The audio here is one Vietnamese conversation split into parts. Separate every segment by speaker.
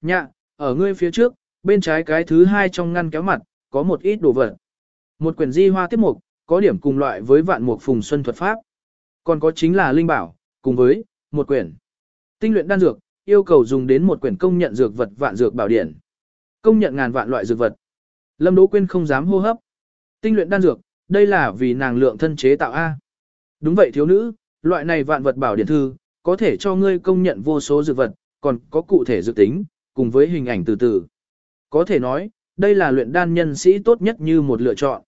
Speaker 1: Nhạ, ở ngươi phía trước, bên trái cái thứ hai trong ngăn kéo mặt, có một ít đồ vật. Một quyển di hoa tiếp mục, có điểm cùng loại với vạn mục phùng xuân thuật pháp. Còn có chính là linh bảo, cùng với, một quyển. Tinh luyện đan dược, yêu cầu dùng đến một quyển công nhận dược vật vạn dược bảo điển. Công nhận ngàn vạn loại dược vật. Lâm Đỗ Quyên không dám hô hấp. Tinh luyện đan dược, đây là vì nàng lượng thân chế tạo A. Đúng vậy thiếu nữ, loại này vạn vật bảo điển thư, có thể cho ngươi công nhận vô số dược vật, còn có cụ thể dự tính, cùng với hình ảnh từ từ. Có thể nói, đây là luyện đan nhân sĩ tốt nhất như một lựa chọn.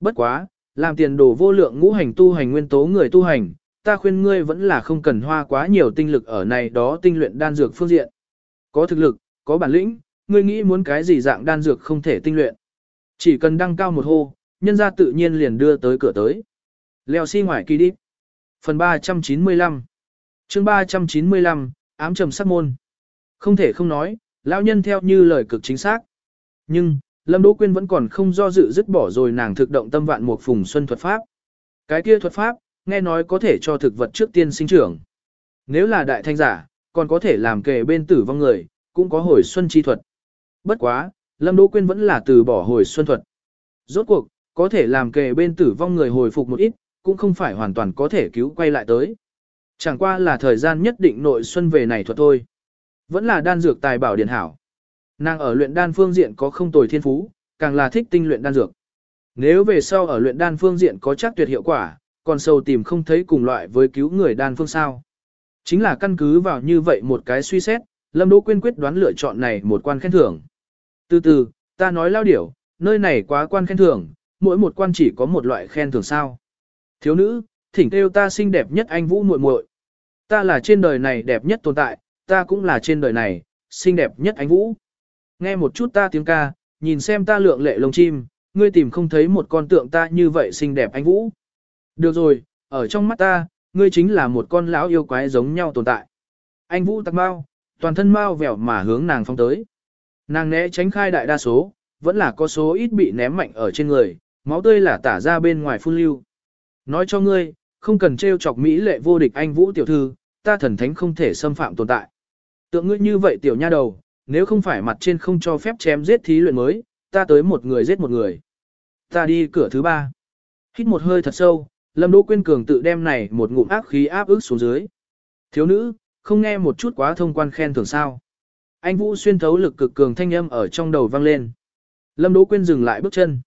Speaker 1: Bất quá, làm tiền đồ vô lượng ngũ hành tu hành nguyên tố người tu hành, ta khuyên ngươi vẫn là không cần hoa quá nhiều tinh lực ở này đó tinh luyện đan dược phương diện. Có thực lực, có bản lĩnh, ngươi nghĩ muốn cái gì dạng đan dược không thể tinh luyện. Chỉ cần đăng cao một hô, nhân ra tự nhiên liền đưa tới cửa tới. Leo xi si ngoài kỳ đi. Phần 395 chương 395, ám trầm sắc môn. Không thể không nói, lão nhân theo như lời cực chính xác. Nhưng, Lâm Đỗ Quyên vẫn còn không do dự dứt bỏ rồi nàng thực động tâm vạn một phùng xuân thuật pháp. Cái kia thuật pháp, nghe nói có thể cho thực vật trước tiên sinh trưởng. Nếu là đại thanh giả, còn có thể làm kề bên tử vong người, cũng có hồi xuân chi thuật. Bất quá, Lâm Đỗ Quyên vẫn là từ bỏ hồi xuân thuật. Rốt cuộc, có thể làm kề bên tử vong người hồi phục một ít, cũng không phải hoàn toàn có thể cứu quay lại tới. Chẳng qua là thời gian nhất định nội xuân về này thuật thôi. Vẫn là đan dược tài bảo điện hảo. Nàng ở luyện đan phương diện có không tồi thiên phú, càng là thích tinh luyện đan dược. Nếu về sau ở luyện đan phương diện có chắc tuyệt hiệu quả, còn sâu tìm không thấy cùng loại với cứu người đan phương sao. Chính là căn cứ vào như vậy một cái suy xét, Lâm Đỗ Quyên quyết đoán lựa chọn này một quan khen thưởng. Từ từ, ta nói lao điểu, nơi này quá quan khen thưởng, mỗi một quan chỉ có một loại khen thưởng sao. Thiếu nữ, thỉnh kêu ta xinh đẹp nhất anh Vũ muội muội. Ta là trên đời này đẹp nhất tồn tại, ta cũng là trên đời này, xinh đẹp nhất anh Vũ. Nghe một chút ta tiếng ca, nhìn xem ta lượng lệ lông chim, ngươi tìm không thấy một con tượng ta như vậy xinh đẹp anh Vũ. Được rồi, ở trong mắt ta, ngươi chính là một con lão yêu quái giống nhau tồn tại. Anh Vũ tặc mau, toàn thân mau vẻo mà hướng nàng phong tới. Nàng né tránh khai đại đa số, vẫn là có số ít bị ném mạnh ở trên người, máu tươi là tả ra bên ngoài phun lưu. Nói cho ngươi, không cần trêu chọc Mỹ lệ vô địch anh Vũ tiểu thư, ta thần thánh không thể xâm phạm tồn tại. Tượng ngươi như vậy tiểu nha đầu, nếu không phải mặt trên không cho phép chém giết thí luyện mới, ta tới một người giết một người. Ta đi cửa thứ ba. Hít một hơi thật sâu, Lâm Đỗ Quyên Cường tự đem này một ngụm ác khí áp ức xuống dưới. Thiếu nữ, không nghe một chút quá thông quan khen thưởng sao. Anh Vũ xuyên thấu lực cực cường thanh âm ở trong đầu vang lên. Lâm Đỗ Quyên dừng lại bước chân.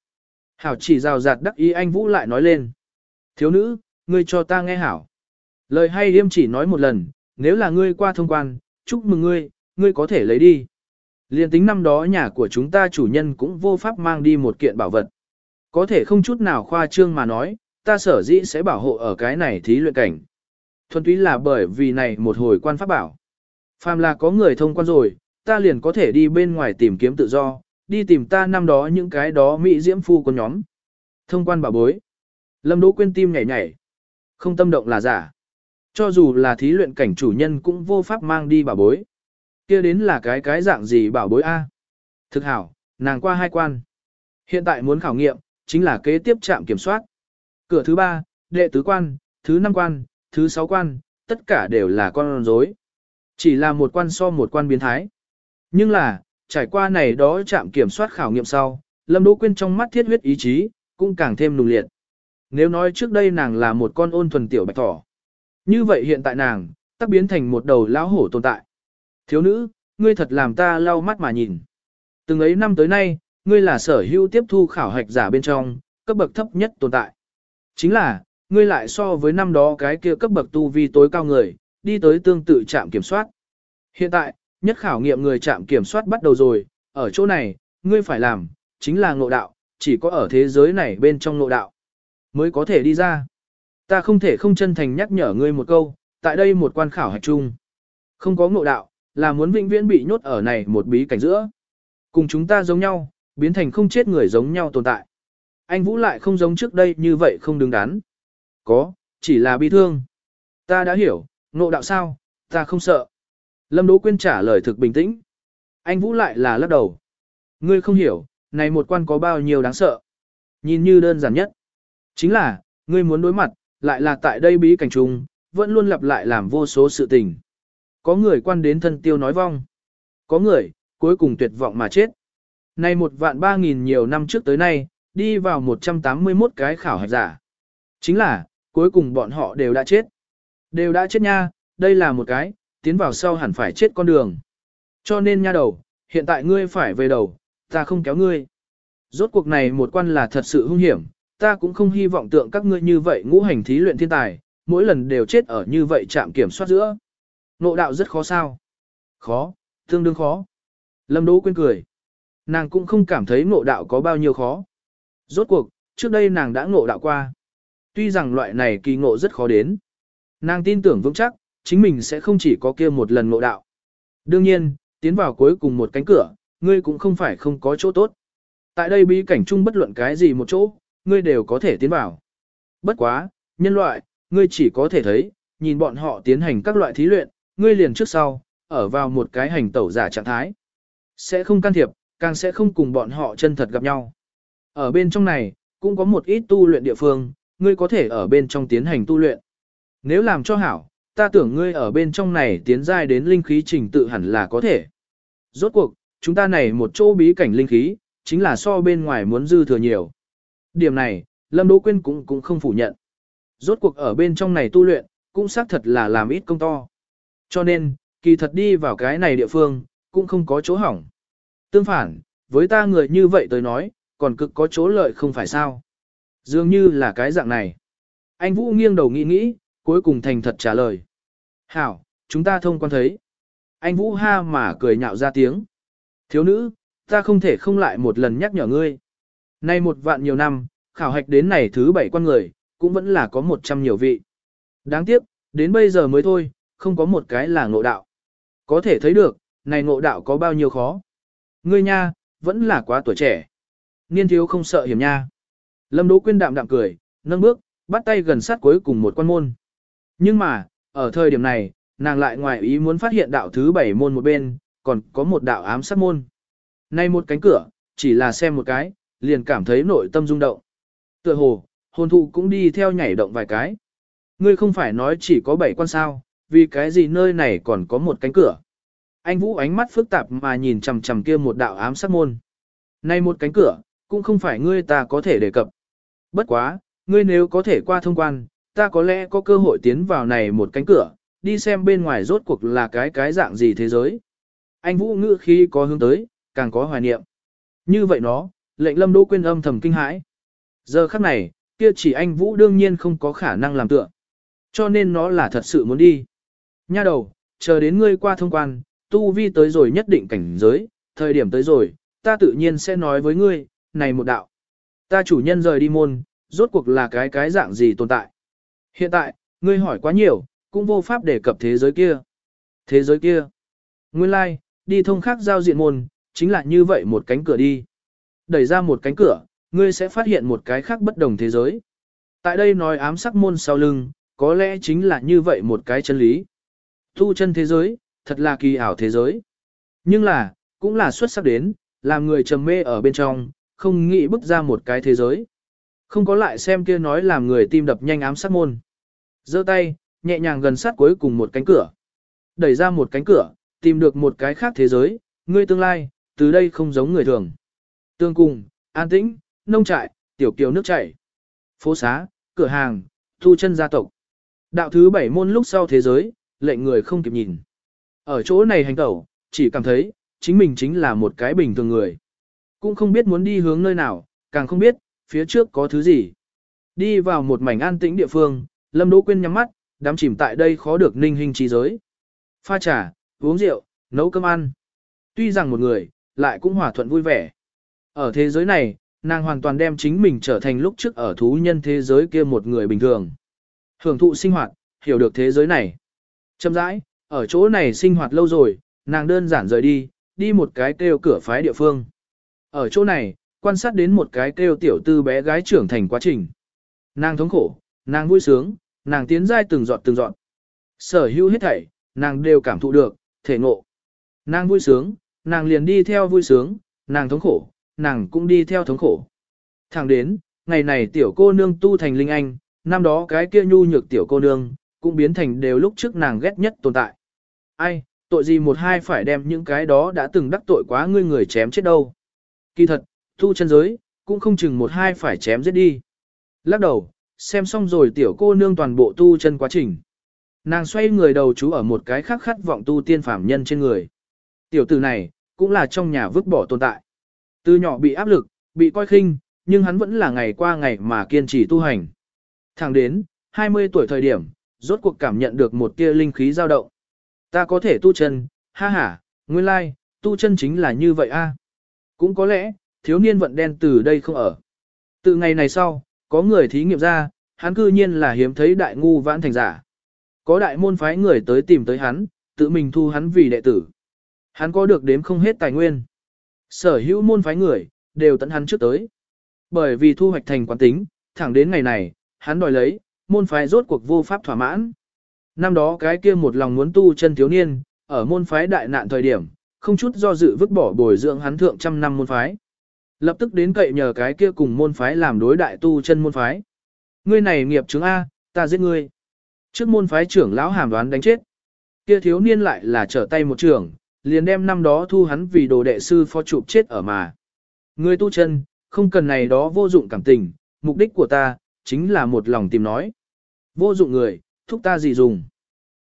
Speaker 1: Hảo chỉ rào rạt đắc ý anh Vũ lại nói lên. Thiếu nữ, ngươi cho ta nghe hảo. Lời hay liêm chỉ nói một lần, nếu là ngươi qua thông quan, chúc mừng ngươi, ngươi có thể lấy đi. Liên tính năm đó nhà của chúng ta chủ nhân cũng vô pháp mang đi một kiện bảo vật. Có thể không chút nào khoa trương mà nói, ta sở dĩ sẽ bảo hộ ở cái này thí luyện cảnh. Thuần túy là bởi vì này một hồi quan pháp bảo. Phàm là có người thông quan rồi, ta liền có thể đi bên ngoài tìm kiếm tự do, đi tìm ta năm đó những cái đó mỹ diễm phu con nhóm. Thông quan bảo bối. Lâm Đỗ quên tim nhảy nhảy. Không tâm động là giả. Cho dù là thí luyện cảnh chủ nhân cũng vô pháp mang đi bảo bối. kia đến là cái cái dạng gì bảo bối A. Thực hảo, nàng qua hai quan. Hiện tại muốn khảo nghiệm, chính là kế tiếp trạm kiểm soát. Cửa thứ ba, đệ tứ quan, thứ năm quan, thứ sáu quan, tất cả đều là con rối. Chỉ là một quan so một quan biến thái. Nhưng là, trải qua này đó chạm kiểm soát khảo nghiệm sau, Lâm Đỗ Quyên trong mắt thiết huyết ý chí, cũng càng thêm nùng liệt. Nếu nói trước đây nàng là một con ôn thuần tiểu bạch thỏ, như vậy hiện tại nàng, tắc biến thành một đầu lão hổ tồn tại. Thiếu nữ, ngươi thật làm ta lau mắt mà nhìn. Từng ấy năm tới nay, ngươi là sở hữu tiếp thu khảo hạch giả bên trong, cấp bậc thấp nhất tồn tại. Chính là, ngươi lại so với năm đó cái kia cấp bậc tu vi tối cao người, đi tới tương tự trạm kiểm soát. Hiện tại, nhất khảo nghiệm người trạm kiểm soát bắt đầu rồi, ở chỗ này, ngươi phải làm, chính là ngộ đạo, chỉ có ở thế giới này bên trong ngộ đạo, mới có thể đi ra. Ta không thể không chân thành nhắc nhở ngươi một câu, tại đây một quan khảo hạch chung. Không có ngộ đạo, là muốn vĩnh viễn bị nhốt ở này một bí cảnh giữa. Cùng chúng ta giống nhau, biến thành không chết người giống nhau tồn tại. Anh Vũ lại không giống trước đây như vậy không đứng đắn. Có, chỉ là bi thương. Ta đã hiểu, ngộ đạo sao, ta không sợ. Lâm Đỗ Quyên trả lời thực bình tĩnh. Anh Vũ lại là lắc đầu. Ngươi không hiểu, này một quan có bao nhiêu đáng sợ. Nhìn như đơn giản nhất. Chính là, ngươi muốn đối mặt, lại là tại đây bí cảnh trùng, vẫn luôn lặp lại làm vô số sự tình. Có người quan đến thân tiêu nói vong. Có người, cuối cùng tuyệt vọng mà chết. Nay một vạn ba nghìn nhiều năm trước tới nay, đi vào 181 cái khảo hạch giả. Chính là, cuối cùng bọn họ đều đã chết. Đều đã chết nha, đây là một cái, tiến vào sau hẳn phải chết con đường. Cho nên nha đầu, hiện tại ngươi phải về đầu, ta không kéo ngươi. Rốt cuộc này một quan là thật sự hung hiểm, ta cũng không hy vọng tượng các ngươi như vậy ngũ hành thí luyện thiên tài, mỗi lần đều chết ở như vậy chạm kiểm soát giữa. Nộ đạo rất khó sao? Khó, tương đương khó. Lâm Đỗ quên cười. Nàng cũng không cảm thấy ngộ đạo có bao nhiêu khó. Rốt cuộc, trước đây nàng đã ngộ đạo qua. Tuy rằng loại này kỳ ngộ rất khó đến. Nàng tin tưởng vững chắc, chính mình sẽ không chỉ có kia một lần ngộ đạo. Đương nhiên, tiến vào cuối cùng một cánh cửa, ngươi cũng không phải không có chỗ tốt. Tại đây bí cảnh chung bất luận cái gì một chỗ, ngươi đều có thể tiến vào. Bất quá, nhân loại, ngươi chỉ có thể thấy, nhìn bọn họ tiến hành các loại thí luyện, ngươi liền trước sau, ở vào một cái hành tẩu giả trạng thái. Sẽ không can thiệp, càng sẽ không cùng bọn họ chân thật gặp nhau. Ở bên trong này, cũng có một ít tu luyện địa phương, ngươi có thể ở bên trong tiến hành tu luyện. Nếu làm cho hảo, ta tưởng ngươi ở bên trong này tiến giai đến linh khí trình tự hẳn là có thể. Rốt cuộc, chúng ta này một chỗ bí cảnh linh khí, chính là so bên ngoài muốn dư thừa nhiều. Điểm này, Lâm Đỗ Quyên cũng cũng không phủ nhận. Rốt cuộc ở bên trong này tu luyện, cũng xác thật là làm ít công to. Cho nên, kỳ thật đi vào cái này địa phương, cũng không có chỗ hỏng. Tương phản, với ta người như vậy tới nói, còn cực có chỗ lợi không phải sao. Dường như là cái dạng này. Anh Vũ nghiêng đầu nghĩ nghĩ, cuối cùng thành thật trả lời. Hảo, chúng ta thông quan thấy. Anh Vũ ha mà cười nhạo ra tiếng. Thiếu nữ, ta không thể không lại một lần nhắc nhở ngươi. Nay một vạn nhiều năm, khảo hạch đến này thứ bảy quan người, cũng vẫn là có một trăm nhiều vị. Đáng tiếc, đến bây giờ mới thôi, không có một cái là ngộ đạo. Có thể thấy được, này ngộ đạo có bao nhiêu khó. Ngươi nha, vẫn là quá tuổi trẻ. Niên thiếu không sợ hiểm nha. Lâm Đỗ Quyên đạm đạm cười, nâng bước, bắt tay gần sát cuối cùng một quan môn. Nhưng mà, ở thời điểm này, nàng lại ngoài ý muốn phát hiện đạo thứ bảy môn một bên, còn có một đạo ám sát môn. Nay một cánh cửa, chỉ là xem một cái, liền cảm thấy nội tâm rung động. Tựa hồ, hồn thụ cũng đi theo nhảy động vài cái. Ngươi không phải nói chỉ có bảy quan sao, vì cái gì nơi này còn có một cánh cửa. Anh Vũ ánh mắt phức tạp mà nhìn chằm chằm kia một đạo ám sát môn. Nay một cánh cửa, cũng không phải ngươi ta có thể đề cập. Bất quá, ngươi nếu có thể qua thông quan, ta có lẽ có cơ hội tiến vào này một cánh cửa, đi xem bên ngoài rốt cuộc là cái cái dạng gì thế giới. Anh Vũ ngữ khi có hướng tới, càng có hoài niệm. Như vậy nó, lệnh lâm đỗ Quyên âm thầm kinh hãi. Giờ khắc này, kia chỉ anh Vũ đương nhiên không có khả năng làm tựa. Cho nên nó là thật sự muốn đi. Nha đầu, chờ đến ngươi qua thông quan, tu vi tới rồi nhất định cảnh giới, thời điểm tới rồi, ta tự nhiên sẽ nói với ngươi, này một đạo. Ta chủ nhân rời đi môn, rốt cuộc là cái cái dạng gì tồn tại. Hiện tại, ngươi hỏi quá nhiều, cũng vô pháp đề cập thế giới kia. Thế giới kia. Nguyên lai, like, đi thông khác giao diện môn, chính là như vậy một cánh cửa đi. Đẩy ra một cánh cửa, ngươi sẽ phát hiện một cái khác bất đồng thế giới. Tại đây nói ám sắc môn sau lưng, có lẽ chính là như vậy một cái chân lý. Tu chân thế giới, thật là kỳ ảo thế giới. Nhưng là, cũng là xuất sắc đến, làm người trầm mê ở bên trong, không nghĩ bước ra một cái thế giới. Không có lại xem kia nói làm người tim đập nhanh ám sát môn. giơ tay, nhẹ nhàng gần sát cuối cùng một cánh cửa. Đẩy ra một cánh cửa, tìm được một cái khác thế giới, ngươi tương lai, từ đây không giống người thường. Tương cùng, an tĩnh, nông trại, tiểu kiều nước chảy. Phố xá, cửa hàng, thu chân gia tộc. Đạo thứ bảy môn lúc sau thế giới, lệnh người không kịp nhìn. Ở chỗ này hành tẩu, chỉ cảm thấy, chính mình chính là một cái bình thường người. Cũng không biết muốn đi hướng nơi nào, càng không biết, phía trước có thứ gì. Đi vào một mảnh an tĩnh địa phương, Lâm Đỗ Quyên nhắm mắt, đắm chìm tại đây khó được ninh hình trí giới. Pha trà, uống rượu, nấu cơm ăn. Tuy rằng một người, lại cũng hòa thuận vui vẻ. Ở thế giới này, nàng hoàn toàn đem chính mình trở thành lúc trước ở thú nhân thế giới kia một người bình thường. Hưởng thụ sinh hoạt, hiểu được thế giới này. Chậm rãi, ở chỗ này sinh hoạt lâu rồi, nàng đơn giản rời đi, đi một cái kêu cửa phái địa phương. Ở chỗ này, quan sát đến một cái kêu tiểu tư bé gái trưởng thành quá trình. Nàng thống khổ, nàng vui sướng, nàng tiến giai từng giọt từng giọt. Sở hữu hết thảy, nàng đều cảm thụ được, thể ngộ. Nàng vui sướng, nàng liền đi theo vui sướng, nàng thống khổ, nàng cũng đi theo thống khổ. Thẳng đến, ngày này tiểu cô nương tu thành linh anh, năm đó cái kia nhu nhược tiểu cô nương, cũng biến thành đều lúc trước nàng ghét nhất tồn tại. Ai, Tội gì một hai phải đem những cái đó đã từng đắc tội quá ngươi người chém chết đâu. Kỳ thật, thu chân giới, cũng không chừng một hai phải chém giết đi. Lắc đầu, xem xong rồi tiểu cô nương toàn bộ tu chân quá trình. Nàng xoay người đầu chú ở một cái khắc khát vọng tu tiên phạm nhân trên người. Tiểu tử này, cũng là trong nhà vứt bỏ tồn tại. Từ nhỏ bị áp lực, bị coi khinh, nhưng hắn vẫn là ngày qua ngày mà kiên trì tu hành. Thẳng đến, 20 tuổi thời điểm, rốt cuộc cảm nhận được một tia linh khí dao động. Ta có thể tu chân, ha ha, nguyên lai, tu chân chính là như vậy a. Cũng có lẽ, thiếu niên vận đen từ đây không ở. Từ ngày này sau, có người thí nghiệm ra, hắn cư nhiên là hiếm thấy đại ngu vãn thành giả. Có đại môn phái người tới tìm tới hắn, tự mình thu hắn vì đệ tử. Hắn có được đếm không hết tài nguyên. Sở hữu môn phái người, đều tận hắn trước tới. Bởi vì thu hoạch thành quán tính, thẳng đến ngày này, hắn đòi lấy, môn phái rốt cuộc vô pháp thỏa mãn. Năm đó cái kia một lòng muốn tu chân thiếu niên, ở môn phái đại nạn thời điểm, không chút do dự vứt bỏ bồi dưỡng hắn thượng trăm năm môn phái. Lập tức đến cậy nhờ cái kia cùng môn phái làm đối đại tu chân môn phái. Ngươi này nghiệp chứng A, ta giết ngươi. Trước môn phái trưởng lão hàm đoán đánh chết. Kia thiếu niên lại là trở tay một trưởng, liền đem năm đó thu hắn vì đồ đệ sư phó chụp chết ở mà. người tu chân, không cần này đó vô dụng cảm tình, mục đích của ta, chính là một lòng tìm nói. Vô dụng người, thúc ta gì dùng.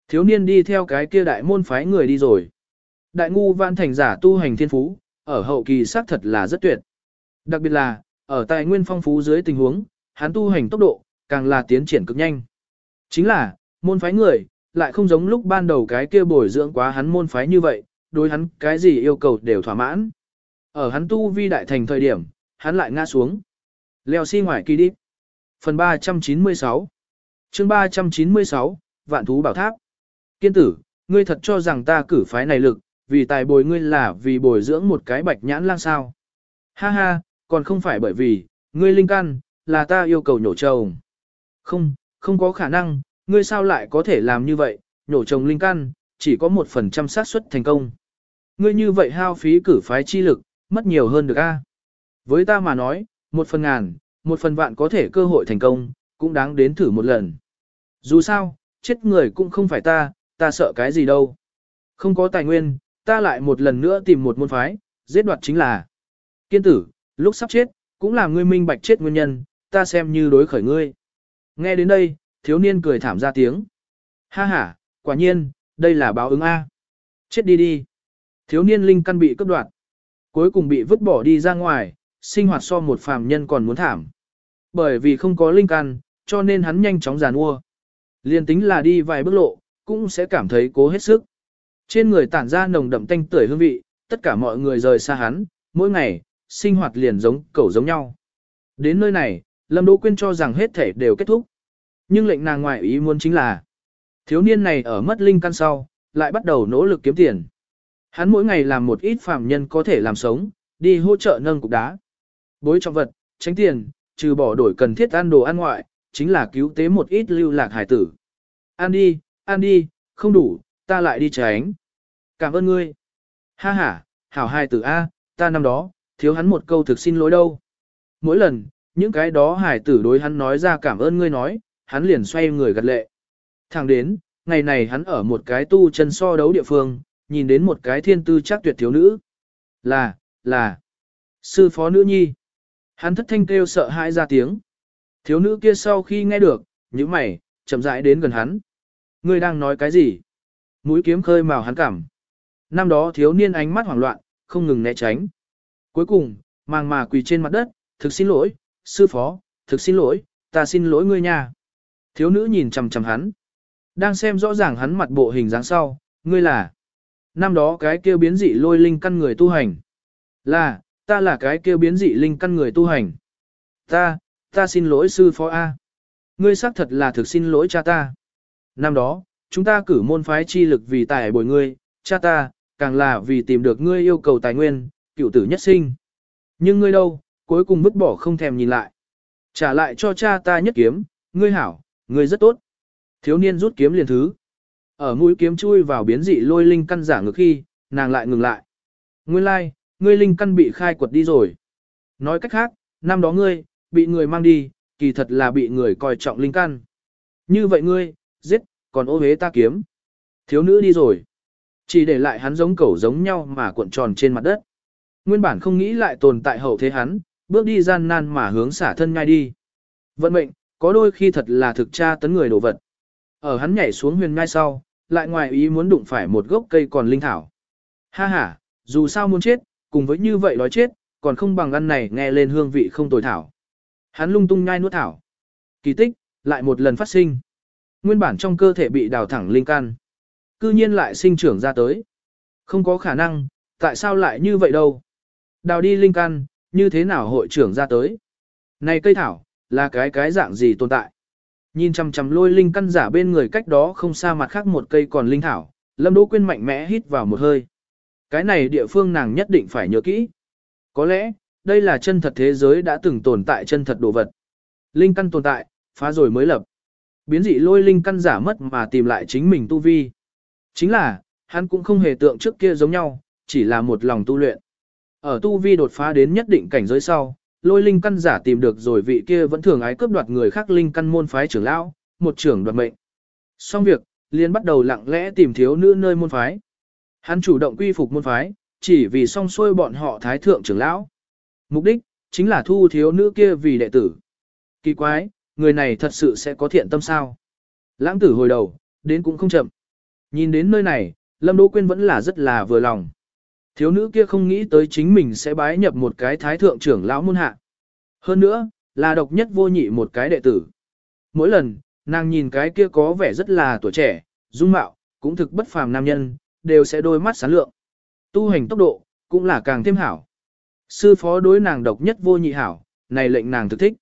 Speaker 1: Thiếu niên đi theo cái kia đại môn phái người đi rồi. Đại ngu văn thành giả tu hành thiên phú, ở hậu kỳ xác thật là rất tuyệt. Đặc biệt là, ở tài nguyên phong phú dưới tình huống, hắn tu hành tốc độ, càng là tiến triển cực nhanh. Chính là, môn phái người, lại không giống lúc ban đầu cái kia bồi dưỡng quá hắn môn phái như vậy, đối hắn cái gì yêu cầu đều thỏa mãn. Ở hắn tu vi đại thành thời điểm, hắn lại ngã xuống. Leo xi si ngoài kỳ đi. Phần 396 chương 396, Vạn Thú Bảo Tháp Kiên tử, ngươi thật cho rằng ta cử phái này lực, vì tài bồi ngươi là vì bồi dưỡng một cái bạch nhãn lang sao. Ha ha, còn không phải bởi vì, ngươi linh căn, là ta yêu cầu nhổ trồng. Không, không có khả năng, ngươi sao lại có thể làm như vậy, nhổ trồng linh căn, chỉ có một phần trăm xác suất thành công. Ngươi như vậy hao phí cử phái chi lực, mất nhiều hơn được a. Với ta mà nói, một phần ngàn, một phần vạn có thể cơ hội thành công, cũng đáng đến thử một lần. Dù sao, chết người cũng không phải ta, ta sợ cái gì đâu. Không có tài nguyên, ta lại một lần nữa tìm một môn phái, giết đoạt chính là. Kiên tử, lúc sắp chết, cũng là ngươi minh bạch chết nguyên nhân, ta xem như đối khởi ngươi. Nghe đến đây, thiếu niên cười thảm ra tiếng. Ha ha, quả nhiên, đây là báo ứng A. Chết đi đi. Thiếu niên linh căn bị cấp đoạt. Cuối cùng bị vứt bỏ đi ra ngoài, sinh hoạt so một phàm nhân còn muốn thảm. Bởi vì không có linh căn, cho nên hắn nhanh chóng giàn ua. Liên tính là đi vài bước lộ, cũng sẽ cảm thấy cố hết sức. Trên người tản ra nồng đậm tanh tưởi hương vị, tất cả mọi người rời xa hắn, mỗi ngày, sinh hoạt liền giống cẩu giống nhau. Đến nơi này, Lâm Đỗ Quyên cho rằng hết thể đều kết thúc. Nhưng lệnh nàng ngoại ý muốn chính là, thiếu niên này ở mất linh căn sau, lại bắt đầu nỗ lực kiếm tiền. Hắn mỗi ngày làm một ít phạm nhân có thể làm sống, đi hỗ trợ nâng cục đá. Bối trọng vật, tránh tiền, trừ bỏ đổi cần thiết ăn đồ ăn ngoại, chính là cứu tế một ít lưu lạc hải tử. Ăn đi, ăn đi, không đủ, ta lại đi tránh. Cảm ơn ngươi. Ha ha, hảo hai tử A, ta năm đó, thiếu hắn một câu thực xin lỗi đâu. Mỗi lần, những cái đó hải tử đối hắn nói ra cảm ơn ngươi nói, hắn liền xoay người gật lệ. Thẳng đến, ngày này hắn ở một cái tu chân so đấu địa phương, nhìn đến một cái thiên tư chắc tuyệt thiếu nữ. Là, là, sư phó nữ nhi. Hắn thất thanh kêu sợ hãi ra tiếng. Thiếu nữ kia sau khi nghe được, những mày, chậm rãi đến gần hắn. Ngươi đang nói cái gì? Mũi kiếm khơi màu hắn cảm. Năm đó thiếu niên ánh mắt hoảng loạn, không ngừng né tránh. Cuối cùng, màng mà quỳ trên mặt đất, thực xin lỗi, sư phó, thực xin lỗi, ta xin lỗi ngươi nha. Thiếu nữ nhìn chằm chằm hắn. Đang xem rõ ràng hắn mặt bộ hình dáng sau, ngươi là. Năm đó cái kia biến dị lôi linh căn người tu hành. Là, ta là cái kia biến dị linh căn người tu hành. Ta, ta xin lỗi sư phó A. Ngươi xác thật là thực xin lỗi cha ta. Năm đó, chúng ta cử môn phái chi lực vì tài bồi ngươi, cha ta, càng là vì tìm được ngươi yêu cầu tài nguyên, cựu tử nhất sinh. Nhưng ngươi đâu, cuối cùng vứt bỏ không thèm nhìn lại. Trả lại cho cha ta nhất kiếm, ngươi hảo, ngươi rất tốt. Thiếu niên rút kiếm liền thứ. Ở mũi kiếm chui vào biến dị lôi linh căn giả ngược khi, nàng lại ngừng lại. Nguyên lai, like, ngươi linh căn bị khai quật đi rồi. Nói cách khác, năm đó ngươi, bị người mang đi, kỳ thật là bị người coi trọng linh căn. Như vậy ngươi, giết, còn ô hế ta kiếm. Thiếu nữ đi rồi. Chỉ để lại hắn giống cẩu giống nhau mà cuộn tròn trên mặt đất. Nguyên bản không nghĩ lại tồn tại hậu thế hắn, bước đi gian nan mà hướng xả thân ngay đi. Vận mệnh, có đôi khi thật là thực tra tấn người đồ vật. Ở hắn nhảy xuống huyền ngai sau, lại ngoài ý muốn đụng phải một gốc cây còn linh thảo. Ha ha, dù sao muốn chết, cùng với như vậy đói chết, còn không bằng ăn này nghe lên hương vị không tồi thảo. Hắn lung tung nhai nuốt thảo. Kỳ tích, lại một lần phát sinh. Nguyên bản trong cơ thể bị đào thẳng linh căn. Cư nhiên lại sinh trưởng ra tới. Không có khả năng, tại sao lại như vậy đâu? Đào đi linh căn, như thế nào hội trưởng ra tới? Này cây thảo, là cái cái dạng gì tồn tại? Nhìn chằm chằm lôi linh căn giả bên người cách đó không xa mặt khác một cây còn linh thảo, Lâm Đỗ Quyên mạnh mẽ hít vào một hơi. Cái này địa phương nàng nhất định phải nhớ kỹ. Có lẽ, đây là chân thật thế giới đã từng tồn tại chân thật đồ vật. Linh căn tồn tại, phá rồi mới lập. Biến dị lôi linh căn giả mất mà tìm lại chính mình tu vi. Chính là, hắn cũng không hề tượng trước kia giống nhau, chỉ là một lòng tu luyện. Ở tu vi đột phá đến nhất định cảnh giới sau, lôi linh căn giả tìm được rồi vị kia vẫn thường ái cướp đoạt người khác linh căn môn phái trưởng lão, một trưởng đoạt mệnh. Xong việc, liền bắt đầu lặng lẽ tìm thiếu nữ nơi môn phái. Hắn chủ động quy phục môn phái, chỉ vì song xuôi bọn họ thái thượng trưởng lão. Mục đích, chính là thu thiếu nữ kia vì đệ tử. Kỳ quái, người này thật sự sẽ có thiện tâm sao? Lãng tử hồi đầu, đến cũng không chậm. Nhìn đến nơi này, Lâm Đỗ Quyên vẫn là rất là vừa lòng. Thiếu nữ kia không nghĩ tới chính mình sẽ bái nhập một cái thái thượng trưởng lão môn hạ. Hơn nữa, là độc nhất vô nhị một cái đệ tử. Mỗi lần, nàng nhìn cái kia có vẻ rất là tuổi trẻ, dung mạo, cũng thực bất phàm nam nhân, đều sẽ đôi mắt sáng lượng. Tu hành tốc độ, cũng là càng thêm hảo. Sư phó đối nàng độc nhất vô nhị hảo, này lệnh nàng thực thích.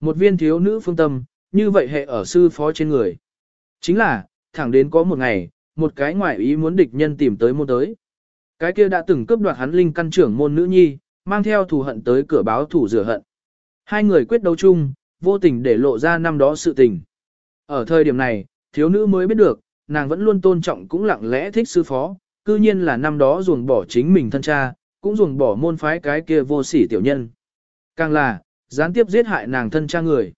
Speaker 1: Một viên thiếu nữ phương tâm, như vậy hệ ở sư phó trên người. Chính là, thẳng đến có một ngày, một cái ngoại ý muốn địch nhân tìm tới môn tới. Cái kia đã từng cướp đoạt hắn linh căn trưởng môn nữ nhi, mang theo thù hận tới cửa báo thủ rửa hận. Hai người quyết đấu chung, vô tình để lộ ra năm đó sự tình. Ở thời điểm này, thiếu nữ mới biết được, nàng vẫn luôn tôn trọng cũng lặng lẽ thích sư phó, cư nhiên là năm đó ruồng bỏ chính mình thân cha, cũng ruồng bỏ môn phái cái kia vô sỉ tiểu nhân. Càng là, gián tiếp giết hại nàng thân cha người.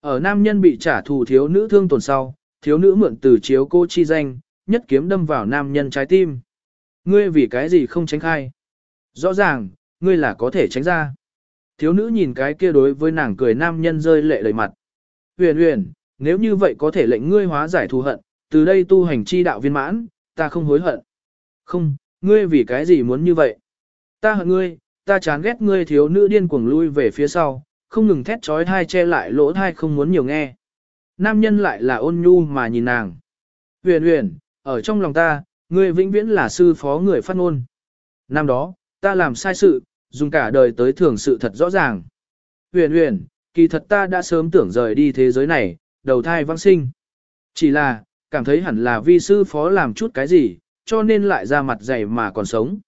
Speaker 1: Ở nam nhân bị trả thù thiếu nữ thương tổn sau, thiếu nữ mượn từ chiếu cô chi danh, nhất kiếm đâm vào nam nhân trái tim. Ngươi vì cái gì không tránh khai? Rõ ràng, ngươi là có thể tránh ra. Thiếu nữ nhìn cái kia đối với nàng cười nam nhân rơi lệ đầy mặt. Huyền huyền, nếu như vậy có thể lệnh ngươi hóa giải thù hận, từ đây tu hành chi đạo viên mãn, ta không hối hận. Không, ngươi vì cái gì muốn như vậy? Ta hận ngươi, ta chán ghét ngươi thiếu nữ điên cuồng lui về phía sau, không ngừng thét trói thai che lại lỗ thai không muốn nhiều nghe. Nam nhân lại là ôn nhu mà nhìn nàng. Huyền huyền, ở trong lòng ta, ngươi vĩnh viễn là sư phó người phát ngôn. Năm đó, ta làm sai sự, dùng cả đời tới thường sự thật rõ ràng. Huyền huyền, kỳ thật ta đã sớm tưởng rời đi thế giới này, đầu thai vãng sinh. Chỉ là, cảm thấy hẳn là vi sư phó làm chút cái gì, cho nên lại ra mặt dày mà còn sống.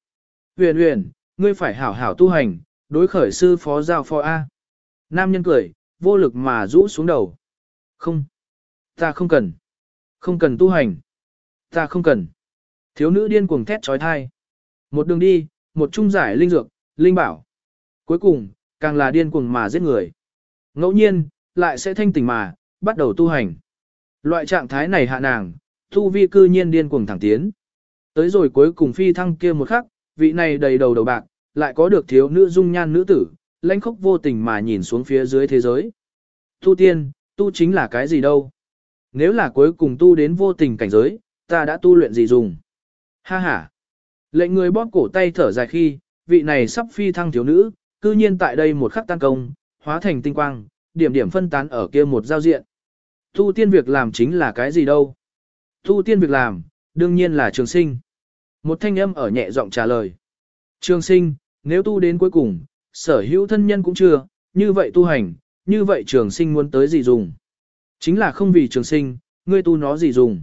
Speaker 1: Huyền huyền, ngươi phải hảo hảo tu hành, đối khởi sư phó giao phó A. Nam nhân cười, vô lực mà rũ xuống đầu. Không, ta không cần. Không cần tu hành. Ta không cần. Thiếu nữ điên cuồng thét trói thai. Một đường đi, một trung giải linh dược, linh bảo. Cuối cùng, càng là điên cuồng mà giết người. Ngẫu nhiên, lại sẽ thanh tỉnh mà, bắt đầu tu hành. Loại trạng thái này hạ nàng, tu vi cư nhiên điên cuồng thẳng tiến. Tới rồi cuối cùng phi thăng kia một khắc, vị này đầy đầu đầu bạc, lại có được thiếu nữ dung nhan nữ tử, lãnh khốc vô tình mà nhìn xuống phía dưới thế giới. Tu tiên, tu chính là cái gì đâu? Nếu là cuối cùng tu đến vô tình cảnh giới, ta đã tu luyện gì dùng? Ha ha! Lệnh người bóp cổ tay thở dài khi, vị này sắp phi thăng thiếu nữ, cư nhiên tại đây một khắc tan công, hóa thành tinh quang, điểm điểm phân tán ở kia một giao diện. Thu tiên việc làm chính là cái gì đâu? Thu tiên việc làm, đương nhiên là trường sinh. Một thanh âm ở nhẹ giọng trả lời. Trường sinh, nếu tu đến cuối cùng, sở hữu thân nhân cũng chưa, như vậy tu hành, như vậy trường sinh muốn tới gì dùng? Chính là không vì trường sinh, ngươi tu nó gì dùng?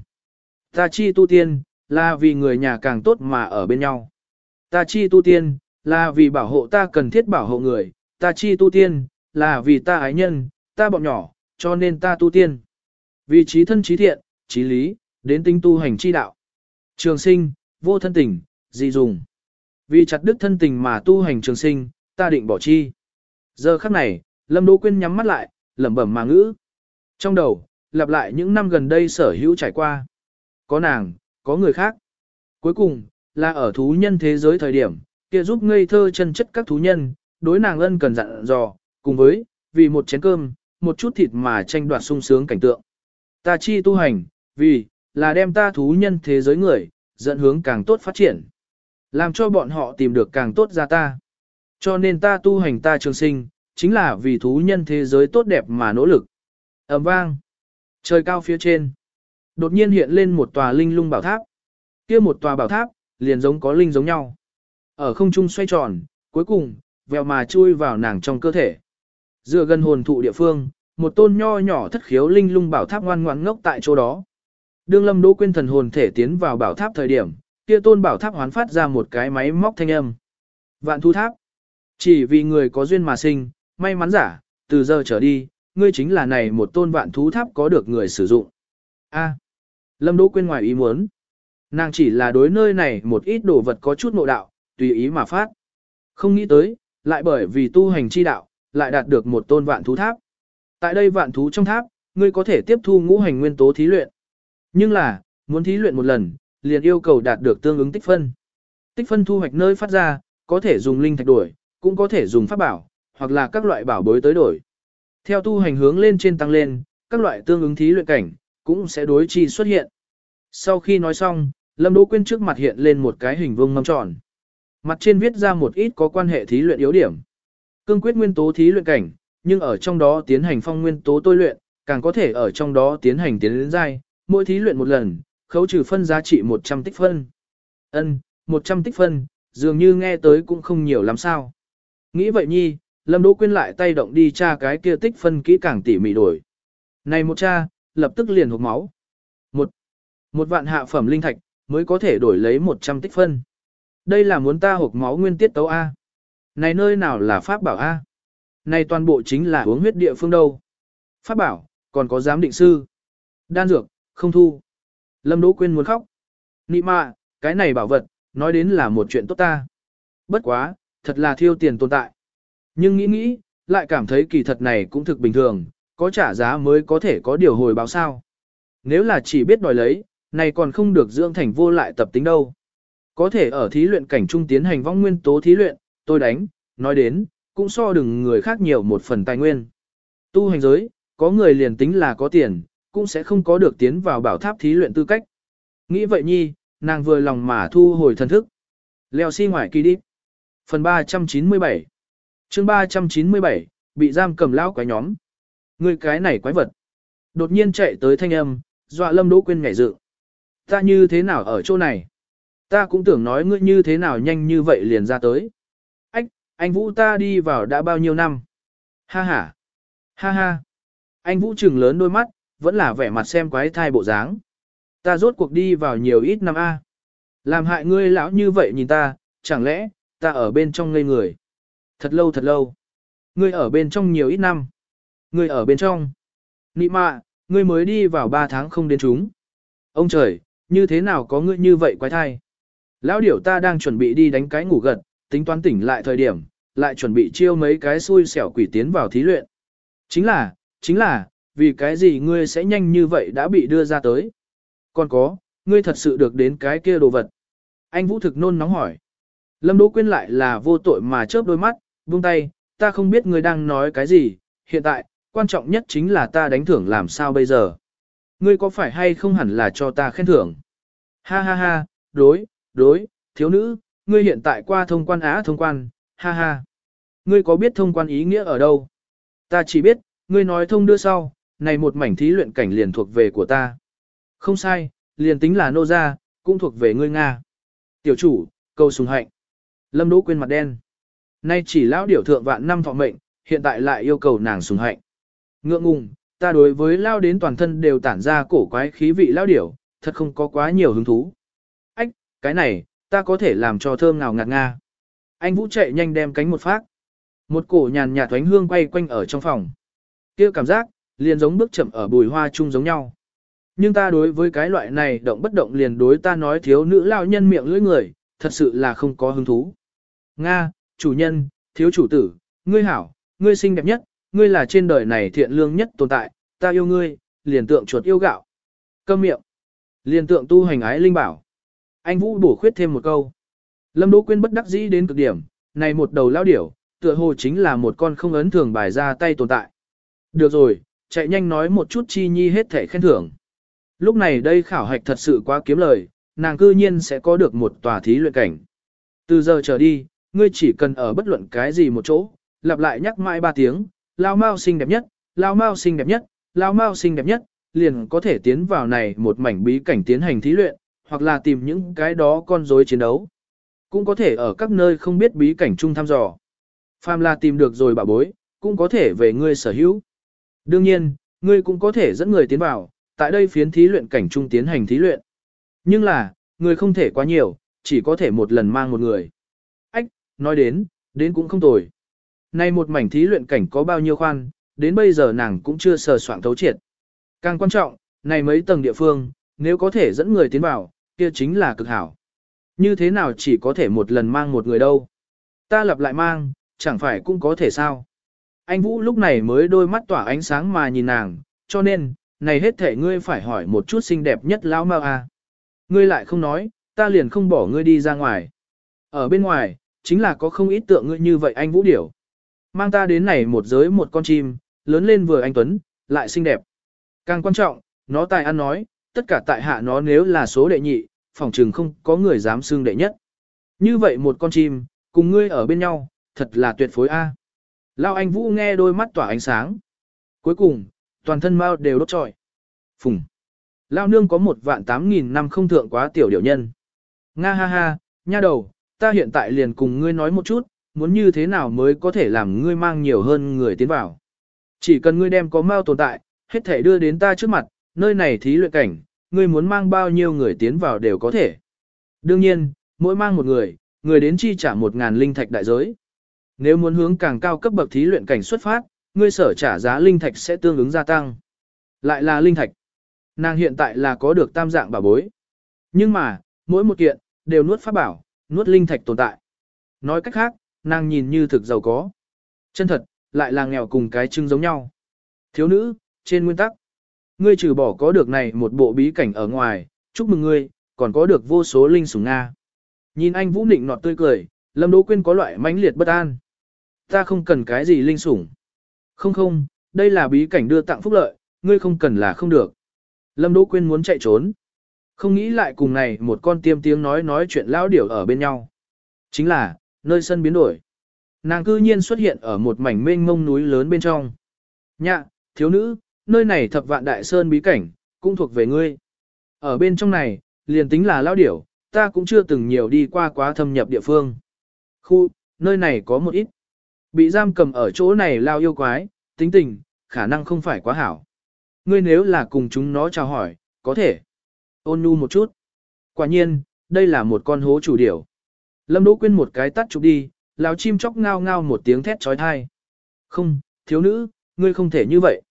Speaker 1: Ta chi tu tiên, là vì người nhà càng tốt mà ở bên nhau. Ta chi tu tiên, là vì bảo hộ ta cần thiết bảo hộ người, ta chi tu tiên, là vì ta ái nhân, ta bọn nhỏ, cho nên ta tu tiên. Vì trí thân trí thiện, trí lý, đến tinh tu hành chi đạo. Trường sinh, vô thân tình, dị dùng. Vì chặt đứt thân tình mà tu hành trường sinh, ta định bỏ chi. Giờ khắc này, Lâm Đỗ Quyên nhắm mắt lại, lẩm bẩm mà ngữ. Trong đầu, lặp lại những năm gần đây sở hữu trải qua. Có nàng, có người khác. Cuối cùng, là ở thú nhân thế giới thời điểm, kia giúp ngây thơ chân chất các thú nhân, đối nàng ân cần dặn dò, cùng với, vì một chén cơm, một chút thịt mà tranh đoạt sung sướng cảnh tượng. Ta chi tu hành, vì, là đem ta thú nhân thế giới người, dẫn hướng càng tốt phát triển. Làm cho bọn họ tìm được càng tốt ra ta. Cho nên ta tu hành ta trường sinh, chính là vì thú nhân thế giới tốt đẹp mà nỗ lực. ầm vang. Trời cao phía trên. Đột nhiên hiện lên một tòa linh lung bảo tháp. kia một tòa bảo tháp, liền giống có linh giống nhau. Ở không trung xoay tròn, cuối cùng, vèo mà chui vào nàng trong cơ thể. Dựa gần hồn thụ địa phương, một tôn nho nhỏ thất khiếu linh lung bảo tháp ngoan ngoãn ngốc tại chỗ đó. Đương Lâm Đỗ Quyên thần hồn thể tiến vào bảo tháp thời điểm, kia tôn bảo tháp hoán phát ra một cái máy móc thanh âm. Vạn thu tháp. Chỉ vì người có duyên mà sinh, may mắn giả, từ giờ trở đi, ngươi chính là này một tôn vạn thú tháp có được người sử dụng. A. Lâm Đỗ Quyên ngoài ý muốn. Nàng chỉ là đối nơi này một ít đồ vật có chút nội đạo, tùy ý mà phát. Không nghĩ tới, lại bởi vì tu hành chi đạo, lại đạt được một tôn vạn thú tháp. Tại đây vạn thú trong tháp, ngươi có thể tiếp thu ngũ hành nguyên tố thí luyện. Nhưng là, muốn thí luyện một lần, liền yêu cầu đạt được tương ứng tích phân. Tích phân thu hoạch nơi phát ra, có thể dùng linh thạch đổi, cũng có thể dùng pháp bảo, hoặc là các loại bảo bối tới đổi. Theo tu hành hướng lên trên tăng lên, các loại tương ứng thí luyện cảnh, cũng sẽ đối chi xuất hiện. Sau khi nói xong, Lâm Đỗ Quyên trước mặt hiện lên một cái hình vuông mâm tròn. Mặt trên viết ra một ít có quan hệ thí luyện yếu điểm. Cương quyết nguyên tố thí luyện cảnh, nhưng ở trong đó tiến hành phong nguyên tố tôi luyện, càng có thể ở trong đó tiến hành tiến đến giai, mỗi thí luyện một lần, khấu trừ phân giá trị 100 tích phân. Ân, 100 tích phân, dường như nghe tới cũng không nhiều lắm sao. Nghĩ vậy nhi, Lâm Đỗ Quyên lại tay động đi tra cái kia tích phân kỹ càng tỉ mỉ đổi. Này một cha, lập tức liền hộp máu. Một, một vạn hạ phẩm linh thạch, mới có thể đổi lấy 100 tích phân. Đây là muốn ta hộp máu nguyên tiết tấu A. Này nơi nào là pháp bảo A. Này toàn bộ chính là uống huyết địa phương đâu. Pháp bảo, còn có giám định sư. Đan dược, không thu. Lâm Đỗ Quyên muốn khóc. Nị mạ, cái này bảo vật, nói đến là một chuyện tốt ta. Bất quá, thật là thiêu tiền tồn tại. Nhưng nghĩ nghĩ, lại cảm thấy kỳ thật này cũng thực bình thường, có trả giá mới có thể có điều hồi báo sao. Nếu là chỉ biết đòi lấy, này còn không được dưỡng thành vô lại tập tính đâu. Có thể ở thí luyện cảnh trung tiến hành vong nguyên tố thí luyện, tôi đánh, nói đến, cũng so đừng người khác nhiều một phần tài nguyên. Tu hành giới, có người liền tính là có tiền, cũng sẽ không có được tiến vào bảo tháp thí luyện tư cách. Nghĩ vậy nhi, nàng vừa lòng mà thu hồi thần thức. Leo xi si ngoài kỳ đi. Phần 397 chương 397, bị giam cầm lão quái nhóm ngươi cái này quái vật. Đột nhiên chạy tới thanh âm, dọa lâm đỗ quyên nhảy dự. Ta như thế nào ở chỗ này? Ta cũng tưởng nói ngươi như thế nào nhanh như vậy liền ra tới. Anh, anh Vũ ta đi vào đã bao nhiêu năm? Ha ha. Ha ha. Anh Vũ trừng lớn đôi mắt, vẫn là vẻ mặt xem quái thai bộ dáng. Ta rốt cuộc đi vào nhiều ít năm A. Làm hại ngươi lão như vậy nhìn ta, chẳng lẽ, ta ở bên trong ngây người. Thật lâu thật lâu. Ngươi ở bên trong nhiều ít năm. Ngươi ở bên trong. Nị mạ, ngươi mới đi vào 3 tháng không đến chúng. Ông trời, như thế nào có ngươi như vậy quái thai? Lão điểu ta đang chuẩn bị đi đánh cái ngủ gật, tính toán tỉnh lại thời điểm, lại chuẩn bị chiêu mấy cái xui xẻo quỷ tiến vào thí luyện. Chính là, chính là, vì cái gì ngươi sẽ nhanh như vậy đã bị đưa ra tới? Còn có, ngươi thật sự được đến cái kia đồ vật. Anh Vũ thực nôn nóng hỏi. Lâm Đỗ Quyên lại là vô tội mà chớp đôi mắt, buông tay, ta không biết ngươi đang nói cái gì, hiện tại, quan trọng nhất chính là ta đánh thưởng làm sao bây giờ. Ngươi có phải hay không hẳn là cho ta khen thưởng? Ha ha ha, đối, đối, thiếu nữ, ngươi hiện tại qua thông quan á thông quan, ha ha. Ngươi có biết thông quan ý nghĩa ở đâu? Ta chỉ biết, ngươi nói thông đưa sau, này một mảnh thí luyện cảnh liền thuộc về của ta. Không sai, liền tính là nô gia, cũng thuộc về ngươi Nga. Tiểu chủ, cầu sùng hạnh. Lâm Đỗ quên mặt đen. Nay chỉ lão điểu thượng vạn năm thọ mệnh, hiện tại lại yêu cầu nàng sùng hạnh. Ngượng ngùng, ta đối với lao đến toàn thân đều tản ra cổ quái khí vị lao điểu, thật không có quá nhiều hứng thú. Ách, cái này, ta có thể làm cho thơm ngào ngạt nga. Anh Vũ chạy nhanh đem cánh một phát. Một cổ nhàn nhạt thoánh hương quay quanh ở trong phòng. kia cảm giác, liền giống bước chậm ở bùi hoa chung giống nhau. Nhưng ta đối với cái loại này động bất động liền đối ta nói thiếu nữ lao nhân miệng lưỡi người, thật sự là không có hứng thú. Nga, chủ nhân, thiếu chủ tử, ngươi hảo, ngươi xinh đẹp nhất, ngươi là trên đời này thiện lương nhất tồn tại, ta yêu ngươi, liền tượng chuột yêu gạo. Câm miệng. Liền tượng tu hành ái linh bảo. Anh Vũ bổ khuyết thêm một câu. Lâm Đỗ Quyên bất đắc dĩ đến cực điểm, này một đầu lao điểu, tựa hồ chính là một con không ấn thường bài ra tay tồn tại. Được rồi, chạy nhanh nói một chút chi nhi hết thể khen thưởng. Lúc này đây khảo hạch thật sự quá kiếm lời, nàng cư nhiên sẽ có được một tòa thí luyện cảnh. Từ giờ trở đi, ngươi chỉ cần ở bất luận cái gì một chỗ, lặp lại nhắc mãi ba tiếng, lao mao xinh đẹp nhất, lao mao xinh đẹp nhất, lao mao xinh đẹp nhất, liền có thể tiến vào này một mảnh bí cảnh tiến hành thí luyện, hoặc là tìm những cái đó con rối chiến đấu. Cũng có thể ở các nơi không biết bí cảnh chung thăm dò. Phàm là tìm được rồi bảo bối, cũng có thể về ngươi sở hữu. Đương nhiên, ngươi cũng có thể dẫn người tiến vào, tại đây phiến thí luyện cảnh trung tiến hành thí luyện. Nhưng là, người không thể quá nhiều, chỉ có thể một lần mang một người. Ách, nói đến, đến cũng không tồi. Nay một mảnh thí luyện cảnh có bao nhiêu khoan, đến bây giờ nàng cũng chưa sờ soạn thấu triệt. Càng quan trọng, này mấy tầng địa phương, nếu có thể dẫn người tiến vào, kia chính là cực hảo. Như thế nào chỉ có thể một lần mang một người đâu. Ta lặp lại mang, chẳng phải cũng có thể sao. Anh Vũ lúc này mới đôi mắt tỏa ánh sáng mà nhìn nàng, cho nên, này hết thể ngươi phải hỏi một chút xinh đẹp nhất lão mau. À. Ngươi lại không nói, ta liền không bỏ ngươi đi ra ngoài. Ở bên ngoài, chính là có không ít tượng ngươi như vậy anh Vũ Điểu. Mang ta đến này một giới một con chim, lớn lên vừa anh Tuấn, lại xinh đẹp. Càng quan trọng, nó tài ăn nói, tất cả tại hạ nó nếu là số đệ nhị, phòng trừng không có người dám xương đệ nhất. Như vậy một con chim, cùng ngươi ở bên nhau, thật là tuyệt phối A. Lao anh Vũ nghe đôi mắt tỏa ánh sáng. Cuối cùng, toàn thân mau đều đốt trọi. Phùng. Lao nương có một vạn tám nghìn năm không thượng quá tiểu điều nhân. Nga ha ha, nha đầu, ta hiện tại liền cùng ngươi nói một chút, muốn như thế nào mới có thể làm ngươi mang nhiều hơn người tiến vào. Chỉ cần ngươi đem có mau tồn tại, hết thể đưa đến ta trước mặt, nơi này thí luyện cảnh, ngươi muốn mang bao nhiêu người tiến vào đều có thể. Đương nhiên, mỗi mang một người, người đến chi trả một ngàn linh thạch đại giới. Nếu muốn hướng càng cao cấp bậc thí luyện cảnh xuất phát, ngươi sở trả giá linh thạch sẽ tương ứng gia tăng. Lại là linh thạch. Nàng hiện tại là có được tam dạng bảo bối. Nhưng mà, mỗi một kiện, đều nuốt pháp bảo, nuốt linh thạch tồn tại. Nói cách khác, nàng nhìn như thực giàu có. Chân thật, lại là nghèo cùng cái trưng giống nhau. Thiếu nữ, trên nguyên tắc. Ngươi trừ bỏ có được này một bộ bí cảnh ở ngoài, chúc mừng ngươi, còn có được vô số linh sủng Nga. Nhìn anh Vũ Nịnh nọt tươi cười, Lâm Đỗ Quyên có loại mãnh liệt bất an. Ta không cần cái gì linh sủng. Không không, đây là bí cảnh đưa tặng phúc lợi, ngươi không cần là không được. Lâm Đỗ Quyên muốn chạy trốn. Không nghĩ lại cùng này một con tiêm tiếng nói nói chuyện lão điểu ở bên nhau. Chính là, nơi sân biến đổi. Nàng cư nhiên xuất hiện ở một mảnh mênh mông núi lớn bên trong. Nhạ, thiếu nữ, nơi này thập vạn đại sơn bí cảnh, cũng thuộc về ngươi. Ở bên trong này, liền tính là lão điểu, ta cũng chưa từng nhiều đi qua quá thâm nhập địa phương. Khu, nơi này có một ít. Bị giam cầm ở chỗ này lao yêu quái, tính tình, khả năng không phải quá hảo. Ngươi nếu là cùng chúng nó chào hỏi, có thể. Ôn nhu một chút. Quả nhiên, đây là một con hố chủ điểu. Lâm Đỗ Quyên một cái tắt chụp đi, lão chim chóc ngao ngao một tiếng thét chói tai Không, thiếu nữ, ngươi không thể như vậy.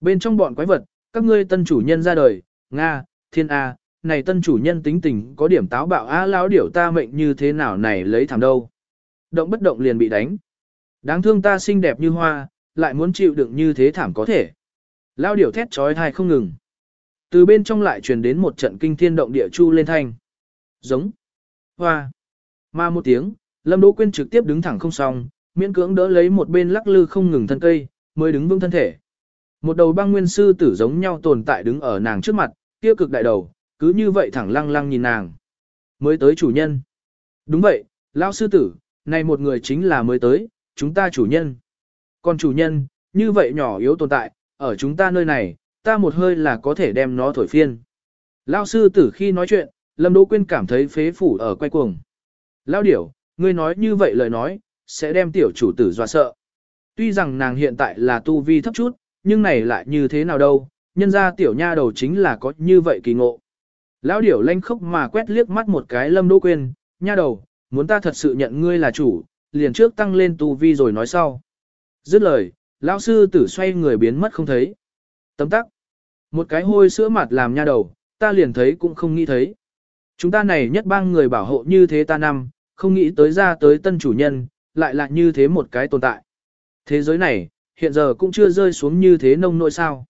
Speaker 1: Bên trong bọn quái vật, các ngươi tân chủ nhân ra đời, Nga, Thiên A, này tân chủ nhân tính tình có điểm táo bạo A lão điểu ta mệnh như thế nào này lấy thảm đâu. Động bất động liền bị đánh. Đáng thương ta xinh đẹp như hoa, lại muốn chịu đựng như thế thảm có thể. lão điểu thét chói tai không ngừng. Từ bên trong lại truyền đến một trận kinh thiên động địa chu lên thanh. Giống. Hoa. Mà một tiếng, Lâm Đỗ Quyên trực tiếp đứng thẳng không xong, miễn cưỡng đỡ lấy một bên lắc lư không ngừng thân cây, mới đứng vững thân thể. Một đầu băng nguyên sư tử giống nhau tồn tại đứng ở nàng trước mặt, kia cực đại đầu, cứ như vậy thẳng lăng lăng nhìn nàng. Mới tới chủ nhân. Đúng vậy, lão sư tử, này một người chính là mới tới, chúng ta chủ nhân. Còn chủ nhân, như vậy nhỏ yếu tồn tại, ở chúng ta nơi này, ta một hơi là có thể đem nó thổi phiên. lão sư tử khi nói chuyện, Lâm Đỗ Quyên cảm thấy phế phủ ở quay cuồng. Lao điểu, ngươi nói như vậy lời nói, sẽ đem tiểu chủ tử dọa sợ. Tuy rằng nàng hiện tại là tu vi thấp chút, nhưng này lại như thế nào đâu, nhân ra tiểu nha đầu chính là có như vậy kỳ ngộ. Lão điểu lanh khốc mà quét liếc mắt một cái Lâm Đỗ Quyên, nha đầu, muốn ta thật sự nhận ngươi là chủ, liền trước tăng lên tu vi rồi nói sau. Dứt lời, lão sư tử xoay người biến mất không thấy. Tấm tắc. Một cái hôi sữa mặt làm nha đầu, ta liền thấy cũng không nghĩ thấy. Chúng ta này nhất bang người bảo hộ như thế ta năm, không nghĩ tới ra tới tân chủ nhân, lại là như thế một cái tồn tại. Thế giới này, hiện giờ cũng chưa rơi xuống như thế nông nội sao.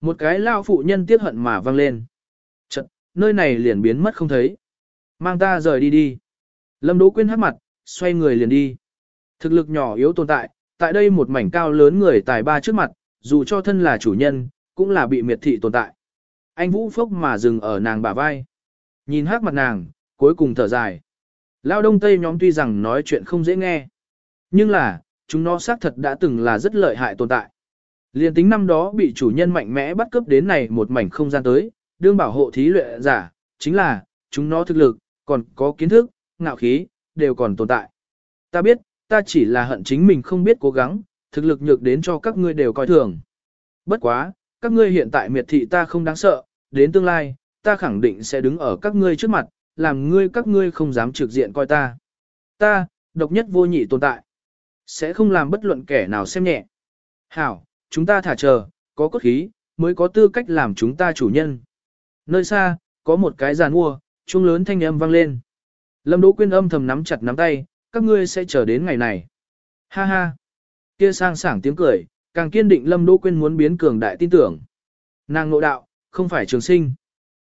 Speaker 1: Một cái lao phụ nhân tiếc hận mà vang lên. Chật, nơi này liền biến mất không thấy. Mang ta rời đi đi. Lâm Đỗ Quyên hát mặt, xoay người liền đi. Thực lực nhỏ yếu tồn tại, tại đây một mảnh cao lớn người tài ba trước mặt, dù cho thân là chủ nhân, cũng là bị miệt thị tồn tại. Anh Vũ phốc mà dừng ở nàng bả vai. Nhìn hát mặt nàng, cuối cùng thở dài. Lao đông tây nhóm tuy rằng nói chuyện không dễ nghe. Nhưng là, chúng nó xác thật đã từng là rất lợi hại tồn tại. Liên tính năm đó bị chủ nhân mạnh mẽ bắt cướp đến này một mảnh không gian tới, đương bảo hộ thí luyện giả, chính là, chúng nó thực lực, còn có kiến thức, ngạo khí, đều còn tồn tại. Ta biết, ta chỉ là hận chính mình không biết cố gắng, thực lực nhược đến cho các ngươi đều coi thường. Bất quá, các ngươi hiện tại miệt thị ta không đáng sợ, đến tương lai, ta khẳng định sẽ đứng ở các ngươi trước mặt, làm ngươi các ngươi không dám trực diện coi ta. Ta, độc nhất vô nhị tồn tại. Sẽ không làm bất luận kẻ nào xem nhẹ. Hảo, chúng ta thả chờ, có cốt khí, mới có tư cách làm chúng ta chủ nhân. Nơi xa, có một cái giàn mua, chuông lớn thanh âm vang lên. Lâm Đỗ Quyên âm thầm nắm chặt nắm tay, các ngươi sẽ chờ đến ngày này. Ha ha. Kia sang sảng tiếng cười, càng kiên định Lâm Đỗ Quyên muốn biến cường đại tin tưởng. Nàng ngộ đạo, không phải trường sinh.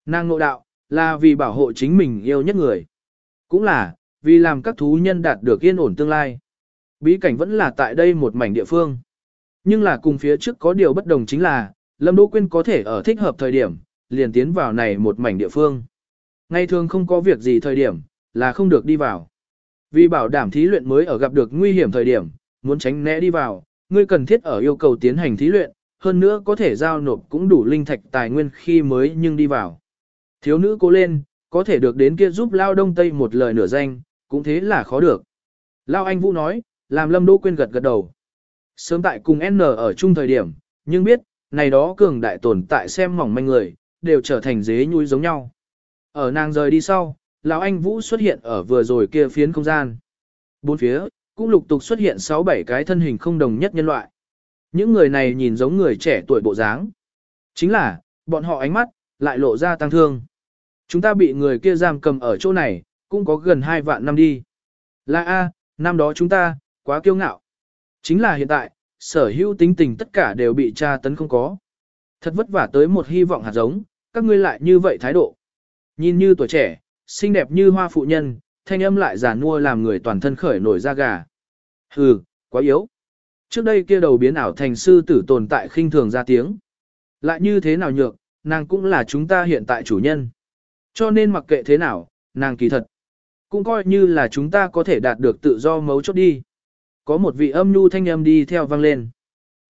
Speaker 1: Nàng ngộ đạo, là vì bảo hộ chính mình yêu nhất người. Cũng là, vì làm các thú nhân đạt được yên ổn tương lai. Bí cảnh vẫn là tại đây một mảnh địa phương. Nhưng là cùng phía trước có điều bất đồng chính là, Lâm Đỗ Quyên có thể ở thích hợp thời điểm, liền tiến vào này một mảnh địa phương. Ngày thường không có việc gì thời điểm, là không được đi vào. Vì bảo đảm thí luyện mới ở gặp được nguy hiểm thời điểm, muốn tránh né đi vào, ngươi cần thiết ở yêu cầu tiến hành thí luyện, hơn nữa có thể giao nộp cũng đủ linh thạch tài nguyên khi mới nhưng đi vào. Thiếu nữ cố lên, có thể được đến kia giúp Lao Đông Tây một lời nửa danh, cũng thế là khó được. Lao Anh Vũ nói, làm Lâm Đỗ Quyên gật gật đầu. Sớm tại cùng N ở chung thời điểm, nhưng biết, này đó cường đại tồn tại xem mỏng manh người, đều trở thành dế nhui giống nhau. Ở nàng rời đi sau, lão anh Vũ xuất hiện ở vừa rồi kia phiến không gian. Bốn phía, cũng lục tục xuất hiện 6-7 cái thân hình không đồng nhất nhân loại. Những người này nhìn giống người trẻ tuổi bộ dáng. Chính là, bọn họ ánh mắt, lại lộ ra tăng thương. Chúng ta bị người kia giam cầm ở chỗ này, cũng có gần 2 vạn năm đi. Là A, năm đó chúng ta, quá kiêu ngạo. Chính là hiện tại, sở hữu tính tình tất cả đều bị tra tấn không có. Thật vất vả tới một hy vọng hạt giống, các ngươi lại như vậy thái độ. Nhìn như tuổi trẻ, xinh đẹp như hoa phụ nhân, thanh âm lại giả nua làm người toàn thân khởi nổi da gà. Hừ, quá yếu. Trước đây kia đầu biến ảo thành sư tử tồn tại khinh thường ra tiếng. Lại như thế nào nhược, nàng cũng là chúng ta hiện tại chủ nhân. Cho nên mặc kệ thế nào, nàng kỳ thật. Cũng coi như là chúng ta có thể đạt được tự do mấu chốt đi. Có một vị âm nhu thanh âm đi theo vang lên.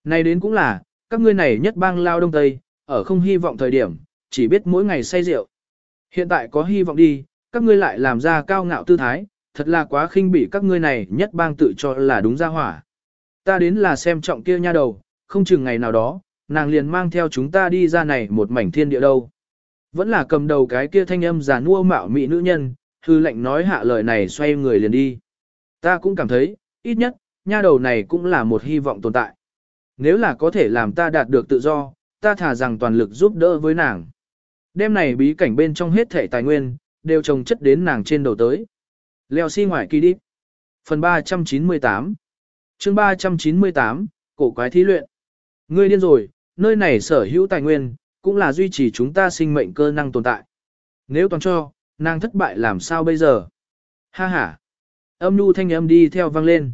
Speaker 1: Này đến cũng là, các ngươi này nhất bang lao đông tây, ở không hy vọng thời điểm, chỉ biết mỗi ngày say rượu. Hiện tại có hy vọng đi, các ngươi lại làm ra cao ngạo tư thái, thật là quá khinh bỉ các ngươi này nhất bang tự cho là đúng ra hỏa. Ta đến là xem trọng kia nha đầu, không chừng ngày nào đó, nàng liền mang theo chúng ta đi ra này một mảnh thiên địa đâu. Vẫn là cầm đầu cái kia thanh âm giả nua mạo mị nữ nhân, hư lệnh nói hạ lời này xoay người liền đi. Ta cũng cảm thấy, ít nhất, nha đầu này cũng là một hy vọng tồn tại. Nếu là có thể làm ta đạt được tự do, ta thả rằng toàn lực giúp đỡ với nàng. Đêm này bí cảnh bên trong hết thể tài nguyên, đều trồng chất đến nàng trên đầu tới. Leo xi si ngoài kỳ đi. Phần 398 chương 398, cổ quái thí luyện. Ngươi điên rồi, nơi này sở hữu tài nguyên, cũng là duy trì chúng ta sinh mệnh cơ năng tồn tại. Nếu toàn cho, nàng thất bại làm sao bây giờ? Ha ha. Âm nu thanh âm đi theo vang lên.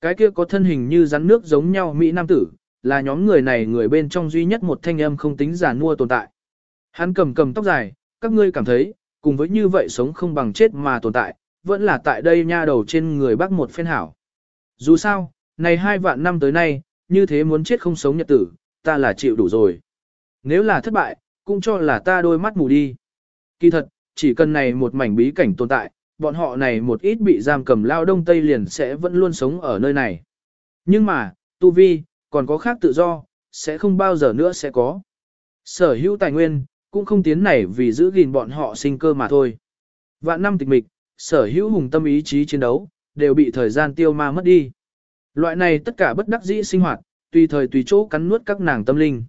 Speaker 1: Cái kia có thân hình như rắn nước giống nhau Mỹ Nam tử, là nhóm người này người bên trong duy nhất một thanh âm không tính giả mua tồn tại. Hắn cầm cầm tóc dài, các ngươi cảm thấy, cùng với như vậy sống không bằng chết mà tồn tại, vẫn là tại đây nha đầu trên người bác một phen hảo. Dù sao, này hai vạn năm tới nay, như thế muốn chết không sống nhật tử, ta là chịu đủ rồi. Nếu là thất bại, cũng cho là ta đôi mắt mù đi. Kỳ thật, chỉ cần này một mảnh bí cảnh tồn tại, bọn họ này một ít bị giam cầm lao đông tây liền sẽ vẫn luôn sống ở nơi này. Nhưng mà, tu vi, còn có khác tự do, sẽ không bao giờ nữa sẽ có. Sở hữu tài nguyên, cũng không tiến này vì giữ gìn bọn họ sinh cơ mà thôi. Vạn năm tịch mịch, sở hữu hùng tâm ý chí chiến đấu, đều bị thời gian tiêu ma mất đi. Loại này tất cả bất đắc dĩ sinh hoạt, tùy thời tùy chỗ cắn nuốt các nàng tâm linh.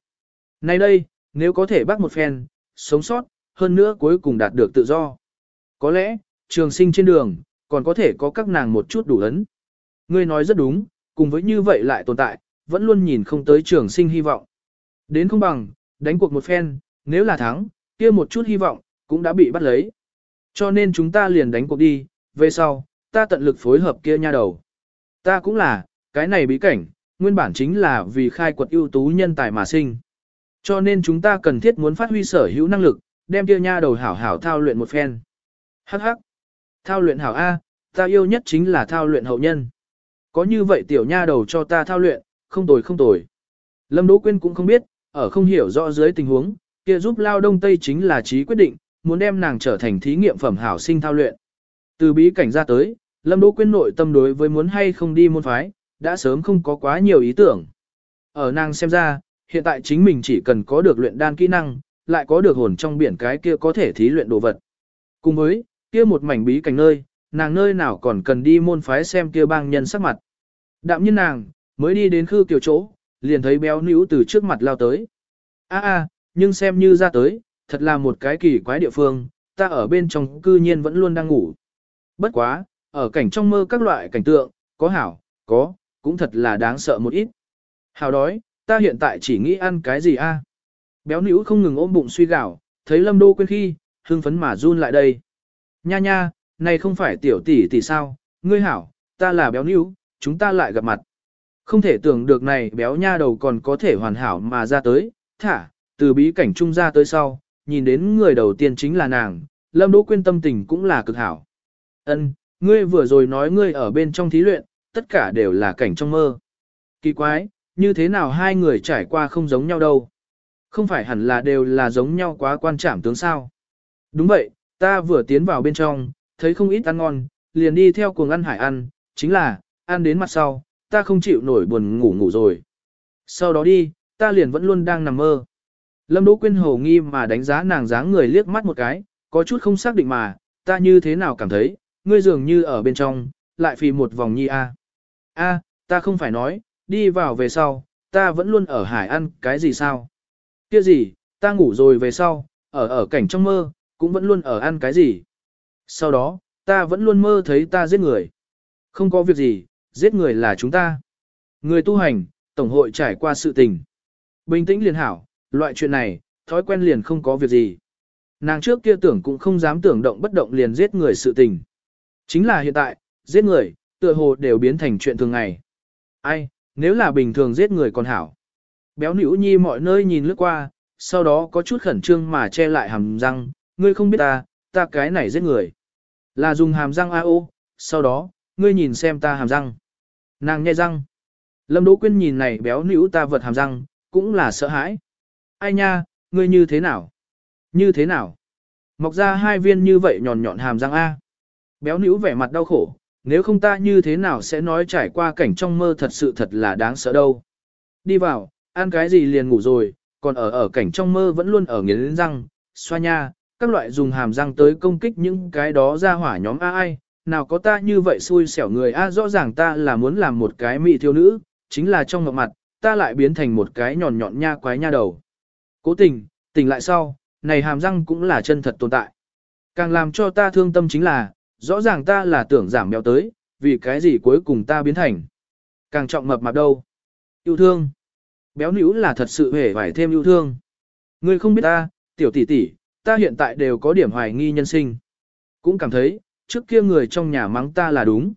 Speaker 1: Nay đây, nếu có thể bắt một phen, sống sót, hơn nữa cuối cùng đạt được tự do. Có lẽ, trường sinh trên đường, còn có thể có các nàng một chút đủ ấn. Ngươi nói rất đúng, cùng với như vậy lại tồn tại, vẫn luôn nhìn không tới trường sinh hy vọng. Đến không bằng, đánh cuộc một phen, nếu là thắng, kia một chút hy vọng, cũng đã bị bắt lấy. Cho nên chúng ta liền đánh cuộc đi, về sau, ta tận lực phối hợp kia nha đầu. Ta cũng là, cái này bí cảnh, nguyên bản chính là vì khai quật ưu tú nhân tài mà sinh. Cho nên chúng ta cần thiết muốn phát huy sở hữu năng lực, đem kia nha đầu hảo hảo thao luyện một phen. Hắc hắc. Thao luyện hảo A, ta yêu nhất chính là thao luyện hậu nhân. Có như vậy tiểu nha đầu cho ta thao luyện, không tồi không tồi. Lâm Đỗ Quyên cũng không biết, ở không hiểu rõ dưới tình huống, kia giúp lao đông tây chính là trí quyết định, muốn đem nàng trở thành thí nghiệm phẩm hảo sinh thao luyện. Từ bí cảnh ra tới, Lâm Đỗ Quyên nội tâm đối với muốn hay không đi môn phái, đã sớm không có quá nhiều ý tưởng. Ở nàng xem ra, hiện tại chính mình chỉ cần có được luyện đan kỹ năng, lại có được hồn trong biển cái kia có thể thí luyện đồ vật. Cùng với, kia một mảnh bí cảnh nơi, nàng nơi nào còn cần đi môn phái xem kia bang nhân sắc mặt. Đạm nhiên nàng, mới đi đến khư kiều chỗ, liền thấy béo nữ từ trước mặt lao tới. a a nhưng xem như ra tới, thật là một cái kỳ quái địa phương, ta ở bên trong cư nhiên vẫn luôn đang ngủ. Bất quá, ở cảnh trong mơ các loại cảnh tượng, có hảo, có, cũng thật là đáng sợ một ít. hào đói, ta hiện tại chỉ nghĩ ăn cái gì a? Béo nữ không ngừng ôm bụng suy gạo, thấy lâm đô quên khi, hưng phấn mà run lại đây. Nha nha, này không phải tiểu tỷ tỷ sao, ngươi hảo, ta là béo nữ, chúng ta lại gặp mặt. Không thể tưởng được này béo nha đầu còn có thể hoàn hảo mà ra tới, thả, từ bí cảnh trung ra tới sau, nhìn đến người đầu tiên chính là nàng, lâm đỗ quyên tâm tình cũng là cực hảo. Ân, ngươi vừa rồi nói ngươi ở bên trong thí luyện, tất cả đều là cảnh trong mơ. Kỳ quái, như thế nào hai người trải qua không giống nhau đâu. Không phải hẳn là đều là giống nhau quá quan trảm tướng sao. Đúng vậy, ta vừa tiến vào bên trong, thấy không ít ăn ngon, liền đi theo cuồng ăn hải ăn, chính là, ăn đến mặt sau, ta không chịu nổi buồn ngủ ngủ rồi. Sau đó đi, ta liền vẫn luôn đang nằm mơ. Lâm Đỗ Quyên hồ nghi mà đánh giá nàng dáng người liếc mắt một cái, có chút không xác định mà, ta như thế nào cảm thấy, ngươi dường như ở bên trong, lại phì một vòng nhi a. A, ta không phải nói, đi vào về sau, ta vẫn luôn ở hải ăn cái gì sao? Kia gì, ta ngủ rồi về sau, ở ở cảnh trong mơ, cũng vẫn luôn ở ăn cái gì? Sau đó, ta vẫn luôn mơ thấy ta giết người. Không có việc gì, giết người là chúng ta. Người tu hành, tổng hội trải qua sự tình. Bình tĩnh liền hảo, loại chuyện này, thói quen liền không có việc gì. Nàng trước kia tưởng cũng không dám tưởng động bất động liền giết người sự tình. Chính là hiện tại, giết người, tựa hồ đều biến thành chuyện thường ngày. Ai, nếu là bình thường giết người còn hảo. Béo nữ nhi mọi nơi nhìn lướt qua, sau đó có chút khẩn trương mà che lại hàm răng, ngươi không biết ta, ta cái này giết người. Là dùng hàm răng a o, sau đó, ngươi nhìn xem ta hàm răng. Nàng nhai răng. Lâm Đỗ Quyên nhìn này béo nữ ta vật hàm răng, cũng là sợ hãi. Ai nha, ngươi như thế nào? Như thế nào? Mọc ra hai viên như vậy nhọn nhọn hàm răng A. Béo nữ vẻ mặt đau khổ, nếu không ta như thế nào sẽ nói trải qua cảnh trong mơ thật sự thật là đáng sợ đâu. Đi vào, ăn cái gì liền ngủ rồi, còn ở ở cảnh trong mơ vẫn luôn ở nghiến răng, xoa nha, các loại dùng hàm răng tới công kích những cái đó ra hỏa nhóm A ai, nào có ta như vậy xui xẻo người A rõ ràng ta là muốn làm một cái mỹ thiếu nữ, chính là trong ngọc mặt, ta lại biến thành một cái nhọn nhọn nha quái nha đầu. Cố tình, tỉnh lại sau, này hàm răng cũng là chân thật tồn tại. Càng làm cho ta thương tâm chính là, rõ ràng ta là tưởng giảm béo tới, vì cái gì cuối cùng ta biến thành. Càng trọng mập mạp đâu. Yêu thương. Béo nữ là thật sự hề phải thêm yêu thương. Ngươi không biết ta, tiểu tỷ tỷ, ta hiện tại đều có điểm hoài nghi nhân sinh. Cũng cảm thấy, trước kia người trong nhà mắng ta là đúng.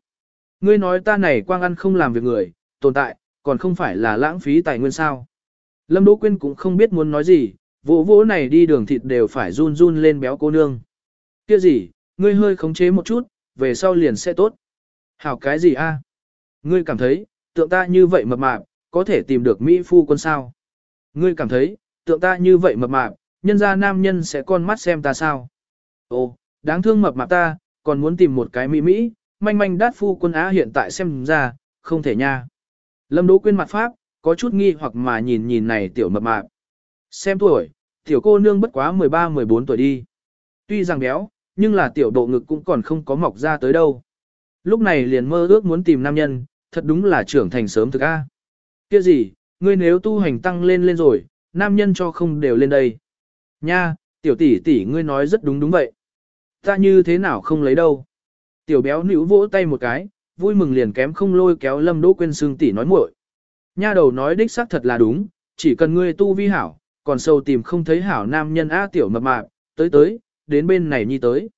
Speaker 1: Ngươi nói ta này quang ăn không làm việc người, tồn tại, còn không phải là lãng phí tài nguyên sao. Lâm Đỗ Quyên cũng không biết muốn nói gì, vỗ vỗ này đi đường thịt đều phải run run lên béo cô nương. Kia gì, ngươi hơi khống chế một chút, về sau liền sẽ tốt. Hảo cái gì a? Ngươi cảm thấy, tượng ta như vậy mập mạp, có thể tìm được Mỹ phu quân sao? Ngươi cảm thấy, tượng ta như vậy mập mạp, nhân gia nam nhân sẽ con mắt xem ta sao? Ồ, đáng thương mập mạp ta, còn muốn tìm một cái Mỹ Mỹ, manh manh đát phu quân á hiện tại xem ra, không thể nha. Lâm Đỗ Quyên mặt pháp, có chút nghi hoặc mà nhìn nhìn này tiểu mập mạp. Xem tuổi, tiểu cô nương bất quá 13-14 tuổi đi. Tuy rằng béo, nhưng là tiểu độ ngực cũng còn không có mọc ra tới đâu. Lúc này liền mơ ước muốn tìm nam nhân, thật đúng là trưởng thành sớm thực a. Kia gì, ngươi nếu tu hành tăng lên lên rồi, nam nhân cho không đều lên đây. Nha, tiểu tỷ tỷ ngươi nói rất đúng đúng vậy. Ta như thế nào không lấy đâu. Tiểu béo nữ vỗ tay một cái, vui mừng liền kém không lôi kéo lâm đỗ quên xương tỷ nói muội. Nha đầu nói đích xác thật là đúng, chỉ cần ngươi tu vi hảo, còn sâu tìm không thấy hảo nam nhân a tiểu mập mạp, tới tới, đến bên này nhi tới.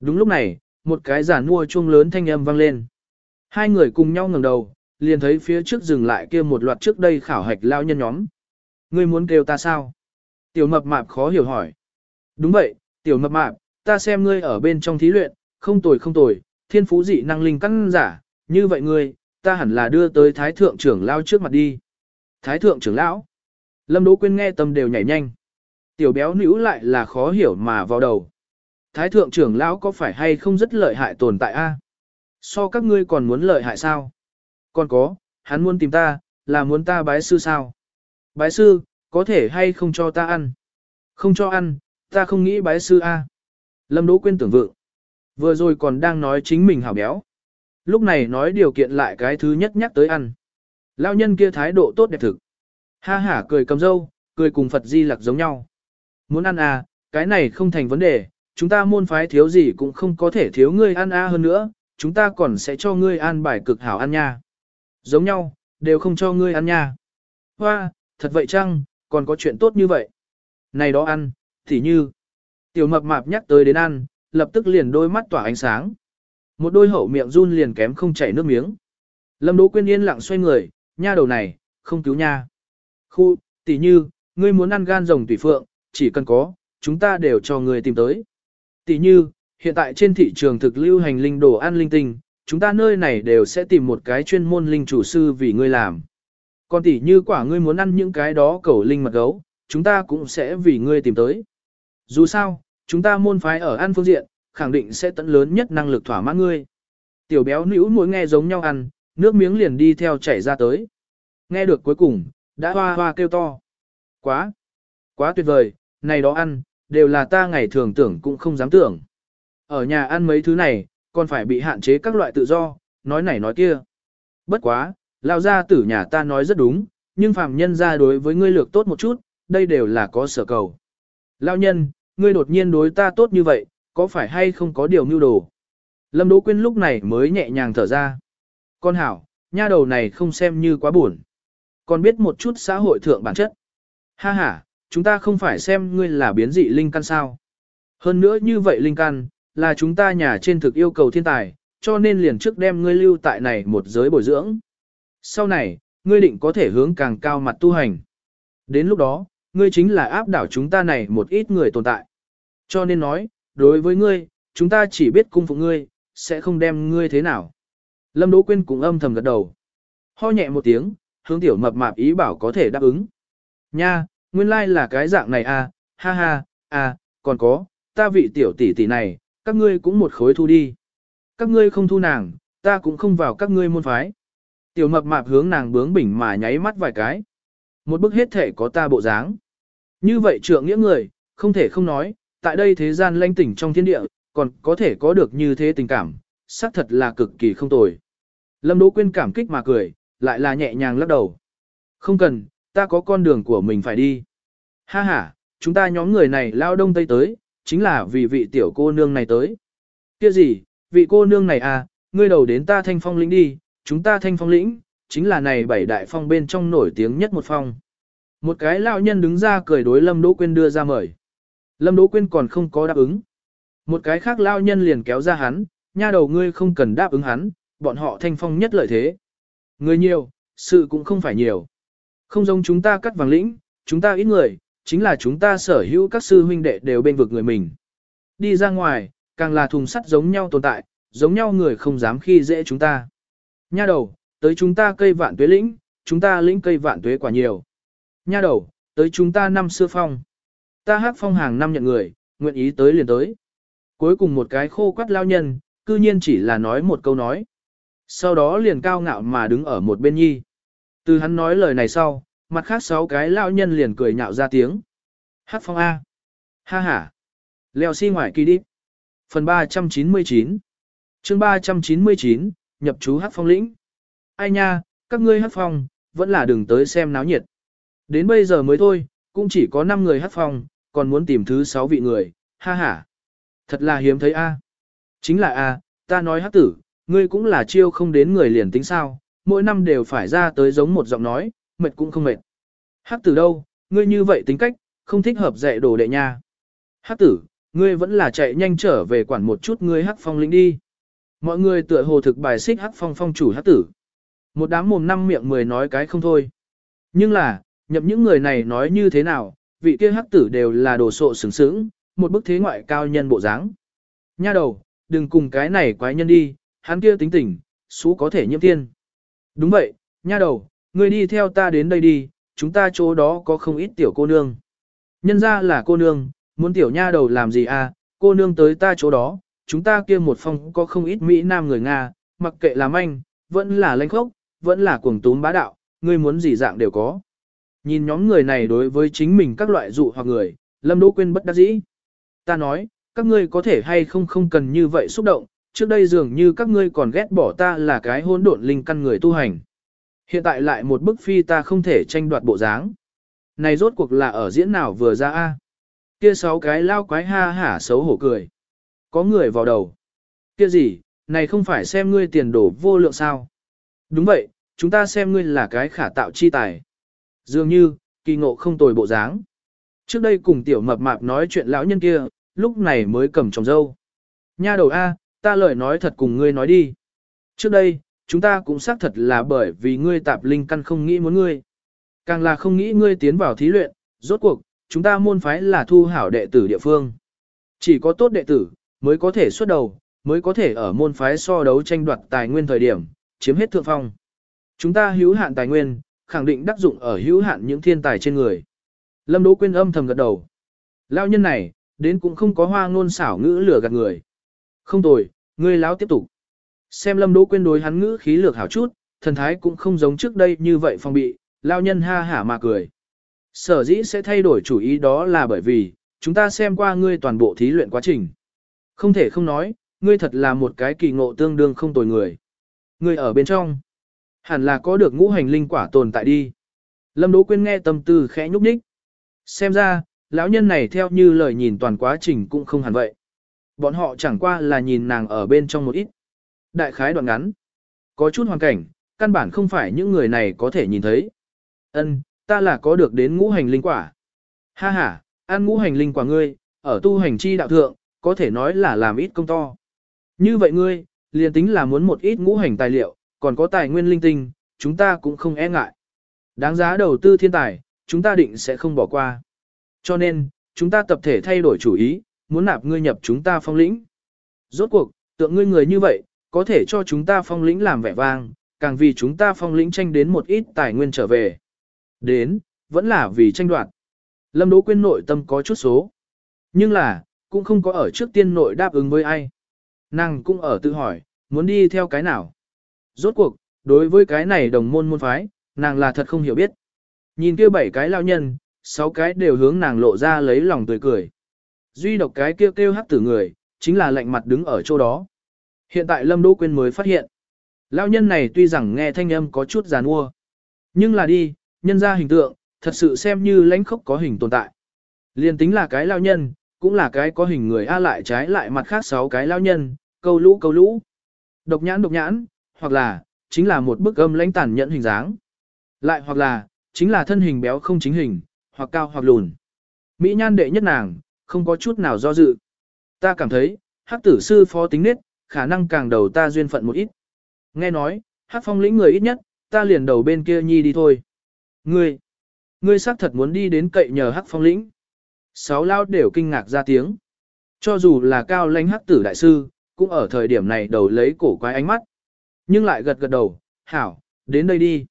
Speaker 1: Đúng lúc này, một cái giả mua chuông lớn thanh âm vang lên. Hai người cùng nhau ngẩng đầu, liền thấy phía trước dừng lại kia một loạt trước đây khảo hạch lao nhân nhóm. Ngươi muốn kêu ta sao? Tiểu mập mạp khó hiểu hỏi. Đúng vậy, tiểu mập mạp, ta xem ngươi ở bên trong thí luyện, không tồi không tồi, thiên phú dị năng linh căn giả, như vậy ngươi, ta hẳn là đưa tới thái thượng trưởng lao trước mặt đi. Thái thượng trưởng lão. Lâm Đỗ Quyên nghe tâm đều nhảy nhanh. Tiểu béo nữ lại là khó hiểu mà vào đầu. Thái thượng trưởng lão có phải hay không rất lợi hại tồn tại a? So các ngươi còn muốn lợi hại sao? Còn có, hắn muốn tìm ta, là muốn ta bái sư sao? Bái sư, có thể hay không cho ta ăn? Không cho ăn, ta không nghĩ bái sư a. Lâm Đỗ Quyên tưởng vượng. Vừa rồi còn đang nói chính mình hảo béo. Lúc này nói điều kiện lại cái thứ nhất nhắc tới ăn. Lão nhân kia thái độ tốt đẹp thực. Ha hả cười cầm dâu, cười cùng Phật Di Lặc giống nhau. Muốn ăn à, cái này không thành vấn đề, chúng ta môn phái thiếu gì cũng không có thể thiếu ngươi ăn a hơn nữa, chúng ta còn sẽ cho ngươi ăn bài cực hảo ăn nha. Giống nhau, đều không cho ngươi ăn nha. Hoa, thật vậy chăng, còn có chuyện tốt như vậy. Này đó ăn, thì như. Tiểu mập mạp nhắc tới đến ăn, lập tức liền đôi mắt tỏa ánh sáng. Một đôi hậu miệng run liền kém không chảy nước miếng. Lâm Đỗ Quyên yên lặng xoay người, nha đầu này, không cứu nha. Khu, tỷ như, ngươi muốn ăn gan rồng tùy phượng, chỉ cần có, chúng ta đều cho người tìm tới. Tỷ như, hiện tại trên thị trường thực lưu hành linh đồ ăn linh tinh, chúng ta nơi này đều sẽ tìm một cái chuyên môn linh chủ sư vì ngươi làm. Còn tỷ như quả ngươi muốn ăn những cái đó cầu linh mật gấu, chúng ta cũng sẽ vì ngươi tìm tới. Dù sao, chúng ta môn phái ở ăn phương diện, khẳng định sẽ tận lớn nhất năng lực thỏa mãn ngươi. Tiểu béo nữ mỗi nghe giống nhau ăn, nước miếng liền đi theo chảy ra tới. Nghe được cuối cùng, đã hoa hoa kêu to. Quá, quá tuyệt vời, này đó ăn, đều là ta ngày thường tưởng cũng không dám tưởng. Ở nhà ăn mấy thứ này, còn phải bị hạn chế các loại tự do, nói này nói kia. Bất quá, lao ra tử nhà ta nói rất đúng, nhưng phàm nhân ra đối với ngươi lược tốt một chút, đây đều là có sở cầu. Lao nhân, ngươi đột nhiên đối ta tốt như vậy, có phải hay không có điều mưu đồ? Lâm Đỗ Quyên lúc này mới nhẹ nhàng thở ra. Con hảo, nha đầu này không xem như quá buồn. Còn biết một chút xã hội thượng bản chất. Ha ha, chúng ta không phải xem ngươi là biến dị linh căn sao. Hơn nữa như vậy linh căn, là chúng ta nhà trên thực yêu cầu thiên tài, cho nên liền trước đem ngươi lưu tại này một giới bồi dưỡng. Sau này, ngươi định có thể hướng càng cao mặt tu hành. Đến lúc đó, ngươi chính là áp đảo chúng ta này một ít người tồn tại. Cho nên nói, đối với ngươi, chúng ta chỉ biết cung phục ngươi, sẽ không đem ngươi thế nào. Lâm Đỗ Quyên cũng âm thầm gật đầu. Ho nhẹ một tiếng, hướng tiểu mập mạp ý bảo có thể đáp ứng. Nha, nguyên lai like là cái dạng này à, ha ha, à, còn có, ta vị tiểu tỷ tỷ này, các ngươi cũng một khối thu đi. Các ngươi không thu nàng, ta cũng không vào các ngươi môn phái. Tiểu mập mạp hướng nàng bướng bỉnh mà nháy mắt vài cái. Một bức hết thể có ta bộ dáng. Như vậy trượng nghĩa người, không thể không nói, tại đây thế gian lanh tỉnh trong thiên địa, còn có thể có được như thế tình cảm, xác thật là cực kỳ không tồi. Lâm Đỗ Quyên cảm kích mà cười, lại là nhẹ nhàng lắc đầu. Không cần, ta có con đường của mình phải đi. Ha ha, chúng ta nhóm người này lao đông tây tới, chính là vì vị tiểu cô nương này tới. Kia gì, vị cô nương này à, ngươi đầu đến ta thanh phong lĩnh đi, chúng ta thanh phong lĩnh, chính là này bảy đại phong bên trong nổi tiếng nhất một phong. Một cái lão nhân đứng ra cười đối Lâm Đỗ Quyên đưa ra mời. Lâm Đỗ Quyên còn không có đáp ứng. Một cái khác lão nhân liền kéo ra hắn, nha đầu ngươi không cần đáp ứng hắn, bọn họ thanh phong nhất lợi thế. Người nhiều, sự cũng không phải nhiều. Không giống chúng ta cắt vàng lĩnh, chúng ta ít người, chính là chúng ta sở hữu các sư huynh đệ đều bên vực người mình. Đi ra ngoài, càng là thùng sắt giống nhau tồn tại, giống nhau người không dám khi dễ chúng ta. Nha đầu, tới chúng ta cây vạn tuế lĩnh, chúng ta lĩnh cây vạn tuế quả nhiều. Nha đầu, tới chúng ta năm xưa phong. Ta hát phong hàng năm nhận người, nguyện ý tới liền tới. Cuối cùng một cái khô quắt lao nhân, cư nhiên chỉ là nói một câu nói. Sau đó liền cao ngạo mà đứng ở một bên nhi. Từ hắn nói lời này sau, mặt khác sáu cái lao nhân liền cười nhạo ra tiếng. Hát phong A. Ha ha. Leo xi si ngoài kỳ đi. Phần 399. chương 399, nhập chú hát phong lĩnh. Ai nha, các ngươi hát phong, vẫn là đừng tới xem náo nhiệt. Đến bây giờ mới thôi, cũng chỉ có 5 người hát phong, còn muốn tìm thứ 6 vị người, ha ha. Thật là hiếm thấy a. Chính là a, ta nói hát tử, ngươi cũng là chiêu không đến người liền tính sao, mỗi năm đều phải ra tới giống một giọng nói, mệt cũng không mệt. Hát tử đâu, ngươi như vậy tính cách, không thích hợp dạy đồ đệ nha. Hát tử, ngươi vẫn là chạy nhanh trở về quản một chút ngươi hắc phong lĩnh đi. Mọi người tựa hồ thực bài xích hắc phong phong chủ hắc tử. Một đám mồm năm miệng mười nói cái không thôi. Nhưng là, nhập những người này nói như thế nào, vị kia hắc tử đều là đồ sộ sướng sướng, một bức thế ngoại cao nhân bộ dáng. Nha đầu, đừng cùng cái này quái nhân đi, hắn kia tính tình, xú có thể nhiễm tiên. Đúng vậy, nha đầu, ngươi đi theo ta đến đây đi, chúng ta chỗ đó có không ít tiểu cô nương. Nhân ra là cô nương, muốn tiểu nha đầu làm gì à, cô nương tới ta chỗ đó, chúng ta kia một phòng có không ít Mỹ Nam người Nga, mặc kệ làm anh, vẫn là lãnh khốc, vẫn là cuồng túm bá đạo, ngươi muốn gì dạng đều có. Nhìn nhóm người này đối với chính mình các loại dụ hoặc người, Lâm Đỗ Quyên bất đắc dĩ. Ta nói, các ngươi có thể hay không không cần như vậy xúc động, trước đây dường như các ngươi còn ghét bỏ ta là cái hỗn độn linh căn người tu hành. Hiện tại lại một bức phi ta không thể tranh đoạt bộ dáng. Này rốt cuộc là ở diễn nào vừa ra a? Kia sáu cái lao quái ha hả xấu hổ cười. Có người vào đầu. Kia gì, này không phải xem ngươi tiền đổ vô lượng sao? Đúng vậy, chúng ta xem ngươi là cái khả tạo chi tài. Dường như, kỳ ngộ không tồi bộ dáng. Trước đây cùng tiểu mập mạp nói chuyện lão nhân kia, lúc này mới cầm chồng dâu. Nha đầu A, ta lời nói thật cùng ngươi nói đi. Trước đây, chúng ta cũng xác thật là bởi vì ngươi tạp linh căn không nghĩ muốn ngươi. Càng là không nghĩ ngươi tiến vào thí luyện, rốt cuộc, chúng ta môn phái là thu hảo đệ tử địa phương. Chỉ có tốt đệ tử, mới có thể xuất đầu, mới có thể ở môn phái so đấu tranh đoạt tài nguyên thời điểm, chiếm hết thượng phong. Chúng ta hữu hạn tài nguyên, khẳng định đắc dụng ở hữu hạn những thiên tài trên người. Lâm Đỗ Quyên âm thầm gật đầu. Lão nhân này, đến cũng không có hoa ngôn xảo ngữ lừa gạt người. Không tồi, ngươi lão tiếp tục. Xem Lâm Đỗ Quyên đối hắn ngữ khí lược hảo chút, thần thái cũng không giống trước đây như vậy phong bị, lão nhân ha hả mà cười. Sở dĩ sẽ thay đổi chủ ý đó là bởi vì, chúng ta xem qua ngươi toàn bộ thí luyện quá trình. Không thể không nói, ngươi thật là một cái kỳ ngộ tương đương không tồi người. Ngươi ở bên trong, hẳn là có được ngũ hành linh quả tồn tại đi. Lâm Đỗ Quyên nghe tâm tư khẽ nhúc nhích. Xem ra, lão nhân này theo như lời nhìn toàn quá trình cũng không hẳn vậy. Bọn họ chẳng qua là nhìn nàng ở bên trong một ít. Đại khái đoạn ngắn. Có chút hoàn cảnh, căn bản không phải những người này có thể nhìn thấy. Ân, ta là có được đến ngũ hành linh quả. Ha ha, ăn ngũ hành linh quả ngươi, ở tu hành chi đạo thượng, có thể nói là làm ít công to. Như vậy ngươi, liền tính là muốn một ít ngũ hành tài liệu, còn có tài nguyên linh tinh, chúng ta cũng không e ngại. Đáng giá đầu tư thiên tài, chúng ta định sẽ không bỏ qua. Cho nên, chúng ta tập thể thay đổi chủ ý, muốn nạp ngươi nhập chúng ta phong lĩnh. Rốt cuộc, tượng ngươi người như vậy, có thể cho chúng ta phong lĩnh làm vẻ vang, càng vì chúng ta phong lĩnh tranh đến một ít tài nguyên trở về. Đến, vẫn là vì tranh đoạt. Lâm Đỗ Quyên nội tâm có chút số. Nhưng là, cũng không có ở trước tiên nội đáp ứng với ai. Nàng cũng ở tự hỏi, muốn đi theo cái nào. Rốt cuộc, đối với cái này đồng môn môn phái, nàng là thật không hiểu biết. Nhìn kia bảy cái lao nhân, sáu cái đều hướng nàng lộ ra lấy lòng tươi cười. Duy độc cái kêu kêu hắc tử người, chính là lạnh mặt đứng ở chỗ đó. Hiện tại Lâm Đỗ Quyên mới phát hiện. lão nhân này tuy rằng nghe thanh âm có chút giàn ua, nhưng là đi, nhân ra hình tượng, thật sự xem như lãnh khốc có hình tồn tại. Liên tính là cái lão nhân, cũng là cái có hình người A lại trái lại mặt khác sáu cái lão nhân, câu lũ câu lũ. Độc nhãn độc nhãn, hoặc là, chính là một bức âm lãnh tàn nhẫn hình dáng. Lại hoặc là, chính là thân hình béo không chính hình, hoặc cao hoặc lùn. Mỹ nhan đệ nhất nàng, không có chút nào do dự. Ta cảm thấy, hắc tử sư phó tính nết, khả năng càng đầu ta duyên phận một ít. Nghe nói, hắc phong lĩnh người ít nhất, ta liền đầu bên kia nhi đi thôi. Ngươi, ngươi xác thật muốn đi đến cậy nhờ hắc phong lĩnh. Sáu lao đều kinh ngạc ra tiếng. Cho dù là cao lãnh hắc tử đại sư, cũng ở thời điểm này đầu lấy cổ quái ánh mắt. Nhưng lại gật gật đầu, hảo, đến đây đi.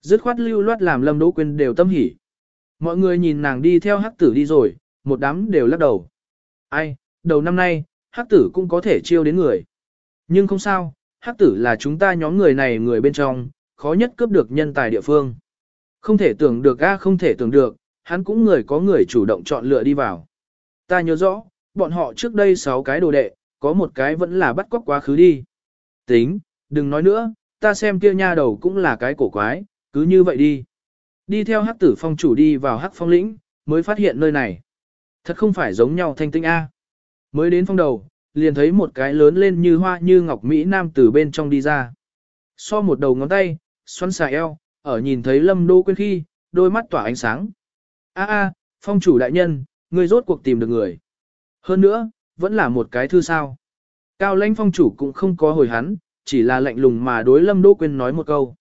Speaker 1: Dứt khoát lưu loát làm lâm đỗ quên đều tâm hỉ. Mọi người nhìn nàng đi theo hắc tử đi rồi, một đám đều lắc đầu. Ai, đầu năm nay, hắc tử cũng có thể chiêu đến người. Nhưng không sao, hắc tử là chúng ta nhóm người này người bên trong, khó nhất cướp được nhân tài địa phương. Không thể tưởng được a không thể tưởng được, hắn cũng người có người chủ động chọn lựa đi vào. Ta nhớ rõ, bọn họ trước đây 6 cái đồ đệ, có một cái vẫn là bắt cóc quá khứ đi. Tính, đừng nói nữa, ta xem kia nha đầu cũng là cái cổ quái, cứ như vậy đi. Đi theo hắc tử phong chủ đi vào hắc phong lĩnh, mới phát hiện nơi này. Thật không phải giống nhau thanh tinh A. Mới đến phong đầu, liền thấy một cái lớn lên như hoa như ngọc Mỹ Nam từ bên trong đi ra. So một đầu ngón tay, xoắn xà eo, ở nhìn thấy lâm đô quên khi, đôi mắt tỏa ánh sáng. A a, phong chủ đại nhân, người rốt cuộc tìm được người. Hơn nữa, vẫn là một cái thư sao. Cao lãnh phong chủ cũng không có hồi hắn, chỉ là lạnh lùng mà đối Lâm đô quên nói một câu.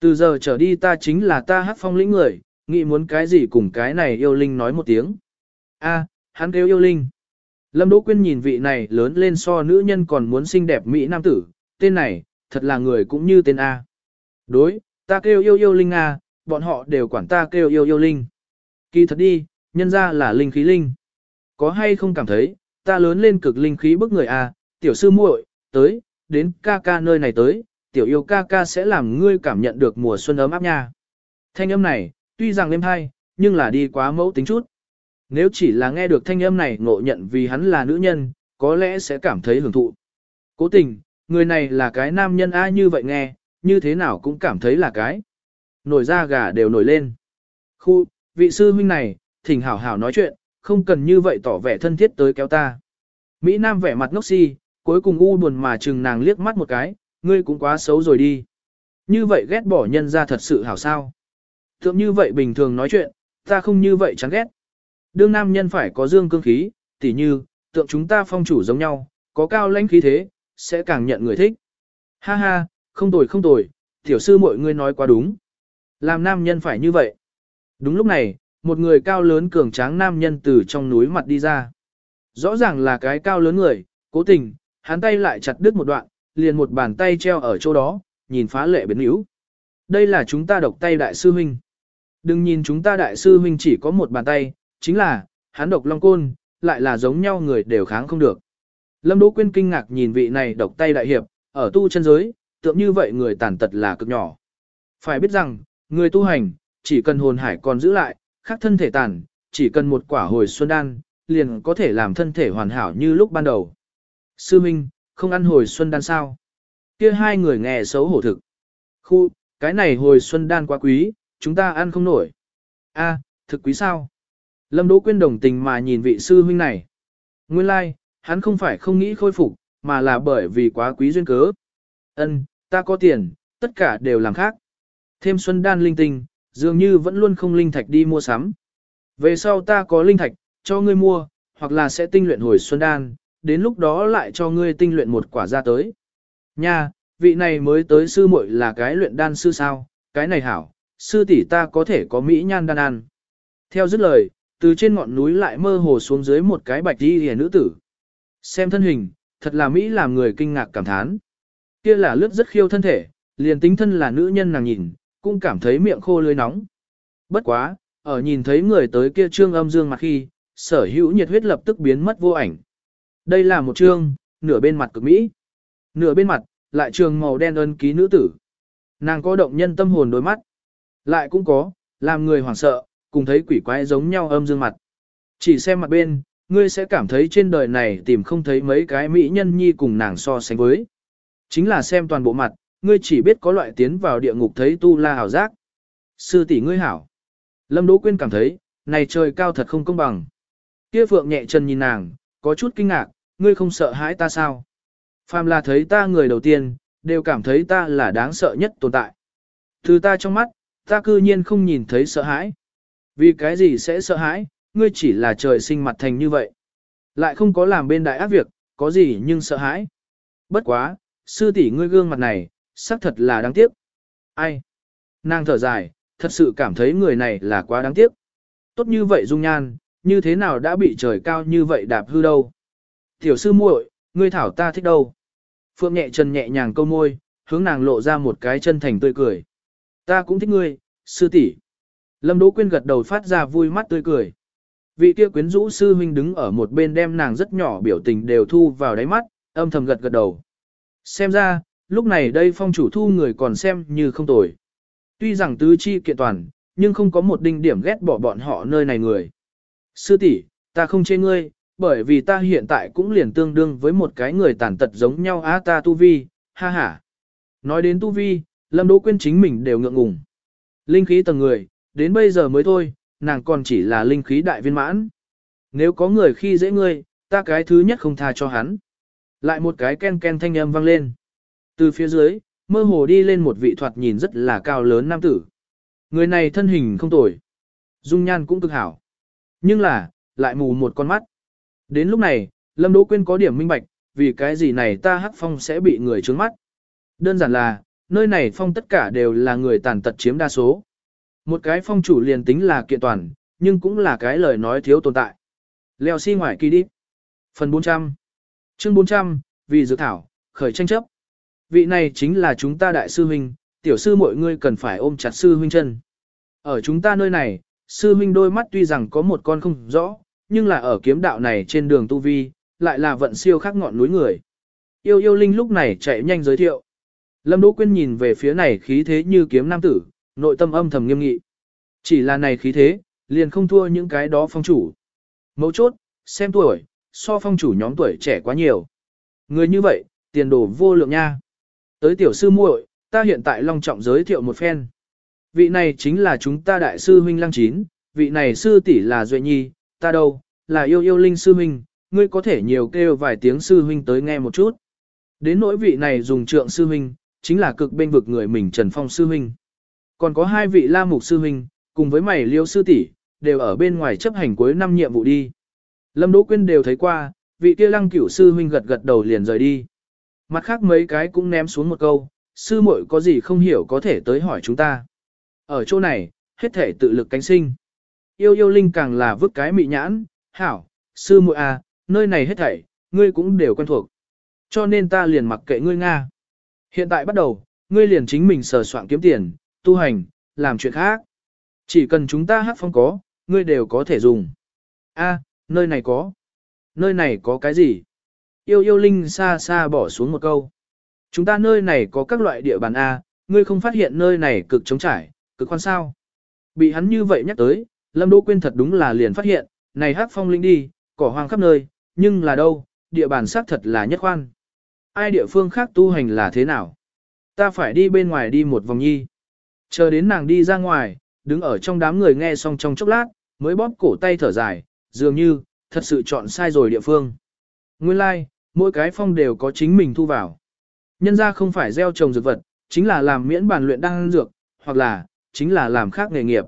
Speaker 1: Từ giờ trở đi ta chính là ta hát phong lĩnh người, nghĩ muốn cái gì cùng cái này yêu linh nói một tiếng. A, hắn kêu yêu linh. Lâm Đỗ Quyên nhìn vị này lớn lên so nữ nhân còn muốn xinh đẹp mỹ nam tử, tên này, thật là người cũng như tên A. Đối, ta kêu yêu yêu linh A, bọn họ đều quản ta kêu yêu yêu linh. Kỳ thật đi, nhân ra là linh khí linh. Có hay không cảm thấy, ta lớn lên cực linh khí bức người A, tiểu sư muội, tới, đến ca ca nơi này tới, tiểu yêu ca ca sẽ làm ngươi cảm nhận được mùa xuân ấm áp nha. Thanh âm này, tuy rằng êm hay, nhưng là đi quá mẫu tính chút. Nếu chỉ là nghe được thanh âm này ngộ nhận vì hắn là nữ nhân, có lẽ sẽ cảm thấy hưởng thụ. Cố tình, người này là cái nam nhân ai như vậy nghe, như thế nào cũng cảm thấy là cái. Nổi da gà đều nổi lên. Khu, vị sư huynh này, thỉnh hảo hảo nói chuyện, không cần như vậy tỏ vẻ thân thiết tới kéo ta. Mỹ Nam vẻ mặt ngốc si, cuối cùng u buồn mà chừng nàng liếc mắt một cái, ngươi cũng quá xấu rồi đi. Như vậy ghét bỏ nhân ra thật sự hảo sao. Thượng như vậy bình thường nói chuyện, ta không như vậy chán ghét. Đương nam nhân phải có dương cương khí, tỉ như, tượng chúng ta phong chủ giống nhau, có cao lãnh khí thế, sẽ càng nhận người thích. Ha ha, không tồi không tồi, tiểu sư mọi người nói quá đúng. Làm nam nhân phải như vậy. Đúng lúc này, một người cao lớn cường tráng nam nhân từ trong núi mặt đi ra. Rõ ràng là cái cao lớn người, cố tình, hắn tay lại chặt đứt một đoạn, liền một bàn tay treo ở chỗ đó, nhìn phá lệ biến yếu. Đây là chúng ta độc tay đại sư huynh. Đừng nhìn chúng ta đại sư huynh chỉ có một bàn tay, chính là, hắn độc long côn, lại là giống nhau người đều kháng không được. Lâm Đỗ Quyên kinh ngạc nhìn vị này độc tay đại hiệp, ở tu chân giới, tượng như vậy người tàn tật là cực nhỏ. Phải biết rằng, người tu hành, chỉ cần hồn hải còn giữ lại, khác thân thể tàn, chỉ cần một quả hồi xuân đan, liền có thể làm thân thể hoàn hảo như lúc ban đầu. Sư Minh, không ăn hồi xuân đan sao? Kia hai người nghe xấu hổ thực. Khu, cái này hồi xuân đan quá quý, chúng ta ăn không nổi. A, thực quý sao? Lâm Đỗ Quyên đồng tình mà nhìn vị sư huynh này. Nguyên lai, like, hắn không phải không nghĩ khôi phục, mà là bởi vì quá quý duyên cớ. Ân, ta có tiền, tất cả đều làm khác. Thêm xuân đan linh tinh, dường như vẫn luôn không linh thạch đi mua sắm. Về sau ta có linh thạch, cho ngươi mua, hoặc là sẽ tinh luyện hồi xuân đan, đến lúc đó lại cho ngươi tinh luyện một quả ra tới. Nha, vị này mới tới sư muội là cái luyện đan sư sao, cái này hảo, sư tỷ ta có thể có mỹ nhan đan ăn. Theo dứt lời, từ trên ngọn núi lại mơ hồ xuống dưới một cái bạch đi hề nữ tử. Xem thân hình, thật là mỹ làm người kinh ngạc cảm thán. Kia là lướt rất khiêu thân thể, liền tính thân là nữ nhân nàng nhìn, cũng cảm thấy miệng khô lưới nóng. Bất quá, ở nhìn thấy người tới kia trương âm dương mặt khi, sở hữu nhiệt huyết lập tức biến mất vô ảnh. Đây là một trương, nửa bên mặt cực mỹ. Nửa bên mặt, lại trường màu đen ân ký nữ tử. Nàng có động nhân tâm hồn đôi mắt. Lại cũng có, làm người hoảng sợ, cùng thấy quỷ quái giống nhau âm dương mặt. Chỉ xem mặt bên, ngươi sẽ cảm thấy trên đời này tìm không thấy mấy cái mỹ nhân nhi cùng nàng so sánh với. Chính là xem toàn bộ mặt, ngươi chỉ biết có loại tiến vào địa ngục thấy tu la hảo giác. Sư tỷ ngươi hảo. Lâm Đỗ Quyên cảm thấy, này trời cao thật không công bằng. Kia Phượng nhẹ chân nhìn nàng, có chút kinh ngạc, ngươi không sợ hãi ta sao? Phàm là thấy ta người đầu tiên, đều cảm thấy ta là đáng sợ nhất tồn tại. Từ ta trong mắt, ta cư nhiên không nhìn thấy sợ hãi. Vì cái gì sẽ sợ hãi, ngươi chỉ là trời sinh mặt thành như vậy. Lại không có làm bên đại ác việc, có gì nhưng sợ hãi. Bất quá, sư tỷ ngươi gương mặt này, xác thật là đáng tiếc. Ai? Nàng thở dài, thật sự cảm thấy người này là quá đáng tiếc. Tốt như vậy dung nhan, như thế nào đã bị trời cao như vậy đạp hư đâu. Tiểu sư muội, ngươi thảo ta thích đâu. Phượng nhẹ chân nhẹ nhàng câu môi, hướng nàng lộ ra một cái chân thành tươi cười. Ta cũng thích ngươi, sư tỷ. Lâm Đỗ Quyên gật đầu phát ra vui mắt tươi cười. Vị kia quyến rũ sư huynh đứng ở một bên đem nàng rất nhỏ biểu tình đều thu vào đáy mắt, âm thầm gật gật đầu. Xem ra, lúc này đây phong chủ thu người còn xem như không tồi. Tuy rằng tứ chi kiện toàn, nhưng không có một đinh điểm ghét bỏ bọn họ nơi này người. Sư tỷ, ta không chê ngươi, bởi vì ta hiện tại cũng liền tương đương với một cái người tàn tật giống nhau á ta tu vi, ha ha. Nói đến tu vi, Lâm Đỗ Quyên chính mình đều ngượng ngùng. Linh khí tầng người, đến bây giờ mới thôi, nàng còn chỉ là linh khí đại viên mãn. Nếu có người khi dễ ngươi, ta cái thứ nhất không tha cho hắn. Lại một cái ken ken thanh âm vang lên. Từ phía dưới, mơ hồ đi lên một vị thoạt nhìn rất là cao lớn nam tử. Người này thân hình không tồi. Dung nhan cũng cực hảo. Nhưng là, lại mù một con mắt. Đến lúc này, Lâm Đỗ Quyên có điểm minh bạch, vì cái gì này ta hắc phong sẽ bị người trướng mắt. Đơn giản là, nơi này phong tất cả đều là người tàn tật chiếm đa số. Một cái phong chủ liền tính là kiện toàn, nhưng cũng là cái lời nói thiếu tồn tại. Leo xi si ngoài kỳ đi. Phần 400 Chương 400, vì dự thảo, khởi tranh chấp. Vị này chính là chúng ta đại sư huynh, tiểu sư mọi người cần phải ôm chặt sư huynh chân. Ở chúng ta nơi này, sư huynh đôi mắt tuy rằng có một con không rõ, nhưng là ở kiếm đạo này trên đường tu vi, lại là vận siêu khác ngọn núi người. Yêu yêu linh lúc này chạy nhanh giới thiệu. Lâm Đỗ Quyên nhìn về phía này khí thế như kiếm nam tử, nội tâm âm thầm nghiêm nghị. Chỉ là này khí thế, liền không thua những cái đó phong chủ. Mấu chốt, xem tuổi, so phong chủ nhóm tuổi trẻ quá nhiều. Người như vậy, tiền đồ vô lượng nha. Tới tiểu sư muội, ta hiện tại long trọng giới thiệu một phen. Vị này chính là chúng ta đại sư huynh lăng chín, vị này sư tỷ là Duệ Nhi, ta đâu, là yêu yêu linh sư huynh, ngươi có thể nhiều kêu vài tiếng sư huynh tới nghe một chút. Đến nỗi vị này dùng trượng sư huynh, chính là cực bên vực người mình Trần Phong sư huynh. Còn có hai vị la mục sư huynh, cùng với mày liêu sư tỷ đều ở bên ngoài chấp hành cuối năm nhiệm vụ đi. Lâm Đỗ Quyên đều thấy qua, vị kia lăng cửu sư huynh gật gật đầu liền rời đi. Mặt khác mấy cái cũng ném xuống một câu, sư muội có gì không hiểu có thể tới hỏi chúng ta. Ở chỗ này, hết thể tự lực cánh sinh. Yêu yêu linh càng là vứt cái mị nhãn, hảo, sư muội à, nơi này hết thảy, ngươi cũng đều quen thuộc. Cho nên ta liền mặc kệ ngươi Nga. Hiện tại bắt đầu, ngươi liền chính mình sờ soạn kiếm tiền, tu hành, làm chuyện khác. Chỉ cần chúng ta hát phong có, ngươi đều có thể dùng. A, nơi này có. Nơi này có cái gì? Yêu yêu linh xa xa bỏ xuống một câu. Chúng ta nơi này có các loại địa bàn A, ngươi không phát hiện nơi này cực trống trải, cực khoan sao. Bị hắn như vậy nhắc tới, Lâm Đỗ Quyên thật đúng là liền phát hiện, này hát phong linh đi, cỏ hoang khắp nơi, nhưng là đâu, địa bàn xác thật là nhất khoan. Ai địa phương khác tu hành là thế nào? Ta phải đi bên ngoài đi một vòng nhi. Chờ đến nàng đi ra ngoài, đứng ở trong đám người nghe xong trong chốc lát, mới bóp cổ tay thở dài, dường như, thật sự chọn sai rồi địa phương. Nguyên lai, like, mỗi cái phong đều có chính mình thu vào. Nhân ra không phải gieo trồng dược vật, chính là làm miễn bản luyện đăng dược, hoặc là, chính là làm khác nghề nghiệp.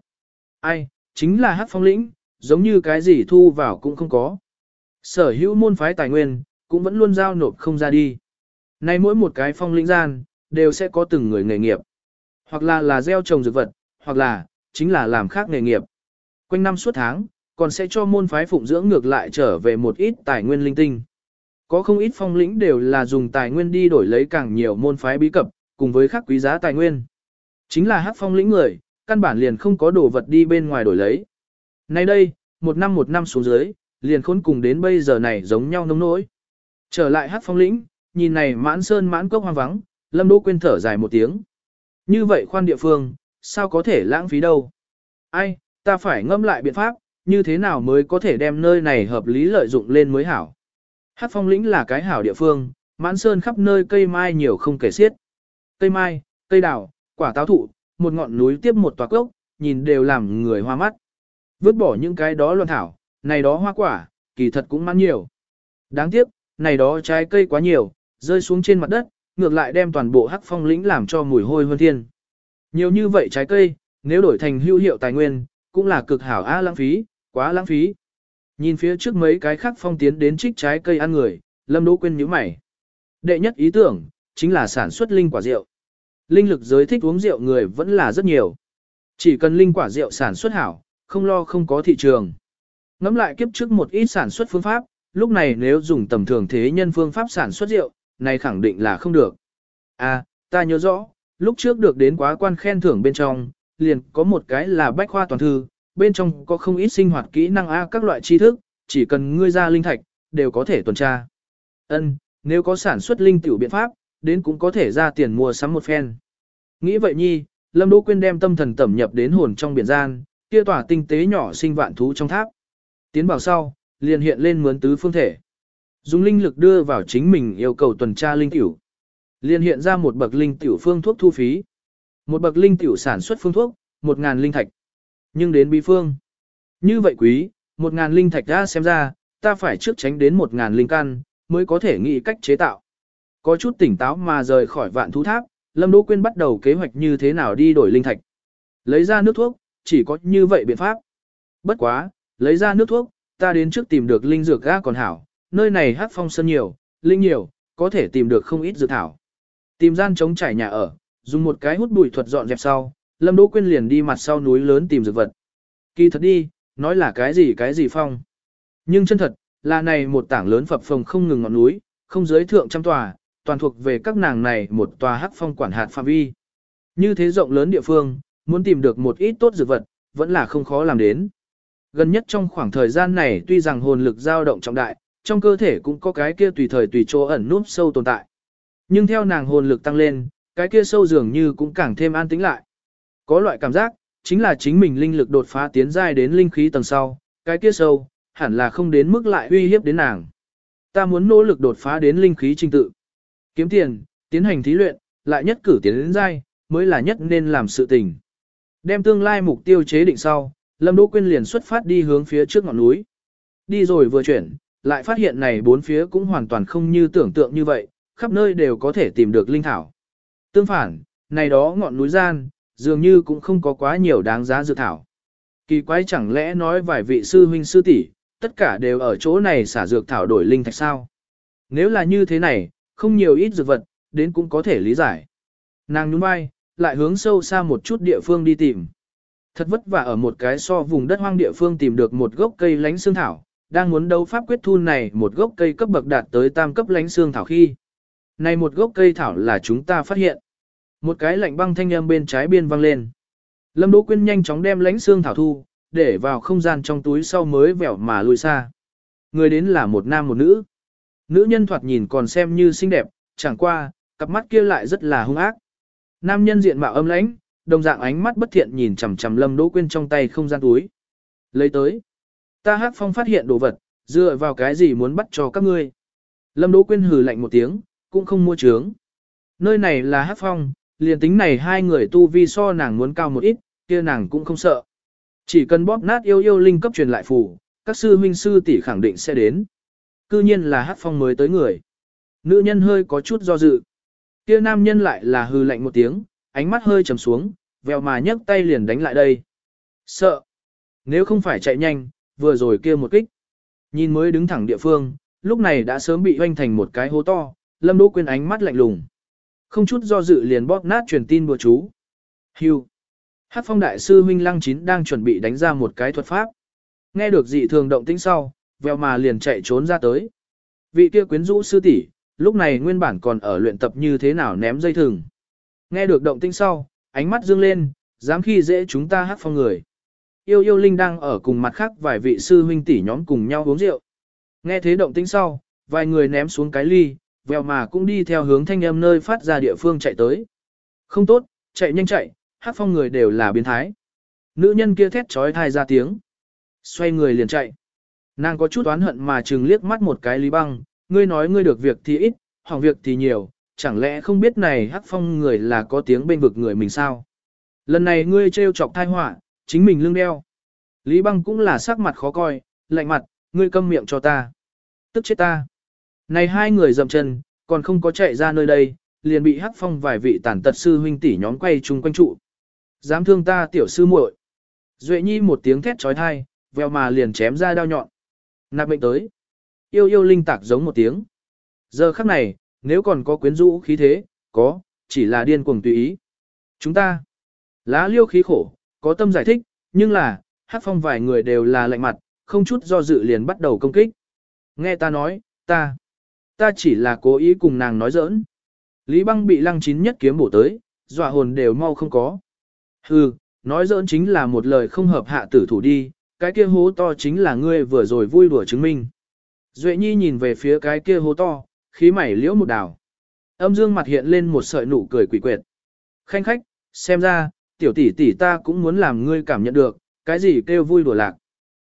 Speaker 1: Ai, chính là hát phong lĩnh, giống như cái gì thu vào cũng không có. Sở hữu môn phái tài nguyên, cũng vẫn luôn giao nộp không ra đi. Nay mỗi một cái phong lĩnh gian, đều sẽ có từng người nghề nghiệp. Hoặc là là gieo trồng dược vật, hoặc là, chính là làm khác nghề nghiệp. Quanh năm suốt tháng, còn sẽ cho môn phái phụng dưỡng ngược lại trở về một ít tài nguyên linh tinh. Có không ít phong lĩnh đều là dùng tài nguyên đi đổi lấy càng nhiều môn phái bí cập, cùng với khác quý giá tài nguyên. Chính là hắc phong lĩnh người, căn bản liền không có đồ vật đi bên ngoài đổi lấy. Nay đây, một năm một năm xuống dưới, liền khốn cùng đến bây giờ này giống nhau nông nỗi. Trở lại hắc phong lĩnh, nhìn này mãn sơn mãn cốc hoang vắng, lâm đỗ quên thở dài một tiếng. Như vậy khoan địa phương, sao có thể lãng phí đâu. Ai, ta phải ngâm lại biện pháp, như thế nào mới có thể đem nơi này hợp lý lợi dụng lên mới hảo. Hát phong lĩnh là cái hảo địa phương, mãn sơn khắp nơi cây mai nhiều không kể xiết. Cây mai, cây đào, quả táo thụ, một ngọn núi tiếp một tòa cốc, nhìn đều làm người hoa mắt. Vứt bỏ những cái đó loạn thảo, này đó hoa quả, kỳ thật cũng mãn nhiều. Đáng tiếc, này đó trái cây quá nhiều, rơi xuống trên mặt đất, ngược lại đem toàn bộ hắc phong lĩnh làm cho mùi hôi hơn thiên. Nhiều như vậy trái cây, nếu đổi thành hữu hiệu tài nguyên, cũng là cực hảo á lãng phí, quá lãng phí. Nhìn phía trước mấy cái khác phong tiến đến trích trái cây ăn người, Lâm Đỗ Quyên nhíu mày. Đệ nhất ý tưởng, chính là sản xuất linh quả rượu. Linh lực giới thích uống rượu người vẫn là rất nhiều. Chỉ cần linh quả rượu sản xuất hảo, không lo không có thị trường. Ngắm lại kiếp trước một ít sản xuất phương pháp, lúc này nếu dùng tầm thường thế nhân phương pháp sản xuất rượu, này khẳng định là không được. À, ta nhớ rõ, lúc trước được đến quá quan khen thưởng bên trong, liền có một cái là bách khoa toàn thư, bên trong có không ít sinh hoạt kỹ năng A các loại tri thức, chỉ cần ngươi ra linh thạch, đều có thể tuần tra. Ân, nếu có sản xuất linh tiểu biện pháp, đến cũng có thể ra tiền mua sắm một phen. Nghĩ vậy nhi, Lâm Đỗ Quyên đem tâm thần tẩm nhập đến hồn trong biển gian, kia tỏa tinh tế nhỏ sinh vạn thú trong tháp. Tiến vào sau, liền hiện lên mướn tứ phương thể. Dùng linh lực đưa vào chính mình yêu cầu tuần tra linh tiểu. Liền hiện ra một bậc linh tiểu phương thuốc thu phí. Một bậc linh tiểu sản xuất phương thuốc, một ngàn linh thạch. Nhưng đến bí phương. Như vậy quý, một ngàn linh thạch đã xem ra, ta phải trước tránh đến một ngàn linh căn, mới có thể nghĩ cách chế tạo. Có chút tỉnh táo mà rời khỏi vạn thú tháp, Lâm Đỗ Quyên bắt đầu kế hoạch như thế nào đi đổi linh thạch. Lấy ra nước thuốc, chỉ có như vậy biện pháp. Bất quá, lấy ra nước thuốc, ta đến trước tìm được linh dược ga còn hảo, nơi này hát phong sơn nhiều, linh nhiều, có thể tìm được không ít dược thảo. Tìm gian chống trải nhà ở, dùng một cái hút bụi thuật dọn dẹp sau, Lâm Đỗ Quyên liền đi mặt sau núi lớn tìm dược vật. Kỳ thật đi, nói là cái gì cái gì phong. Nhưng chân thật, là này một tảng lớn phập phồng không ngừng ngọn núi, không giới thượng trăm tòa, toàn thuộc về các nàng này một tòa hắc phong quản hạt phạm vi. Như thế rộng lớn địa phương, muốn tìm được một ít tốt dược vật, vẫn là không khó làm đến. Gần nhất trong khoảng thời gian này tuy rằng hồn lực dao động trọng đại, trong cơ thể cũng có cái kia tùy thời tùy chỗ ẩn núp sâu tồn tại. Nhưng theo nàng hồn lực tăng lên, cái kia sâu dường như cũng càng thêm an tĩnh lại. Có loại cảm giác, chính là chính mình linh lực đột phá tiến giai đến linh khí tầng sau, cái kia sâu, hẳn là không đến mức lại uy hiếp đến nàng. Ta muốn nỗ lực đột phá đến linh khí trình tự. Kiếm tiền, tiến hành thí luyện, lại nhất cử tiến đến giai, mới là nhất nên làm sự tình. Đem tương lai mục tiêu chế định sau, Lâm Đỗ Quyên liền xuất phát đi hướng phía trước ngọn núi. Đi rồi vừa chuyển, lại phát hiện này bốn phía cũng hoàn toàn không như tưởng tượng như vậy, khắp nơi đều có thể tìm được linh thảo. Tương phản, này đó ngọn núi gian, dường như cũng không có quá nhiều đáng giá dược thảo. Kỳ quái chẳng lẽ nói vài vị sư huynh sư tỷ, tất cả đều ở chỗ này xả dược thảo đổi linh thạch sao? Nếu là như thế này, không nhiều ít dược vật, đến cũng có thể lý giải. Nàng nhún vai, lại hướng sâu xa một chút địa phương đi tìm. Thật vất vả ở một cái so vùng đất hoang địa phương tìm được một gốc cây lánh xương thảo, đang muốn đấu pháp quyết thu này một gốc cây cấp bậc đạt tới tam cấp lánh xương thảo khi. Này một gốc cây thảo là chúng ta phát hiện. Một cái lạnh băng thanh âm bên trái biên vang lên. Lâm Đỗ Quyên nhanh chóng đem lánh xương thảo thu, để vào không gian trong túi sau mới vẻo mà lùi xa. Người đến là một nam một nữ. Nữ nhân thoạt nhìn còn xem như xinh đẹp, chẳng qua, cặp mắt kia lại rất là hung ác. Nam nhân diện mạo âm lãnh, đồng dạng ánh mắt bất thiện nhìn chằm chằm Lâm Đỗ Quyên trong tay không gian túi. Lấy tới. Ta Hắc Phong phát hiện đồ vật, dựa vào cái gì muốn bắt cho các ngươi. Lâm Đỗ Quyên hừ lạnh một tiếng, cũng không mua trướng. Nơi này là Hắc Phong, liền tính này hai người tu vi so nàng muốn cao một ít, kia nàng cũng không sợ. Chỉ cần bóp nát yêu yêu linh cấp truyền lại phù, các sư huynh sư tỷ khẳng định sẽ đến. Cư nhiên là Hắc Phong mới tới người. Nữ nhân hơi có chút do dự. Kia nam nhân lại là hừ lạnh một tiếng, ánh mắt hơi trầm xuống, vèo mà nhấc tay liền đánh lại đây. Sợ. Nếu không phải chạy nhanh, vừa rồi kia một kích. Nhìn mới đứng thẳng địa phương, lúc này đã sớm bị hoanh thành một cái hố to, Lâm Đỗ Quyên ánh mắt lạnh lùng. Không chút do dự liền bóp nát truyền tin bùa chú. Hưu. Hát phong đại sư huynh lăng chín đang chuẩn bị đánh ra một cái thuật pháp. Nghe được dị thường động tĩnh sau, vèo mà liền chạy trốn ra tới. Vị kia quyến rũ sư tỷ, lúc này nguyên bản còn ở luyện tập như thế nào ném dây thừng. Nghe được động tĩnh sau, ánh mắt dương lên, dám khi dễ chúng ta hát phong người. Yêu yêu linh đang ở cùng mặt khác vài vị sư huynh tỷ nhóm cùng nhau uống rượu. Nghe thế động tĩnh sau, vài người ném xuống cái ly, vèo mà cũng đi theo hướng thanh âm nơi phát ra địa phương chạy tới. Không tốt, chạy nhanh chạy, hát phong người đều là biến thái. Nữ nhân kia thét trói thai ra tiếng. Xoay người liền chạy. Nàng có chút oán hận mà chừng liếc mắt một cái lý băng, ngươi nói ngươi được việc thì ít, hỏng việc thì nhiều, chẳng lẽ không biết này hắc phong người là có tiếng bên vực người mình sao? Lần này ngươi trêu chọc thai họa, chính mình lưng đeo. Lý băng cũng là sắc mặt khó coi, lạnh mặt, ngươi câm miệng cho ta. Tức chết ta. Này hai người dậm chân, còn không có chạy ra nơi đây, liền bị hắc phong vài vị tàn tật sư huynh tỷ nhóm quay chung quanh trụ. Dám thương ta tiểu sư muội. Duệ nhi một tiếng thét trói thai, veo mà liền chém ra đao nhọn. Nạp mệnh tới. Yêu yêu linh tạc giống một tiếng. Giờ khắc này, nếu còn có quyến rũ khí thế, có, chỉ là điên cuồng tùy ý. Chúng ta, lá liêu khí khổ, có tâm giải thích, nhưng là, hát phong vài người đều là lạnh mặt, không chút do dự liền bắt đầu công kích. Nghe ta nói, ta, ta chỉ là cố ý cùng nàng nói giỡn. Lý băng bị lăng chín nhất kiếm bổ tới, dọa hồn đều mau không có. Hừ, nói giỡn chính là một lời không hợp hạ tử thủ đi, cái kia hố to chính là ngươi vừa rồi vui đùa chứng minh. Duệ Nhi nhìn về phía cái kia hố to, khí mảy liễu một đảo. Âm dương mặt hiện lên một sợi nụ cười quỷ quyệt. Khanh khách, xem ra, tiểu tỷ tỷ ta cũng muốn làm ngươi cảm nhận được, cái gì kêu vui đùa lạc.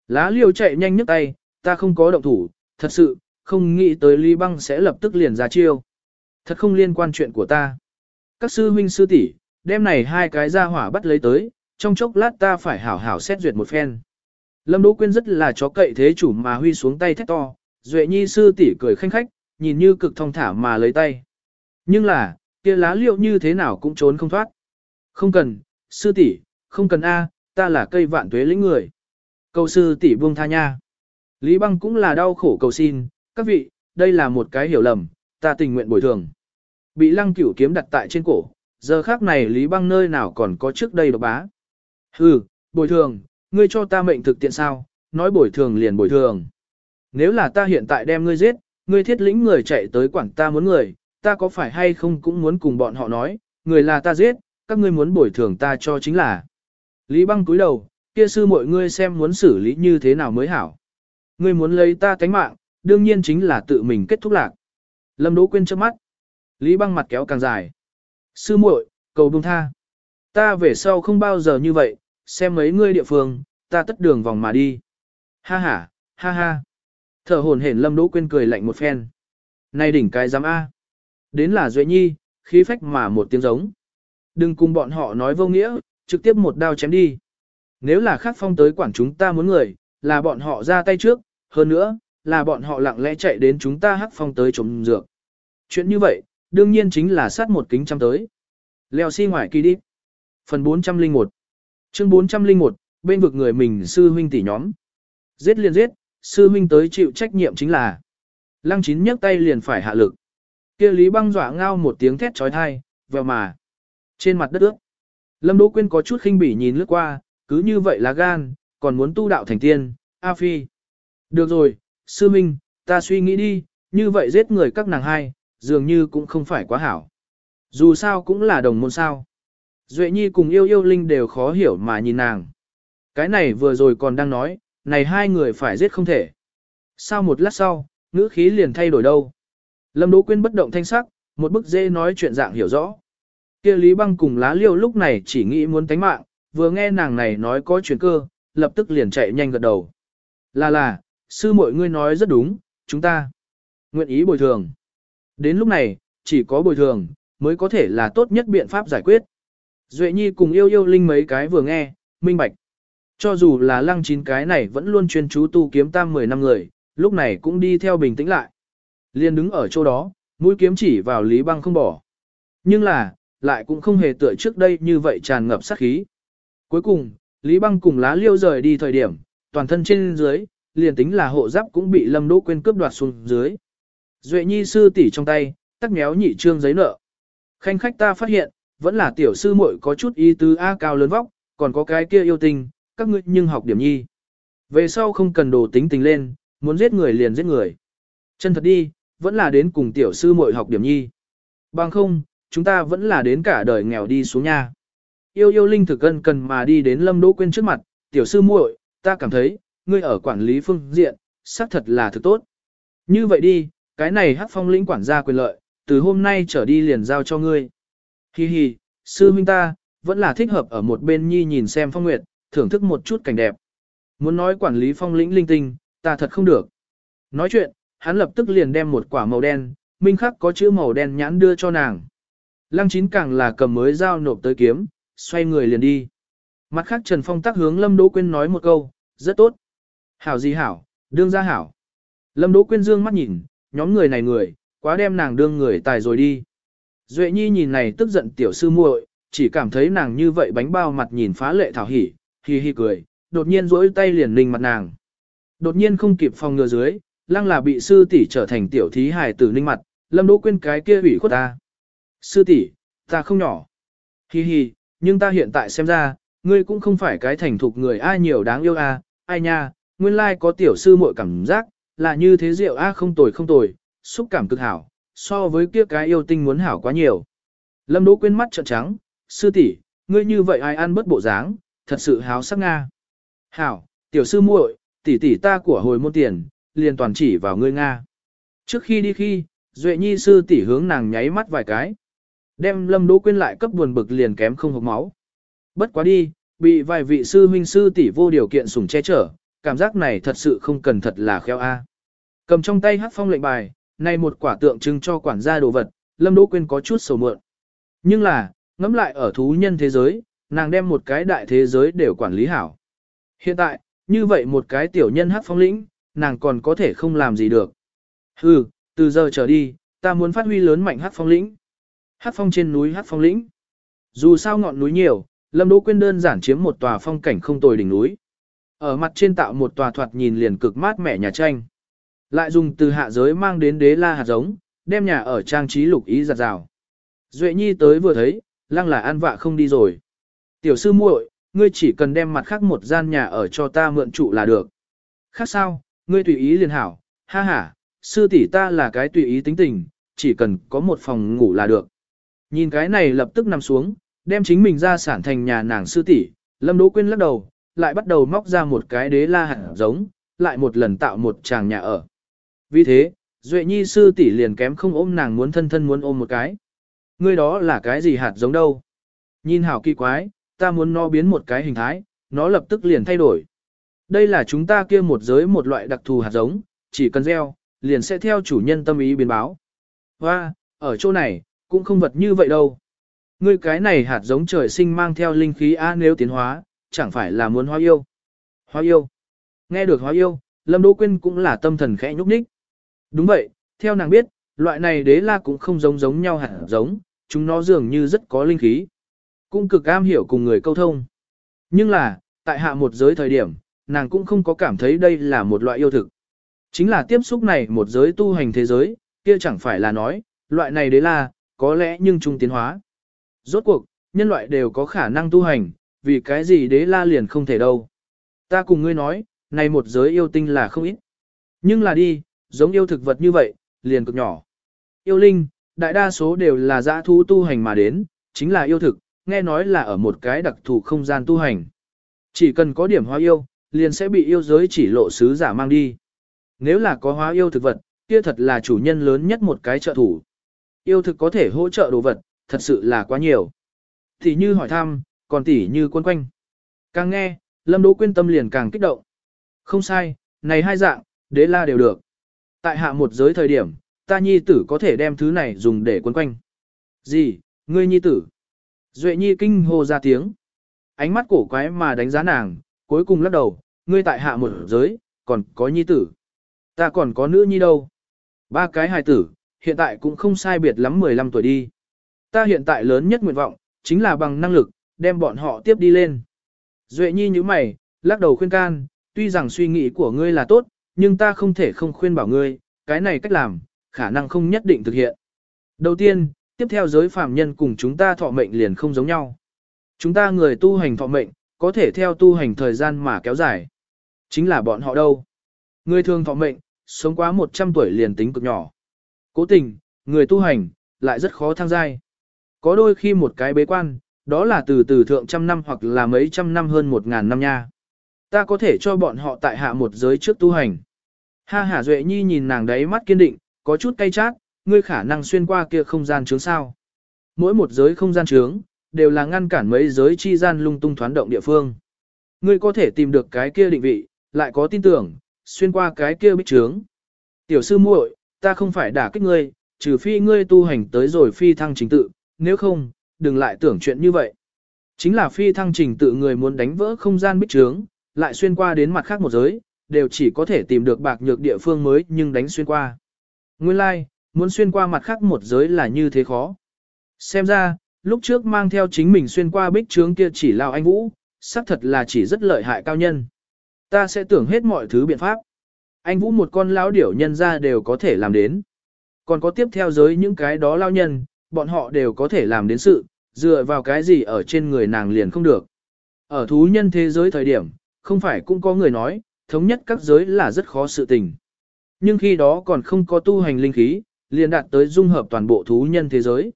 Speaker 1: Lá liêu chạy nhanh nhấc tay, ta không có động thủ, thật sự, không nghĩ tới ly băng sẽ lập tức liền ra chiêu. Thật không liên quan chuyện của ta. Các sư huynh sư tỷ, đem này hai cái ra hỏa bắt lấy tới, trong chốc lát ta phải hảo hảo xét duyệt một phen. Lâm Đỗ Quyên rất là chó cậy thế chủ mà huy xuống tay thét to, Duệ Nhi sư tỷ cười khanh khách, nhìn như cực thông thả mà lấy tay. Nhưng là, kia lá liệu như thế nào cũng trốn không thoát. Không cần, sư tỷ, không cần a, ta là cây vạn tuế lĩnh người. Cầu sư tỷ buông tha nha. Lý Băng cũng là đau khổ cầu xin, các vị, đây là một cái hiểu lầm, ta tình nguyện bồi thường. Bị lăng cửu kiếm đặt tại trên cổ, giờ khác này Lý Băng nơi nào còn có trước đây độc bá. Hừ, bồi thường, ngươi cho ta mệnh thực tiện sao, nói bồi thường liền bồi thường. Nếu là ta hiện tại đem ngươi giết, ngươi thiết lĩnh người chạy tới quản ta muốn người, ta có phải hay không cũng muốn cùng bọn họ nói, người là ta giết, các ngươi muốn bồi thường ta cho chính là. Lý băng cúi đầu, kia sư mọi ngươi xem muốn xử lý như thế nào mới hảo. Ngươi muốn lấy ta tánh mạng, đương nhiên chính là tự mình kết thúc lạc. Lâm Đỗ Quyên trước mắt. Lý băng mặt kéo càng dài. Sư muội, cầu buông tha. Ta về sau không bao giờ như vậy, xem mấy ngươi địa phương, ta tất đường vòng mà đi. Ha ha, ha ha. Thở hồn hển Lâm Đỗ Quyên cười lạnh một phen. Này đỉnh cái giám A. Đến là Duệ Nhi, khí phách mà một tiếng giống. Đừng cùng bọn họ nói vô nghĩa, trực tiếp một đao chém đi. Nếu là khác phong tới quản chúng ta muốn người, là bọn họ ra tay trước, hơn nữa, là bọn họ lặng lẽ chạy đến chúng ta hắc phong tới chống dược. Chuyện như vậy, đương nhiên chính là sát một kính trăm tới. Leo xi si ngoài kỳ đi. Phần 401 Chương 401, bên vực người mình sư huynh tỷ nhóm. Giết liền giết, sư huynh tới chịu trách nhiệm chính là. Lăng chín nhấc tay liền phải hạ lực. kia Lý băng dọa ngao một tiếng thét trói thai, vèo mà. Trên mặt đất ước. Lâm Đỗ Quyên có chút khinh bỉ nhìn lướt qua, cứ như vậy là gan, còn muốn tu đạo thành tiên, A Phi. Được rồi, sư minh, ta suy nghĩ đi, như vậy giết người các nàng hai, dường như cũng không phải quá hảo. Dù sao cũng là đồng môn sao. Duệ Nhi cùng yêu yêu linh đều khó hiểu mà nhìn nàng. Cái này vừa rồi còn đang nói, này hai người phải giết không thể. sao một lát sau, ngữ khí liền thay đổi đâu. Lâm Đỗ Quyên bất động thanh sắc, một bức dê nói chuyện dạng hiểu rõ. Kia Lý Băng cùng lá liêu lúc này chỉ nghĩ muốn tánh mạng, vừa nghe nàng này nói có chuyện cơ, lập tức liền chạy nhanh gật đầu. Là là, sư muội ngươi nói rất đúng, chúng ta nguyện ý bồi thường. Đến lúc này, chỉ có bồi thường, mới có thể là tốt nhất biện pháp giải quyết. Duệ Nhi cùng yêu yêu linh mấy cái vừa nghe, minh bạch. Cho dù là lăng chín cái này vẫn luôn chuyên chú tu kiếm tam 10 năm người, lúc này cũng đi theo bình tĩnh lại. Liên đứng ở chỗ đó, mũi kiếm chỉ vào Lý Băng không bỏ. Nhưng là, lại cũng không hề tựa trước đây như vậy tràn ngập sát khí. Cuối cùng, Lý Băng cùng lá liêu rời đi thời điểm, toàn thân trên dưới, liền tính là hộ giáp cũng bị Lâm Đỗ quên cướp đoạt xuống dưới. Duệ Nhi sư tỷ trong tay, tắc méo nhị trương giấy nợ. Khanh khách ta phát hiện, vẫn là tiểu sư muội có chút ý tứ A cao lớn vóc, còn có cái kia yêu tình, các ngươi nhưng học điểm nhi. Về sau không cần đồ tính tình lên, muốn giết người liền giết người. Chân thật đi, vẫn là đến cùng tiểu sư muội học điểm nhi. Bằng không, chúng ta vẫn là đến cả đời nghèo đi xuống nha. Yêu yêu linh thực cân cần mà đi đến Lâm Đỗ Quyên trước mặt, tiểu sư muội, ta cảm thấy, ngươi ở quản lý phương diện, xác thật là thực tốt. Như vậy đi, cái này hắc phong lĩnh quản gia quyền lợi, từ hôm nay trở đi liền giao cho ngươi. Hi hi, sư huynh ta, vẫn là thích hợp ở một bên nhi nhìn xem phong nguyệt, thưởng thức một chút cảnh đẹp. Muốn nói quản lý phong lĩnh linh tinh, ta thật không được. Nói chuyện, hắn lập tức liền đem một quả màu đen, minh khắc có chữ màu đen nhãn đưa cho nàng. Lăng chín càng là cầm mới dao nộp tới kiếm, xoay người liền đi. Mặt khác Trần Phong tắc hướng Lâm Đỗ Quyên nói một câu, rất tốt. Hảo gì hảo, đương ra hảo. Lâm Đỗ Quyên dương mắt nhìn, nhóm người này người, quá đem nàng đương người tài rồi đi. Duệ Nhi nhìn này tức giận tiểu sư muội, chỉ cảm thấy nàng như vậy bánh bao mặt nhìn phá lệ thảo hỉ, hi hi cười, đột nhiên duỗi tay liền ninh mặt nàng. Đột nhiên không kịp phòng ngừa dưới, lăng là bị sư tỷ trở thành tiểu thí hài tử ninh mặt, Lâm Đỗ Quyên cái kia ủy khuất ta. Sư tỷ, ta không nhỏ. Hi hi, nhưng ta hiện tại xem ra, ngươi cũng không phải cái thành thục người ai nhiều đáng yêu a, ai nha, nguyên lai like có tiểu sư muội cảm giác, là như thế rượu a không tồi không tồi, xúc cảm cực hảo, so với kia cái yêu tinh muốn hảo quá nhiều. Lâm Đỗ quên mắt trợn trắng, sư tỷ, ngươi như vậy ai ăn bất bộ dáng, thật sự háo sắc nga. Hảo, tiểu sư muội, tỷ tỷ ta của hồi môn tiền, liền toàn chỉ vào ngươi nga. Trước khi đi khi, Duệ Nhi sư tỷ hướng nàng nháy mắt vài cái. Đem Lâm Đỗ Quyên lại cấp buồn bực liền kém không hộc máu. Bất quá đi, bị vài vị sư huynh sư tỷ vô điều kiện sủng che chở, cảm giác này thật sự không cần thật là khéo a. Cầm trong tay hắc phong lệnh bài, này một quả tượng trưng cho quản gia đồ vật, Lâm Đỗ Quyên có chút sầu mượn. Nhưng là, ngẫm lại ở thú nhân thế giới, nàng đem một cái đại thế giới đều quản lý hảo. Hiện tại, như vậy một cái tiểu nhân hắc phong lĩnh, nàng còn có thể không làm gì được. Hừ, từ giờ trở đi, ta muốn phát huy lớn mạnh hắc phong lĩnh. Hát phong trên núi hát phong lĩnh. Dù sao ngọn núi nhiều, Lâm Đỗ Quyên đơn giản chiếm một tòa phong cảnh không tồi đỉnh núi. Ở mặt trên tạo một tòa thoạt nhìn liền cực mát mẻ nhà tranh. Lại dùng từ hạ giới mang đến đế la hạt giống, đem nhà ở trang trí lục ý giặt rào. Duệ Nhi tới vừa thấy, lăng là an vạ không đi rồi. Tiểu sư muội, ngươi chỉ cần đem mặt khác một gian nhà ở cho ta mượn trụ là được. Khác sao, ngươi tùy ý liền hảo, ha ha, sư tỷ ta là cái tùy ý tính tình, chỉ cần có một phòng ngủ là được. Nhìn cái này lập tức nằm xuống, đem chính mình ra sản thành nhà nàng sư tỷ, Lâm Đỗ Quyên lắc đầu, lại bắt đầu móc ra một cái đế la hạt giống, lại một lần tạo một tràng nhà ở. Vì thế, Duệ Nhi sư tỷ liền kém không ôm nàng muốn thân thân muốn ôm một cái. Ngươi đó là cái gì hạt giống đâu? Nhìn hảo kỳ quái, ta muốn nó biến một cái hình thái, nó lập tức liền thay đổi. Đây là chúng ta kia một giới một loại đặc thù hạt giống, chỉ cần gieo, liền sẽ theo chủ nhân tâm ý biến báo. Và, ở chỗ này, cũng không vật như vậy đâu. Ngươi cái này hạt giống trời sinh mang theo linh khí A nếu tiến hóa, chẳng phải là muốn hóa yêu. Hóa yêu. Nghe được hóa yêu, Lâm Đỗ Quyên cũng là tâm thần khẽ nhúc nhích. Đúng vậy, theo nàng biết, loại này đế la cũng không giống giống nhau hẳn giống, chúng nó dường như rất có linh khí. Cũng cực am hiểu cùng người câu thông. Nhưng là, tại hạ một giới thời điểm, nàng cũng không có cảm thấy đây là một loại yêu thực. Chính là tiếp xúc này một giới tu hành thế giới, kia chẳng phải là nói, loại này đế la, có lẽ nhưng trung tiến hóa. Rốt cuộc, nhân loại đều có khả năng tu hành, vì cái gì đế la liền không thể đâu. Ta cùng ngươi nói, này một giới yêu tinh là không ít. Nhưng là đi, giống yêu thực vật như vậy, liền cực nhỏ. Yêu linh, đại đa số đều là dã thú tu hành mà đến, chính là yêu thực, nghe nói là ở một cái đặc thù không gian tu hành. Chỉ cần có điểm hóa yêu, liền sẽ bị yêu giới chỉ lộ sứ giả mang đi. Nếu là có hóa yêu thực vật, kia thật là chủ nhân lớn nhất một cái trợ thủ. Yêu thực có thể hỗ trợ đồ vật, thật sự là quá nhiều. Thì như hỏi thăm, còn tỉ như quân quanh. Càng nghe, Lâm Đỗ Quyên tâm liền càng kích động. Không sai, này hai dạng, đế la đều được. Tại hạ một giới thời điểm, ta nhi tử có thể đem thứ này dùng để quân quanh. Gì, ngươi nhi tử? Duệ nhi kinh hô ra tiếng. Ánh mắt cổ quái mà đánh giá nàng, cuối cùng lắc đầu, ngươi tại hạ một giới, còn có nhi tử. Ta còn có nữ nhi đâu. Ba cái hài tử, hiện tại cũng không sai biệt lắm 15 tuổi đi. Ta hiện tại lớn nhất nguyện vọng, chính là bằng năng lực, đem bọn họ tiếp đi lên. Duệ nhi như mày, lắc đầu khuyên can, tuy rằng suy nghĩ của ngươi là tốt, nhưng ta không thể không khuyên bảo ngươi, cái này cách làm, khả năng không nhất định thực hiện. Đầu tiên, tiếp theo giới phàm nhân cùng chúng ta thọ mệnh liền không giống nhau. Chúng ta người tu hành thọ mệnh, có thể theo tu hành thời gian mà kéo dài. Chính là bọn họ đâu. Người thường thọ mệnh, sống quá 100 tuổi liền tính cực nhỏ. Cố tình, người tu hành, lại rất khó thăng giai. Có đôi khi một cái bế quan, đó là từ từ thượng trăm năm hoặc là mấy trăm năm hơn một ngàn năm nha. Ta có thể cho bọn họ tại hạ một giới trước tu hành. Ha hả Duệ Nhi nhìn nàng đấy mắt kiên định, có chút cay chát, ngươi khả năng xuyên qua kia không gian chướng sao. Mỗi một giới không gian chướng, đều là ngăn cản mấy giới chi gian lung tung thoán động địa phương. Ngươi có thể tìm được cái kia định vị, lại có tin tưởng, xuyên qua cái kia bích trướng. Tiểu sư muội, ta không phải đả kích ngươi, trừ phi ngươi tu hành tới rồi phi thăng trình tự, nếu không, đừng lại tưởng chuyện như vậy. Chính là phi thăng trình tự người muốn đánh vỡ không gian bích trướng, lại xuyên qua đến mặt khác một giới, đều chỉ có thể tìm được bạc nhược địa phương mới nhưng đánh xuyên qua. Nguyên lai, like, muốn xuyên qua mặt khác một giới là như thế khó. Xem ra, lúc trước mang theo chính mình xuyên qua bích trướng kia chỉ lao anh Vũ, xác thật là chỉ rất lợi hại cao nhân. Ta sẽ tưởng hết mọi thứ biện pháp. Anh Vũ một con lão điểu nhân ra đều có thể làm đến. Còn có tiếp theo giới những cái đó lao nhân, bọn họ đều có thể làm đến sự, dựa vào cái gì ở trên người nàng liền không được. Ở thú nhân thế giới thời điểm, không phải cũng có người nói, thống nhất các giới là rất khó sự tình. Nhưng khi đó còn không có tu hành linh khí, liền đạt tới dung hợp toàn bộ thú nhân thế giới.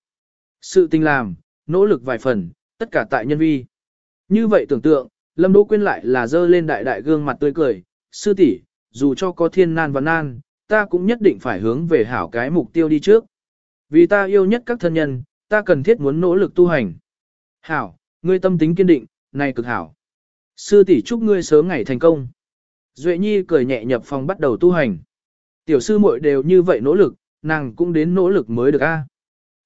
Speaker 1: Sự tình làm, nỗ lực vài phần, tất cả tại nhân vi. Như vậy tưởng tượng, Lâm Đỗ Quyên lại là dơ lên đại đại gương mặt tươi cười, sư tỷ, dù cho có thiên nan và nan, ta cũng nhất định phải hướng về hảo cái mục tiêu đi trước. Vì ta yêu nhất các thân nhân, ta cần thiết muốn nỗ lực tu hành. Hảo, ngươi tâm tính kiên định, này cực hảo. Sư tỷ chúc ngươi sớm ngày thành công. Duệ Nhi cười nhẹ nhập phòng bắt đầu tu hành. Tiểu sư muội đều như vậy nỗ lực, nàng cũng đến nỗ lực mới được a.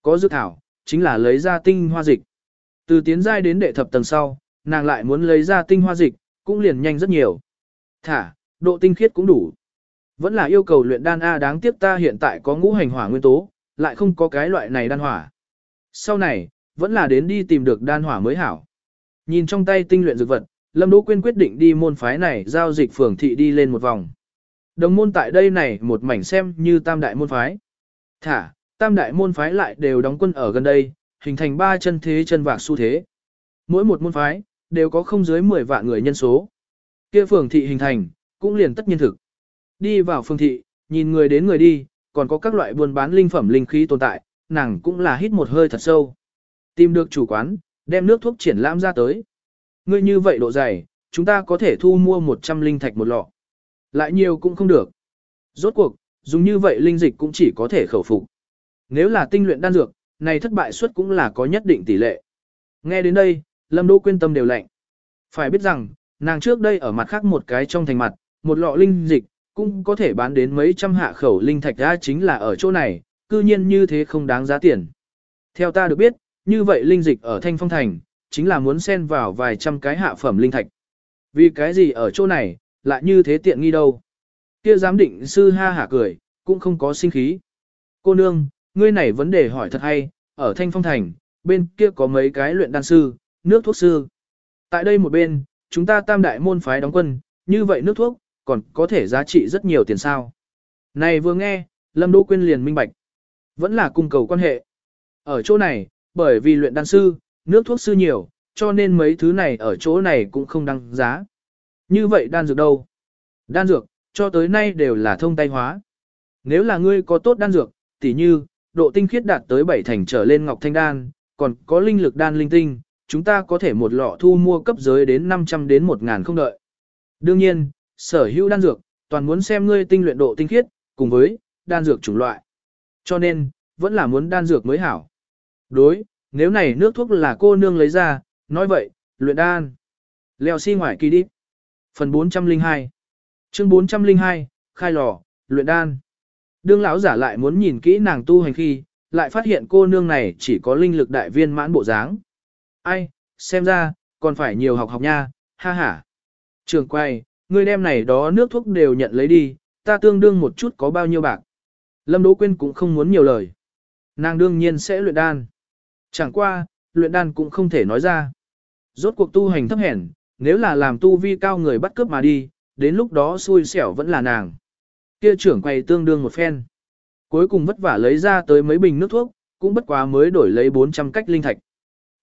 Speaker 1: Có dược thảo, chính là lấy ra tinh hoa dịch. Từ tiến giai đến đệ thập tầng sau, nàng lại muốn lấy ra tinh hoa dịch, cũng liền nhanh rất nhiều. Thả, độ tinh khiết cũng đủ. Vẫn là yêu cầu luyện đan A đáng tiếc ta hiện tại có ngũ hành hỏa nguyên tố, lại không có cái loại này đan hỏa. Sau này, vẫn là đến đi tìm được đan hỏa mới hảo. Nhìn trong tay tinh luyện dược vật, Lâm Đỗ Quyên quyết định đi môn phái này giao dịch phường thị đi lên một vòng. Đồng môn tại đây này một mảnh xem như tam đại môn phái. Thả, tam đại môn phái lại đều đóng quân ở gần đây, hình thành ba chân thế chân vạc xu thế. Mỗi một môn phái, đều có không dưới 10 vạn người nhân số. Kia phường thị hình thành, cũng liền tất nhiên thực. Đi vào phương thị, nhìn người đến người đi, còn có các loại buôn bán linh phẩm linh khí tồn tại, nàng cũng là hít một hơi thật sâu. Tìm được chủ quán, đem nước thuốc triển lãm ra tới. Ngươi như vậy độ dày, chúng ta có thể thu mua 100 linh thạch một lọ. Lại nhiều cũng không được. Rốt cuộc, dùng như vậy linh dịch cũng chỉ có thể khẩu phục. Nếu là tinh luyện đan dược, này thất bại suất cũng là có nhất định tỷ lệ. Nghe đến đây, Lâm Đỗ quyên tâm đều lạnh. Phải biết rằng, nàng trước đây ở mặt khác một cái trong thành mặt, một lọ linh dịch, cũng có thể bán đến mấy trăm hạ khẩu linh thạch ra chính là ở chỗ này, cư nhiên như thế không đáng giá tiền. Theo ta được biết, như vậy linh dịch ở Thanh Phong Thành, chính là muốn xen vào vài trăm cái hạ phẩm linh thạch. Vì cái gì ở chỗ này, lại như thế tiện nghi đâu. Kia giám định sư ha hả cười, cũng không có sinh khí. Cô nương, ngươi này vấn đề hỏi thật hay, ở Thanh Phong Thành, bên kia có mấy cái luyện đan sư, nước thuốc sư. Tại đây một bên, chúng ta tam đại môn phái đóng quân, như vậy nước thuốc, còn có thể giá trị rất nhiều tiền sao. Này vừa nghe, Lâm Đỗ Quyên liền minh bạch. Vẫn là cung cầu quan hệ. Ở chỗ này, bởi vì luyện đan sư, nước thuốc sư nhiều, cho nên mấy thứ này ở chỗ này cũng không đăng giá. Như vậy đan dược đâu? Đan dược, cho tới nay đều là thông tay hóa. Nếu là ngươi có tốt đan dược, tỉ như, độ tinh khiết đạt tới 7 thành trở lên ngọc thanh đan, còn có linh lực đan linh tinh, chúng ta có thể một lọ thu mua cấp giới đến 500 đến 1000 không đợi. Đương nhiên, sở hữu đan dược, toàn muốn xem ngươi tinh luyện độ tinh khiết, cùng với đan dược chủng loại. Cho nên, vẫn là muốn đan dược mới hảo. Đối, nếu này nước thuốc là cô nương lấy ra, nói vậy, luyện đan. Leo xi si ngoài kỳ đi. Phần 402 Chương 402, khai lò, luyện đan. Đương lão giả lại muốn nhìn kỹ nàng tu hành khi, lại phát hiện cô nương này chỉ có linh lực đại viên mãn bộ dáng. Ai, xem ra, còn phải nhiều học học nha, ha ha. Trường quay, ngươi đem này đó nước thuốc đều nhận lấy đi, ta tương đương một chút có bao nhiêu bạc. Lâm Đỗ Quyên cũng không muốn nhiều lời. Nàng đương nhiên sẽ luyện đan. Chẳng qua, luyện đan cũng không thể nói ra. Rốt cuộc tu hành thấp hèn, nếu là làm tu vi cao người bắt cướp mà đi, đến lúc đó xui xẻo vẫn là nàng. Kia trưởng quầy tương đương một phen. Cuối cùng vất vả lấy ra tới mấy bình nước thuốc, cũng bất quá mới đổi lấy 400 cách linh thạch.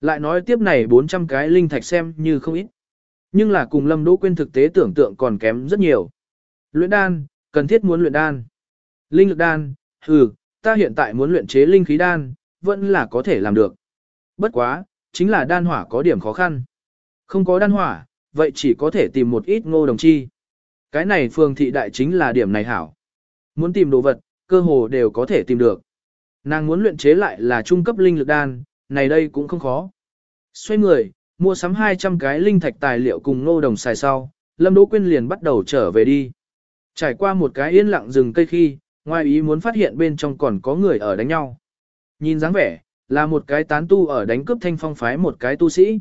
Speaker 1: Lại nói tiếp này 400 cái linh thạch xem như không ít. Nhưng là cùng Lâm Đỗ Quyên thực tế tưởng tượng còn kém rất nhiều. Luyện đan, cần thiết muốn luyện đan. Linh lực đan, hừ, ta hiện tại muốn luyện chế linh khí đan, vẫn là có thể làm được. Bất quá, chính là đan hỏa có điểm khó khăn. Không có đan hỏa, vậy chỉ có thể tìm một ít ngô đồng chi. Cái này phường thị đại chính là điểm này hảo. Muốn tìm đồ vật, cơ hồ đều có thể tìm được. Nàng muốn luyện chế lại là trung cấp linh lực đan, này đây cũng không khó. Xoay người, mua sắm 200 cái linh thạch tài liệu cùng ngô đồng xài sau, Lâm Đỗ Quyên liền bắt đầu trở về đi. Trải qua một cái yên lặng rừng cây khi, ngoài ý muốn phát hiện bên trong còn có người ở đánh nhau. Nhìn dáng vẻ, là một cái tán tu ở đánh cướp thanh phong phái một cái tu sĩ.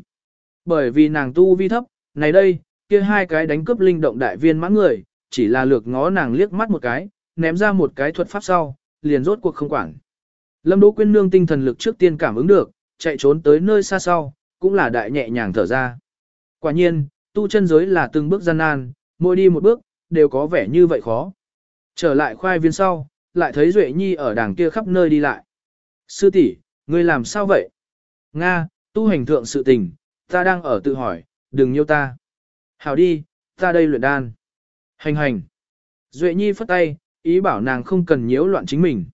Speaker 1: Bởi vì nàng tu vi thấp, này đây, kia hai cái đánh cướp linh động đại viên mãn người, chỉ là lược ngó nàng liếc mắt một cái, ném ra một cái thuật pháp sau, liền rốt cuộc không quản. Lâm Đỗ Quyên nương tinh thần lực trước tiên cảm ứng được, chạy trốn tới nơi xa sau, cũng là đại nhẹ nhàng thở ra. Quả nhiên, tu chân giới là từng bước gian nan, mỗi đi một bước, đều có vẻ như vậy khó. Trở lại khoai viên sau, lại thấy Duệ Nhi ở đàng kia khắp nơi đi lại. Sư tỷ, ngươi làm sao vậy? Nga, tu hành thượng sự tình, ta đang ở tự hỏi, đừng nhiêu ta. Hảo đi, ta đây luyện đan. Hành hành. Duệ Nhi phất tay, ý bảo nàng không cần nhiễu loạn chính mình.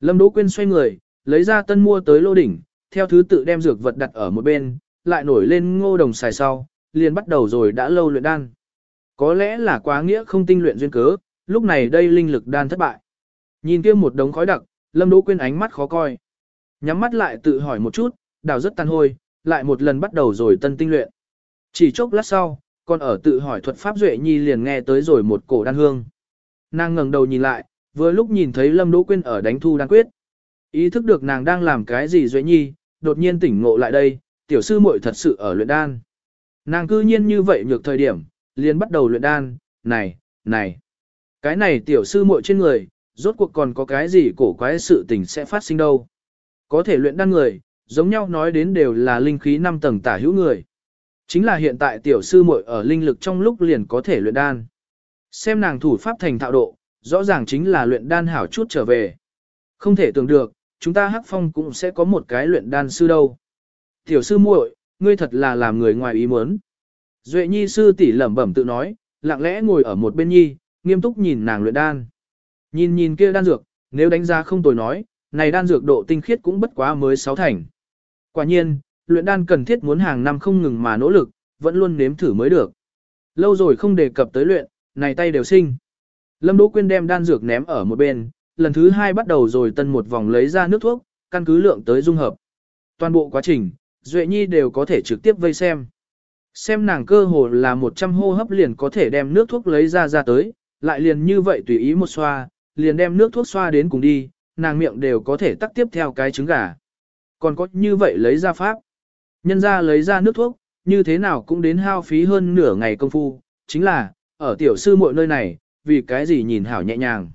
Speaker 1: Lâm Đỗ Quyên xoay người, lấy ra tân mua tới lô đỉnh, theo thứ tự đem dược vật đặt ở một bên, lại nổi lên ngô đồng xài sau, liền bắt đầu rồi đã lâu luyện đan. Có lẽ là quá nghĩa không tinh luyện duyên cớ, lúc này đây linh lực đan thất bại. Nhìn kia một đống khói đặc, Lâm Đỗ Quyên ánh mắt khó coi. Nhắm mắt lại tự hỏi một chút, đào rất tan hôi, lại một lần bắt đầu rồi tân tinh luyện. Chỉ chốc lát sau, còn ở tự hỏi thuật pháp Duệ Nhi liền nghe tới rồi một cổ đan hương. Nàng ngẩng đầu nhìn lại, vừa lúc nhìn thấy Lâm Đỗ Quyên ở đánh thu đan quyết. Ý thức được nàng đang làm cái gì Duệ Nhi, đột nhiên tỉnh ngộ lại đây, tiểu sư muội thật sự ở luyện đan. Nàng cư nhiên như vậy nhược thời điểm, liền bắt đầu luyện đan, này, này. Cái này tiểu sư muội trên người, rốt cuộc còn có cái gì cổ quái sự tình sẽ phát sinh đâu. Có thể luyện đan người, giống nhau nói đến đều là linh khí 5 tầng tả hữu người. Chính là hiện tại tiểu sư muội ở linh lực trong lúc liền có thể luyện đan. Xem nàng thủ pháp thành thạo độ, rõ ràng chính là luyện đan hảo chút trở về. Không thể tưởng được, chúng ta hắc phong cũng sẽ có một cái luyện đan sư đâu. Tiểu sư muội, ngươi thật là làm người ngoài ý muốn. Duệ nhi sư tỷ lẩm bẩm tự nói, lặng lẽ ngồi ở một bên nhi, nghiêm túc nhìn nàng luyện đan. Nhìn nhìn kia đan dược, nếu đánh giá không tồi nói, này đan dược độ tinh khiết cũng bất quá mới sáu thành. Quả nhiên, luyện đan cần thiết muốn hàng năm không ngừng mà nỗ lực, vẫn luôn nếm thử mới được. Lâu rồi không đề cập tới luyện, này tay đều sinh. Lâm Đỗ Quyên đem đan dược ném ở một bên, lần thứ hai bắt đầu rồi tân một vòng lấy ra nước thuốc, căn cứ lượng tới dung hợp. Toàn bộ quá trình, Duệ Nhi đều có thể trực tiếp vây xem. Xem nàng cơ hồ là 100 hô hấp liền có thể đem nước thuốc lấy ra ra tới, lại liền như vậy tùy ý một xoa, liền đem nước thuốc xoa đến cùng đi, nàng miệng đều có thể tắt tiếp theo cái trứng gà. Còn có như vậy lấy ra pháp. Nhân ra lấy ra nước thuốc, như thế nào cũng đến hao phí hơn nửa ngày công phu, chính là, ở tiểu sư muội nơi này, vì cái gì nhìn hảo nhẹ nhàng.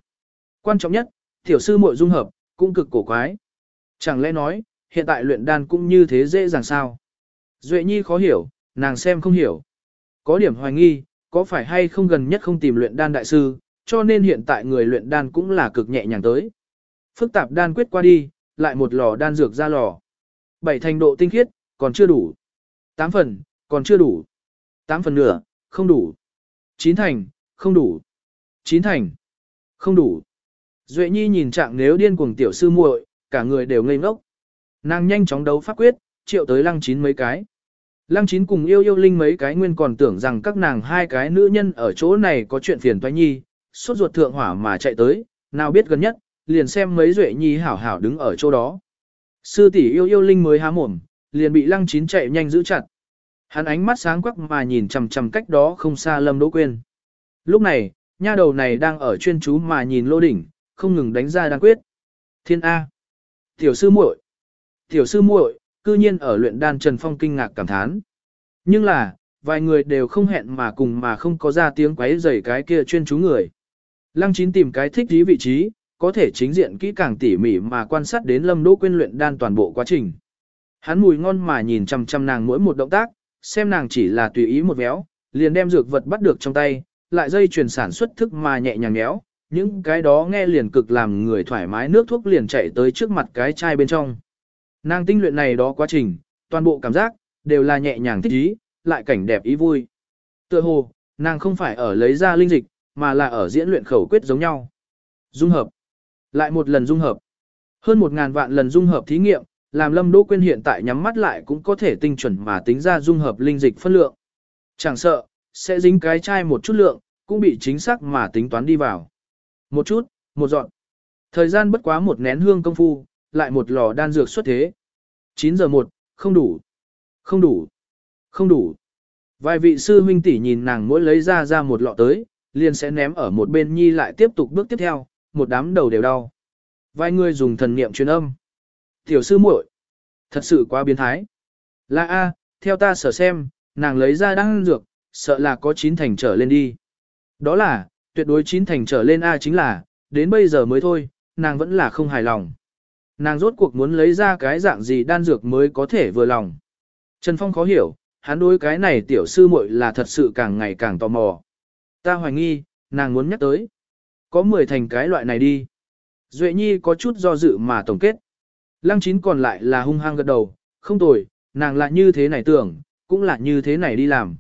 Speaker 1: Quan trọng nhất, tiểu sư muội dung hợp, cũng cực cổ quái. Chẳng lẽ nói, hiện tại luyện đan cũng như thế dễ dàng sao? Duệ Nhi khó hiểu, nàng xem không hiểu. Có điểm hoài nghi, có phải hay không gần nhất không tìm luyện đan đại sư, cho nên hiện tại người luyện đan cũng là cực nhẹ nhàng tới. Phức tạp đan quyết qua đi, lại một lò đan dược ra lò. Bảy thành độ tinh khiết, còn chưa đủ. Tám phần, còn chưa đủ. Tám phần nửa, không đủ. Chín thành, không đủ. Chín thành, không đủ. Duệ Nhi nhìn trạng nếu điên cuồng tiểu sư muội, cả người đều ngây ngốc. Nàng nhanh chóng đấu pháp quyết, triệu tới lăng chín mấy cái. Lăng chín cùng yêu yêu linh mấy cái nguyên còn tưởng rằng các nàng hai cái nữ nhân ở chỗ này có chuyện phiền toái nhi, suốt ruột thượng hỏa mà chạy tới, nào biết gần nhất, liền xem mấy duệ nhi hảo hảo đứng ở chỗ đó. Sư tỷ yêu yêu linh mới há mồm, liền bị lăng chín chạy nhanh giữ chặt. Hắn ánh mắt sáng quắc mà nhìn chằm chằm cách đó không xa lâm đỗ quên. Lúc này, nha đầu này đang ở chuyên chú mà nhìn lô đỉnh, không ngừng đánh ra đan quyết. Thiên A. Tiểu sư muội. Tiểu sư muội, cư nhiên ở luyện đan Trần Phong kinh ngạc cảm thán. Nhưng là, vài người đều không hẹn mà cùng mà không có ra tiếng quấy rầy cái kia chuyên chú người. Lăng chín tìm cái thích trí vị trí, có thể chính diện kỹ càng tỉ mỉ mà quan sát đến Lâm Đỗ Quyên luyện đan toàn bộ quá trình. Hắn mùi ngon mà nhìn chăm chăm nàng mỗi một động tác, xem nàng chỉ là tùy ý một véo, liền đem dược vật bắt được trong tay, lại dây chuyển sản xuất thức mà nhẹ nhàng méo, những cái đó nghe liền cực làm người thoải mái nước thuốc liền chạy tới trước mặt cái chai bên trong. Nàng tinh luyện này đó quá trình, toàn bộ cảm giác, đều là nhẹ nhàng thích ý, lại cảnh đẹp ý vui. Tựa hồ, nàng không phải ở lấy ra linh dịch, mà là ở diễn luyện khẩu quyết giống nhau. Dung hợp. Lại một lần dung hợp. Hơn một ngàn vạn lần dung hợp thí nghiệm, làm Lâm Đỗ Quyên hiện tại nhắm mắt lại cũng có thể tinh chuẩn mà tính ra dung hợp linh dịch phân lượng. Chẳng sợ, sẽ dính cái chai một chút lượng, cũng bị chính xác mà tính toán đi vào. Một chút, một dọn. Thời gian bất quá một nén hương công phu, lại một lò đan dược xuất thế. 9 giờ một, không đủ. Không đủ. Không đủ. Vài vị sư huynh tỷ nhìn nàng mỗi lấy ra ra một lọ tới, liền sẽ ném ở một bên nhi lại tiếp tục bước tiếp theo, một đám đầu đều đau. Vài người dùng thần niệm truyền âm. Tiểu sư muội, thật sự quá biến thái. Là A, theo ta sở xem, nàng lấy ra đan dược, sợ là có chín thành trở lên đi. Đó là, tuyệt đối chín thành trở lên A chính là, đến bây giờ mới thôi, nàng vẫn là không hài lòng. Nàng rốt cuộc muốn lấy ra cái dạng gì đan dược mới có thể vừa lòng. Trần Phong khó hiểu, hắn đối cái này tiểu sư muội là thật sự càng ngày càng tò mò. Ta hoài nghi, nàng muốn nhắc tới. Có 10 thành cái loại này đi. Duệ Nhi có chút do dự mà tổng kết. Lăng chín còn lại là hung hăng gật đầu, không tồi, nàng lại như thế này tưởng, cũng là như thế này đi làm.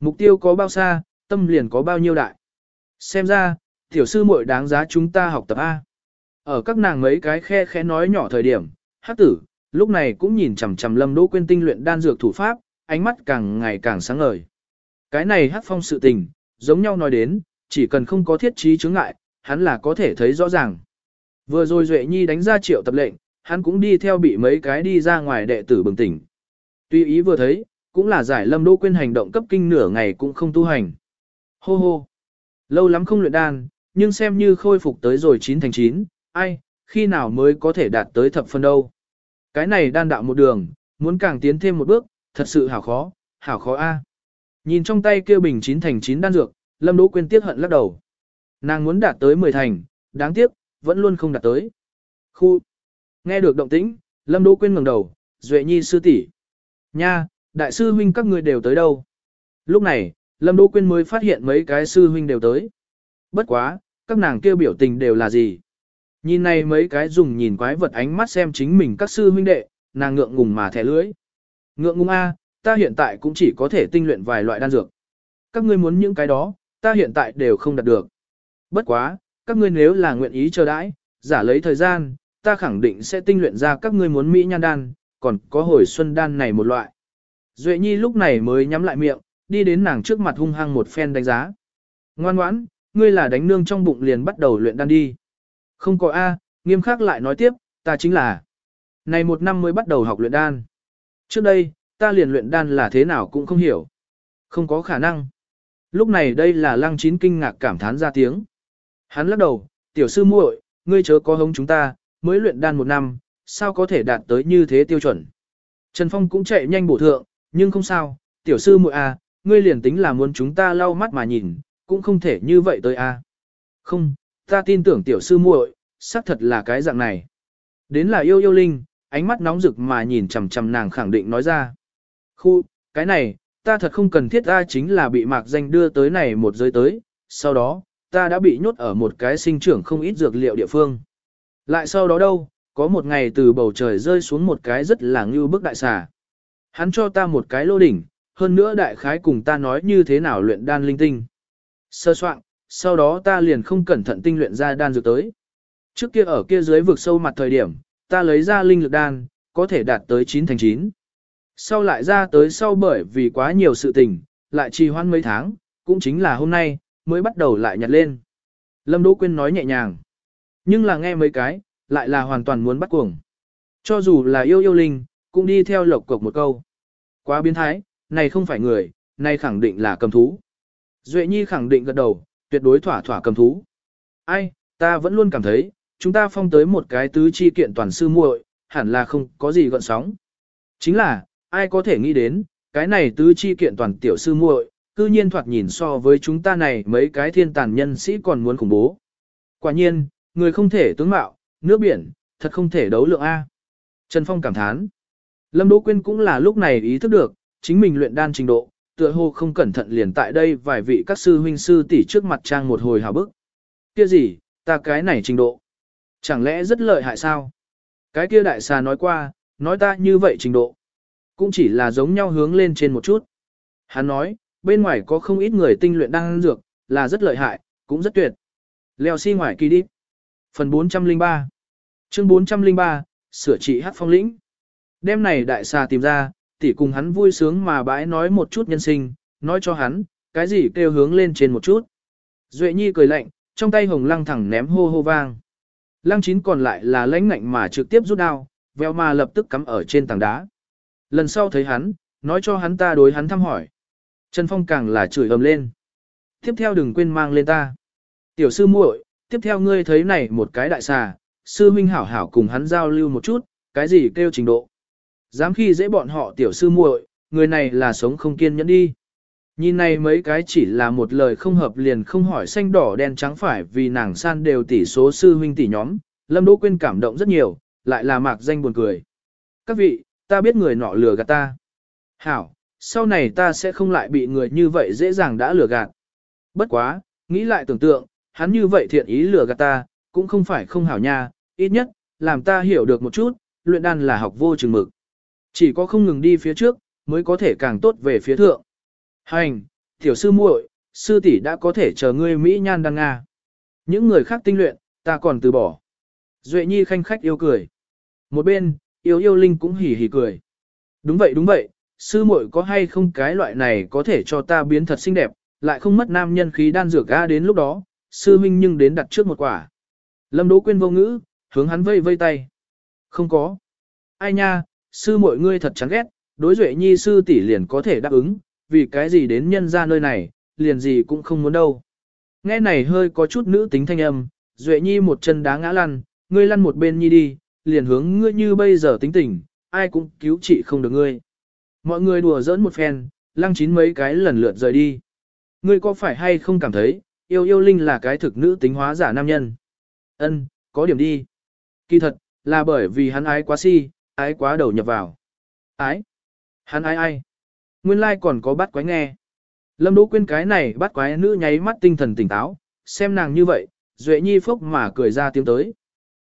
Speaker 1: Mục tiêu có bao xa, tâm liền có bao nhiêu đại. Xem ra, tiểu sư muội đáng giá chúng ta học tập A. Ở các nàng mấy cái khe khẽ nói nhỏ thời điểm, hát tử, lúc này cũng nhìn chằm chằm lâm đỗ quên tinh luyện đan dược thủ pháp, ánh mắt càng ngày càng sáng ngời. Cái này hát phong sự tình, giống nhau nói đến, chỉ cần không có thiết trí chướng ngại, hắn là có thể thấy rõ ràng. Vừa rồi Duệ Nhi đánh ra triệu tập lệnh, hắn cũng đi theo bị mấy cái đi ra ngoài đệ tử bừng tỉnh. Tuy ý vừa thấy, cũng là giải lâm đỗ quên hành động cấp kinh nửa ngày cũng không tu hành. Hô hô! Lâu lắm không luyện đan, nhưng xem như khôi phục tới rồi 9 thành 9, ai, khi nào mới có thể đạt tới thập phân đâu. Cái này đan đạo một đường, muốn càng tiến thêm một bước, thật sự hảo khó, hảo khó a. Nhìn trong tay kêu bình 9 thành 9 đan dược, Lâm Đỗ Quyên tiếc hận lắc đầu. Nàng muốn đạt tới 10 thành, đáng tiếc, vẫn luôn không đạt tới. Khu. Nghe được động tĩnh, Lâm Đỗ Quyên ngẩng đầu, Duệ Nhi sư tỷ. Nha, đại sư huynh các ngươi đều tới đâu? Lúc này, Lâm Đỗ Quyên mới phát hiện mấy cái sư huynh đều tới. Bất quá, các nàng kêu biểu tình đều là gì? Nhìn này mấy cái dùng nhìn quái vật ánh mắt xem chính mình các sư huynh đệ, nàng ngượng ngùng mà thẻ lưỡi. Ngượng ngùng a, ta hiện tại cũng chỉ có thể tinh luyện vài loại đan dược. Các ngươi muốn những cái đó, ta hiện tại đều không đạt được. Bất quá, các ngươi nếu là nguyện ý chờ đãi, giả lấy thời gian, ta khẳng định sẽ tinh luyện ra các ngươi muốn mỹ nhan đan, còn có hồi xuân đan này một loại. Duệ Nhi lúc này mới nhắm lại miệng, đi đến nàng trước mặt hung hăng một phen đánh giá. Ngoan ngoãn, ngươi là đánh nương trong bụng liền bắt đầu luyện đan đi. Không có A, nghiêm khắc lại nói tiếp, ta chính là. Này một năm mới bắt đầu học luyện đan. Trước đây, ta liền luyện đan là thế nào cũng không hiểu. Không có khả năng. Lúc này đây là lăng chín kinh ngạc cảm thán ra tiếng. Hắn lắc đầu, tiểu sư muội, ngươi chớ có hống chúng ta, mới luyện đan một năm, sao có thể đạt tới như thế tiêu chuẩn. Trần Phong cũng chạy nhanh bổ thượng, nhưng không sao, tiểu sư muội à, ngươi liền tính là muốn chúng ta lau mắt mà nhìn, cũng không thể như vậy tới à. Không, ta tin tưởng tiểu sư muội, xác thật là cái dạng này. Đến là yêu yêu linh, ánh mắt nóng rực mà nhìn chằm chằm nàng khẳng định nói ra. Khu, cái này, ta thật không cần thiết ra chính là bị mạc danh đưa tới này một giới tới, sau đó, ta đã bị nhốt ở một cái sinh trưởng không ít dược liệu địa phương. Lại sau đó đâu, có một ngày từ bầu trời rơi xuống một cái rất là ngưu bức đại xà. Hắn cho ta một cái lô đỉnh, hơn nữa đại khái cùng ta nói như thế nào luyện đan linh tinh. Sơ soạn, sau đó ta liền không cẩn thận tinh luyện ra đan dược tới. Trước kia ở kia dưới vực sâu mặt thời điểm, ta lấy ra linh lực đan, có thể đạt tới 9 thành 9. Sau lại ra tới sau bởi vì quá nhiều sự tình, lại trì hoãn mấy tháng, cũng chính là hôm nay, mới bắt đầu lại nhặt lên. Lâm Đỗ Quyên nói nhẹ nhàng. Nhưng là nghe mấy cái, lại là hoàn toàn muốn bắt cuồng. Cho dù là yêu yêu linh, cũng đi theo lộc cộc một câu. Quá biến thái, này không phải người, này khẳng định là cầm thú. Duệ Nhi khẳng định gật đầu, tuyệt đối thỏa thỏa cầm thú. Ai, ta vẫn luôn cảm thấy, chúng ta phong tới một cái tứ chi kiện toàn sư muội, hẳn là không có gì gợn sóng. Chính là, ai có thể nghĩ đến, cái này tứ chi kiện toàn tiểu sư muội, cư nhiên thoạt nhìn so với chúng ta này mấy cái thiên tàn nhân sĩ còn muốn khủng bố. Quả nhiên, người không thể tướng mạo, nước biển, thật không thể đấu lượng A. Trần Phong cảm thán. Lâm Đỗ Quyên cũng là lúc này ý thức được, chính mình luyện đan trình độ, tựa hồ không cẩn thận liền tại đây vài vị các sư huynh sư tỷ trước mặt trang một hồi hào bức. Kia gì, ta cái này trình độ. Chẳng lẽ rất lợi hại sao? Cái kia đại xà nói qua, nói ta như vậy trình độ. Cũng chỉ là giống nhau hướng lên trên một chút. Hắn nói, bên ngoài có không ít người tinh luyện đan dược, là rất lợi hại, cũng rất tuyệt. Leo xi si ngoài kỳ đi. Phần 403 Chương 403, sửa trị hát phong lĩnh. Đêm này đại xà tìm ra, tỷ cùng hắn vui sướng mà bãi nói một chút nhân sinh, nói cho hắn, cái gì kêu hướng lên trên một chút. Duệ Nhi cười lạnh, trong tay hồng lăng thẳng ném hô hô vang. Lăng chín còn lại là lãnh ngạnh mà trực tiếp rút đao, veo mà lập tức cắm ở trên tảng đá. Lần sau thấy hắn, nói cho hắn ta đối hắn thăm hỏi. Trần Phong càng là chửi ầm lên. Tiếp theo đừng quên mang lên ta. Tiểu sư muội, tiếp theo ngươi thấy này một cái đại xà, sư huynh hảo hảo cùng hắn giao lưu một chút, cái gì kêu trình độ. Dám khi dễ bọn họ tiểu sư muội, người này là sống không kiên nhẫn đi. Nhìn này mấy cái chỉ là một lời không hợp liền không hỏi xanh đỏ đen trắng phải vì nàng san đều tỷ số sư huynh tỷ nhóm, Lâm Đỗ Quyên cảm động rất nhiều, lại là mạc danh buồn cười. Các vị, ta biết người nọ lừa gạt ta. Hảo, sau này ta sẽ không lại bị người như vậy dễ dàng đã lừa gạt. Bất quá, nghĩ lại tưởng tượng, hắn như vậy thiện ý lừa gạt ta, cũng không phải không hảo nha, ít nhất, làm ta hiểu được một chút, luyện đan là học vô chừng mực. Chỉ có không ngừng đi phía trước, mới có thể càng tốt về phía thượng. Hành, tiểu sư muội, sư tỷ đã có thể chờ ngươi Mỹ nhan đăng Nga. Những người khác tinh luyện, ta còn từ bỏ. Duệ nhi khanh khách yêu cười. Một bên, yêu yêu linh cũng hỉ hỉ cười. Đúng vậy đúng vậy, sư muội có hay không cái loại này có thể cho ta biến thật xinh đẹp, lại không mất nam nhân khí đan dược ga đến lúc đó, sư minh nhưng đến đặt trước một quả. Lâm Đỗ Quyên vô ngữ, hướng hắn vây vây tay. Không có. Ai nha, sư mọi ngươi thật chán ghét, đối duệ nhi sư tỷ liền có thể đáp ứng, vì cái gì đến nhân ra nơi này, liền gì cũng không muốn đâu. Nghe này hơi có chút nữ tính thanh âm, duệ nhi một chân đá ngã lăn, ngươi lăn một bên nhi đi, liền hướng ngươi như bây giờ tính tình, ai cũng cứu trị không được ngươi. Mọi người đùa giỡn một phen, lăng chín mấy cái lần lượt rời đi. Ngươi có phải hay không cảm thấy, yêu yêu linh là cái thực nữ tính hóa giả nam nhân? Ân, có điểm đi. Kỳ thật, là bởi vì hắn ái quá si, ái quá đầu nhập vào. Ái? Hắn ái ai? Nguyên lai like còn có bắt quái nghe. Lâm Đỗ Quyên cái này bắt quái nữ nháy mắt tinh thần tỉnh táo, xem nàng như vậy, Duệ Nhi phốc mà cười ra tiếng tới.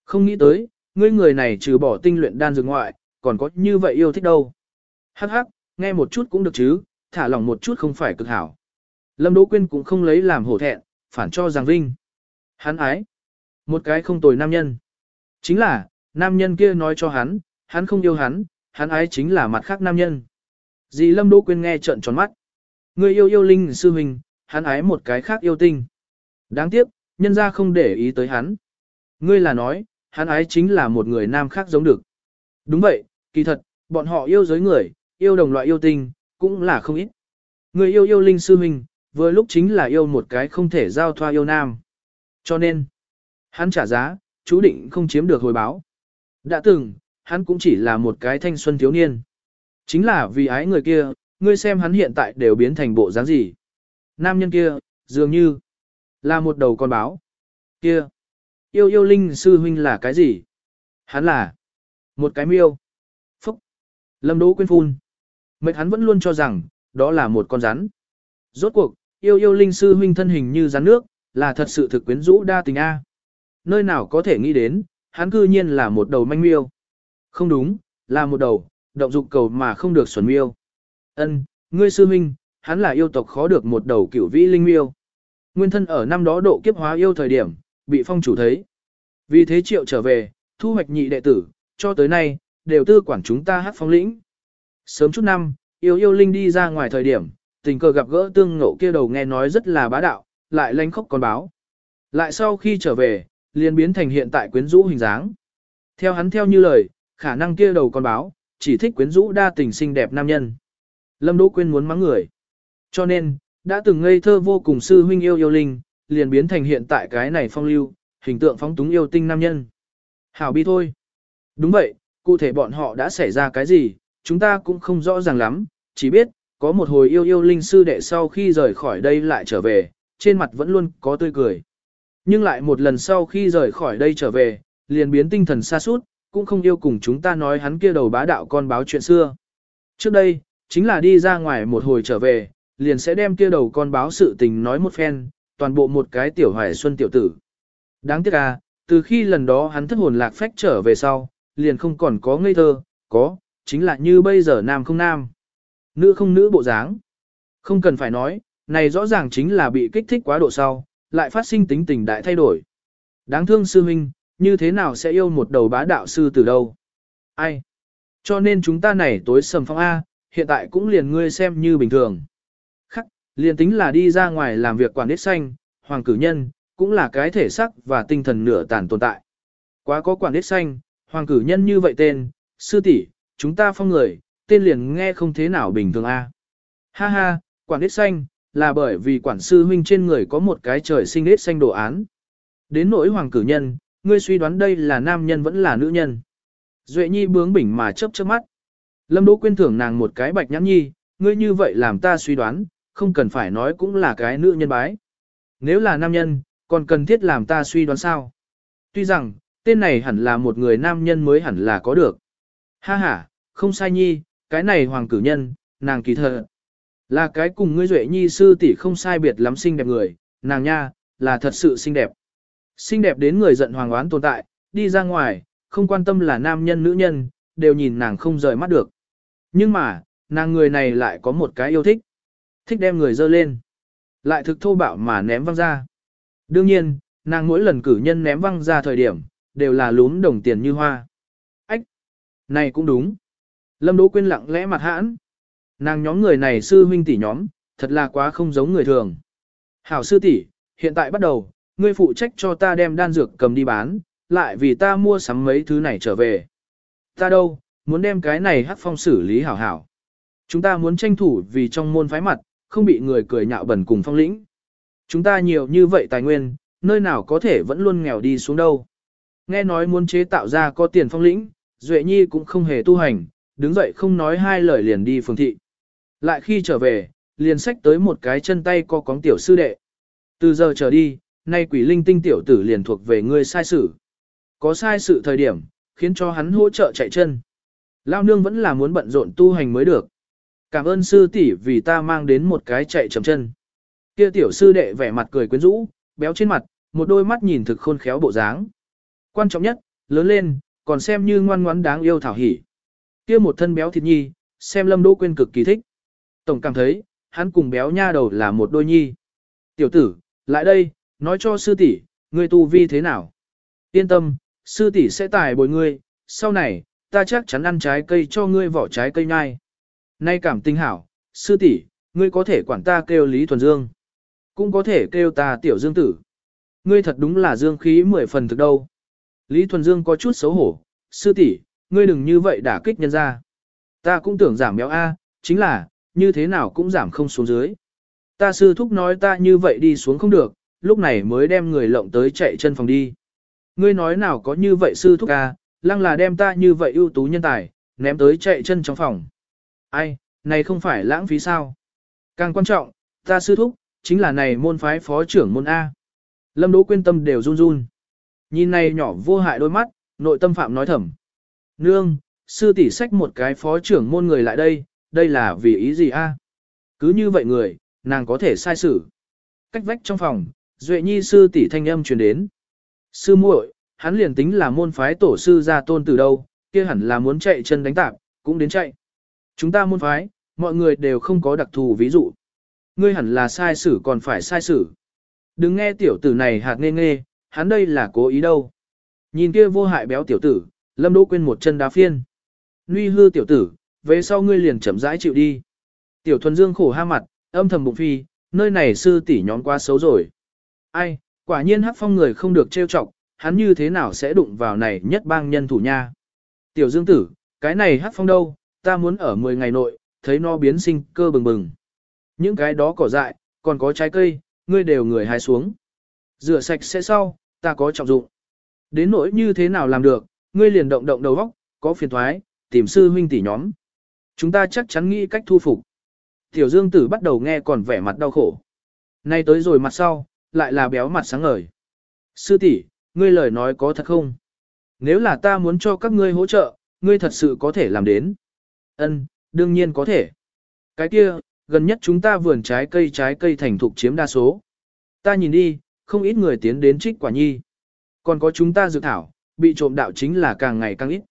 Speaker 1: Không nghĩ tới, ngươi người này trừ bỏ tinh luyện đan dược ngoại, còn có như vậy yêu thích đâu. Hắc hắc, nghe một chút cũng được chứ, thả lỏng một chút không phải cực hảo. Lâm Đỗ Quyên cũng không lấy làm hổ thẹn, phản cho Giang Vinh. Hắn ái. Một cái không tồi nam nhân. Chính là, nam nhân kia nói cho hắn, hắn không yêu hắn, hắn ái chính là mặt khác nam nhân. Dì Lâm Đỗ Quyên nghe trợn tròn mắt. Người yêu yêu linh sư huynh, hắn ái một cái khác yêu tinh. Đáng tiếc, nhân gia không để ý tới hắn. Ngươi là nói, hắn ái chính là một người nam khác giống được. Đúng vậy, kỳ thật, bọn họ yêu giới người, yêu đồng loại yêu tinh, cũng là không ít. Người yêu yêu linh sư huynh, vừa lúc chính là yêu một cái không thể giao thoa yêu nam. Cho nên, hắn trả giá, chú định không chiếm được hồi báo. Đã từng, hắn cũng chỉ là một cái thanh xuân thiếu niên. Chính là vì ái người kia, ngươi xem hắn hiện tại đều biến thành bộ dáng gì. Nam nhân kia, dường như, là một đầu con báo. Kia, yêu yêu linh sư huynh là cái gì? Hắn là, một cái miêu. Phúc, lâm đỗ quên phun. Mệnh hắn vẫn luôn cho rằng, đó là một con rắn. Rốt cuộc, yêu yêu linh sư huynh thân hình như rắn nước, là thật sự thực quyến rũ đa tình A. Nơi nào có thể nghĩ đến, hắn cư nhiên là một đầu manh miêu. Không đúng, là một đầu, động dục cầu mà không được xuẩn miêu. Ân, ngươi sư huynh, hắn là yêu tộc khó được một đầu cửu vĩ linh miêu. Nguyên thân ở năm đó độ kiếp hóa yêu thời điểm, bị phong chủ thấy. Vì thế triệu trở về, thu hoạch nhị đệ tử, cho tới nay, đều tư quản chúng ta hát phong lĩnh. Sớm chút năm, yêu yêu linh đi ra ngoài thời điểm, tình cờ gặp gỡ tương ngộ kia đầu nghe nói rất là bá đạo, lại lanh khóc con báo. Lại sau khi trở về, liền biến thành hiện tại quyến rũ hình dáng. Theo hắn theo như lời, khả năng kia đầu con báo, chỉ thích quyến rũ đa tình xinh đẹp nam nhân. Lâm Đỗ Quyên muốn mắng người. Cho nên, đã từng ngây thơ vô cùng sư huynh yêu yêu linh, liền biến thành hiện tại cái này phong lưu, hình tượng phóng túng yêu tinh nam nhân. Hảo bi thôi. Đúng vậy, cụ thể bọn họ đã xảy ra cái gì, chúng ta cũng không rõ ràng lắm, chỉ biết, có một hồi yêu yêu linh sư đệ sau khi rời khỏi đây lại trở về, trên mặt vẫn luôn có tươi cười. Nhưng lại một lần sau khi rời khỏi đây trở về, liền biến tinh thần xa suốt, cũng không yêu cùng chúng ta nói hắn kia đầu bá đạo con báo chuyện xưa. Trước đây, chính là đi ra ngoài một hồi trở về, liền sẽ đem kia đầu con báo sự tình nói một phen, toàn bộ một cái tiểu hoài xuân tiểu tử. Đáng tiếc à, từ khi lần đó hắn thất hồn lạc phách trở về sau, liền không còn có ngây thơ, có, chính là như bây giờ nam không nam, nữ không nữ bộ dáng. Không cần phải nói, này rõ ràng chính là bị kích thích quá độ sau, lại phát sinh tính tình đại thay đổi. Đáng thương sư huynh, như thế nào sẽ yêu một đầu bá đạo sư từ đâu? Ai? Cho nên chúng ta này tối sầm phong A, hiện tại cũng liền ngươi xem như bình thường. Khắc, liền tính là đi ra ngoài làm việc quản đết xanh, hoàng cử nhân, cũng là cái thể sắc và tinh thần nửa tàn tồn tại. Quá có quản đết xanh, hoàng cử nhân như vậy tên, sư tỷ, chúng ta phong người, tên liền nghe không thế nào bình thường a. Ha ha, quản đết xanh, là bởi vì quản sư huynh trên người có một cái trời sinh đết xanh đồ án. Đến nỗi hoàng cử nhân, ngươi suy đoán đây là nam nhân vẫn là nữ nhân. Duệ nhi bướng bỉnh mà chớp chớp mắt. Lâm Đỗ quyên thưởng nàng một cái bạch nhãn nhi, ngươi như vậy làm ta suy đoán, không cần phải nói cũng là cái nữ nhân bái. Nếu là nam nhân, còn cần thiết làm ta suy đoán sao? Tuy rằng, tên này hẳn là một người nam nhân mới hẳn là có được. Ha ha, không sai nhi, cái này hoàng cử nhân, nàng kỳ thật. Là cái cùng ngươi duệ nhi sư tỷ không sai biệt lắm xinh đẹp người, nàng nha, là thật sự xinh đẹp. Xinh đẹp đến người giận hoàng oán tồn tại, đi ra ngoài, không quan tâm là nam nhân nữ nhân, đều nhìn nàng không rời mắt được. Nhưng mà, nàng người này lại có một cái yêu thích. Thích đem người dơ lên. Lại thực thô bạo mà ném văng ra. Đương nhiên, nàng mỗi lần cử nhân ném văng ra thời điểm, đều là lún đồng tiền như hoa. Ách! Này cũng đúng. Lâm Đỗ Quyên lặng lẽ mặt hãn. Nàng nhóm người này sư huynh tỷ nhóm, thật là quá không giống người thường. Hảo sư tỷ, hiện tại bắt đầu, ngươi phụ trách cho ta đem đan dược cầm đi bán, lại vì ta mua sắm mấy thứ này trở về. Ta đâu, muốn đem cái này hắc phong xử lý hảo hảo. Chúng ta muốn tranh thủ vì trong môn phái mặt, không bị người cười nhạo bẩn cùng phong lĩnh. Chúng ta nhiều như vậy tài nguyên, nơi nào có thể vẫn luôn nghèo đi xuống đâu. Nghe nói muốn chế tạo ra có tiền phong lĩnh, Duệ Nhi cũng không hề tu hành, đứng dậy không nói hai lời liền đi phường thị. Lại khi trở về, liền xách tới một cái chân tay co cóng tiểu sư đệ. Từ giờ trở đi, nay quỷ linh tinh tiểu tử liền thuộc về ngươi sai sự. Có sai sự thời điểm, khiến cho hắn hỗ trợ chạy chân. Lao nương vẫn là muốn bận rộn tu hành mới được. Cảm ơn sư tỷ vì ta mang đến một cái chạy chậm chân. Kia tiểu sư đệ vẻ mặt cười quyến rũ, béo trên mặt, một đôi mắt nhìn thực khôn khéo bộ dáng. Quan trọng nhất, lớn lên, còn xem như ngoan ngoãn đáng yêu thảo hỉ. Kia một thân béo thịt nhi, xem Lâm Đỗ Quyên cực kỳ thích. Tổng cảm thấy, hắn cùng béo nha đầu là một đôi nhi. Tiểu tử, lại đây, nói cho sư tỷ, ngươi tu vi thế nào? Yên tâm, sư tỷ sẽ tài bồi ngươi, sau này, ta chắc chắn ăn trái cây cho ngươi vỏ trái cây nhai. Nay cảm tình hảo, sư tỷ, ngươi có thể quản ta kêu Lý Thuần Dương. Cũng có thể kêu ta tiểu dương tử. Ngươi thật đúng là dương khí mười phần thực đâu. Lý Thuần Dương có chút xấu hổ, sư tỷ, ngươi đừng như vậy đả kích nhân ra. Ta cũng tưởng giảm béo A, chính là, như thế nào cũng giảm không xuống dưới. Ta sư thúc nói ta như vậy đi xuống không được, lúc này mới đem người lộng tới chạy chân phòng đi. Ngươi nói nào có như vậy sư thúc A, lăng là đem ta như vậy ưu tú nhân tài, ném tới chạy chân trong phòng. Ai, này không phải lãng phí sao? Càng quan trọng, ta sư thúc, chính là này môn phái phó trưởng môn A. Lâm Đỗ quyên tâm đều run run. Nhìn này nhỏ vô hại đôi mắt, nội tâm phạm nói thầm. Nương, sư tỷ sách một cái phó trưởng môn người lại đây, đây là vì ý gì a? Cứ như vậy người, nàng có thể sai xử. Cách vách trong phòng, Duệ Nhi sư tỷ thanh âm truyền đến. Sư muội, hắn liền tính là môn phái tổ sư gia tôn từ đâu, kia hẳn là muốn chạy chân đánh tạp, cũng đến chạy. Chúng ta môn phái, mọi người đều không có đặc thù ví dụ. Ngươi hẳn là sai xử còn phải sai xử. Đừng nghe tiểu tử này hạt nghe nghe, hắn đây là cố ý đâu. Nhìn kia vô hại béo tiểu tử, Lâm Đỗ quên một chân đá phiên. Nguy hư tiểu tử, về sau ngươi liền chậm rãi chịu đi. Tiểu thuần dương khổ ha mặt, âm thầm bụng phi, nơi này sư tỷ nhóm quá xấu rồi. Ai, quả nhiên hắc phong người không được trêu chọc, hắn như thế nào sẽ đụng vào này nhất bang nhân thủ nha. Tiểu dương tử, cái này hắc phong đâu, ta muốn ở 10 ngày nội, thấy nó biến sinh cơ bừng bừng. Những cái đó cỏ dại, còn có trái cây, ngươi đều người hái xuống. Rửa sạch sẽ sau, ta có trọng dụng. Đến nỗi như thế nào làm được, ngươi liền động động đầu óc, có phiền thoái, tìm sư huynh tỷ nhóm. Chúng ta chắc chắn nghĩ cách thu phục. Tiểu Dương Tử bắt đầu nghe còn vẻ mặt đau khổ. Nay tới rồi mặt sau, lại là béo mặt sáng ngời. Sư tỷ, ngươi lời nói có thật không? Nếu là ta muốn cho các ngươi hỗ trợ, ngươi thật sự có thể làm đến. Ân, đương nhiên có thể. Cái kia, gần nhất chúng ta vườn trái cây trái cây thành thục chiếm đa số. Ta nhìn đi, không ít người tiến đến trích quả nhi. Còn có chúng ta dự thảo, bị trộm đạo chính là càng ngày càng ít.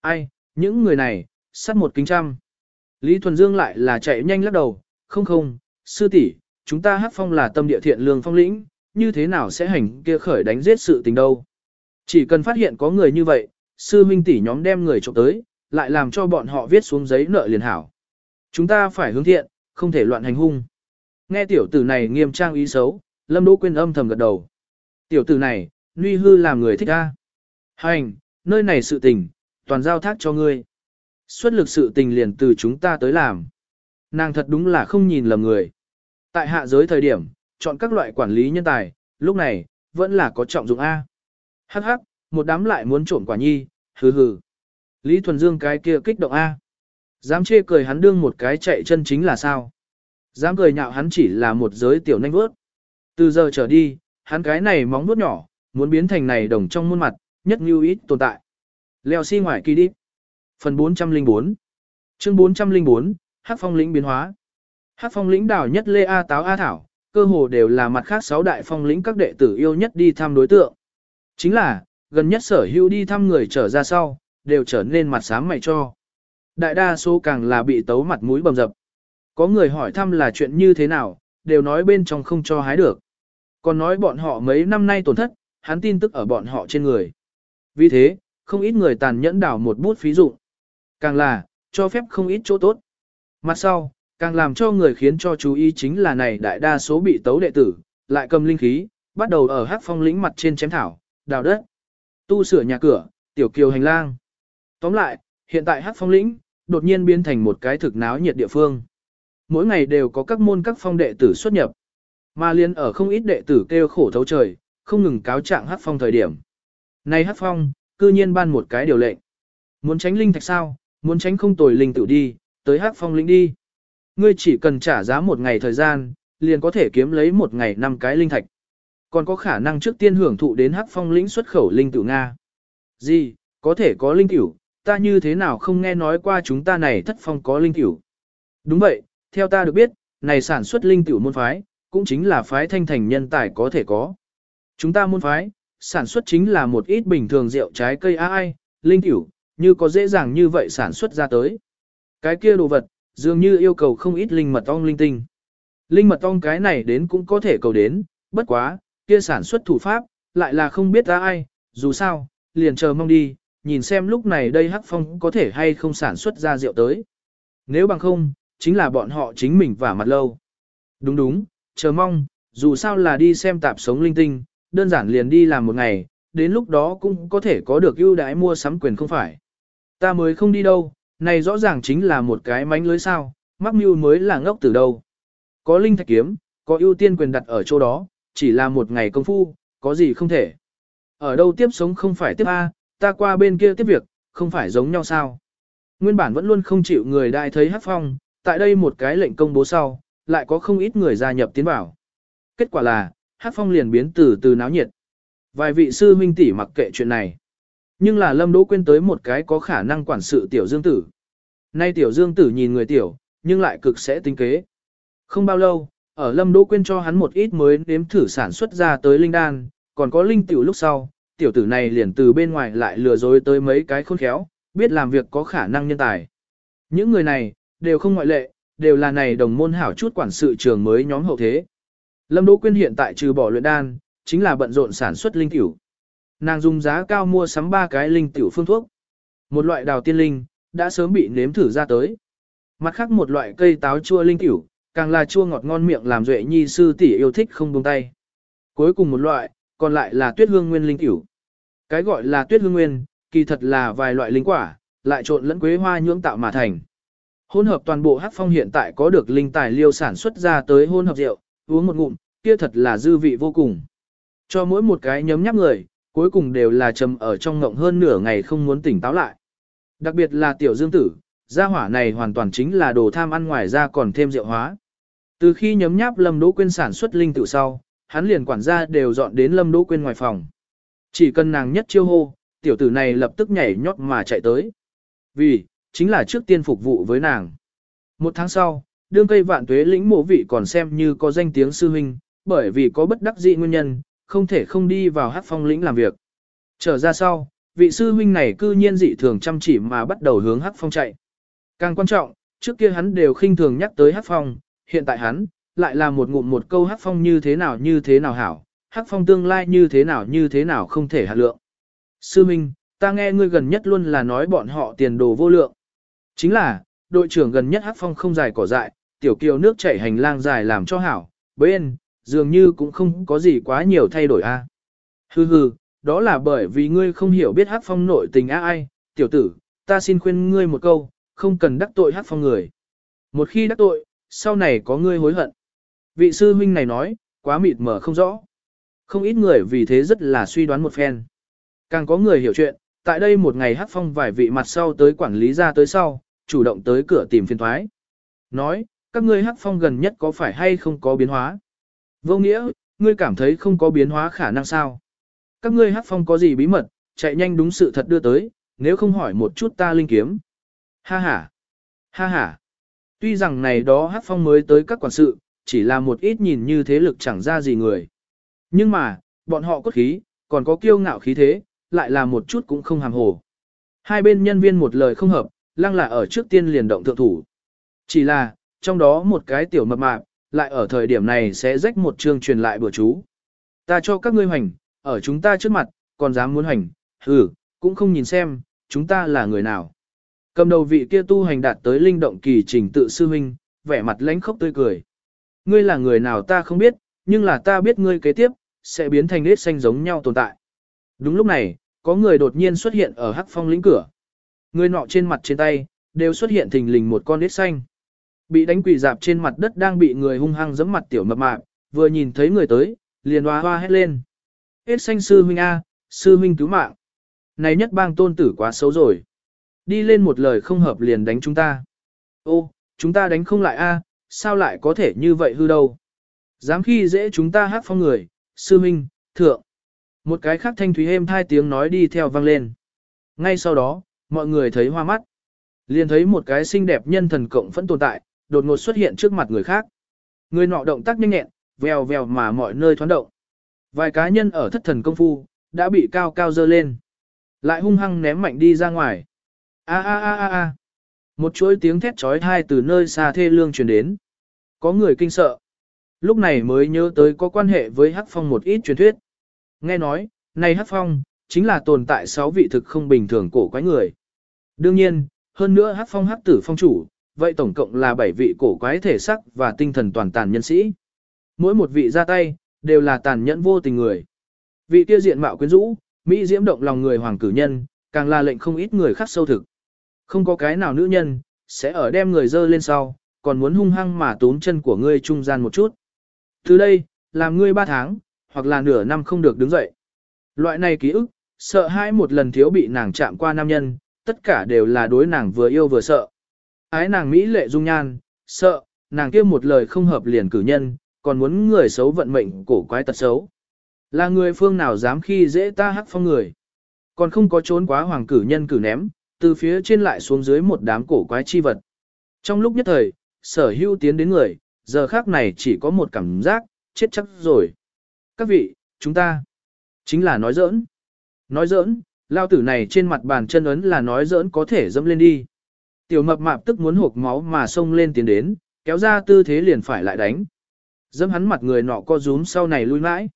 Speaker 1: Ai, những người này, sắt một kính trăm. Lý Thuần Dương lại là chạy nhanh lắc đầu, không không, sư tỷ, chúng ta hát phong là tâm địa thiện lương phong lĩnh, như thế nào sẽ hành kia khởi đánh giết sự tình đâu. Chỉ cần phát hiện có người như vậy, sư minh tỷ nhóm đem người trộm tới, lại làm cho bọn họ viết xuống giấy nợ liền hảo. Chúng ta phải hướng thiện, không thể loạn hành hung. Nghe tiểu tử này nghiêm trang ý xấu, Lâm Đỗ Quyên âm thầm gật đầu. Tiểu tử này, nguy hư làm người thích a. Hành, nơi này sự tình, toàn giao thác cho ngươi. Xuất lực sự tình liền từ chúng ta tới làm. Nàng thật đúng là không nhìn lầm người. Tại hạ giới thời điểm, chọn các loại quản lý nhân tài, lúc này, vẫn là có trọng dụng A. Hắc hắc, một đám lại muốn trộn quả nhi, hừ hừ. Lý Thuần Dương cái kia kích động A. Dám chê cười hắn đương một cái chạy chân chính là sao? Dám cười nhạo hắn chỉ là một giới tiểu nanh vớt. Từ giờ trở đi, hắn cái này móng vuốt nhỏ, muốn biến thành này đồng trong muôn mặt, nhất như ít tồn tại. Leo xi si ngoài kỳ đi. Phần 404 Chương 404, Hắc phong lĩnh biến hóa. Hát phong lĩnh đảo nhất Lê A Táo A Thảo, cơ hồ đều là mặt khác sáu đại phong lĩnh các đệ tử yêu nhất đi thăm đối tượng. Chính là, gần nhất sở hữu đi thăm người trở ra sau, đều trở nên mặt sám mày cho. Đại đa số càng là bị tấu mặt mũi bầm dập. Có người hỏi thăm là chuyện như thế nào, đều nói bên trong không cho hái được. Còn nói bọn họ mấy năm nay tổn thất, hắn tin tức ở bọn họ trên người. Vì thế, không ít người tàn nhẫn đảo một bút phí dụng. Càng là, cho phép không ít chỗ tốt. Mặt sau, càng làm cho người khiến cho chú ý chính là này đại đa số bị tấu đệ tử, lại cầm linh khí, bắt đầu ở hắc phong lĩnh mặt trên chém thảo, đào đất, tu sửa nhà cửa, tiểu kiều hành lang. Tóm lại, hiện tại hắc phong lĩnh, đột nhiên biến thành một cái thực náo nhiệt địa phương. Mỗi ngày đều có các môn các phong đệ tử xuất nhập. Mà liên ở không ít đệ tử kêu khổ thấu trời, không ngừng cáo trạng hắc phong thời điểm. Này hắc phong, cư nhiên ban một cái điều lệnh. Muốn tránh linh thạch sao, muốn tránh không tồi linh tự đi, tới hắc phong lĩnh đi. Ngươi chỉ cần trả giá một ngày thời gian, liền có thể kiếm lấy một ngày năm cái linh thạch. Còn có khả năng trước tiên hưởng thụ đến hắc phong lĩnh xuất khẩu linh tử Nga. Gì, có thể có linh tiểu, ta như thế nào không nghe nói qua chúng ta này thất phong có linh tiểu. Đúng vậy, theo ta được biết, này sản xuất linh tiểu môn phái, cũng chính là phái thanh thành nhân tài có thể có. Chúng ta môn phái, sản xuất chính là một ít bình thường rượu trái cây ai, linh tiểu, như có dễ dàng như vậy sản xuất ra tới. Cái kia đồ vật, dường như yêu cầu không ít linh mật ong linh tinh. Linh mật ong cái này đến cũng có thể cầu đến, bất quá, kia sản xuất thủ pháp, lại là không biết ra ai, dù sao, liền chờ mong đi, nhìn xem lúc này đây Hắc Phong có thể hay không sản xuất ra rượu tới. Nếu bằng không, chính là bọn họ chính mình vả mặt lâu. Đúng đúng, chờ mong, dù sao là đi xem tạp sống linh tinh, đơn giản liền đi làm một ngày, đến lúc đó cũng có thể có được ưu đãi mua sắm quyền không phải. Ta mới không đi đâu, này rõ ràng chính là một cái mánh lưới sao, mắc mưu mới là ngốc từ đâu. Có linh thạch kiếm, có ưu tiên quyền đặt ở chỗ đó, chỉ là một ngày công phu, có gì không thể. Ở đâu tiếp sống không phải tiếp A, ta qua bên kia tiếp việc, không phải giống nhau sao. Nguyên bản vẫn luôn không chịu người đại thấy hát phong, tại đây một cái lệnh công bố sau, lại có không ít người gia nhập tiến vào. Kết quả là, hát phong liền biến từ từ náo nhiệt. Vài vị sư huynh tỷ mặc kệ chuyện này. Nhưng là Lâm Đỗ quên tới một cái có khả năng quản sự tiểu dương tử. Nay tiểu dương tử nhìn người tiểu, nhưng lại cực sẽ tính kế. Không bao lâu, ở Lâm Đỗ quên cho hắn một ít mới nếm thử sản xuất ra tới linh đan, còn có linh tiểu lúc sau, tiểu tử này liền từ bên ngoài lại lừa dối tới mấy cái khôn khéo, biết làm việc có khả năng nhân tài. Những người này, đều không ngoại lệ, đều là này đồng môn hảo chút quản sự trường mới nhóm hậu thế. Lâm Đỗ Quyên hiện tại trừ bỏ luyện đan, chính là bận rộn sản xuất linh tiểu. Nàng dùng giá cao mua sắm ba cái linh tiểu phương thuốc. Một loại đào tiên linh, đã sớm bị nếm thử ra tới. Mặt khác một loại cây táo chua linh tiểu, càng là chua ngọt ngon miệng làm duệ nhi sư tỷ yêu thích không buông tay. Cuối cùng một loại, còn lại là tuyết hương nguyên linh tiểu. Cái gọi là tuyết hương nguyên, kỳ thật là vài loại linh quả, lại trộn lẫn quế hoa nhưỡng tạo mà thành. Hỗn hợp toàn bộ hắc phong hiện tại có được linh tài liêu sản xuất ra tới hỗn hợp rượu, uống một ngụm, kia thật là dư vị vô cùng. Cho mỗi một cái nhấm nháp người, cuối cùng đều là trầm ở trong ngộng hơn nửa ngày không muốn tỉnh táo lại. Đặc biệt là tiểu dương tử, gia hỏa này hoàn toàn chính là đồ tham ăn ngoài ra còn thêm rượu hóa. Từ khi nhấm nháp Lâm Đỗ Quyên sản xuất linh tự sau, hắn liền quản gia đều dọn đến Lâm Đỗ Quyên ngoài phòng. Chỉ cần nàng nhất chiêu hô, tiểu tử này lập tức nhảy nhót mà chạy tới. Vì, chính là trước tiên phục vụ với nàng. Một tháng sau, đương cây vạn tuế lĩnh mộ vị còn xem như có danh tiếng sư huynh, bởi vì có bất đắc dĩ nguyên nhân, không thể không đi vào hát phong lĩnh làm việc. Trở ra sau, vị sư huynh này cư nhiên dị thường chăm chỉ mà bắt đầu hướng hát phong chạy. Càng quan trọng, trước kia hắn đều khinh thường nhắc tới hát phong, hiện tại hắn, lại là một ngụm một câu hát phong như thế nào như thế nào hảo, hát phong tương lai như thế nào như thế nào không thể hạt lượng. Sư Minh, ta nghe ngươi gần nhất luôn là nói bọn họ tiền đồ vô lượng. Chính là, đội trưởng gần nhất hát phong không dài cỏ dại, tiểu kiều nước chảy hành lang dài làm cho hảo, bên, dường như cũng không có gì quá nhiều thay đổi a. Hừ hừ, đó là bởi vì ngươi không hiểu biết hát phong nội tình a ai, tiểu tử, ta xin khuyên ngươi một câu, không cần đắc tội hát phong người. Một khi đắc tội, sau này có ngươi hối hận. Vị sư huynh này nói, quá mịt mờ không rõ. Không ít người vì thế rất là suy đoán một phen. Càng có người hiểu chuyện, tại đây một ngày hát phong vài vị mặt sau tới quản lý ra tới sau, chủ động tới cửa tìm phiên thoái. Nói, các ngươi hát phong gần nhất có phải hay không có biến hóa? Vô nghĩa, ngươi cảm thấy không có biến hóa khả năng sao? Các ngươi hát phong có gì bí mật, chạy nhanh đúng sự thật đưa tới, nếu không hỏi một chút ta linh kiếm. Ha ha, ha ha. Tuy rằng này đó hát phong mới tới các quản sự, chỉ là một ít nhìn như thế lực chẳng ra gì người. Nhưng mà, bọn họ cốt khí, còn có kiêu ngạo khí thế, lại là một chút cũng không hàm hồ. Hai bên nhân viên một lời không hợp, lăng là ở trước tiên liền động thượng thủ. Chỉ là, trong đó một cái tiểu mập mạp, lại ở thời điểm này sẽ rách một chương truyền lại bữa chú. Ta cho các ngươi hoành, ở chúng ta trước mặt, còn dám muốn hoành, hừ, cũng không nhìn xem, chúng ta là người nào. Cầm đầu vị kia tu hành đạt tới linh động kỳ trình tự sư huynh, vẻ mặt lãnh khốc tươi cười. Ngươi là người nào ta không biết, nhưng là ta biết ngươi kế tiếp, sẽ biến thành nết xanh giống nhau tồn tại. Đúng lúc này, có người đột nhiên xuất hiện ở hắc phong lĩnh cửa. Người nọ trên mặt trên tay, đều xuất hiện thình lình một con nết xanh. Bị đánh quỳ dạp trên mặt đất đang bị người hung hăng giẫm mặt tiểu mập mạp, vừa nhìn thấy người tới, liền hoa hoa hét lên. Hết xanh sư huynh A, sư huynh cứu mạng. Này nhất bang tôn tử quá xấu rồi. Đi lên một lời không hợp liền đánh chúng ta. Ô, chúng ta đánh không lại A, sao lại có thể như vậy hư đâu. Dám khi dễ chúng ta hát phong người, sư huynh, thượng. Một cái khác thanh thúy êm thai tiếng nói đi theo vang lên. Ngay sau đó, mọi người thấy hoa mắt. Liền thấy một cái xinh đẹp nhân thần cộng vẫn tồn tại, đột ngột xuất hiện trước mặt người khác. Người nọ động tác nhanh nhẹn, vèo vèo mà mọi nơi thoáng động. Vài cá nhân ở thất thần công phu, đã bị cao cao dơ lên. Lại hung hăng ném mạnh đi ra ngoài. A a a a a. Một chuỗi tiếng thét trói thai từ nơi xa thê lương truyền đến. Có người kinh sợ. Lúc này mới nhớ tới có quan hệ với Hắc Phong một ít truyền thuyết. Nghe nói, này Hắc Phong, chính là tồn tại sáu vị thực không bình thường cổ quái người. Đương nhiên, hơn nữa Hắc Phong Hắc Tử Phong chủ, vậy tổng cộng là bảy vị cổ quái thể sắc và tinh thần toàn tàn nhân sĩ. Mỗi một vị ra tay, đều là tàn nhẫn vô tình người. Vị kia diện mạo quyến rũ, Mỹ diễm động lòng người hoàng cử nhân, càng là lệnh không ít người khác sâu thực. Không có cái nào nữ nhân, sẽ ở đem người dơ lên sau, còn muốn hung hăng mà tốn chân của ngươi trung gian một chút. Từ đây, làm ngươi ba tháng, hoặc là nửa năm không được đứng dậy. Loại này ký ức, sợ hãi một lần thiếu bị nàng chạm qua nam nhân, tất cả đều là đối nàng vừa yêu vừa sợ. Ái nàng Mỹ lệ dung nhan, sợ, nàng kia một lời không hợp liền cử nhân, còn muốn người xấu vận mệnh cổ quái tật xấu. Là người phương nào dám khi dễ ta hắc phong người. Còn không có trốn quá hoàng cử nhân cử ném, từ phía trên lại xuống dưới một đám cổ quái chi vật. Trong lúc nhất thời, sở hưu tiến đến người, giờ khác này chỉ có một cảm giác, chết chắc rồi. Các vị, chúng ta, chính là nói giỡn. Nói giỡn, lao tử này trên mặt bàn chân ấn là nói giỡn có thể dẫm lên đi. Tiểu mập mạp tức muốn hộp máu mà xông lên tiến đến, kéo ra tư thế liền phải lại đánh. Dẫm hắn mặt người nọ co rúm sau này lui mãi.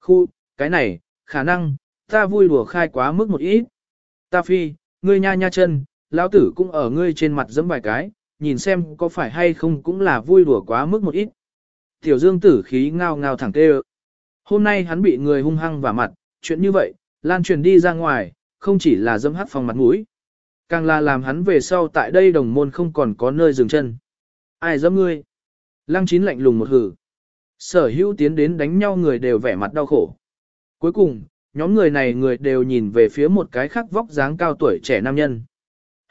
Speaker 1: Khu, cái này, khả năng, ta vui đùa khai quá mức một ít. Ta phi, ngươi nha nha chân, lão tử cũng ở ngươi trên mặt dẫm vài cái, nhìn xem có phải hay không cũng là vui đùa quá mức một ít. Tiểu dương tử khí ngao ngao thẳng tê Hôm nay hắn bị người hung hăng vào mặt, chuyện như vậy, lan truyền đi ra ngoài, không chỉ là dâm hắt phòng mặt mũi. Càng là làm hắn về sau tại đây đồng môn không còn có nơi dừng chân. Ai dám ngươi? Lăng chín lạnh lùng một hử. Sở hữu tiến đến đánh nhau người đều vẻ mặt đau khổ. Cuối cùng, nhóm người này người đều nhìn về phía một cái khác vóc dáng cao tuổi trẻ nam nhân.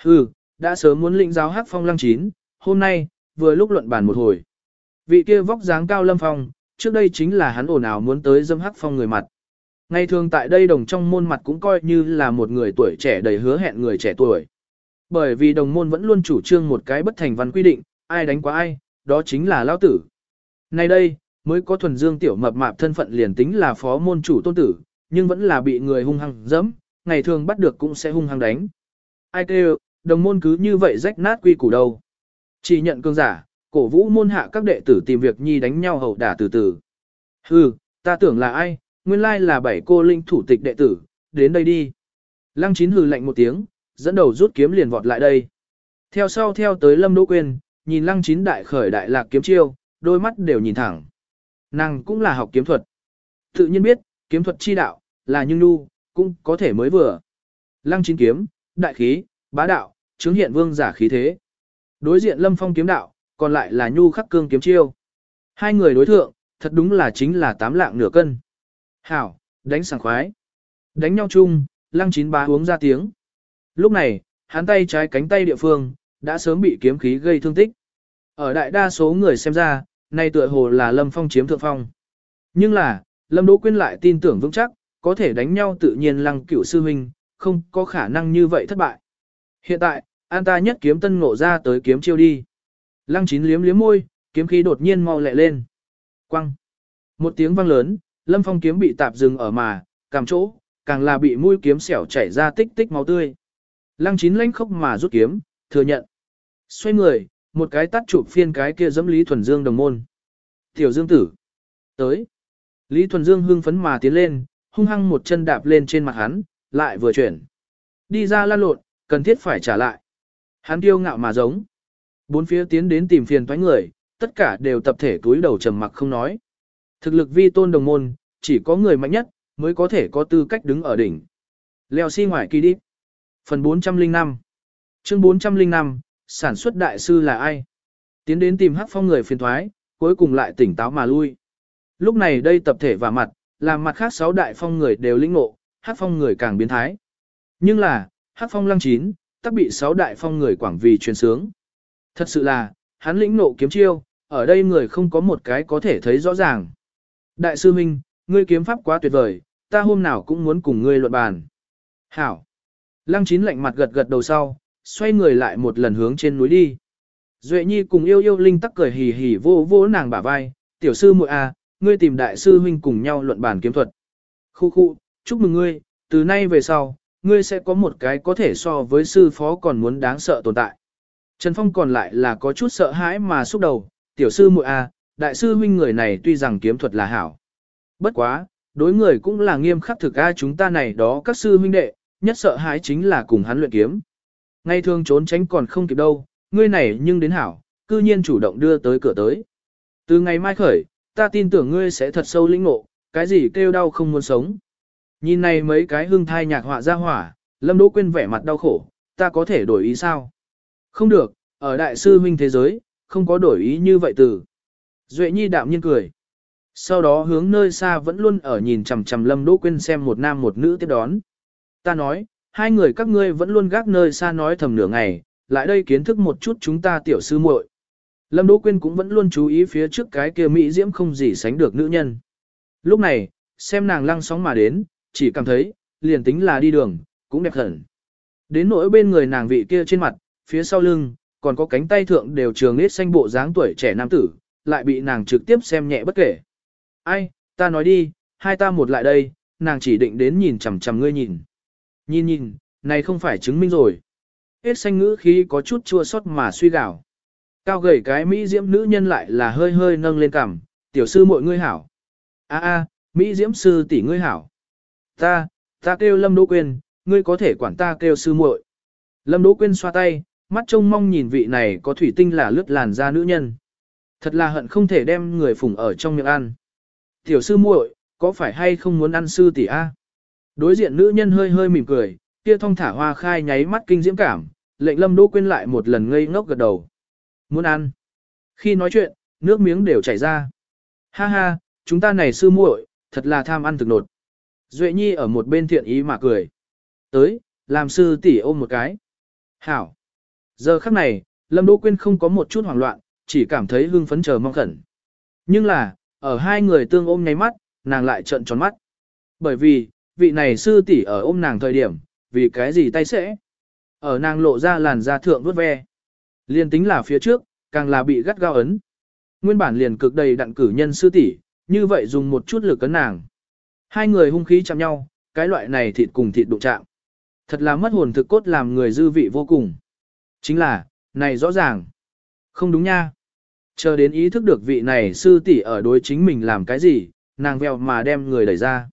Speaker 1: Hừ, đã sớm muốn lĩnh giáo hắc phong lăng chín, hôm nay, vừa lúc luận bàn một hồi. Vị kia vóc dáng cao lâm phong, trước đây chính là hắn ồn ào muốn tới dâm hắc phong người mặt. Ngày thường tại đây đồng trong môn mặt cũng coi như là một người tuổi trẻ đầy hứa hẹn người trẻ tuổi. Bởi vì đồng môn vẫn luôn chủ trương một cái bất thành văn quy định, ai đánh quá ai, đó chính là lao tử. Nay đây, mới có thuần dương tiểu mập mạp thân phận liền tính là phó môn chủ tôn tử, nhưng vẫn là bị người hung hăng dẫm, ngày thường bắt được cũng sẽ hung hăng đánh. Ai kêu, đồng môn cứ như vậy rách nát quy củ đâu. Chỉ nhận cương giả, cổ vũ môn hạ các đệ tử tìm việc nhi đánh nhau hậu đả từ từ. Hừ, ta tưởng là ai, nguyên lai là bảy cô linh thủ tịch đệ tử, đến đây đi. Lăng chín hừ lạnh một tiếng, dẫn đầu rút kiếm liền vọt lại đây. Theo sau theo tới Lâm Đỗ Quyên, nhìn lăng chín đại khởi đại lạc kiếm chiêu, đôi mắt đều nhìn thẳng. Nàng cũng là học kiếm thuật. Tự nhiên biết, kiếm thuật chi đạo, là nhưng nu, cũng có thể mới vừa. Lăng chín kiếm, đại khí, bá đạo, chứng hiện vương giả khí thế. Đối diện lâm phong kiếm đạo, còn lại là nhu khắc cương kiếm chiêu. Hai người đối thượng, thật đúng là chính là tám lạng nửa cân. Hảo, đánh sảng khoái. Đánh nhau chung, lăng chín bá uống ra tiếng. Lúc này, hắn tay trái cánh tay địa phương, đã sớm bị kiếm khí gây thương tích. Ở đại đa số người xem ra, nay tựa hồ là Lâm Phong chiếm thượng phong. Nhưng là, Lâm Đỗ Quyên lại tin tưởng vững chắc, có thể đánh nhau tự nhiên lăng cửu sư huynh, không có khả năng như vậy thất bại. Hiện tại, an ta nhất kiếm tân ngộ ra tới kiếm chiêu đi. Lăng chín liếm liếm môi, kiếm khí đột nhiên mau lẹ lên. Quăng. Một tiếng vang lớn, Lâm Phong kiếm bị tạp dừng ở mà, cảm chỗ, càng là bị mũi kiếm xẻo chảy ra tích tích máu tươi. Lăng chín lanh khốc mà rút kiếm, thừa nhận. Xoay người, một cái tắt chụp phiên cái kia dẫm Lý Thuần Dương đồng môn. Tiểu Dương tử. Tới. Lý Thuần Dương hưng phấn mà tiến lên, hung hăng một chân đạp lên trên mặt hắn, lại vừa chuyển. Đi ra lan lộn, cần thiết phải trả lại. Hắn kiêu ngạo mà giống. Bốn phía tiến đến tìm phiền toái người, tất cả đều tập thể túi đầu trầm mặc không nói. Thực lực vi tôn đồng môn, chỉ có người mạnh nhất, mới có thể có tư cách đứng ở đỉnh. Leo xi si ngoài kỳ đi. Phần 405 Chương 405, sản xuất đại sư là ai? Tiến đến tìm hắc phong người phiền thoái, cuối cùng lại tỉnh táo mà lui. Lúc này đây tập thể và mặt, làm mặt khác sáu đại phong người đều lĩnh ngộ, hắc phong người càng biến thái. Nhưng là, hắc phong lăng chín, tắc bị sáu đại phong người quảng vì truyền sướng. Thật sự là, hắn lĩnh nộ kiếm chiêu, ở đây người không có một cái có thể thấy rõ ràng. Đại sư Minh, ngươi kiếm pháp quá tuyệt vời, ta hôm nào cũng muốn cùng ngươi luận bàn. Hảo. Lăng chín lạnh mặt gật gật đầu sau, xoay người lại một lần hướng trên núi đi. Duệ Nhi cùng yêu yêu linh tắc cười hì hì vô vô nàng bả vai, tiểu sư muội a, ngươi tìm đại sư huynh cùng nhau luận bàn kiếm thuật. Khu khu, chúc mừng ngươi, từ nay về sau, ngươi sẽ có một cái có thể so với sư phó còn muốn đáng sợ tồn tại. Trần Phong còn lại là có chút sợ hãi mà xúc đầu, tiểu sư muội a, đại sư huynh người này tuy rằng kiếm thuật là hảo. Bất quá, đối người cũng là nghiêm khắc thực a chúng ta này đó các sư huynh đệ, nhất sợ hãi chính là cùng hắn luyện kiếm. Ngay thường trốn tránh còn không kịp đâu, ngươi này nhưng đến hảo, cư nhiên chủ động đưa tới cửa tới. Từ ngày mai khởi, ta tin tưởng ngươi sẽ thật sâu lĩnh ngộ, cái gì kêu đau không muốn sống. Nhìn này mấy cái hương thai nhạc họa ra hỏa, Lâm Đỗ Quyên vẻ mặt đau khổ, ta có thể đổi ý sao? Không được, ở đại sư huynh thế giới, không có đổi ý như vậy từ. Duệ Nhi đạm nhiên cười. Sau đó hướng nơi xa vẫn luôn ở nhìn chằm chằm Lâm Đỗ Quyên xem một nam một nữ tiếp đón. Ta nói, hai người các ngươi vẫn luôn gác nơi xa nói thầm nửa ngày, lại đây kiến thức một chút chúng ta tiểu sư muội. Lâm Đỗ Quyên cũng vẫn luôn chú ý phía trước cái kia mỹ diễm không gì sánh được nữ nhân. Lúc này, xem nàng lăng sóng mà đến, chỉ cảm thấy, liền tính là đi đường, cũng đẹp hẳn. Đến nỗi bên người nàng vị kia trên mặt, phía sau lưng, còn có cánh tay thượng đều trường nết xanh bộ dáng tuổi trẻ nam tử, lại bị nàng trực tiếp xem nhẹ bất kể. Ai, ta nói đi, hai ta một lại đây, nàng chỉ định đến nhìn chằm chằm ngươi nhìn. Nhìn nhìn, này không phải chứng minh rồi. Hết xanh ngữ khí có chút chua xót mà suy gạo. Cao gầy cái Mỹ diễm nữ nhân lại là hơi hơi nâng lên cằm, tiểu sư muội ngươi hảo. a a Mỹ diễm sư tỷ ngươi hảo. Ta, ta kêu Lâm Đỗ Quyên, ngươi có thể quản ta kêu sư muội. Lâm Đỗ Quyên xoa tay, mắt trông mong nhìn vị này có thủy tinh là lướt làn da nữ nhân. Thật là hận không thể đem người phụng ở trong miệng ăn. Tiểu sư muội, có phải hay không muốn ăn sư tỷ a? Đối diện nữ nhân hơi hơi mỉm cười, kia thong thả hoa khai nháy mắt kinh diễm cảm, lệnh Lâm Đỗ Quyên lại một lần ngây ngốc gật đầu. Muốn ăn. Khi nói chuyện, nước miếng đều chảy ra. Ha ha, chúng ta này sư muội, thật là tham ăn thực nột. Duệ Nhi ở một bên thiện ý mà cười. Tới, làm sư tỷ ôm một cái. Hảo. Giờ khắc này, Lâm Đỗ Quyên không có một chút hoảng loạn, chỉ cảm thấy hưng phấn chờ mong khẩn. Nhưng là, ở hai người tương ôm nháy mắt, nàng lại trợn tròn mắt. Bởi vì, vị này sư tỷ ở ôm nàng thời điểm, vì cái gì tay sẽ. Ở nàng lộ ra làn da thượng vớt ve. Liên tính là phía trước, càng là bị gắt gao ấn. Nguyên bản liền cực đầy đặn cử nhân sư tỷ, như vậy dùng một chút lực cấn nàng. Hai người hung khí chạm nhau, cái loại này thịt cùng thịt đụng chạm. Thật là mất hồn thực cốt làm người dư vị vô cùng. Chính là, này rõ ràng. Không đúng nha. Chờ đến ý thức được vị này sư tỷ ở đối chính mình làm cái gì, nàng vèo mà đem người đẩy ra.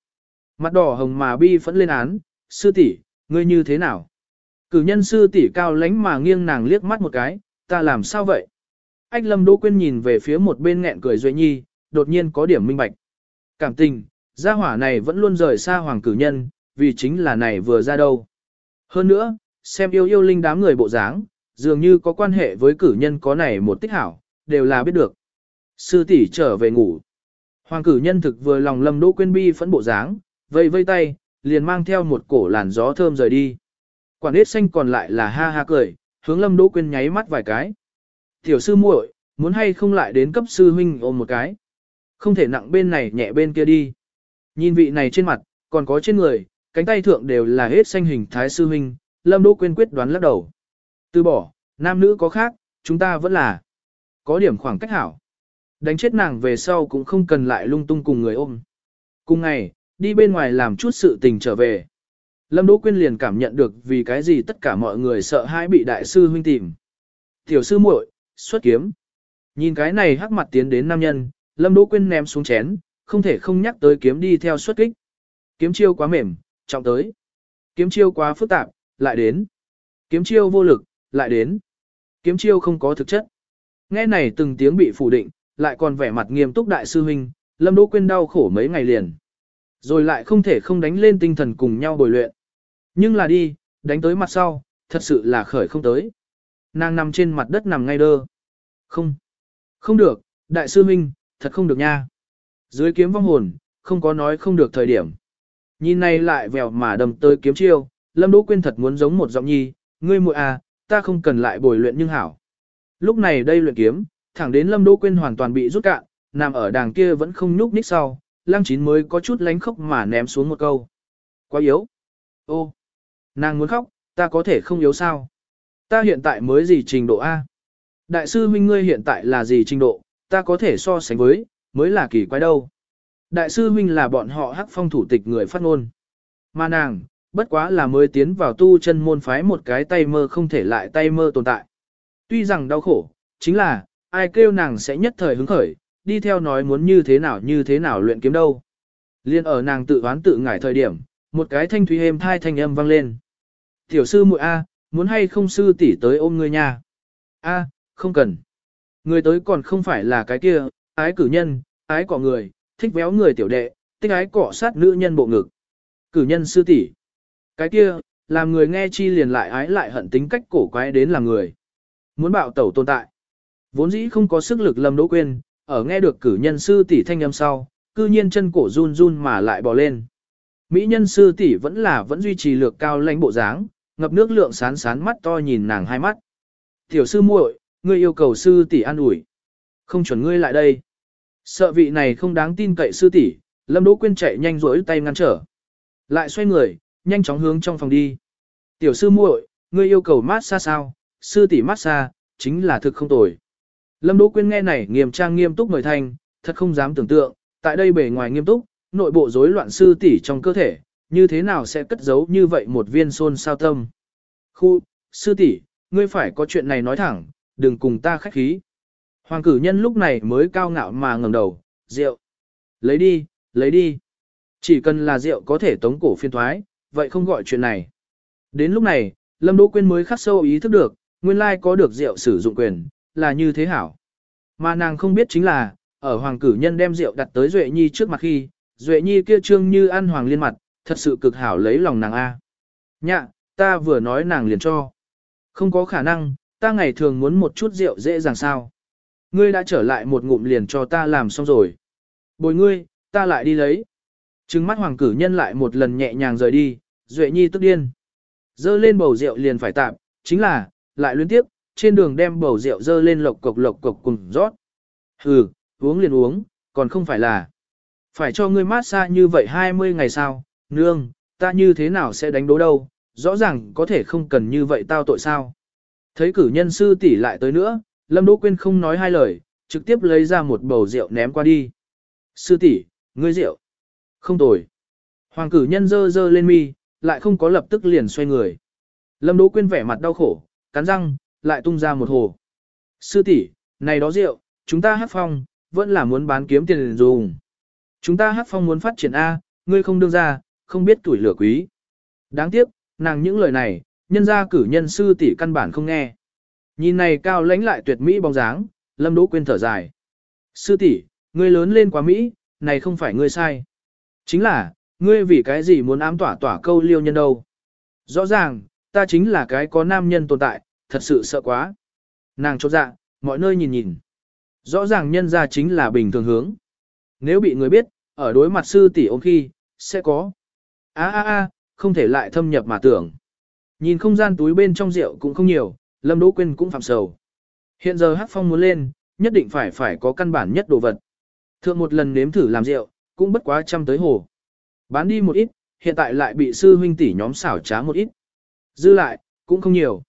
Speaker 1: Mặt đỏ hồng mà bi phẫn lên án, sư tỷ, ngươi như thế nào? Cử nhân sư tỷ cao lánh mà nghiêng nàng liếc mắt một cái, ta làm sao vậy? Ách lâm đỗ quên nhìn về phía một bên nghẹn cười duệ nhi, đột nhiên có điểm minh bạch. Cảm tình, gia hỏa này vẫn luôn rời xa hoàng cử nhân, vì chính là này vừa ra đâu. Hơn nữa, xem yêu yêu linh đám người bộ dáng, dường như có quan hệ với cử nhân có này một tích hảo, đều là biết được. Sư tỷ trở về ngủ. Hoàng cử nhân thực vừa lòng lâm đỗ quên bi phẫn bộ dáng, vây vây tay, liền mang theo một cổ làn gió thơm rời đi. Quản ít xanh còn lại là ha ha cười, hướng lâm đỗ quên nháy mắt vài cái. Tiểu sư muội, muốn hay không lại đến cấp sư huynh ôm một cái. Không thể nặng bên này nhẹ bên kia đi. Nhìn vị này trên mặt, còn có trên người, cánh tay thượng đều là hết xanh hình thái sư huynh, lâm đỗ quên quyết đoán lắc đầu. Từ bỏ, nam nữ có khác, chúng ta vẫn là có điểm khoảng cách hảo. Đánh chết nàng về sau cũng không cần lại lung tung cùng người ôm. Cùng ngày, đi bên ngoài làm chút sự tình trở về. Lâm Đỗ Quyên liền cảm nhận được vì cái gì tất cả mọi người sợ hãi bị đại sư huynh tìm. Tiểu sư muội, xuất kiếm. Nhìn cái này hắc mặt tiến đến nam nhân, Lâm Đỗ Quyên ném xuống chén, không thể không nhắc tới kiếm đi theo xuất kích. Kiếm chiêu quá mềm, trọng tới. Kiếm chiêu quá phức tạp, lại đến. Kiếm chiêu vô lực, lại đến. Kiếm chiêu không có thực chất. Nghe này từng tiếng bị phủ định, lại còn vẻ mặt nghiêm túc đại sư huynh, Lâm Đỗ Quyên đau khổ mấy ngày liền. Rồi lại không thể không đánh lên tinh thần cùng nhau bồi luyện. Nhưng là đi, đánh tới mặt sau, thật sự là khởi không tới. Nàng nằm trên mặt đất nằm ngay đơ. Không. Không được, đại sư huynh, thật không được nha. Dưới kiếm vong hồn, không có nói không được thời điểm. Nhìn này lại vèo mà đầm tới kiếm chiêu, Lâm Đỗ Quyên thật muốn giống một giọng nhi, ngươi muội à, ta không cần lại bồi luyện nhưng hảo. Lúc này đây luyện kiếm, thẳng đến Lâm Đỗ Quyên hoàn toàn bị rút cạn, nằm ở đàng kia vẫn không nhúc nhích sau, Lăng Chín mới có chút lánh khóc mà ném xuống một câu. Quá yếu. Ô, nàng muốn khóc, ta có thể không yếu sao? Ta hiện tại mới gì trình độ A? Đại sư huynh ngươi hiện tại là gì trình độ, ta có thể so sánh với, mới là kỳ quái đâu. Đại sư huynh là bọn họ hắc phong thủ tịch người phát ngôn. Mà nàng, bất quá là mới tiến vào tu chân môn phái một cái tay mơ không thể lại tay mơ tồn tại. Tuy rằng đau khổ, chính là, ai kêu nàng sẽ nhất thời hứng khởi, đi theo nói muốn như thế nào như thế nào luyện kiếm đâu. Liên ở nàng tự oán tự ngải thời điểm, một cái thanh thúy êm thai thanh âm vang lên. Tiểu sư muội A, muốn hay không sư tỷ tới ôm người nha. A, không cần. Người tới còn không phải là cái kia, ái cử nhân, ái cỏ người, thích véo người tiểu đệ, thích ái cỏ sát nữ nhân bộ ngực. Cử nhân sư tỷ. Cái kia, làm người nghe chi liền lại ái lại hận tính cách cổ quái đến làm người. Muốn bạo tẩu tồn tại. Vốn dĩ không có sức lực lâm đỗ quên, ở nghe được cử nhân sư tỷ thanh âm sau, cư nhiên chân cổ run run mà lại bò lên. Mỹ nhân sư tỷ vẫn là vẫn duy trì lược cao lãnh bộ dáng, ngập nước lượng sán sán mắt to nhìn nàng hai mắt. Tiểu sư muội, ngươi yêu cầu sư tỷ an ủi. Không chuẩn ngươi lại đây. Sợ vị này không đáng tin cậy sư tỷ, Lâm Đỗ Quyên chạy nhanh rỗi tay ngăn trở. Lại xoay người, nhanh chóng hướng trong phòng đi. Tiểu sư muội, ngươi yêu cầu mát xa sao? Sư tỷ mát xa, chính là thực không tồi. Lâm Đỗ Quyên nghe này nghiêm trang nghiêm túc mời thanh, thật không dám tưởng tượng, tại đây bề ngoài nghiêm túc, nội bộ rối loạn sư tỷ trong cơ thể, như thế nào sẽ cất giấu như vậy một viên xôn sao tâm. Khu, sư tỷ, ngươi phải có chuyện này nói thẳng, đừng cùng ta khách khí. Hoàng cử nhân lúc này mới cao ngạo mà ngẩng đầu, rượu. Lấy đi, lấy đi. Chỉ cần là rượu có thể tống cổ phiên thoái, vậy không gọi chuyện này. Đến lúc này, Lâm Đỗ Quyên mới khắc sâu ý thức được, nguyên lai có được rượu sử dụng quyền, là như thế hảo. Mà nàng không biết chính là, ở hoàng cử nhân đem rượu đặt tới Duệ Nhi trước mặt khi, Duệ Nhi kia trương như ăn hoàng liên mặt, thật sự cực hảo lấy lòng nàng A. Nhạ, ta vừa nói nàng liền cho. Không có khả năng, ta ngày thường muốn một chút rượu dễ dàng sao. Ngươi đã trở lại một ngụm liền cho ta làm xong rồi. Bồi ngươi, ta lại đi lấy. Trừng mắt hoàng cử nhân lại một lần nhẹ nhàng rời đi, Duệ Nhi tức điên. Dơ lên bầu rượu liền phải tạm, chính là, lại luyến tiếp, trên đường đem bầu rượu dơ lên lộc cộc lộc cộc cùng rót. Hừ, uống liền uống, còn không phải là. Phải cho ngươi mát xa như vậy 20 ngày sao, nương, ta như thế nào sẽ đánh đố đâu, rõ ràng có thể không cần như vậy tao tội sao. Thấy cử nhân sư tỷ lại tới nữa, Lâm Đỗ Quyên không nói hai lời, trực tiếp lấy ra một bầu rượu ném qua đi. Sư tỷ, ngươi rượu. Không tồi. Hoàng cử nhân dơ dơ lên mi, lại không có lập tức liền xoay người. Lâm Đỗ Quyên vẻ mặt đau khổ, cắn răng, lại tung ra một hồ. Sư tỷ, này đó rượu, chúng ta hát phong, vẫn là muốn bán kiếm tiền dùng. Chúng ta hát phong muốn phát triển A, ngươi không đương ra, không biết tuổi lửa quý. Đáng tiếc, nàng những lời này, nhân gia cử nhân sư tỷ căn bản không nghe. Nhìn này cao lãnh lại tuyệt mỹ bóng dáng, Lâm Đỗ Quyên thở dài. Sư tỷ, ngươi lớn lên quá mỹ, này không phải ngươi sai. Chính là, ngươi vì cái gì muốn ám tỏa tỏa câu liêu nhân đâu. Rõ ràng, ta chính là cái có nam nhân tồn tại, thật sự sợ quá. Nàng chốt dạ, mọi nơi nhìn nhìn. Rõ ràng nhân ra chính là bình thường hướng. Nếu bị người biết, ở đối mặt sư tỷ ôm khi, sẽ có. a a a không thể lại thâm nhập mà tưởng. Nhìn không gian túi bên trong rượu cũng không nhiều, Lâm Đỗ Quyên cũng phạm sầu. Hiện giờ Hắc Phong muốn lên, nhất định phải phải có căn bản nhất đồ vật. Thượng một lần nếm thử làm rượu, cũng bất quá trăm tới hồ. Bán đi một ít, hiện tại lại bị sư huynh tỷ nhóm xảo trá một ít. Dư lại, cũng không nhiều.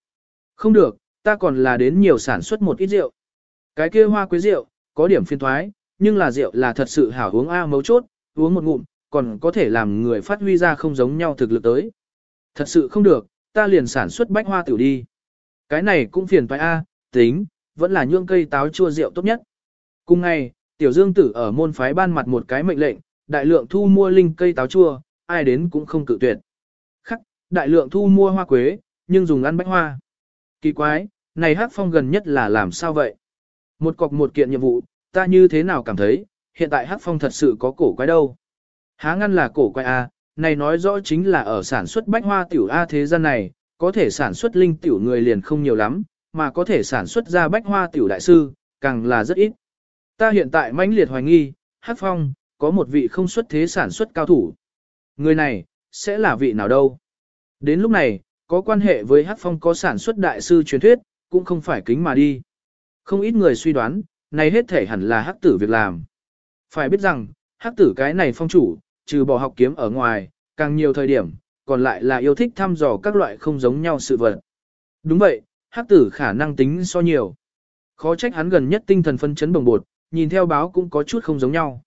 Speaker 1: Không được, ta còn là đến nhiều sản xuất một ít rượu. Cái kia hoa quế rượu, có điểm phiên thoái, nhưng là rượu là thật sự hảo uống A mấu chốt, uống một ngụm, còn có thể làm người phát huy ra không giống nhau thực lực tới. Thật sự không được, ta liền sản xuất bách hoa tiểu đi. Cái này cũng phiền phải A, tính, vẫn là nhương cây táo chua rượu tốt nhất. Cùng ngày, tiểu dương tử ở môn phái ban mặt một cái mệnh lệnh, đại lượng thu mua linh cây táo chua, ai đến cũng không cự tuyệt. Khắc, đại lượng thu mua hoa quế, nhưng dùng ăn bách hoa. Kỳ quái, này hát phong gần nhất là làm sao vậy? Một cọc một kiện nhiệm vụ, ta như thế nào cảm thấy, hiện tại hát phong thật sự có cổ quái đâu. Há ngăn là cổ quái A, này nói rõ chính là ở sản xuất bách hoa tiểu A thế gian này, có thể sản xuất linh tiểu người liền không nhiều lắm, mà có thể sản xuất ra bách hoa tiểu đại sư, càng là rất ít. Ta hiện tại mãnh liệt hoài nghi, Hắc phong, có một vị không xuất thế sản xuất cao thủ. Người này, sẽ là vị nào đâu? Đến lúc này, có quan hệ với Hắc Phong có sản xuất đại sư truyền thuyết, cũng không phải kính mà đi. Không ít người suy đoán, này hết thể hẳn là Hắc tử việc làm. Phải biết rằng, Hắc tử cái này phong chủ, trừ bỏ học kiếm ở ngoài, càng nhiều thời điểm, còn lại là yêu thích thăm dò các loại không giống nhau sự vật. Đúng vậy, Hắc tử khả năng tính so nhiều. Khó trách hắn gần nhất tinh thần phân chấn bồng bột, nhìn theo báo cũng có chút không giống nhau.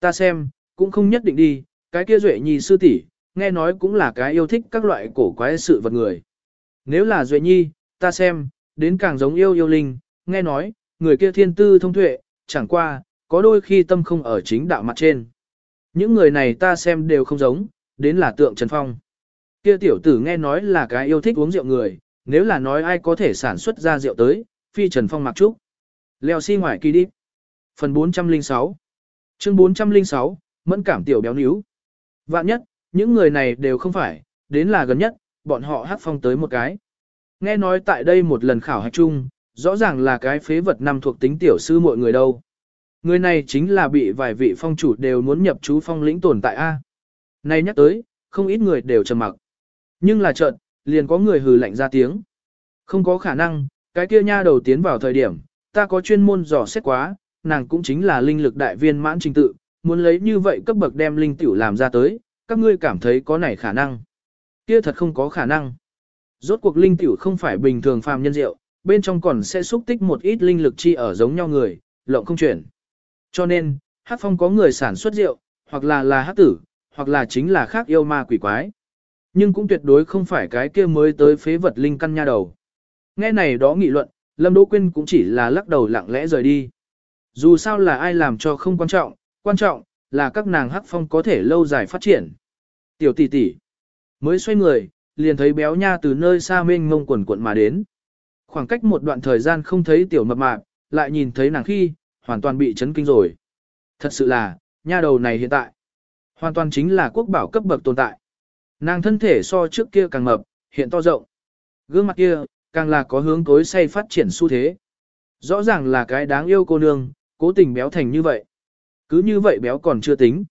Speaker 1: Ta xem, cũng không nhất định đi, cái kia Duệ Nhi sư tỷ, nghe nói cũng là cái yêu thích các loại cổ quái sự vật người. Nếu là Duệ Nhi, ta xem, đến càng giống yêu yêu linh, nghe nói, người kia thiên tư thông tuệ, chẳng qua, có đôi khi tâm không ở chính đạo mặt trên. Những người này ta xem đều không giống, đến là tượng Trần Phong. Kia tiểu tử nghe nói là cái yêu thích uống rượu người, nếu là nói ai có thể sản xuất ra rượu tới, phi Trần Phong mặc trúc. Leo xi si ngoài kỳ đi. Phần 406 Chương 406, mẫn cảm tiểu béo níu. Vạn nhất, những người này đều không phải, đến là gần nhất, bọn họ hát phong tới một cái. Nghe nói tại đây một lần khảo hạch chung, rõ ràng là cái phế vật năm thuộc tính tiểu sư mọi người đâu. Người này chính là bị vài vị phong chủ đều muốn nhập chú phong lĩnh tồn tại A. Nay nhắc tới, không ít người đều trầm mặc. Nhưng là trợn, liền có người hừ lạnh ra tiếng. Không có khả năng, cái kia nha đầu tiến vào thời điểm, ta có chuyên môn dò xét quá, nàng cũng chính là linh lực đại viên mãn trình tự, muốn lấy như vậy cấp bậc đem linh tiểu làm ra tới, các ngươi cảm thấy có này khả năng. Kia thật không có khả năng. Rốt cuộc linh tiểu không phải bình thường phàm nhân rượu, bên trong còn sẽ xúc tích một ít linh lực chi ở giống nhau người, lộng không chuyển. Cho nên, hát phong có người sản xuất rượu, hoặc là là hát tử, hoặc là chính là khác yêu ma quỷ quái. Nhưng cũng tuyệt đối không phải cái kia mới tới phế vật linh căn nha đầu. Nghe này đó nghị luận, Lâm Đỗ Quyên cũng chỉ là lắc đầu lặng lẽ rời đi. Dù sao là ai làm cho không quan trọng, quan trọng là các nàng hắc phong có thể lâu dài phát triển. Tiểu tỷ tỷ mới xoay người, liền thấy béo nha từ nơi xa mênh mông quần cuộn mà đến. Khoảng cách một đoạn thời gian không thấy tiểu mập mạp, lại nhìn thấy nàng khi, hoàn toàn bị chấn kinh rồi. Thật sự là, nha đầu này hiện tại, hoàn toàn chính là quốc bảo cấp bậc tồn tại. Nàng thân thể so trước kia càng mập, hiện to rộng. Gương mặt kia, càng là có hướng tối say phát triển xu thế. Rõ ràng là cái đáng yêu cô nương, cố tình béo thành như vậy. Cứ như vậy béo còn chưa tính.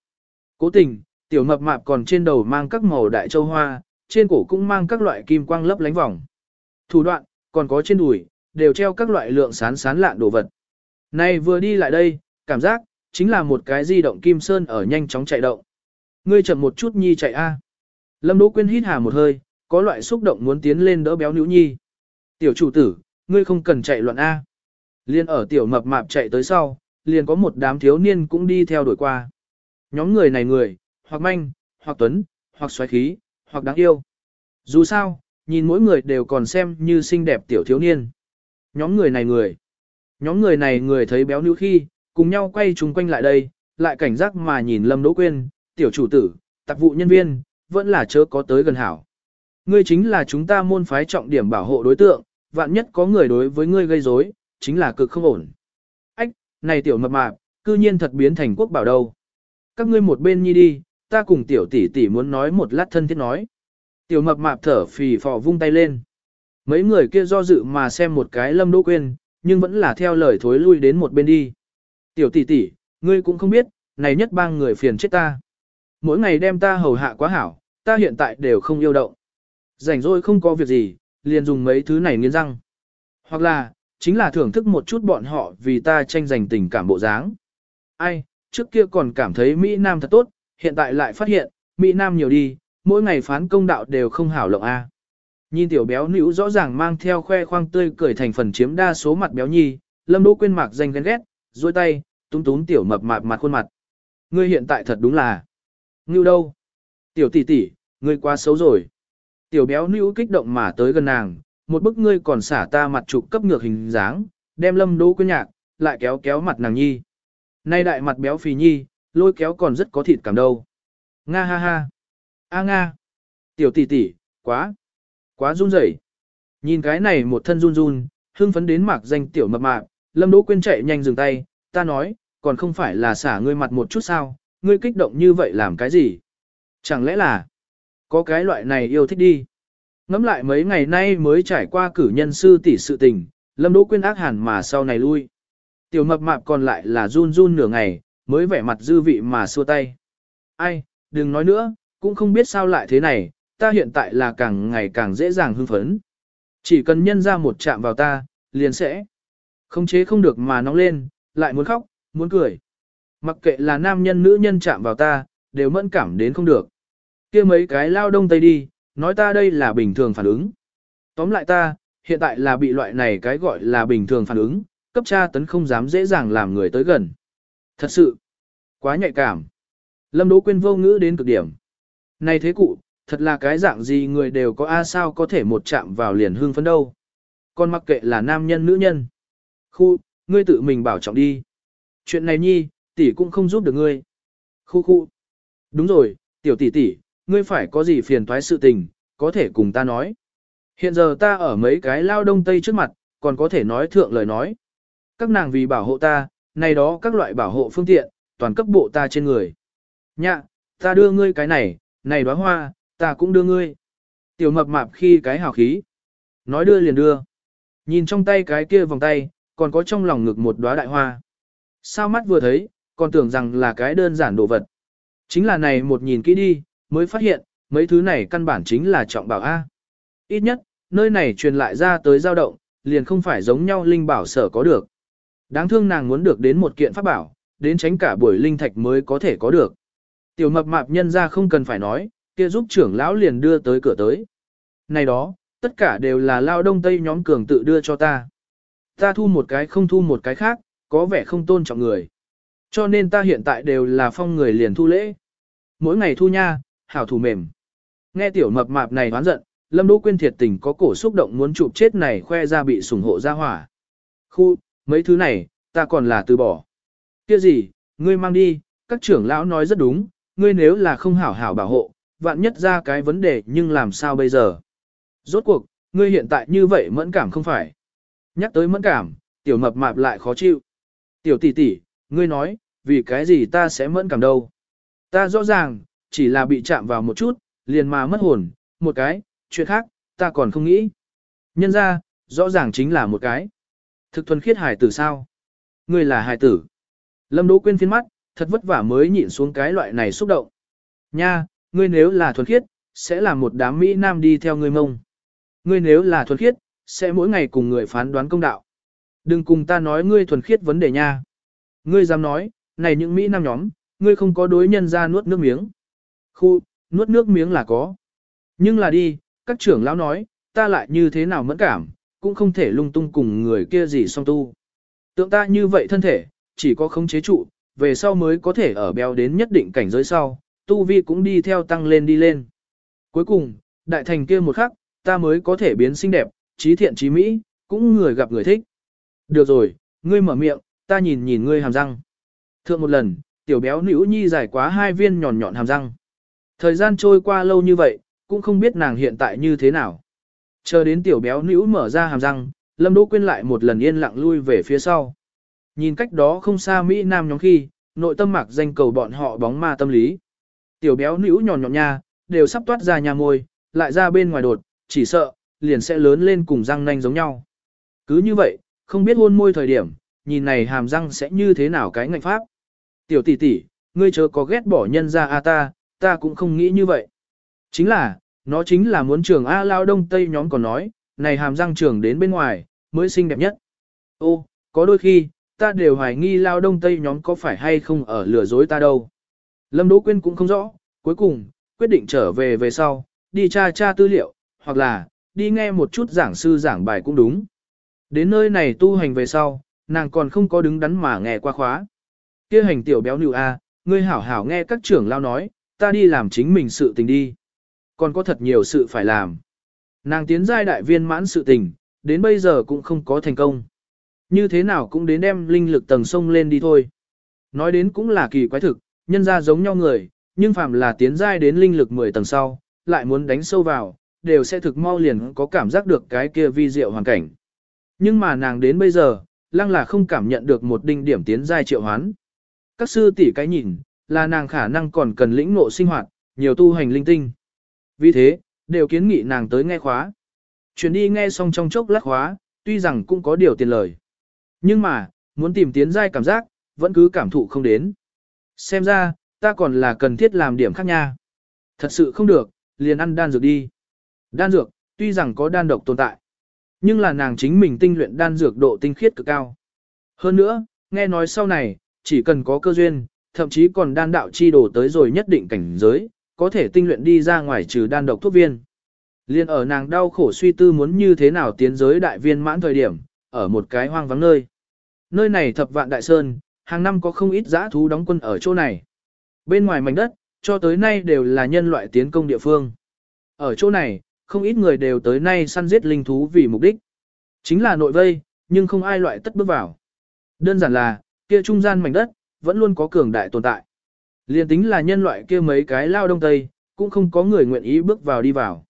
Speaker 1: Cố tình, tiểu mập mạp còn trên đầu mang các màu đại châu hoa, trên cổ cũng mang các loại kim quang lấp lánh vòng. Thủ đoạn, còn có trên đùi, đều treo các loại lượng sán sán lạn đồ vật. Này vừa đi lại đây, cảm giác, chính là một cái di động kim sơn ở nhanh chóng chạy động. Ngươi chậm một chút nhi chạy a. Lâm Đỗ Quyên hít hà một hơi, có loại xúc động muốn tiến lên đỡ béo nữ nhi. Tiểu chủ tử, ngươi không cần chạy loạn A. Liên ở tiểu mập mạp chạy tới sau, liền có một đám thiếu niên cũng đi theo đuổi qua. Nhóm người này người, hoặc manh, hoặc tuấn, hoặc xoáy khí, hoặc đáng yêu. Dù sao, nhìn mỗi người đều còn xem như xinh đẹp tiểu thiếu niên. Nhóm người này người. Nhóm người này người thấy béo nữ khi, cùng nhau quay chung quanh lại đây, lại cảnh giác mà nhìn Lâm Đỗ Quyên, tiểu chủ tử, tạp vụ nhân viên, vẫn là chớ có tới gần hảo. Ngươi chính là chúng ta môn phái trọng điểm bảo hộ đối tượng, vạn nhất có người đối với ngươi gây rối, chính là cực không ổn. Ách, này tiểu mập mạp, cư nhiên thật biến thành quốc bảo đâu. Các ngươi một bên nhi đi, ta cùng tiểu tỷ tỷ muốn nói một lát thân thiết nói. Tiểu mập mạp thở phì phò vung tay lên. Mấy người kia do dự mà xem một cái lâm đỗ quên, nhưng vẫn là theo lời thối lui đến một bên đi. Tiểu tỷ tỷ, ngươi cũng không biết, này nhất bang người phiền chết ta. Mỗi ngày đem ta hầu hạ quá hảo, ta hiện tại đều không yêu động. Rảnh rỗi không có việc gì, liền dùng mấy thứ này nghiến răng. Hoặc là, chính là thưởng thức một chút bọn họ vì ta tranh giành tình cảm bộ dáng. Ai, trước kia còn cảm thấy Mỹ Nam thật tốt, hiện tại lại phát hiện, Mỹ Nam nhiều đi, mỗi ngày phán công đạo đều không hảo lộng a. Nhìn tiểu béo nữ rõ ràng mang theo khoe khoang tươi cười thành phần chiếm đa số mặt béo nhi, Lâm Đỗ quên mạc danh ghen ghét, duỗi tay, túm túm tiểu mập mạp mặt khuôn mặt. Ngươi hiện tại thật đúng là. Ngưu đâu? Tiểu tỷ tỷ, ngươi quá xấu rồi. Tiểu béo nữ kích động mà tới gần nàng, một bức ngươi còn xả ta mặt trục cấp ngược hình dáng, đem lâm đỗ quên nhạc, lại kéo kéo mặt nàng nhi. Nay đại mặt béo phì nhi, lôi kéo còn rất có thịt cảm đâu. Nga ha ha. A nga. Tiểu tỷ tỷ, quá, quá run rẩy. Nhìn cái này một thân run run, hưng phấn đến mạc danh tiểu mập mạp, lâm đỗ quên chạy nhanh dừng tay, ta nói, còn không phải là xả ngươi mặt một chút sao, ngươi kích động như vậy làm cái gì? Chẳng lẽ là, có cái loại này yêu thích đi? Ngẫm lại mấy ngày nay mới trải qua cử nhân sư tỷ sự tình, Lâm Đỗ Quyên ác hẳn mà sau này lui. Tiểu mập mạp còn lại là run run nửa ngày, mới vẻ mặt dư vị mà xua tay. Ai, đừng nói nữa, cũng không biết sao lại thế này, ta hiện tại là càng ngày càng dễ dàng hưng phấn. Chỉ cần nhân ra một chạm vào ta, liền sẽ không chế không được mà nóng lên, lại muốn khóc, muốn cười. Mặc kệ là nam nhân nữ nhân chạm vào ta, đều mẫn cảm đến không được. kia mấy cái lao đông tây đi, nói ta đây là bình thường phản ứng. Tóm lại ta, hiện tại là bị loại này cái gọi là bình thường phản ứng, cấp tra tấn không dám dễ dàng làm người tới gần. Thật sự, quá nhạy cảm. Lâm Đỗ Quyên vô ngữ đến cực điểm. Này thế cụ, thật là cái dạng gì người đều có a sao có thể một chạm vào liền hương phấn đâu. Còn mặc kệ là nam nhân nữ nhân. Khu, ngươi tự mình bảo trọng đi. Chuyện này nhi, tỷ cũng không giúp được ngươi. Khu khu. Đúng rồi, tiểu tỷ tỷ, ngươi phải có gì phiền toái sự tình, có thể cùng ta nói. Hiện giờ ta ở mấy cái lao đông tây trước mặt, còn có thể nói thượng lời nói. Các nàng vì bảo hộ ta, này đó các loại bảo hộ phương tiện, toàn cấp bộ ta trên người. Nhạ, ta đưa ngươi cái này, này đóa hoa, ta cũng đưa ngươi. Tiểu mập mạp khi cái hào khí. Nói đưa liền đưa. Nhìn trong tay cái kia vòng tay, còn có trong lòng ngực một đóa đại hoa. Sao mắt vừa thấy, còn tưởng rằng là cái đơn giản đồ vật. Chính là này một nhìn kỹ đi, mới phát hiện, mấy thứ này căn bản chính là trọng bảo A. Ít nhất, nơi này truyền lại ra tới dao động, liền không phải giống nhau linh bảo sở có được. Đáng thương nàng muốn được đến một kiện pháp bảo, đến tránh cả buổi linh thạch mới có thể có được. Tiểu mập mạp nhân ra không cần phải nói, kia giúp trưởng lão liền đưa tới cửa tới. Này đó, tất cả đều là lao đông tây nhóm cường tự đưa cho ta. Ta thu một cái không thu một cái khác, có vẻ không tôn trọng người. Cho nên ta hiện tại đều là phong người liền thu lễ. Mỗi ngày thu nha, hảo thủ mềm. Nghe tiểu mập mạp này hoán giận, Lâm Đỗ Quyên thiệt tình có cổ xúc động muốn chụp chết này khoe ra bị sủng hộ ra hỏa. Khu, mấy thứ này, ta còn là từ bỏ. Kia gì, ngươi mang đi, các trưởng lão nói rất đúng, ngươi nếu là không hảo hảo bảo hộ, vạn nhất ra cái vấn đề nhưng làm sao bây giờ? Rốt cuộc, ngươi hiện tại như vậy mẫn cảm không phải. Nhắc tới mẫn cảm, tiểu mập mạp lại khó chịu. Tiểu tỷ tỷ, ngươi nói, vì cái gì ta sẽ mẫn cảm đâu? Ta rõ ràng, chỉ là bị chạm vào một chút, liền mà mất hồn, một cái, chuyện khác, ta còn không nghĩ. Nhân ra, rõ ràng chính là một cái. Thực thuần khiết hài tử sao? Ngươi là hài tử. Lâm Đỗ Quyên phiên mắt, thật vất vả mới nhịn xuống cái loại này xúc động. Nha, ngươi nếu là thuần khiết, sẽ là một đám Mỹ Nam đi theo ngươi mông. Ngươi nếu là thuần khiết, sẽ mỗi ngày cùng người phán đoán công đạo. Đừng cùng ta nói ngươi thuần khiết vấn đề nha. Ngươi dám nói, này những Mỹ Nam nhóm, ngươi không có đối nhân ra nuốt nước miếng. Khu, nuốt nước miếng là có. Nhưng là đi, các trưởng lão nói, ta lại như thế nào mẫn cảm, cũng không thể lung tung cùng người kia gì song tu. Tượng ta như vậy thân thể, chỉ có khống chế trụ, về sau mới có thể ở béo đến nhất định cảnh giới sau, tu vi cũng đi theo tăng lên đi lên. Cuối cùng, đại thành kia một khắc, ta mới có thể biến xinh đẹp, trí thiện trí mỹ, cũng người gặp người thích. Được rồi, ngươi mở miệng, ta nhìn nhìn ngươi hàm răng. Thượng một lần, tiểu béo nữ nhi giải quá hai viên nhọn nhọn hàm răng. Thời gian trôi qua lâu như vậy, cũng không biết nàng hiện tại như thế nào. Chờ đến tiểu béo nữ mở ra hàm răng, Lâm Đỗ Quyên lại một lần yên lặng lui về phía sau. Nhìn cách đó không xa Mỹ Nam nhóm khi, nội tâm mạc danh cầu bọn họ bóng ma tâm lý. Tiểu béo nữ nhòn nhọn nha, đều sắp toát ra nhà môi, lại ra bên ngoài đột, chỉ sợ, liền sẽ lớn lên cùng răng nanh giống nhau. Cứ như vậy, không biết hôn môi thời điểm, nhìn này hàm răng sẽ như thế nào cái ngạnh pháp. Tiểu tỷ tỷ, ngươi chớ có ghét bỏ nhân ra a ta, ta cũng không nghĩ như vậy. Chính là, nó chính là muốn trường A lao đông tây nhóm còn nói, này hàm răng trường đến bên ngoài, mới xinh đẹp nhất. Ô, có đôi khi, ta đều hoài nghi lao đông tây nhóm có phải hay không ở lừa dối ta đâu. Lâm Đỗ Quyên cũng không rõ, cuối cùng, quyết định trở về về sau, đi tra tra tư liệu, hoặc là, đi nghe một chút giảng sư giảng bài cũng đúng. Đến nơi này tu hành về sau, nàng còn không có đứng đắn mà nghe qua khóa. kia hành tiểu béo nữ A, ngươi hảo hảo nghe các trưởng lao nói, ta đi làm chính mình sự tình đi. Còn có thật nhiều sự phải làm. Nàng tiến giai đại viên mãn sự tình, đến bây giờ cũng không có thành công. Như thế nào cũng đến đem linh lực tầng sông lên đi thôi. Nói đến cũng là kỳ quái thực, nhân ra giống nhau người, nhưng phàm là tiến giai đến linh lực 10 tầng sau, lại muốn đánh sâu vào, đều sẽ thực mau liền có cảm giác được cái kia vi diệu hoàn cảnh. Nhưng mà nàng đến bây giờ, lăng là không cảm nhận được một đinh điểm tiến giai triệu hoán. Các sư tỷ cái nhìn, là nàng khả năng còn cần lĩnh ngộ sinh hoạt, nhiều tu hành linh tinh. Vì thế, đều kiến nghị nàng tới nghe khóa. Chuyển đi nghe xong trong chốc lát khóa, tuy rằng cũng có điều tiền lời. Nhưng mà, muốn tìm tiến giai cảm giác, vẫn cứ cảm thụ không đến. Xem ra, ta còn là cần thiết làm điểm khác nha. Thật sự không được, liền ăn đan dược đi. Đan dược, tuy rằng có đan độc tồn tại, nhưng là nàng chính mình tinh luyện đan dược độ tinh khiết cực cao. Hơn nữa, nghe nói sau này, chỉ cần có cơ duyên, thậm chí còn đan đạo chi đổ tới rồi nhất định cảnh giới, có thể tinh luyện đi ra ngoài trừ đan độc thuốc viên. Liên ở nàng đau khổ suy tư muốn như thế nào tiến giới đại viên mãn thời điểm, ở một cái hoang vắng nơi. Nơi này thập vạn đại sơn, hàng năm có không ít giã thú đóng quân ở chỗ này. Bên ngoài mảnh đất, cho tới nay đều là nhân loại tiến công địa phương. Ở chỗ này, không ít người đều tới nay săn giết linh thú vì mục đích. Chính là nội vây, nhưng không ai loại tất bước vào. Đơn giản là, kia trung gian mảnh đất, vẫn luôn có cường đại tồn tại. Liên tính là nhân loại kia mấy cái lao đông tây, cũng không có người nguyện ý bước vào đi vào.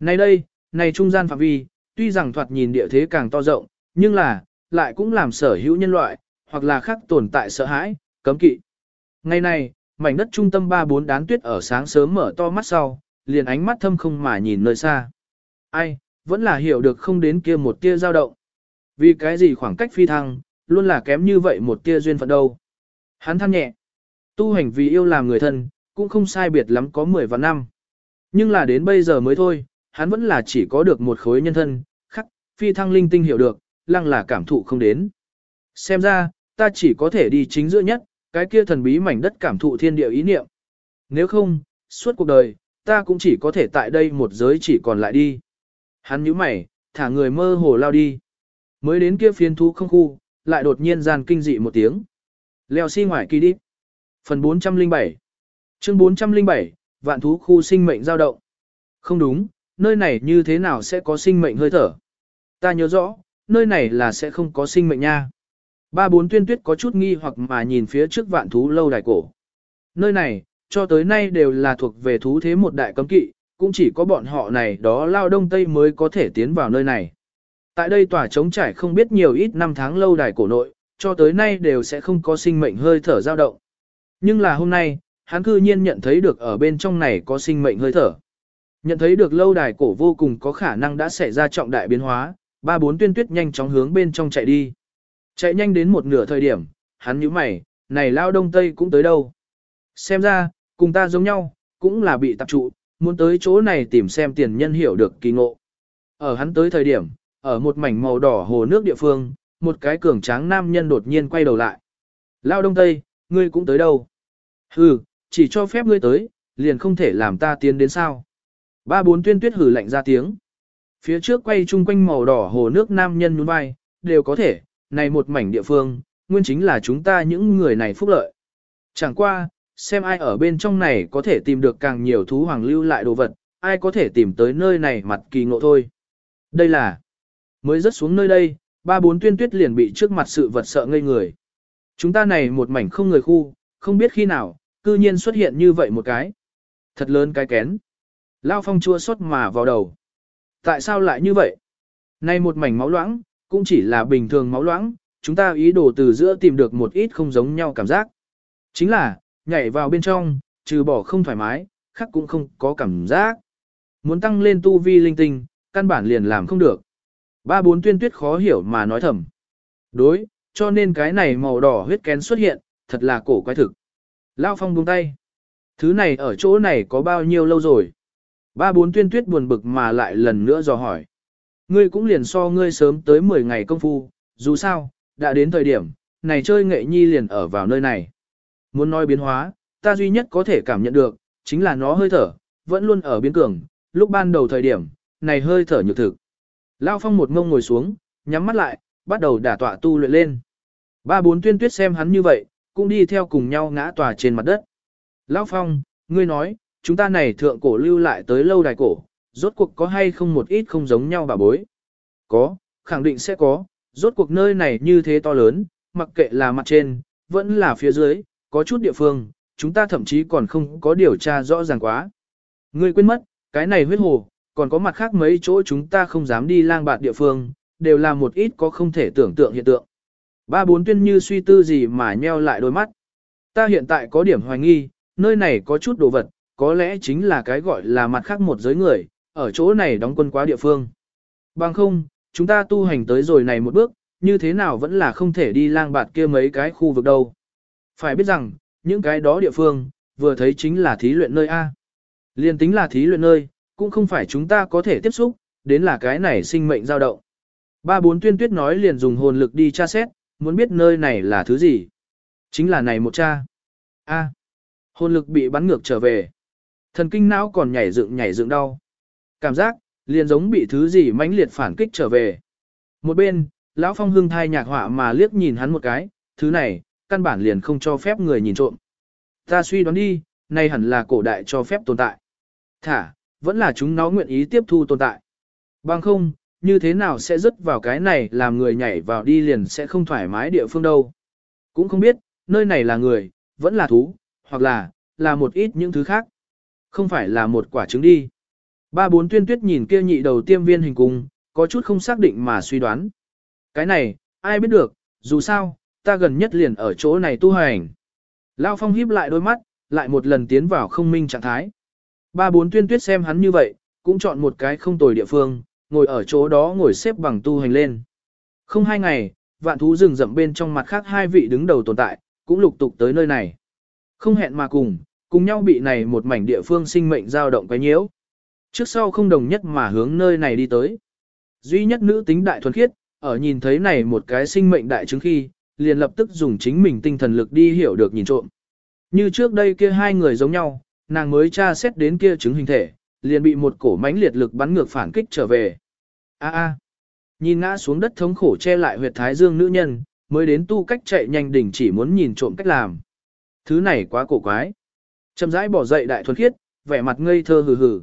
Speaker 1: Này đây, này trung gian phạm vi, tuy rằng thoạt nhìn địa thế càng to rộng, nhưng là, lại cũng làm sở hữu nhân loại, hoặc là khác tồn tại sợ hãi, cấm kỵ. Ngày này, mảnh đất trung tâm ba bốn đán tuyết ở sáng sớm mở to mắt sau, liền ánh mắt thâm không mà nhìn nơi xa. Ai, vẫn là hiểu được không đến kia một tia dao động. Vì cái gì khoảng cách phi thăng, luôn là kém như vậy một tia duyên phận đâu. Hắn than nhẹ. Tu hành vì yêu làm người thân, cũng không sai biệt lắm có 10 vạn năm. Nhưng là đến bây giờ mới thôi, hắn vẫn là chỉ có được một khối nhân thân, khắc, phi thăng linh tinh hiểu được, lăng là cảm thụ không đến. Xem ra, ta chỉ có thể đi chính giữa nhất, cái kia thần bí mảnh đất cảm thụ thiên địa ý niệm. Nếu không, suốt cuộc đời, ta cũng chỉ có thể tại đây một giới chỉ còn lại đi. Hắn nhíu mày, thả người mơ hồ lao đi. Mới đến kia phiên thú không khu, lại đột nhiên gian kinh dị một tiếng. Leo xi si ngoài kỳ đi. Phần 407 Chương 407, vạn thú khu sinh mệnh dao động. Không đúng, nơi này như thế nào sẽ có sinh mệnh hơi thở? Ta nhớ rõ, nơi này là sẽ không có sinh mệnh nha. Ba bốn tuyên tuyết có chút nghi hoặc mà nhìn phía trước vạn thú lâu đài cổ. Nơi này, cho tới nay đều là thuộc về thú thế một đại cấm kỵ, cũng chỉ có bọn họ này đó lao đông tây mới có thể tiến vào nơi này. Tại đây tòa trống trải không biết nhiều ít năm tháng lâu đài cổ nội, cho tới nay đều sẽ không có sinh mệnh hơi thở dao động. Nhưng là hôm nay, hắn cư nhiên nhận thấy được ở bên trong này có sinh mệnh hơi thở. Nhận thấy được lâu đài cổ vô cùng có khả năng đã xảy ra trọng đại biến hóa, ba bốn tuyên tuyết nhanh chóng hướng bên trong chạy đi. Chạy nhanh đến một nửa thời điểm, hắn nhíu mày, này lao đông tây cũng tới đâu. Xem ra, cùng ta giống nhau, cũng là bị tập trụ, muốn tới chỗ này tìm xem tiền nhân hiểu được kỳ ngộ. Ở hắn tới thời điểm, ở một mảnh màu đỏ hồ nước địa phương, một cái cường tráng nam nhân đột nhiên quay đầu lại. Lao đông tây, ngươi cũng tới đâu? Hừ, chỉ cho phép ngươi tới, liền không thể làm ta tiến đến sao. Ba bốn tuyên tuyết hử lạnh ra tiếng. Phía trước quay chung quanh màu đỏ hồ nước nam nhân nhún vai, đều có thể, này một mảnh địa phương, nguyên chính là chúng ta những người này phúc lợi. Chẳng qua, xem ai ở bên trong này có thể tìm được càng nhiều thú hoàng lưu lại đồ vật, ai có thể tìm tới nơi này mặt kỳ ngộ thôi. Đây là, mới rớt xuống nơi đây, ba bốn tuyên tuyết liền bị trước mặt sự vật sợ ngây người. Chúng ta này một mảnh không người khu, không biết khi nào, cư nhiên xuất hiện như vậy một cái. Thật lớn cái kén. Lao phong chua xót mà vào đầu. Tại sao lại như vậy? Nay một mảnh máu loãng, cũng chỉ là bình thường máu loãng, chúng ta ý đồ từ giữa tìm được một ít không giống nhau cảm giác. Chính là, nhảy vào bên trong, trừ bỏ không thoải mái, khác cũng không có cảm giác. Muốn tăng lên tu vi linh tinh, căn bản liền làm không được. Ba bốn tuyên tuyết khó hiểu mà nói thầm. Đối, cho nên cái này màu đỏ huyết kén xuất hiện, thật là cổ quái thực. Lao phong buông tay. Thứ này ở chỗ này có bao nhiêu lâu rồi? Ba bốn tuyên tuyết buồn bực mà lại lần nữa dò hỏi. Ngươi cũng liền so ngươi sớm tới 10 ngày công phu, dù sao, đã đến thời điểm, này chơi nghệ nhi liền ở vào nơi này. Muốn nói biến hóa, ta duy nhất có thể cảm nhận được, chính là nó hơi thở, vẫn luôn ở biến cường, lúc ban đầu thời điểm, này hơi thở nhược thực. Lao phong một ngông ngồi xuống, nhắm mắt lại, bắt đầu đả tọa tu luyện lên. Ba bốn tuyên tuyết xem hắn như vậy, cũng đi theo cùng nhau ngã tòa trên mặt đất. Lão Phong, ngươi nói, chúng ta này thượng cổ lưu lại tới lâu đài cổ, rốt cuộc có hay không một ít không giống nhau bà bối? Có, khẳng định sẽ có, rốt cuộc nơi này như thế to lớn, mặc kệ là mặt trên, vẫn là phía dưới, có chút địa phương, chúng ta thậm chí còn không có điều tra rõ ràng quá. Ngươi quên mất, cái này huyết hồ, còn có mặt khác mấy chỗ chúng ta không dám đi lang bạt địa phương, đều là một ít có không thể tưởng tượng hiện tượng. Ba bốn tuyên như suy tư gì mà nheo lại đôi mắt. Ta hiện tại có điểm hoài nghi, nơi này có chút đồ vật, có lẽ chính là cái gọi là mặt khác một giới người, ở chỗ này đóng quân quá địa phương. Bằng không, chúng ta tu hành tới rồi này một bước, như thế nào vẫn là không thể đi lang bạt kia mấy cái khu vực đâu. Phải biết rằng, những cái đó địa phương, vừa thấy chính là thí luyện nơi A. Liên tính là thí luyện nơi, cũng không phải chúng ta có thể tiếp xúc, đến là cái này sinh mệnh dao động. Ba bốn tuyên tuyết nói liền dùng hồn lực đi tra xét, muốn biết nơi này là thứ gì. Chính là này một cha. A. hồn lực bị bắn ngược trở về. Thần kinh não còn nhảy dựng nhảy dựng đau. Cảm giác, liền giống bị thứ gì mãnh liệt phản kích trở về. Một bên, Lão Phong hưng thai nhạc họa mà liếc nhìn hắn một cái, thứ này, căn bản liền không cho phép người nhìn trộm. Ta suy đoán đi, này hẳn là cổ đại cho phép tồn tại. Thả, vẫn là chúng nó nguyện ý tiếp thu tồn tại. Bằng không, như thế nào sẽ rớt vào cái này làm người nhảy vào đi liền sẽ không thoải mái địa phương đâu. Cũng không biết, nơi này là người, vẫn là thú, hoặc là, là một ít những thứ khác. Không phải là một quả trứng đi. Ba bốn tuyên tuyết nhìn kia nhị đầu tiêm viên hình cung, có chút không xác định mà suy đoán. Cái này, ai biết được, dù sao, ta gần nhất liền ở chỗ này tu hành. Lao Phong híp lại đôi mắt, lại một lần tiến vào không minh trạng thái. Ba bốn tuyên tuyết xem hắn như vậy, cũng chọn một cái không tồi địa phương, ngồi ở chỗ đó ngồi xếp bằng tu hành lên. Không hai ngày, vạn thú rừng rậm bên trong mặt khác hai vị đứng đầu tồn tại, cũng lục tục tới nơi này. Không hẹn mà cùng, cùng nhau bị này một mảnh địa phương sinh mệnh dao động quấy nhiễu. Trước sau không đồng nhất mà hướng nơi này đi tới. Duy nhất nữ tính đại thuần khiết, ở nhìn thấy này một cái sinh mệnh đại chứng khi, liền lập tức dùng chính mình tinh thần lực đi hiểu được nhìn trộm. Như trước đây kia hai người giống nhau, nàng mới tra xét đến kia chứng hình thể, liền bị một cổ mãnh liệt lực bắn ngược phản kích trở về. A a. Nhìn ngã xuống đất thống khổ che lại huyệt thái dương nữ nhân, mới đến tu cách chạy nhanh đỉnh chỉ muốn nhìn trộm cách làm. Thứ này quá cổ quái. Chậm rãi bỏ dậy đại thuần khiết, vẻ mặt ngây thơ hừ hừ.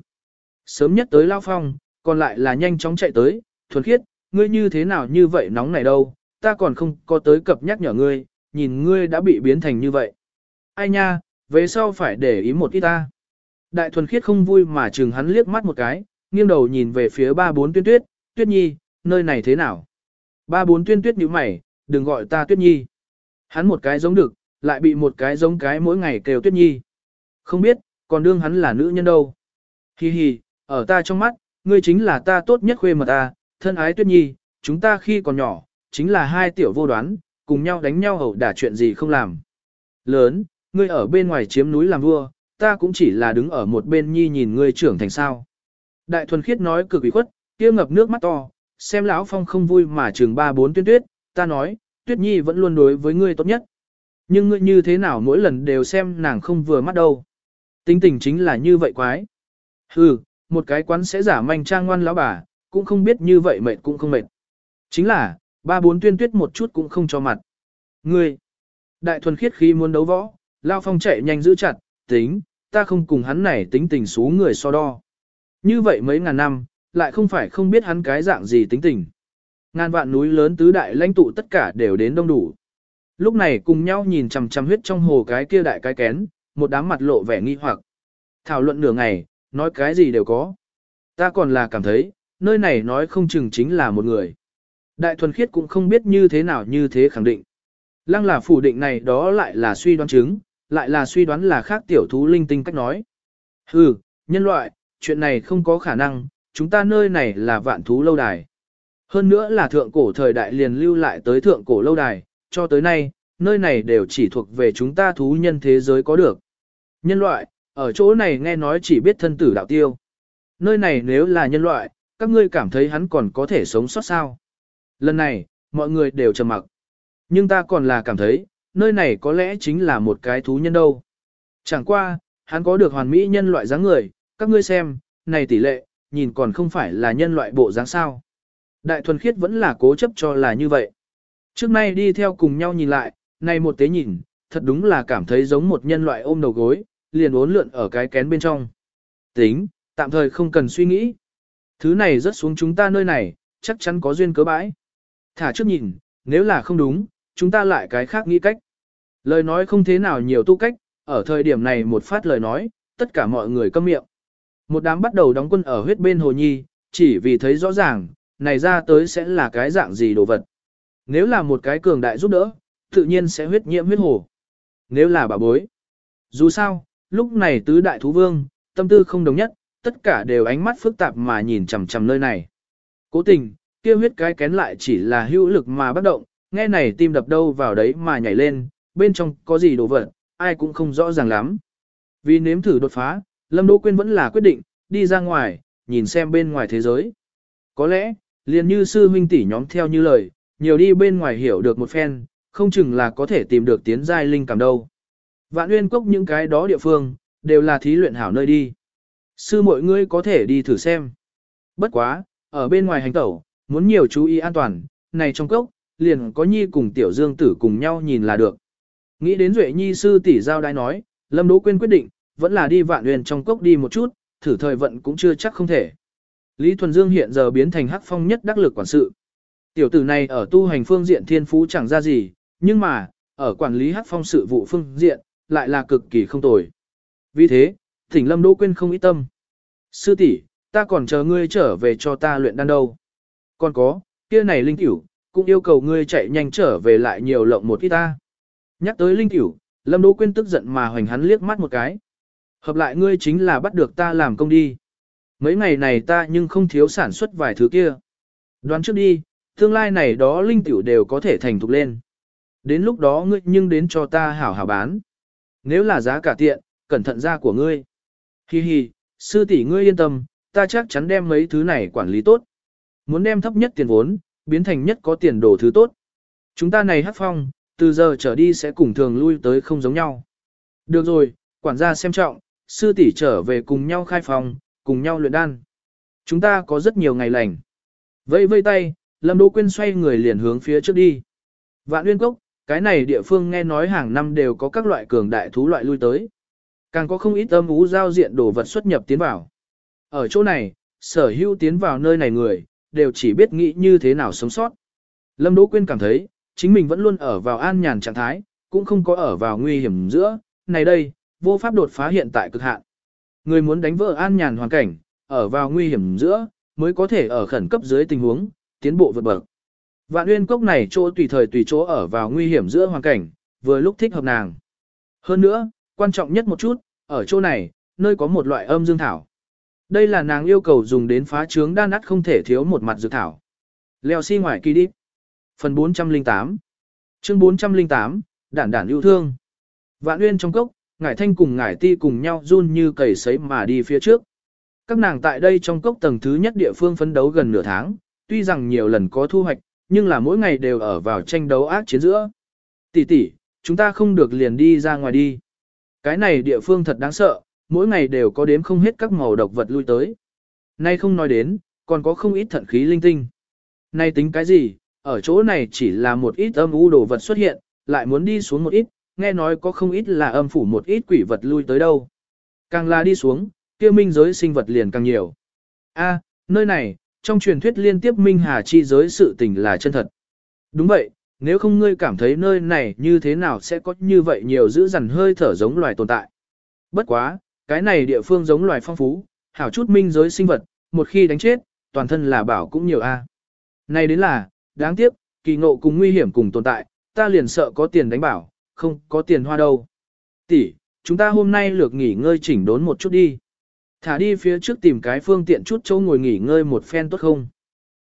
Speaker 1: Sớm nhất tới lao phong, còn lại là nhanh chóng chạy tới, thuần khiết, ngươi như thế nào như vậy nóng này đâu, ta còn không có tới cập nhắc nhở ngươi, nhìn ngươi đã bị biến thành như vậy. Ai nha, về sau phải để ý một ít ta. Đại thuần khiết không vui mà chừng hắn liếc mắt một cái, nghiêng đầu nhìn về phía ba bốn tuyết tuyết, tuyết nhi, nơi này thế nào? Ba bốn tuyên tuyết nhíu mày, đừng gọi ta tuyết nhi. Hắn một cái giống được, lại bị một cái giống cái mỗi ngày kêu tuyết nhi. Không biết, còn đương hắn là nữ nhân đâu. Hi hi, ở ta trong mắt, ngươi chính là ta tốt nhất khuê mật ta, thân ái tuyết nhi, chúng ta khi còn nhỏ, chính là hai tiểu vô đoán, cùng nhau đánh nhau hậu đả chuyện gì không làm. Lớn, ngươi ở bên ngoài chiếm núi làm vua, ta cũng chỉ là đứng ở một bên nhi nhìn ngươi trưởng thành sao. Đại thuần khiết nói cực ủy khuất, kia ngập nước mắt to, xem lão phong không vui mà trường ba bốn tuyết tuyết, ta nói, tuyết nhi vẫn luôn đối với ngươi tốt nhất. Nhưng ngươi như thế nào mỗi lần đều xem nàng không vừa mắt đâu. Tính tình chính là như vậy quái. Hừ, một cái quán sẽ giả manh trang ngoan lão bà, cũng không biết như vậy mệt cũng không mệt. Chính là, ba bốn tuyên tuyết một chút cũng không cho mặt. Ngươi, đại thuần khiết khi muốn đấu võ, Lao Phong chạy nhanh giữ chặt, tính, ta không cùng hắn này tính tình xú người so đo. Như vậy mấy ngàn năm, lại không phải không biết hắn cái dạng gì tính tình. Ngàn vạn núi lớn tứ đại lãnh tụ tất cả đều đến đông đủ. Lúc này cùng nhau nhìn chằm chằm huyết trong hồ cái kia đại cái kén, một đám mặt lộ vẻ nghi hoặc. Thảo luận nửa ngày, nói cái gì đều có. Ta còn là cảm thấy, nơi này nói không chừng chính là một người. Đại thuần khiết cũng không biết như thế nào như thế khẳng định. Lăng là phủ định này đó lại là suy đoán chứng, lại là suy đoán là khác tiểu thú linh tinh cách nói. Hừ, nhân loại, chuyện này không có khả năng, chúng ta nơi này là vạn thú lâu đài. Hơn nữa là thượng cổ thời đại liền lưu lại tới thượng cổ lâu đài, cho tới nay, nơi này đều chỉ thuộc về chúng ta thú nhân thế giới có được. Nhân loại, ở chỗ này nghe nói chỉ biết thân tử đạo tiêu. Nơi này nếu là nhân loại, các ngươi cảm thấy hắn còn có thể sống sót sao. Lần này, mọi người đều trầm mặc. Nhưng ta còn là cảm thấy, nơi này có lẽ chính là một cái thú nhân đâu. Chẳng qua, hắn có được hoàn mỹ nhân loại dáng người, các ngươi xem, này tỷ lệ, nhìn còn không phải là nhân loại bộ dáng sao. Đại thuần khiết vẫn là cố chấp cho là như vậy. Trước nay đi theo cùng nhau nhìn lại, này một tế nhìn, thật đúng là cảm thấy giống một nhân loại ôm đầu gối, liền uốn lượn ở cái kén bên trong. Tính, tạm thời không cần suy nghĩ. Thứ này rớt xuống chúng ta nơi này, chắc chắn có duyên cớ bãi. Thả trước nhìn, nếu là không đúng, chúng ta lại cái khác nghĩ cách. Lời nói không thế nào nhiều tu cách, ở thời điểm này một phát lời nói, tất cả mọi người câm miệng. Một đám bắt đầu đóng quân ở huyết bên hồ nhi, chỉ vì thấy rõ ràng, này ra tới sẽ là cái dạng gì đồ vật. Nếu là một cái cường đại giúp đỡ, tự nhiên sẽ huyết nhiễm huyết hồ. Nếu là bà bối. Dù sao, lúc này tứ đại thú vương, tâm tư không đồng nhất, tất cả đều ánh mắt phức tạp mà nhìn chằm chằm nơi này. Cố tình, kia huyết cái kén lại chỉ là hữu lực mà bất động, nghe này tim đập đâu vào đấy mà nhảy lên, bên trong có gì đồ vật, ai cũng không rõ ràng lắm. Vì nếm thử đột phá, Lâm Đỗ Quyên vẫn là quyết định, đi ra ngoài, nhìn xem bên ngoài thế giới. Có lẽ, liền như sư huynh tỷ nhóm theo như lời, nhiều đi bên ngoài hiểu được một phen, không chừng là có thể tìm được tiến giai linh cảm đâu. Vạn Uyên Cốc những cái đó địa phương, đều là thí luyện hảo nơi đi. Sư mọi ngươi có thể đi thử xem. Bất quá, ở bên ngoài hành tẩu, muốn nhiều chú ý an toàn, này trong cốc, liền có nhi cùng tiểu dương tử cùng nhau nhìn là được. Nghĩ đến Duệ Nhi sư tỷ giao đai nói, Lâm Đỗ Quyên quyết định, vẫn là đi vạn huyền trong cốc đi một chút, thử thời vận cũng chưa chắc không thể. Lý Thuần Dương hiện giờ biến thành hắc phong nhất đắc lực quản sự. Tiểu tử này ở tu hành phương diện thiên phú chẳng ra gì, nhưng mà, ở quản lý hắc phong sự vụ phương diện, lại là cực kỳ không tồi. Vì thế, thỉnh Lâm Đỗ Quyên không ý tâm. Sư tỷ, ta còn chờ ngươi trở về cho ta luyện đan đâu. Còn có, kia này linh cửu, cũng yêu cầu ngươi chạy nhanh trở về lại nhiều lộng một ít ta. Nhắc tới linh cửu, Lâm Đỗ Quyên tức giận mà hoành hắn liếc mắt một cái. Hợp lại ngươi chính là bắt được ta làm công đi. Mấy ngày này ta nhưng không thiếu sản xuất vài thứ kia. Đoán trước đi, tương lai này đó linh tiểu đều có thể thành thục lên. Đến lúc đó ngươi nhưng đến cho ta hảo hảo bán. Nếu là giá cả tiện, cẩn thận ra của ngươi. Hi hi, sư tỷ ngươi yên tâm, ta chắc chắn đem mấy thứ này quản lý tốt. Muốn đem thấp nhất tiền vốn, biến thành nhất có tiền đồ thứ tốt. Chúng ta này hát phong, từ giờ trở đi sẽ cùng thường lui tới không giống nhau. Được rồi, quản gia xem trọng, sư tỷ trở về cùng nhau khai phòng, cùng nhau luyện đan. Chúng ta có rất nhiều ngày lành. Vây vây tay, Lâm Đỗ Quyên xoay người liền hướng phía trước đi. Vạn Nguyên Cốc, cái này địa phương nghe nói hàng năm đều có các loại cường đại thú loại lui tới. Càng có không ít âm ú giao diện đồ vật xuất nhập tiến vào. Ở chỗ này, sở hữu tiến vào nơi này người, đều chỉ biết nghĩ như thế nào sống sót. Lâm Đỗ Quyên cảm thấy, chính mình vẫn luôn ở vào an nhàn trạng thái, cũng không có ở vào nguy hiểm giữa, này đây, vô pháp đột phá hiện tại cực hạn. Người muốn đánh vỡ an nhàn hoàn cảnh, ở vào nguy hiểm giữa, mới có thể ở khẩn cấp dưới tình huống, tiến bộ vượt bậc. Vạn Uyên cốc này chỗ tùy thời tùy chỗ ở vào nguy hiểm giữa hoàn cảnh, vừa lúc thích hợp nàng. Hơn nữa, quan trọng nhất một chút, ở chỗ này, nơi có một loại âm dương thảo. Đây là nàng yêu cầu dùng đến phá trướng đan nát không thể thiếu một mặt dược thảo. Leo xi si ngoài kỳ đi. Phần 408 Chương 408, đản đản yêu thương. Vạn Uyên trong cốc, Ngải Thanh cùng Ngải Ti cùng nhau run như cầy sấy mà đi phía trước. Các nàng tại đây trong cốc tầng thứ nhất địa phương phấn đấu gần nửa tháng, tuy rằng nhiều lần có thu hoạch, nhưng là mỗi ngày đều ở vào tranh đấu ác chiến giữa. Tỷ tỷ, chúng ta không được liền đi ra ngoài đi. Cái này địa phương thật đáng sợ, mỗi ngày đều có đếm không hết các màu độc vật lui tới. Nay không nói đến, còn có không ít thận khí linh tinh. Nay tính cái gì, ở chỗ này chỉ là một ít âm u đồ vật xuất hiện, lại muốn đi xuống một ít, nghe nói có không ít là âm phủ một ít quỷ vật lui tới đâu. Càng là đi xuống, kia minh giới sinh vật liền càng nhiều. A, nơi này, trong truyền thuyết liên tiếp minh hà chi giới sự tình là chân thật. Đúng vậy, nếu không ngươi cảm thấy nơi này như thế nào sẽ có như vậy nhiều giữ dằn hơi thở giống loài tồn tại. Bất quá, cái này địa phương giống loài phong phú, hảo chút minh giới sinh vật, một khi đánh chết, toàn thân là bảo cũng nhiều a. Này đến là, đáng tiếc, kỳ ngộ cùng nguy hiểm cùng tồn tại, ta liền sợ có tiền đánh bảo, không có tiền hoa đâu. Tỷ, chúng ta hôm nay lược nghỉ ngơi chỉnh đốn một chút đi. Thả đi phía trước tìm cái phương tiện chút chỗ ngồi nghỉ ngơi một phen tốt không?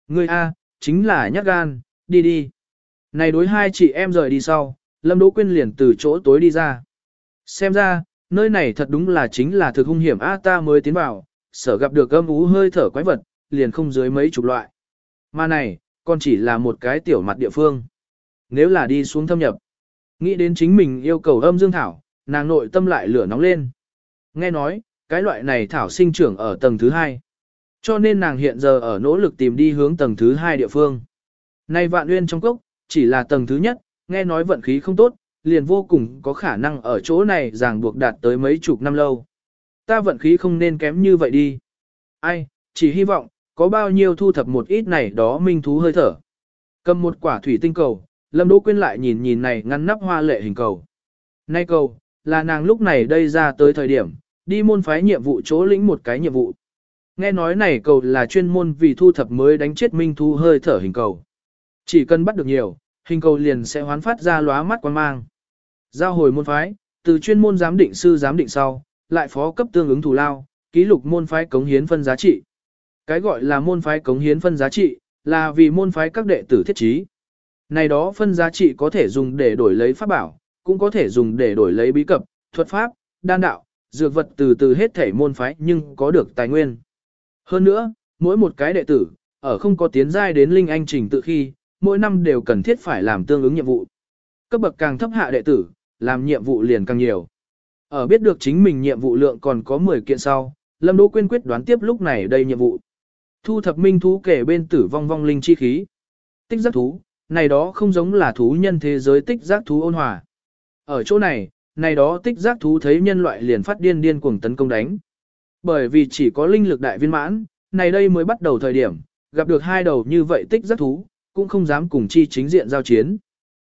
Speaker 1: Ngươi A, chính là nhát gan, đi đi. Này đối hai chị em rời đi sau, Lâm Đỗ Quyên liền từ chỗ tối đi ra. Xem ra, nơi này thật đúng là chính là thực hung hiểm A ta mới tiến vào, sở gặp được âm ú hơi thở quái vật, liền không dưới mấy chục loại. Mà này, còn chỉ là một cái tiểu mặt địa phương. Nếu là đi xuống thâm nhập, nghĩ đến chính mình yêu cầu âm dương thảo, nàng nội tâm lại lửa nóng lên. Nghe nói, cái loại này thảo sinh trưởng ở tầng thứ hai. Cho nên nàng hiện giờ ở nỗ lực tìm đi hướng tầng thứ hai địa phương. Nay vạn nguyên trong cốc, chỉ là tầng thứ nhất, nghe nói vận khí không tốt, liền vô cùng có khả năng ở chỗ này ràng buộc đạt tới mấy chục năm lâu. Ta vận khí không nên kém như vậy đi. Ai, chỉ hy vọng, có bao nhiêu thu thập một ít này đó minh thú hơi thở. Cầm một quả thủy tinh cầu, Lâm Đỗ Quyên lại nhìn nhìn này ngăn nắp hoa lệ hình cầu. Nay cầu, là nàng lúc này đây ra tới thời điểm, đi môn phái nhiệm vụ chỗ lĩnh một cái nhiệm vụ. Nghe nói này cầu là chuyên môn vì thu thập mới đánh chết minh thú hơi thở hình cầu. Chỉ cần bắt được nhiều, hình cầu liền sẽ hoán phát ra lóa mắt quan mang. Giao hồi môn phái, từ chuyên môn giám định sư giám định sau, lại phó cấp tương ứng thù lao, ký lục môn phái cống hiến phân giá trị. Cái gọi là môn phái cống hiến phân giá trị, là vì môn phái các đệ tử thiết trí. Này đó phân giá trị có thể dùng để đổi lấy pháp bảo, cũng có thể dùng để đổi lấy bí cập, thuật pháp, đan đạo, dược vật từ từ hết thể môn phái nhưng có được tài nguyên. Hơn nữa, mỗi một cái đệ tử, ở không có tiến giai đến linh anh trình tự khi, mỗi năm đều cần thiết phải làm tương ứng nhiệm vụ. Cấp bậc càng thấp hạ đệ tử, làm nhiệm vụ liền càng nhiều. Ở biết được chính mình nhiệm vụ lượng còn có 10 kiện sau, Lâm Đỗ Quyên quyết đoán tiếp lúc này đây nhiệm vụ. Thu thập minh thú kể bên tử vong vong linh chi khí. Tích giác thú, này đó không giống là thú nhân thế giới tích giác thú ôn hòa. Ở chỗ này, này đó tích giác thú thấy nhân loại liền phát điên điên cuồng tấn công đánh. Bởi vì chỉ có linh lực đại viên mãn, này đây mới bắt đầu thời điểm, gặp được hai đầu như vậy tích giác thú, cũng không dám cùng chi chính diện giao chiến.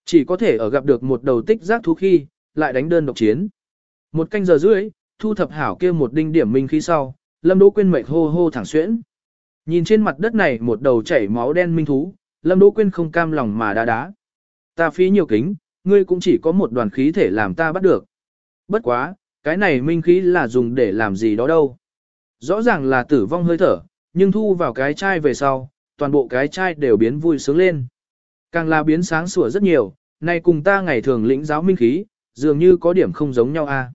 Speaker 1: Chỉ có thể ở gặp được một đầu tích giác thú khi, lại đánh đơn độc chiến. Một canh giờ rưỡi, thu thập hảo kia một đinh điểm minh khí sau, Lâm Đỗ Quyên mệt hô hô thẳng xuyễn. Nhìn trên mặt đất này một đầu chảy máu đen minh thú, Lâm Đỗ Quyên không cam lòng mà đá đá. Ta phí nhiều kính, ngươi cũng chỉ có một đoàn khí thể làm ta bắt được. Bất quá, cái này minh khí là dùng để làm gì đó đâu. Rõ ràng là tử vong hơi thở, nhưng thu vào cái chai về sau, toàn bộ cái chai đều biến vui sướng lên. Càng là biến sáng sủa rất nhiều, nay cùng ta ngày thường lĩnh giáo minh khí, dường như có điểm không giống nhau a.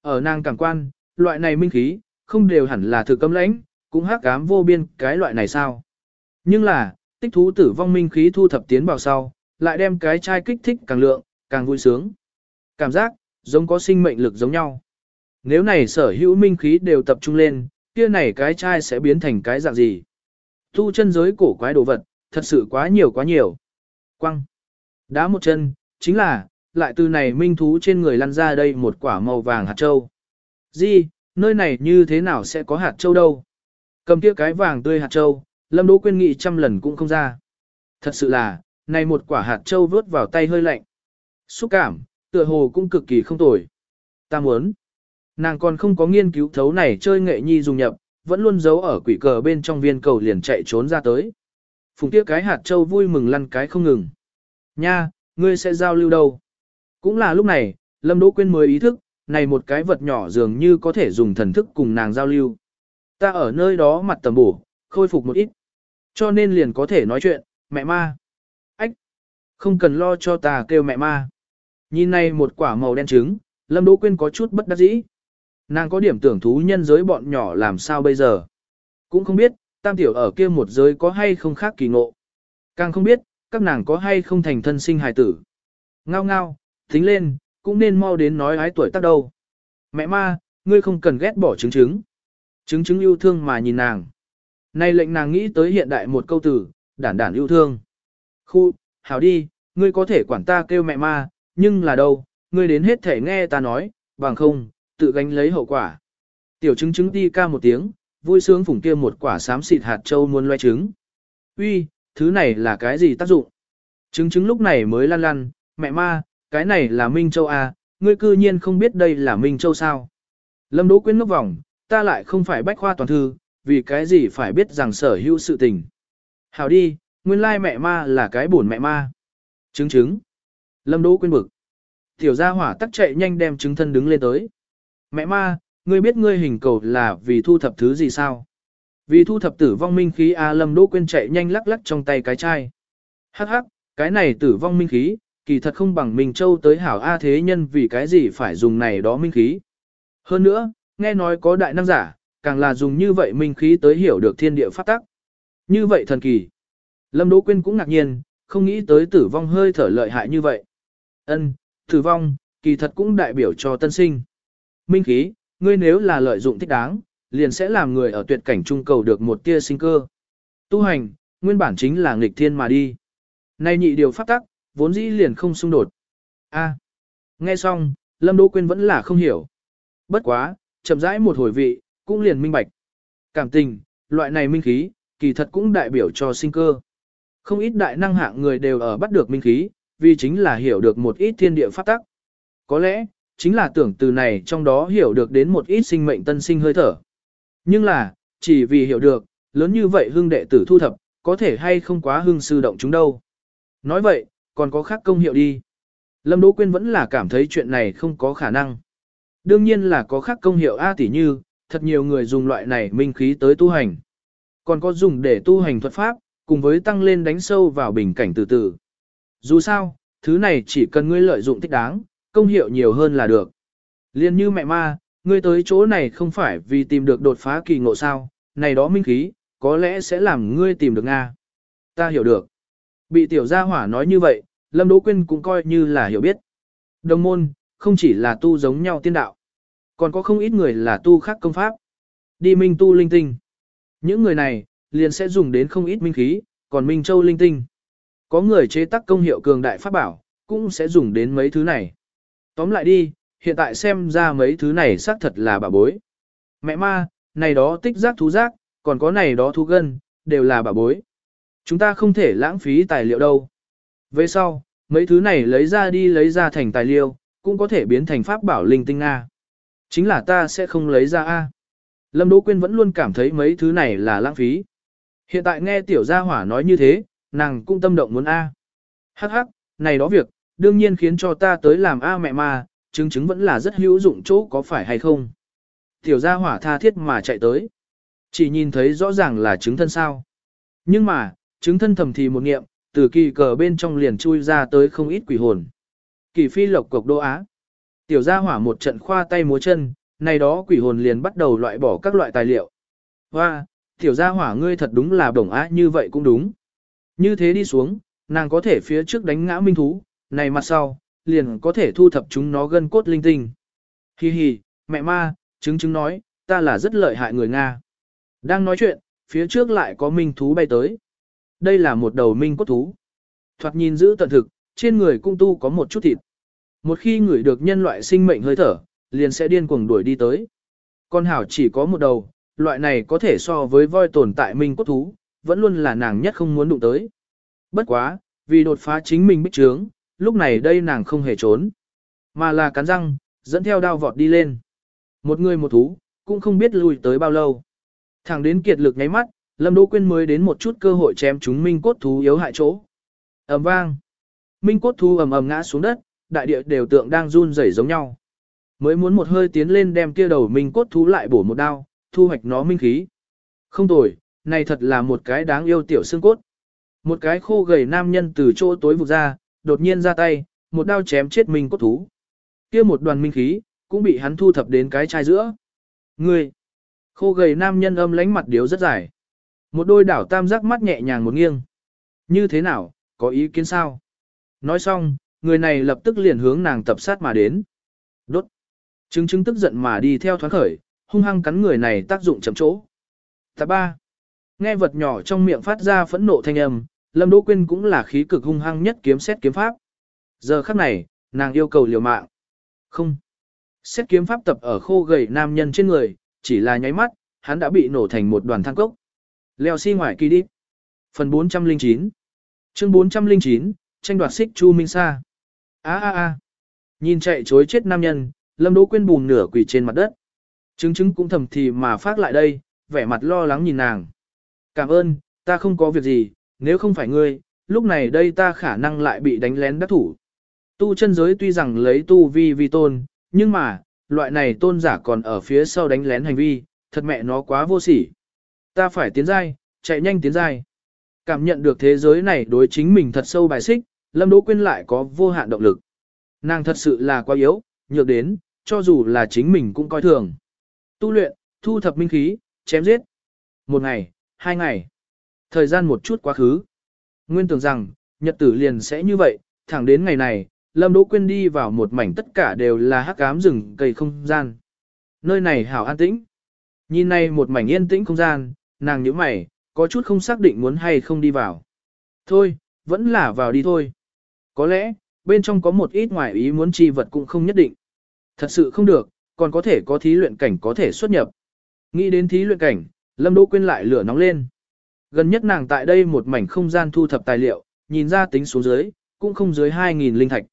Speaker 1: Ở nàng cảm quan, loại này minh khí, không đều hẳn là thực cấm lãnh, cũng hắc ám vô biên cái loại này sao. Nhưng là, tích thú tử vong minh khí thu thập tiến vào sau, lại đem cái chai kích thích càng lượng, càng vui sướng. Cảm giác, giống có sinh mệnh lực giống nhau. Nếu này sở hữu minh khí đều tập trung lên, kia này cái chai sẽ biến thành cái dạng gì? thu chân giới cổ quái đồ vật, thật sự quá nhiều quá nhiều. Quăng. Đá một chân, chính là, lại từ này minh thú trên người lăn ra đây một quả màu vàng hạt châu. Di, nơi này như thế nào sẽ có hạt châu đâu? Cầm kia cái vàng tươi hạt châu, Lâm Đỗ Quyên nghị trăm lần cũng không ra. Thật sự là, này một quả hạt châu vớt vào tay hơi lạnh. Xúc cảm, tựa hồ cũng cực kỳ không tồi. Ta muốn. Nàng còn không có nghiên cứu thấu này chơi nghệ nhi dùng nhập, vẫn luôn giấu ở quỷ cờ bên trong viên cầu liền chạy trốn ra tới. Phùng kia cái hạt châu vui mừng lăn cái không ngừng. Nha, ngươi sẽ giao lưu đâu? Cũng là lúc này, Lâm Đỗ Quyên mới ý thức, này một cái vật nhỏ dường như có thể dùng thần thức cùng nàng giao lưu. Ta ở nơi đó mặt tầm bổ, khôi phục một ít. Cho nên liền có thể nói chuyện, mẹ ma. Ách! Không cần lo cho ta kêu mẹ ma. Nhìn này một quả màu đen trứng, Lâm Đỗ Quyên có chút bất đắc dĩ. Nàng có điểm tưởng thú nhân giới bọn nhỏ làm sao bây giờ. Cũng không biết, tam tiểu ở kia một giới có hay không khác kỳ ngộ. Càng không biết, các nàng có hay không thành thân sinh hài tử. Ngao ngao, tính lên, cũng nên mau đến nói ái tuổi tác đâu. Mẹ ma, ngươi không cần ghét bỏ chứng chứng. Chứng chứng yêu thương mà nhìn nàng. nay lệnh nàng nghĩ tới hiện đại một câu từ, đản đản yêu thương. Khu, hảo đi, ngươi có thể quản ta kêu mẹ ma, nhưng là đâu, ngươi đến hết thể nghe ta nói, bằng không, tự gánh lấy hậu quả. Tiểu trứng trứng đi ca một tiếng, vui sướng phủng kia một quả xám xịt hạt châu muôn loe trứng. Uy, thứ này là cái gì tác dụng? Trứng trứng lúc này mới lăn lăn, mẹ ma, cái này là Minh Châu à, ngươi cư nhiên không biết đây là Minh Châu sao? Lâm Đỗ Quyên ngốc vòng, ta lại không phải bách khoa toàn thư, vì cái gì phải biết rằng sở hữu sự tình. Hảo đi, nguyên lai mẹ ma là cái buồn mẹ ma. Trứng trứng. Lâm Đỗ Quyên bực. Tiểu gia hỏa tắc chạy nhanh đem trứng thân đứng lên tới. Mẹ ma, ngươi biết ngươi hình cầu là vì thu thập thứ gì sao? Vì thu thập tử vong minh khí A Lâm Đỗ Quyên chạy nhanh lắc lắc trong tay cái chai. Hắc hắc, cái này tử vong minh khí, kỳ thật không bằng Minh Châu tới hảo A thế nhân vì cái gì phải dùng này đó minh khí. Hơn nữa, nghe nói có đại năng giả, càng là dùng như vậy minh khí tới hiểu được thiên địa pháp tắc. Như vậy thần kỳ. Lâm Đỗ Quyên cũng ngạc nhiên, không nghĩ tới tử vong hơi thở lợi hại như vậy. Ân, tử vong, kỳ thật cũng đại biểu cho tân sinh. Minh khí, ngươi nếu là lợi dụng thích đáng, liền sẽ làm người ở tuyệt cảnh trung cầu được một tia sinh cơ. Tu hành, nguyên bản chính là nghịch thiên mà đi. Nay nhị điều pháp tắc, vốn dĩ liền không xung đột. A. nghe xong, Lâm Đỗ Quyên vẫn là không hiểu. Bất quá, chậm rãi một hồi vị, cũng liền minh bạch. Cảm tình, loại này minh khí, kỳ thật cũng đại biểu cho sinh cơ. Không ít đại năng hạng người đều ở bắt được minh khí, vì chính là hiểu được một ít thiên địa pháp tắc. Có lẽ, chính là tưởng từ này trong đó hiểu được đến một ít sinh mệnh tân sinh hơi thở. Nhưng là, chỉ vì hiểu được, lớn như vậy hưng đệ tử thu thập, có thể hay không quá hưng sư động chúng đâu. Nói vậy, còn có khác công hiệu đi. Lâm Đỗ Quyên vẫn là cảm thấy chuyện này không có khả năng. Đương nhiên là có khác công hiệu A tỷ như, thật nhiều người dùng loại này minh khí tới tu hành. Còn có dùng để tu hành thuật pháp, cùng với tăng lên đánh sâu vào bình cảnh từ từ. Dù sao, thứ này chỉ cần ngươi lợi dụng thích đáng, công hiệu nhiều hơn là được. Liên như mẹ ma, ngươi tới chỗ này không phải vì tìm được đột phá kỳ ngộ sao, này đó minh khí, có lẽ sẽ làm ngươi tìm được Nga. Ta hiểu được. Bị tiểu gia hỏa nói như vậy, Lâm Đỗ Quyên cũng coi như là hiểu biết. Đồng môn, không chỉ là tu giống nhau tiên đạo, còn có không ít người là tu khác công pháp. Đi minh tu linh tinh. Những người này, liền sẽ dùng đến không ít minh khí, còn minh châu linh tinh. Có người chế tác công hiệu cường đại pháp bảo, cũng sẽ dùng đến mấy thứ này. Tóm lại đi, hiện tại xem ra mấy thứ này xác thật là bà bối. Mẹ ma, này đó tích giác thú giác, còn có này đó thú gân, đều là bà bối. Chúng ta không thể lãng phí tài liệu đâu. Về sau, mấy thứ này lấy ra đi lấy ra thành tài liệu, cũng có thể biến thành pháp bảo linh tinh A. Chính là ta sẽ không lấy ra A. Lâm Đỗ Quyên vẫn luôn cảm thấy mấy thứ này là lãng phí. Hiện tại nghe tiểu gia hỏa nói như thế, nàng cũng tâm động muốn A. Hắc hắc, này đó việc, đương nhiên khiến cho ta tới làm A mẹ mà, chứng chứng vẫn là rất hữu dụng chỗ có phải hay không. Tiểu gia hỏa tha thiết mà chạy tới. Chỉ nhìn thấy rõ ràng là chứng thân sao. Nhưng mà, chứng thân thầm thì một nghiệm, từ kỳ cờ bên trong liền chui ra tới không ít quỷ hồn. Kỳ phi lộc cục đô á. Tiểu gia hỏa một trận khoa tay múa chân, này đó quỷ hồn liền bắt đầu loại bỏ các loại tài liệu. Hoa, tiểu gia hỏa ngươi thật đúng là đồng á như vậy cũng đúng. Như thế đi xuống, nàng có thể phía trước đánh ngã minh thú, này mặt sau, liền có thể thu thập chúng nó gân cốt linh tinh. Hi hi, mẹ ma, chứng chứng nói, ta là rất lợi hại người Nga. Đang nói chuyện, phía trước lại có minh thú bay tới. Đây là một đầu minh cốt thú. Thoạt nhìn giữ tận thực, trên người cung tu có một chút thịt. Một khi người được nhân loại sinh mệnh hơi thở, liền sẽ điên cuồng đuổi đi tới. Con hảo chỉ có một đầu, loại này có thể so với voi tồn tại minh cốt thú, vẫn luôn là nàng nhất không muốn đụng tới. Bất quá, vì đột phá chính mình bích trướng, lúc này đây nàng không hề trốn, mà là cắn răng, dẫn theo đao vọt đi lên. Một người một thú, cũng không biết lùi tới bao lâu. Thẳng đến kiệt lực nháy mắt, Lâm Đỗ Quyên mới đến một chút cơ hội chém chúng minh cốt thú yếu hại chỗ. ầm vang. Minh cốt thú ầm ầm ngã xuống đất, đại địa đều tượng đang run rẩy giống nhau. Mới muốn một hơi tiến lên đem kia đầu minh cốt thú lại bổ một đao, thu hoạch nó minh khí. Không tồi, này thật là một cái đáng yêu tiểu xương cốt. Một cái khô gầy nam nhân từ chỗ tối vụt ra, đột nhiên ra tay, một đao chém chết minh cốt thú. Kia một đoàn minh khí, cũng bị hắn thu thập đến cái chai giữa. Ngươi! Khô gầy nam nhân âm lánh mặt điếu rất dài. Một đôi đảo tam giác mắt nhẹ nhàng một nghiêng. Như thế nào, có ý kiến sao? Nói xong, người này lập tức liền hướng nàng tập sát mà đến. Đốt! Chứng chứng tức giận mà đi theo thoáng khởi, hung hăng cắn người này tác dụng chậm chỗ. tạ ba. Nghe vật nhỏ trong miệng phát ra phẫn nộ thanh âm, Lâm Đỗ Quyên cũng là khí cực hung hăng nhất kiếm xét kiếm pháp. Giờ khắc này, nàng yêu cầu liều mạng. Không. Xét kiếm pháp tập ở khô gầy nam nhân trên người, chỉ là nháy mắt, hắn đã bị nổ thành một đoàn than cốc. Leo xi si ngoài kỳ đi. Phần 409 Chương 409, tranh đoạt xích Chu Minh Sa. Á á á. Nhìn chạy chối chết nam nhân, Lâm Đỗ Quyên bùn nửa quỳ trên mặt đất. chứng chứng cũng thầm thì mà phát lại đây, vẻ mặt lo lắng nhìn nàng. Cảm ơn, ta không có việc gì, nếu không phải ngươi, lúc này đây ta khả năng lại bị đánh lén đắc thủ. Tu chân giới tuy rằng lấy tu vi vi tôn, nhưng mà, loại này tôn giả còn ở phía sau đánh lén hành vi, thật mẹ nó quá vô sỉ. Ta phải tiến giai, chạy nhanh tiến giai. Cảm nhận được thế giới này đối chính mình thật sâu bài xích, Lâm Đỗ Quyên lại có vô hạn động lực. Nàng thật sự là quá yếu, nhược đến, cho dù là chính mình cũng coi thường. Tu luyện, thu thập minh khí, chém giết. Một ngày, hai ngày. Thời gian một chút quá khứ. Nguyên tưởng rằng, nhật tử liền sẽ như vậy, thẳng đến ngày này, Lâm Đỗ Quyên đi vào một mảnh tất cả đều là hắc ám rừng cây không gian. Nơi này hảo an tĩnh. Nhìn này một mảnh yên tĩnh không gian, nàng nhíu mày, có chút không xác định muốn hay không đi vào. Thôi, vẫn là vào đi thôi. Có lẽ, bên trong có một ít ngoài ý muốn chi vật cũng không nhất định. Thật sự không được, còn có thể có thí luyện cảnh có thể xuất nhập. Nghĩ đến thí luyện cảnh, Lâm Đỗ Quyên lại lửa nóng lên. Gần nhất nàng tại đây một mảnh không gian thu thập tài liệu, nhìn ra tính xuống dưới, cũng không dưới 2.000 linh thạch.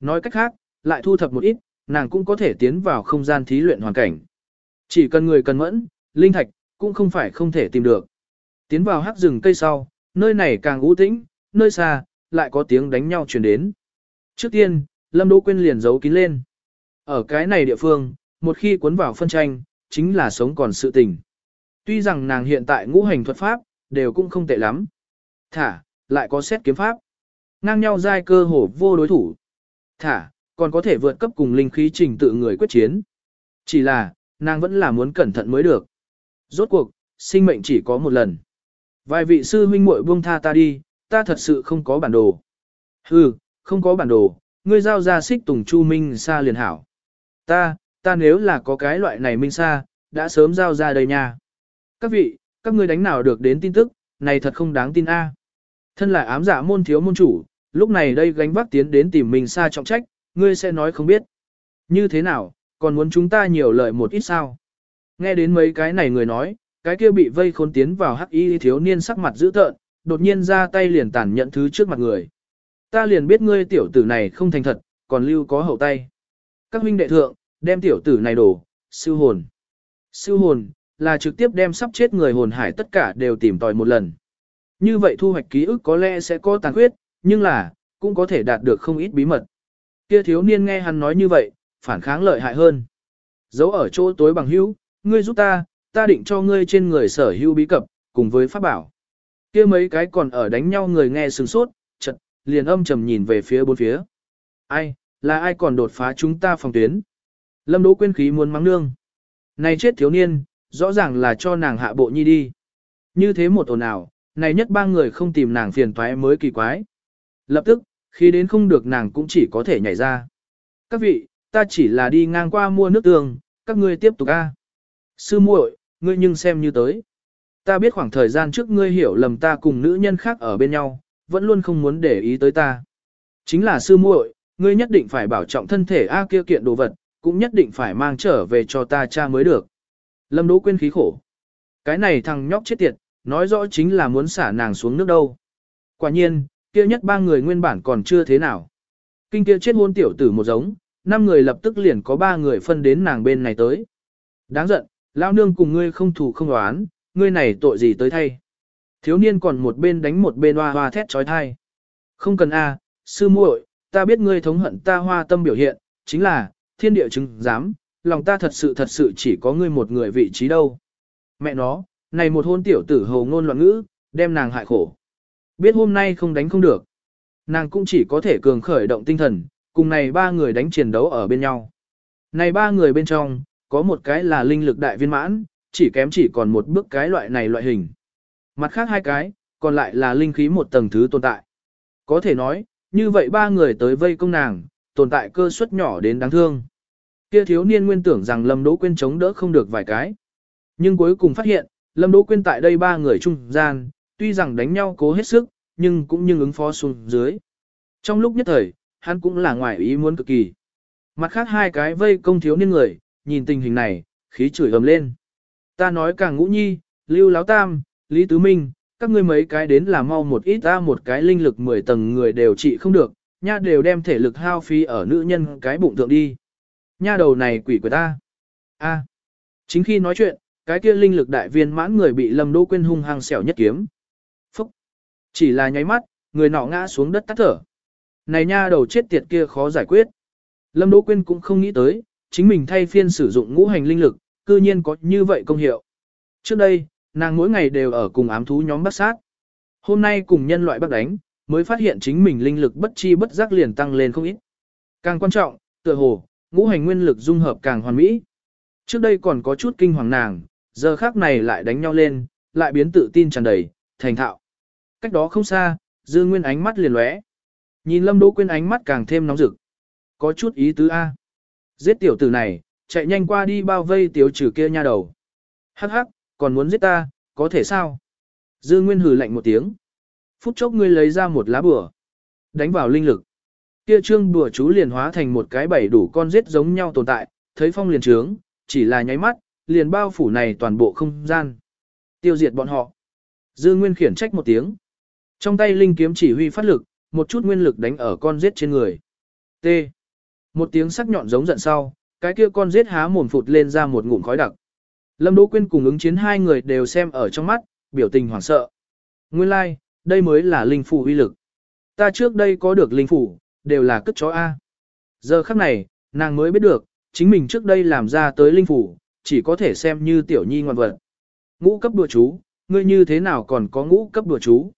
Speaker 1: Nói cách khác, lại thu thập một ít, nàng cũng có thể tiến vào không gian thí luyện hoàn cảnh. Chỉ cần người cần mẫn, linh thạch, cũng không phải không thể tìm được. Tiến vào hắc rừng cây sau, nơi này càng u tĩnh, nơi xa, lại có tiếng đánh nhau truyền đến. Trước tiên, Lâm Đỗ Quyên liền giấu kín lên. Ở cái này địa phương, một khi cuốn vào phân tranh, chính là sống còn sự tình. Tuy rằng nàng hiện tại ngũ hành thuật pháp, đều cũng không tệ lắm. Thả, lại có xét kiếm pháp. Ngang nhau giai cơ hồ vô đối thủ. Thả, còn có thể vượt cấp cùng linh khí trình tự người quyết chiến. Chỉ là, nàng vẫn là muốn cẩn thận mới được. Rốt cuộc, sinh mệnh chỉ có một lần. Vài vị sư huynh muội buông tha ta đi, ta thật sự không có bản đồ. Hừ, không có bản đồ, ngươi giao ra xích tùng chu minh xa liền hảo. Ta, ta nếu là có cái loại này minh xa, đã sớm giao ra đây nha. Các vị, các ngươi đánh nào được đến tin tức, này thật không đáng tin a. Thân là ám giả môn thiếu môn chủ, lúc này đây gánh vác tiến đến tìm mình xa trọng trách, ngươi sẽ nói không biết. Như thế nào, còn muốn chúng ta nhiều lời một ít sao? Nghe đến mấy cái này người nói, cái kia bị vây khốn tiến vào hắc y thiếu niên sắc mặt dữ tợn, đột nhiên ra tay liền tàn nhận thứ trước mặt người. Ta liền biết ngươi tiểu tử này không thành thật, còn lưu có hậu tay. Các huynh đệ thượng, đem tiểu tử này đổ, siêu hồn. Siêu hồn, là trực tiếp đem sắp chết người hồn hải tất cả đều tìm tòi một lần. Như vậy thu hoạch ký ức có lẽ sẽ có tàn khuyết, nhưng là, cũng có thể đạt được không ít bí mật. Kia thiếu niên nghe hắn nói như vậy, phản kháng lợi hại hơn. Giấu ở chỗ tối bằng hữu, ngươi giúp ta, ta định cho ngươi trên người sở hữu bí cập, cùng với pháp bảo. Kia mấy cái còn ở đánh nhau người nghe sừng sốt, chật, liền âm trầm nhìn về phía bốn phía. Ai, là ai còn đột phá chúng ta phòng tuyến? Lâm Đỗ Quyên khí muốn mắng nương. Này chết thiếu niên, rõ ràng là cho nàng hạ bộ nhi đi. Như thế một ồn ào, này nhất ba người không tìm nàng phiền toái mới kỳ quái. Lập tức, khi đến không được nàng cũng chỉ có thể nhảy ra. Các vị, ta chỉ là đi ngang qua mua nước tương, các ngươi tiếp tục a. Sư muội, ngươi nhưng xem như tới. Ta biết khoảng thời gian trước ngươi hiểu lầm ta cùng nữ nhân khác ở bên nhau, vẫn luôn không muốn để ý tới ta. Chính là sư muội, ngươi nhất định phải bảo trọng thân thể a kia kiện đồ vật, cũng nhất định phải mang trở về cho ta cha mới được. Lâm Đỗ quên khí khổ. Cái này thằng nhóc chết tiệt, nói rõ chính là muốn xả nàng xuống nước đâu. Quả nhiên, kia nhất ba người nguyên bản còn chưa thế nào. Kinh kia chết hôn tiểu tử một giống, năm người lập tức liền có ba người phân đến nàng bên này tới. Đáng giận, lão nương cùng ngươi không thù không đoán, ngươi này tội gì tới thay. Thiếu niên còn một bên đánh một bên hoa hoa thét trói thai. Không cần a, sư muội, ta biết ngươi thống hận ta hoa tâm biểu hiện, chính là, thiên địa chứng dám, lòng ta thật sự thật sự chỉ có ngươi một người vị trí đâu. Mẹ nó, này một hôn tiểu tử hồ ngôn loạn ngữ, đem nàng hại khổ. Biết hôm nay không đánh không được. Nàng cũng chỉ có thể cường khởi động tinh thần, cùng này ba người đánh chiến đấu ở bên nhau. Này ba người bên trong, có một cái là linh lực đại viên mãn, chỉ kém chỉ còn một bước cái loại này loại hình. Mặt khác hai cái, còn lại là linh khí một tầng thứ tồn tại. Có thể nói, như vậy ba người tới vây công nàng, tồn tại cơ suất nhỏ đến đáng thương. Kia thiếu niên nguyên tưởng rằng Lâm Đỗ Quyên chống đỡ không được vài cái. Nhưng cuối cùng phát hiện, Lâm Đỗ Quyên tại đây ba người trung gian, tuy rằng đánh nhau cố hết sức, nhưng cũng như ứng phó xuống dưới. Trong lúc nhất thời, hắn cũng là ngoài ý muốn cực kỳ. Mặt khác hai cái vây công thiếu niên người, nhìn tình hình này, khí chửi ầm lên. Ta nói càng ngũ nhi, lưu láo tam, lý tứ minh, các ngươi mấy cái đến là mau một ít ta một cái linh lực 10 tầng người đều trị không được, nha đều đem thể lực hao phí ở nữ nhân cái bụng thượng đi. Nha đầu này quỷ của ta. A. Chính khi nói chuyện, cái kia linh lực đại viên mãn người bị Lâm Đỗ Quyên hung hăng xẻo nhất kiếm. Phúc. Chỉ là nháy mắt, người nọ ngã xuống đất tắt thở. Này nha đầu chết tiệt kia khó giải quyết. Lâm Đỗ Quyên cũng không nghĩ tới, chính mình thay phiên sử dụng ngũ hành linh lực, cư nhiên có như vậy công hiệu. Trước đây, nàng mỗi ngày đều ở cùng ám thú nhóm bắt sát. Hôm nay cùng nhân loại bắt đánh, mới phát hiện chính mình linh lực bất chi bất giác liền tăng lên không ít. Càng quan trọng, tựa hồ, ngũ hành nguyên lực dung hợp càng hoàn mỹ. Trước đây còn có chút kinh hoàng nàng, giờ khác này lại đánh nhau lên, lại biến tự tin tràn đầy, thành thạo. Cách đó không xa, dư nguyên ánh mắt liền lóe. Nhìn lâm đỗ quên ánh mắt càng thêm nóng rực. Có chút ý tứ A. Giết tiểu tử này, chạy nhanh qua đi bao vây tiểu trừ kia nha đầu. Hắc hắc, còn muốn giết ta, có thể sao? Dư Nguyên hừ lạnh một tiếng. Phút chốc ngươi lấy ra một lá bùa. Đánh vào linh lực. Kia trương bùa chú liền hóa thành một cái bảy đủ con giết giống nhau tồn tại, thấy phong liền trướng, chỉ là nháy mắt, liền bao phủ này toàn bộ không gian. Tiêu diệt bọn họ. Dư Nguyên khiển trách một tiếng. Trong tay linh kiếm chỉ huy phát lực, một chút nguyên lực đánh ở con giết trên người. T. Một tiếng sắc nhọn giống giận sau, cái kia con giết há mồm phụt lên ra một ngụm khói đặc. Lâm Đỗ Quyên cùng ứng chiến hai người đều xem ở trong mắt, biểu tình hoảng sợ. Nguyên lai, like, đây mới là linh phủ uy lực. Ta trước đây có được linh phủ, đều là cất chó A. Giờ khắc này, nàng mới biết được, chính mình trước đây làm ra tới linh phủ, chỉ có thể xem như tiểu nhi ngoan vật. Ngũ cấp đùa chú, ngươi như thế nào còn có ngũ cấp đùa chú?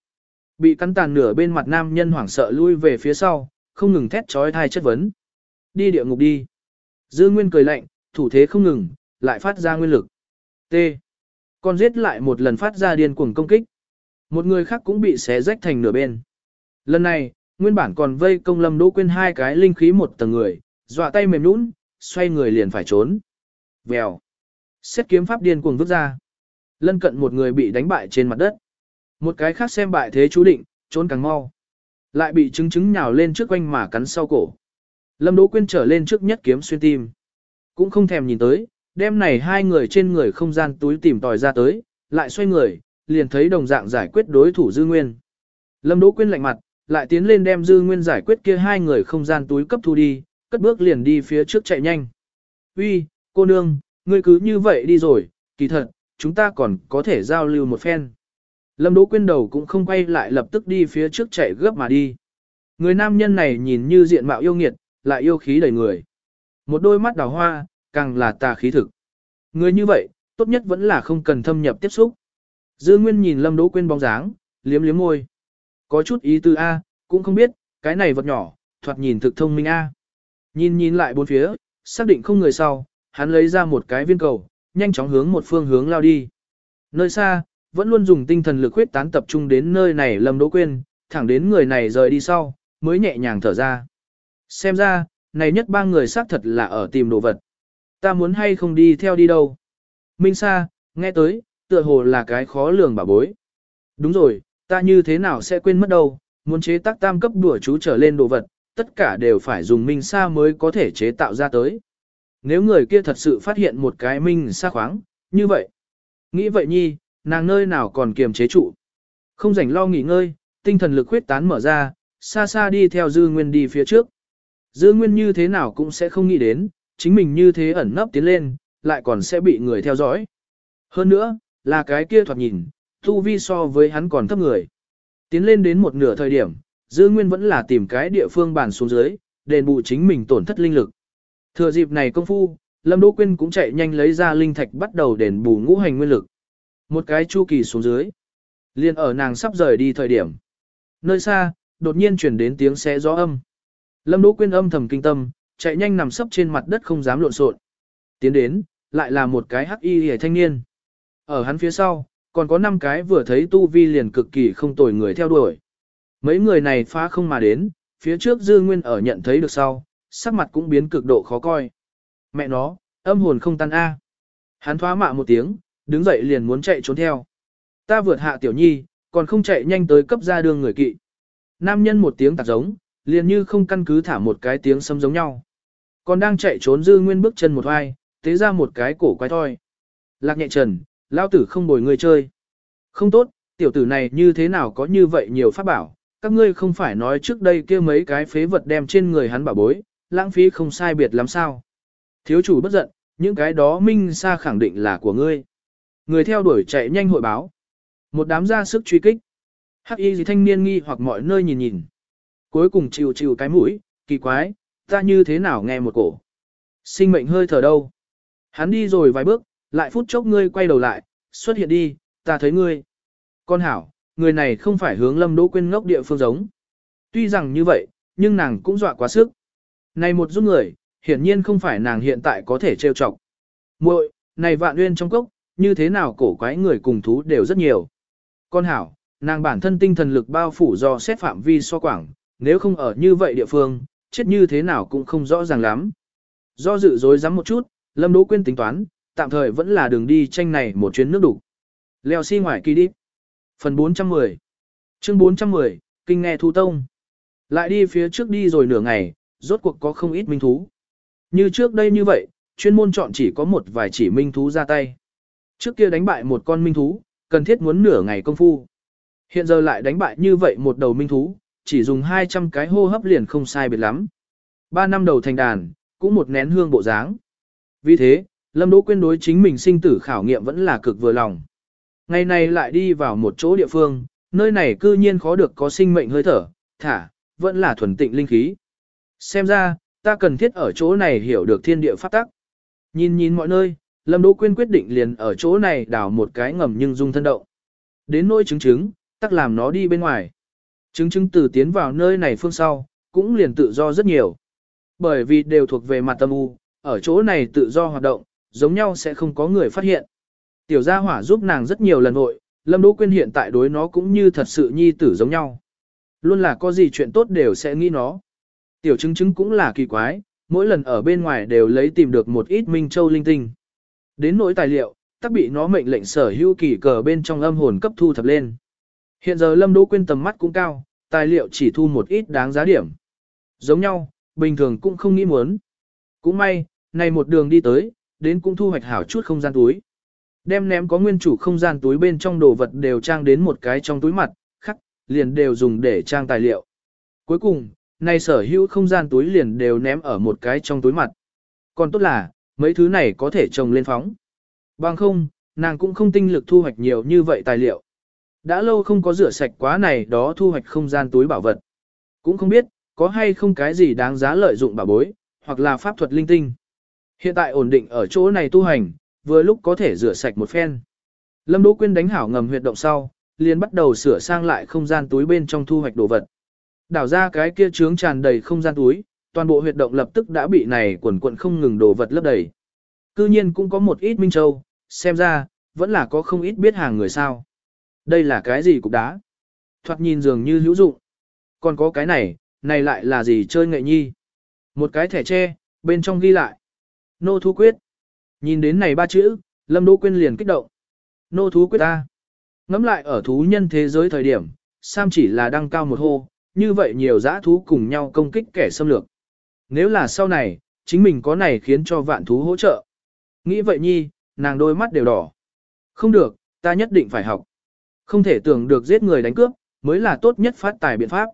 Speaker 1: Bị cắn tàn nửa bên mặt nam nhân hoảng sợ lui về phía sau, không ngừng thét chói thai chất vấn. Đi địa ngục đi. Dư Nguyên cười lạnh, thủ thế không ngừng, lại phát ra nguyên lực. T. Con giết lại một lần phát ra điên cuồng công kích. Một người khác cũng bị xé rách thành nửa bên. Lần này, nguyên bản còn vây công lâm đỗ quên hai cái linh khí một tầng người, dọa tay mềm nhũn, xoay người liền phải trốn. Vèo. Xét kiếm pháp điên cuồng vứt ra. Lân cận một người bị đánh bại trên mặt đất. Một cái khác xem bại thế chú định, trốn càng mau. Lại bị trứng trứng nhào lên trước quanh mà cắn sau cổ. Lâm Đỗ Quyên trở lên trước nhất kiếm xuyên tim. Cũng không thèm nhìn tới, Đêm này hai người trên người không gian túi tìm tòi ra tới, lại xoay người, liền thấy đồng dạng giải quyết đối thủ Dư Nguyên. Lâm Đỗ Quyên lạnh mặt, lại tiến lên đem Dư Nguyên giải quyết kia hai người không gian túi cấp thu đi, cất bước liền đi phía trước chạy nhanh. Uy, cô nương, ngươi cứ như vậy đi rồi, kỳ thật, chúng ta còn có thể giao lưu một phen. Lâm Đỗ Quyên đầu cũng không quay lại lập tức đi phía trước chạy gấp mà đi. Người nam nhân này nhìn như diện mạo yêu nghiệt, lại yêu khí đầy người. Một đôi mắt đào hoa, càng là tà khí thực. Người như vậy, tốt nhất vẫn là không cần thâm nhập tiếp xúc. Dư Nguyên nhìn Lâm Đỗ Quyên bóng dáng, liếm liếm môi. Có chút ý tư A, cũng không biết, cái này vật nhỏ, thoạt nhìn thực thông minh A. Nhìn nhìn lại bốn phía, xác định không người sau, hắn lấy ra một cái viên cầu, nhanh chóng hướng một phương hướng lao đi. Nơi xa, vẫn luôn dùng tinh thần lực huyết tán tập trung đến nơi này Lâm Đỗ Quyên, thẳng đến người này rời đi sau, mới nhẹ nhàng thở ra. Xem ra, này nhất ba người xác thật là ở tìm đồ vật. Ta muốn hay không đi theo đi đâu. Minh Sa, nghe tới, tựa hồ là cái khó lường bà bối. Đúng rồi, ta như thế nào sẽ quên mất đâu, muốn chế tác tam cấp đùa chú trở lên đồ vật, tất cả đều phải dùng Minh Sa mới có thể chế tạo ra tới. Nếu người kia thật sự phát hiện một cái Minh Sa khoáng, như vậy. Nghĩ vậy nhi, nàng nơi nào còn kiềm chế trụ. Không rảnh lo nghỉ ngơi, tinh thần lực huyết tán mở ra, xa xa đi theo Dư Nguyên đi phía trước. Dư Nguyên như thế nào cũng sẽ không nghĩ đến, chính mình như thế ẩn nấp tiến lên, lại còn sẽ bị người theo dõi. Hơn nữa, là cái kia thoạt nhìn, tu vi so với hắn còn thấp người. Tiến lên đến một nửa thời điểm, Dư Nguyên vẫn là tìm cái địa phương bàn xuống dưới, đền bù chính mình tổn thất linh lực. Thừa dịp này công phu, Lâm Đỗ Quyên cũng chạy nhanh lấy ra linh thạch bắt đầu đền bù ngũ hành nguyên lực. Một cái chu kỳ xuống dưới. liền ở nàng sắp rời đi thời điểm. Nơi xa, đột nhiên truyền đến tiếng xé gió âm. Lâm Đỗ Quyên âm thầm kinh tâm, chạy nhanh nằm sấp trên mặt đất không dám lộn xộn. Tiến đến, lại là một cái hắc y hề thanh niên. Ở hắn phía sau, còn có 5 cái vừa thấy tu vi liền cực kỳ không tồi người theo đuổi. Mấy người này phá không mà đến, phía trước dư nguyên ở nhận thấy được sau, sắc mặt cũng biến cực độ khó coi. Mẹ nó, âm hồn không tan A. Hắn thoá mạ một tiếng, đứng dậy liền muốn chạy trốn theo. Ta vượt hạ tiểu nhi, còn không chạy nhanh tới cấp ra đường người kỵ. Nam nhân một tiếng tạc giống, liền như không căn cứ thả một cái tiếng sấm giống nhau. Còn đang chạy trốn dư nguyên bước chân một hoài, tế ra một cái cổ quái thôi. Lạc nhẹ trần, lao tử không bồi người chơi. Không tốt, tiểu tử này như thế nào có như vậy nhiều pháp bảo, các ngươi không phải nói trước đây kia mấy cái phế vật đem trên người hắn bảo bối, lãng phí không sai biệt lắm sao. Thiếu chủ bất giận, những cái đó minh xa khẳng định là của ngươi. Người theo đuổi chạy nhanh hội báo. Một đám ra sức truy kích. Hắc y gì thanh niên nghi hoặc mọi nơi nhìn nhìn. Cuối cùng chịu chịu cái mũi, kỳ quái, ta như thế nào nghe một cổ. Sinh mệnh hơi thở đâu. Hắn đi rồi vài bước, lại phút chốc ngươi quay đầu lại, xuất hiện đi, ta thấy ngươi. Con hảo, người này không phải hướng lâm đỗ quên ngốc địa phương giống. Tuy rằng như vậy, nhưng nàng cũng dọa quá sức. Này một giúp người, hiển nhiên không phải nàng hiện tại có thể trêu chọc. muội này vạn uyên trong cốc, như thế nào cổ quái người cùng thú đều rất nhiều. Con hảo, nàng bản thân tinh thần lực bao phủ do xét phạm vi so quảng, nếu không ở như vậy địa phương, chết như thế nào cũng không rõ ràng lắm. Do dự dối rắm một chút, Lâm Đỗ Quyên tính toán, tạm thời vẫn là đường đi tranh này một chuyến nước đủ. Leo xi si ngoài kỳ đi. Phần 410 Chương 410, Kinh nghe thu tông. Lại đi phía trước đi rồi nửa ngày, rốt cuộc có không ít minh thú. Như trước đây như vậy, chuyên môn chọn chỉ có một vài chỉ minh thú ra tay. Trước kia đánh bại một con minh thú, cần thiết muốn nửa ngày công phu. Hiện giờ lại đánh bại như vậy một đầu minh thú, chỉ dùng 200 cái hô hấp liền không sai biệt lắm. Ba năm đầu thành đàn, cũng một nén hương bộ dáng. Vì thế, Lâm Đỗ Quyên đối chính mình sinh tử khảo nghiệm vẫn là cực vừa lòng. Ngày này lại đi vào một chỗ địa phương, nơi này cư nhiên khó được có sinh mệnh hơi thở, thả, vẫn là thuần tịnh linh khí. Xem ra, ta cần thiết ở chỗ này hiểu được thiên địa pháp tắc. Nhìn nhìn mọi nơi, Lâm Đỗ Quyên quyết định liền ở chỗ này đào một cái ngầm nhưng dung thân động. Đến nỗi chứng chứng, tắc làm nó đi bên ngoài. Chứng chứng từ tiến vào nơi này phương sau, cũng liền tự do rất nhiều. Bởi vì đều thuộc về mặt tâm u, ở chỗ này tự do hoạt động, giống nhau sẽ không có người phát hiện. Tiểu gia hỏa giúp nàng rất nhiều lần hội, Lâm Đỗ Quyên hiện tại đối nó cũng như thật sự nhi tử giống nhau. Luôn là có gì chuyện tốt đều sẽ nghĩ nó. Tiểu chứng chứng cũng là kỳ quái, mỗi lần ở bên ngoài đều lấy tìm được một ít minh châu linh tinh. Đến nỗi tài liệu, tắc bị nó mệnh lệnh sở hữu kỳ cờ bên trong âm hồn cấp thu thập lên. Hiện giờ Lâm Đỗ Quyên tầm mắt cũng cao, tài liệu chỉ thu một ít đáng giá điểm. Giống nhau, bình thường cũng không nghĩ muốn. Cũng may, này một đường đi tới, đến cũng thu hoạch hảo chút không gian túi. Đem ném có nguyên chủ không gian túi bên trong đồ vật đều trang đến một cái trong túi mặt, khắc, liền đều dùng để trang tài liệu. Cuối cùng, này sở hữu không gian túi liền đều ném ở một cái trong túi mặt. Còn tốt là, mấy thứ này có thể trồng lên phóng. Bằng không, nàng cũng không tinh lực thu hoạch nhiều như vậy tài liệu. Đã lâu không có rửa sạch quá này đó thu hoạch không gian túi bảo vật. Cũng không biết, có hay không cái gì đáng giá lợi dụng bảo bối, hoặc là pháp thuật linh tinh. Hiện tại ổn định ở chỗ này tu hành, vừa lúc có thể rửa sạch một phen. Lâm Đỗ Quyên đánh hảo ngầm huyệt động sau, liền bắt đầu sửa sang lại không gian túi bên trong thu hoạch đồ vật. Đảo ra cái kia trướng tràn đầy không gian túi, toàn bộ huyệt động lập tức đã bị này quần quần không ngừng đồ vật lấp đầy. Cư nhiên cũng có một ít minh châu, xem ra, vẫn là có không ít biết hàng người sao. Đây là cái gì cục đá? Thoạt nhìn dường như hữu dụng. Còn có cái này, này lại là gì chơi nghệ nhi? Một cái thẻ tre, bên trong ghi lại. Nô thú quyết. Nhìn đến này ba chữ, Lâm Đỗ Quyên liền kích động. Nô thú quyết ta. Ngắm lại ở thú nhân thế giới thời điểm, Sam chỉ là đăng cao một hô, như vậy nhiều dã thú cùng nhau công kích kẻ xâm lược. Nếu là sau này, chính mình có này khiến cho vạn thú hỗ trợ. Nghĩ vậy nhi, nàng đôi mắt đều đỏ. Không được, ta nhất định phải học. Không thể tưởng được giết người đánh cướp, mới là tốt nhất phát tài biện pháp.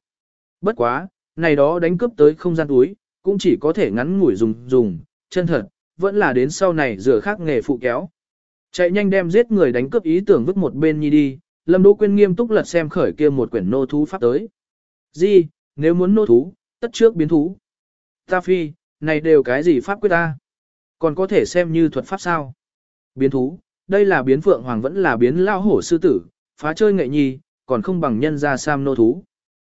Speaker 1: Bất quá, này đó đánh cướp tới không gian túi, cũng chỉ có thể ngắn ngủi dùng dùng, chân thật, vẫn là đến sau này rửa khác nghề phụ kéo. Chạy nhanh đem giết người đánh cướp ý tưởng vứt một bên nhi đi, Lâm Đỗ Quyên nghiêm túc lật xem khởi kia một quyển nô thú pháp tới. Gì, nếu muốn nô thú, tất trước biến thú. Ta phi, này đều cái gì pháp quyết ta? Còn có thể xem như thuật pháp sao? Biến thú, đây là biến phượng hoàng vẫn là biến lao hổ sư tử, phá chơi nghệ nhi, còn không bằng nhân ra sam nô thú.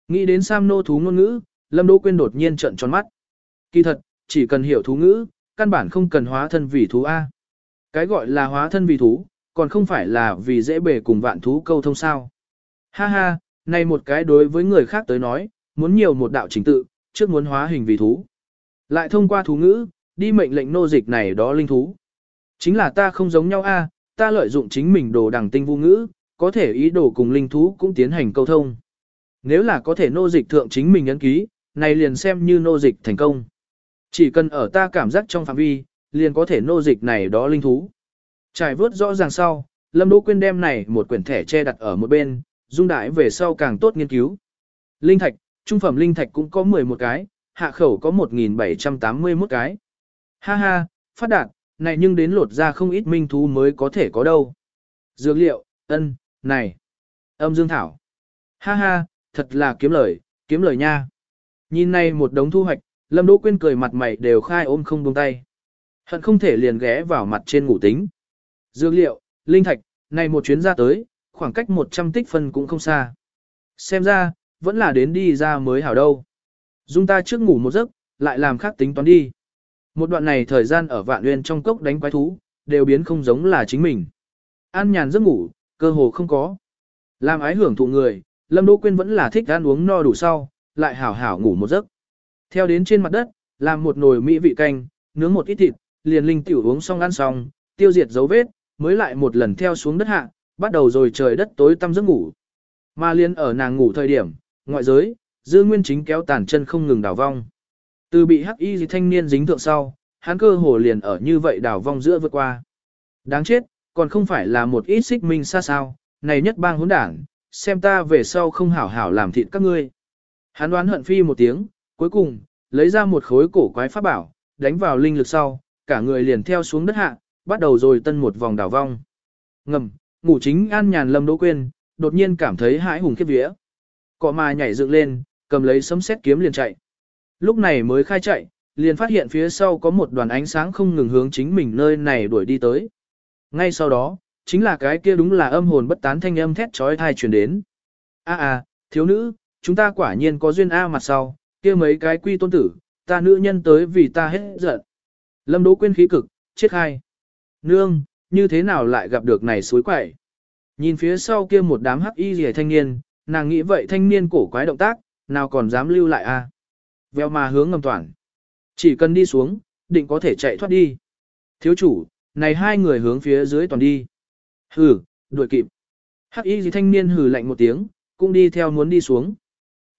Speaker 1: Nghĩ đến sam nô thú ngôn ngữ, Lâm Đỗ Quyên đột nhiên trợn tròn mắt. Kỳ thật, chỉ cần hiểu thú ngữ, căn bản không cần hóa thân vì thú A. Cái gọi là hóa thân vì thú, còn không phải là vì dễ bề cùng vạn thú câu thông sao. Ha ha, này một cái đối với người khác tới nói, muốn nhiều một đạo trình tự, trước muốn hóa hình vì thú. Lại thông qua thú ngữ, đi mệnh lệnh nô dịch này đó linh thú. Chính là ta không giống nhau a, ta lợi dụng chính mình đồ đằng tinh vu ngữ, có thể ý đồ cùng linh thú cũng tiến hành câu thông. Nếu là có thể nô dịch thượng chính mình ấn ký, này liền xem như nô dịch thành công. Chỉ cần ở ta cảm giác trong phạm vi, liền có thể nô dịch này đó linh thú. Trải vớt rõ ràng sau, Lâm Đỗ Quyên đem này một quyển thẻ che đặt ở một bên, dung đại về sau càng tốt nghiên cứu. Linh thạch, trung phẩm linh thạch cũng có 11 cái, hạ khẩu có 1781 cái. Ha ha, phát đạt, này nhưng đến lột ra không ít minh thú mới có thể có đâu. Dược liệu, ân, này, âm dương thảo. Ha ha, thật là kiếm lời, kiếm lời nha. Nhìn này một đống thu hoạch, Lâm Đỗ Quyên cười mặt mày đều khai ôm không buông tay. Hận không thể liền ghé vào mặt trên ngủ tính. Dược liệu, linh thạch, này một chuyến ra tới, khoảng cách 100 tích phân cũng không xa. Xem ra, vẫn là đến đi ra mới hảo đâu. Dung ta trước ngủ một giấc, lại làm khác tính toán đi. Một đoạn này thời gian ở vạn nguyên trong cốc đánh quái thú, đều biến không giống là chính mình. An nhàn giấc ngủ, cơ hồ không có. Làm ái hưởng thụ người, Lâm Đỗ Quyên vẫn là thích ăn uống no đủ sau, lại hảo hảo ngủ một giấc. Theo đến trên mặt đất, làm một nồi mỹ vị canh, nướng một ít thịt, liền linh tiểu uống xong ăn xong, tiêu diệt dấu vết, mới lại một lần theo xuống đất hạ, bắt đầu rồi trời đất tối tăm giấc ngủ. Mà liên ở nàng ngủ thời điểm, ngoại giới, dư nguyên chính kéo tàn chân không ngừng đảo vong. Từ bị hắc y thanh niên dính thượng sau, hắn cơ hồ liền ở như vậy đảo vong giữa vượt qua. Đáng chết, còn không phải là một ít xích minh xa sao, này nhất bang hỗn đảng, xem ta về sau không hảo hảo làm thịt các ngươi. Hắn đoán hận phi một tiếng, cuối cùng, lấy ra một khối cổ quái pháp bảo, đánh vào linh lực sau, cả người liền theo xuống đất hạ, bắt đầu rồi tân một vòng đảo vong. Ngầm, ngủ chính an nhàn lâm đỗ quên, đột nhiên cảm thấy hãi hùng khiếp vía. Cọ mà nhảy dựng lên, cầm lấy sấm sét kiếm liền chạy. Lúc này mới khai chạy, liền phát hiện phía sau có một đoàn ánh sáng không ngừng hướng chính mình nơi này đuổi đi tới. Ngay sau đó, chính là cái kia đúng là âm hồn bất tán thanh âm thét trói thai truyền đến. A a, thiếu nữ, chúng ta quả nhiên có duyên A mặt sau, kia mấy cái quy tôn tử, ta nữ nhân tới vì ta hết giận. Lâm Đỗ Quyên khí cực, chết hai. Nương, như thế nào lại gặp được này suối quẩy? Nhìn phía sau kia một đám hắc y rìa thanh niên, nàng nghĩ vậy thanh niên cổ quái động tác, nào còn dám lưu lại a? Vèo mà hướng ngầm toàn. Chỉ cần đi xuống, định có thể chạy thoát đi. Thiếu chủ, này hai người hướng phía dưới toàn đi. hử đuổi kịp. Hắc y gì thanh niên hử lạnh một tiếng, cũng đi theo muốn đi xuống.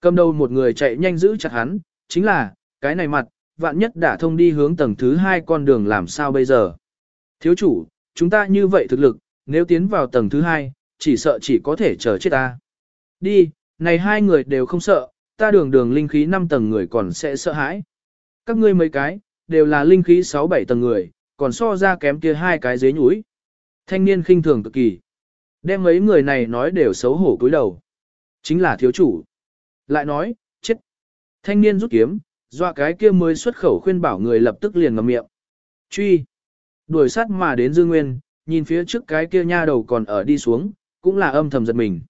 Speaker 1: Cầm đầu một người chạy nhanh giữ chặt hắn, chính là, cái này mặt, vạn nhất đã thông đi hướng tầng thứ hai con đường làm sao bây giờ. Thiếu chủ, chúng ta như vậy thực lực, nếu tiến vào tầng thứ hai, chỉ sợ chỉ có thể chờ chết ta. Đi, này hai người đều không sợ, ta đường đường linh khí 5 tầng người còn sẽ sợ hãi. Các ngươi mấy cái, đều là linh khí 6-7 tầng người, còn so ra kém kia hai cái dế nhúi. Thanh niên khinh thường cực kỳ. Đem mấy người này nói đều xấu hổ cúi đầu. Chính là thiếu chủ. Lại nói, chết. Thanh niên rút kiếm, doa cái kia mới xuất khẩu khuyên bảo người lập tức liền ngậm miệng. Truy. Đuổi sát mà đến Dương Nguyên, nhìn phía trước cái kia nha đầu còn ở đi xuống, cũng là âm thầm giật mình.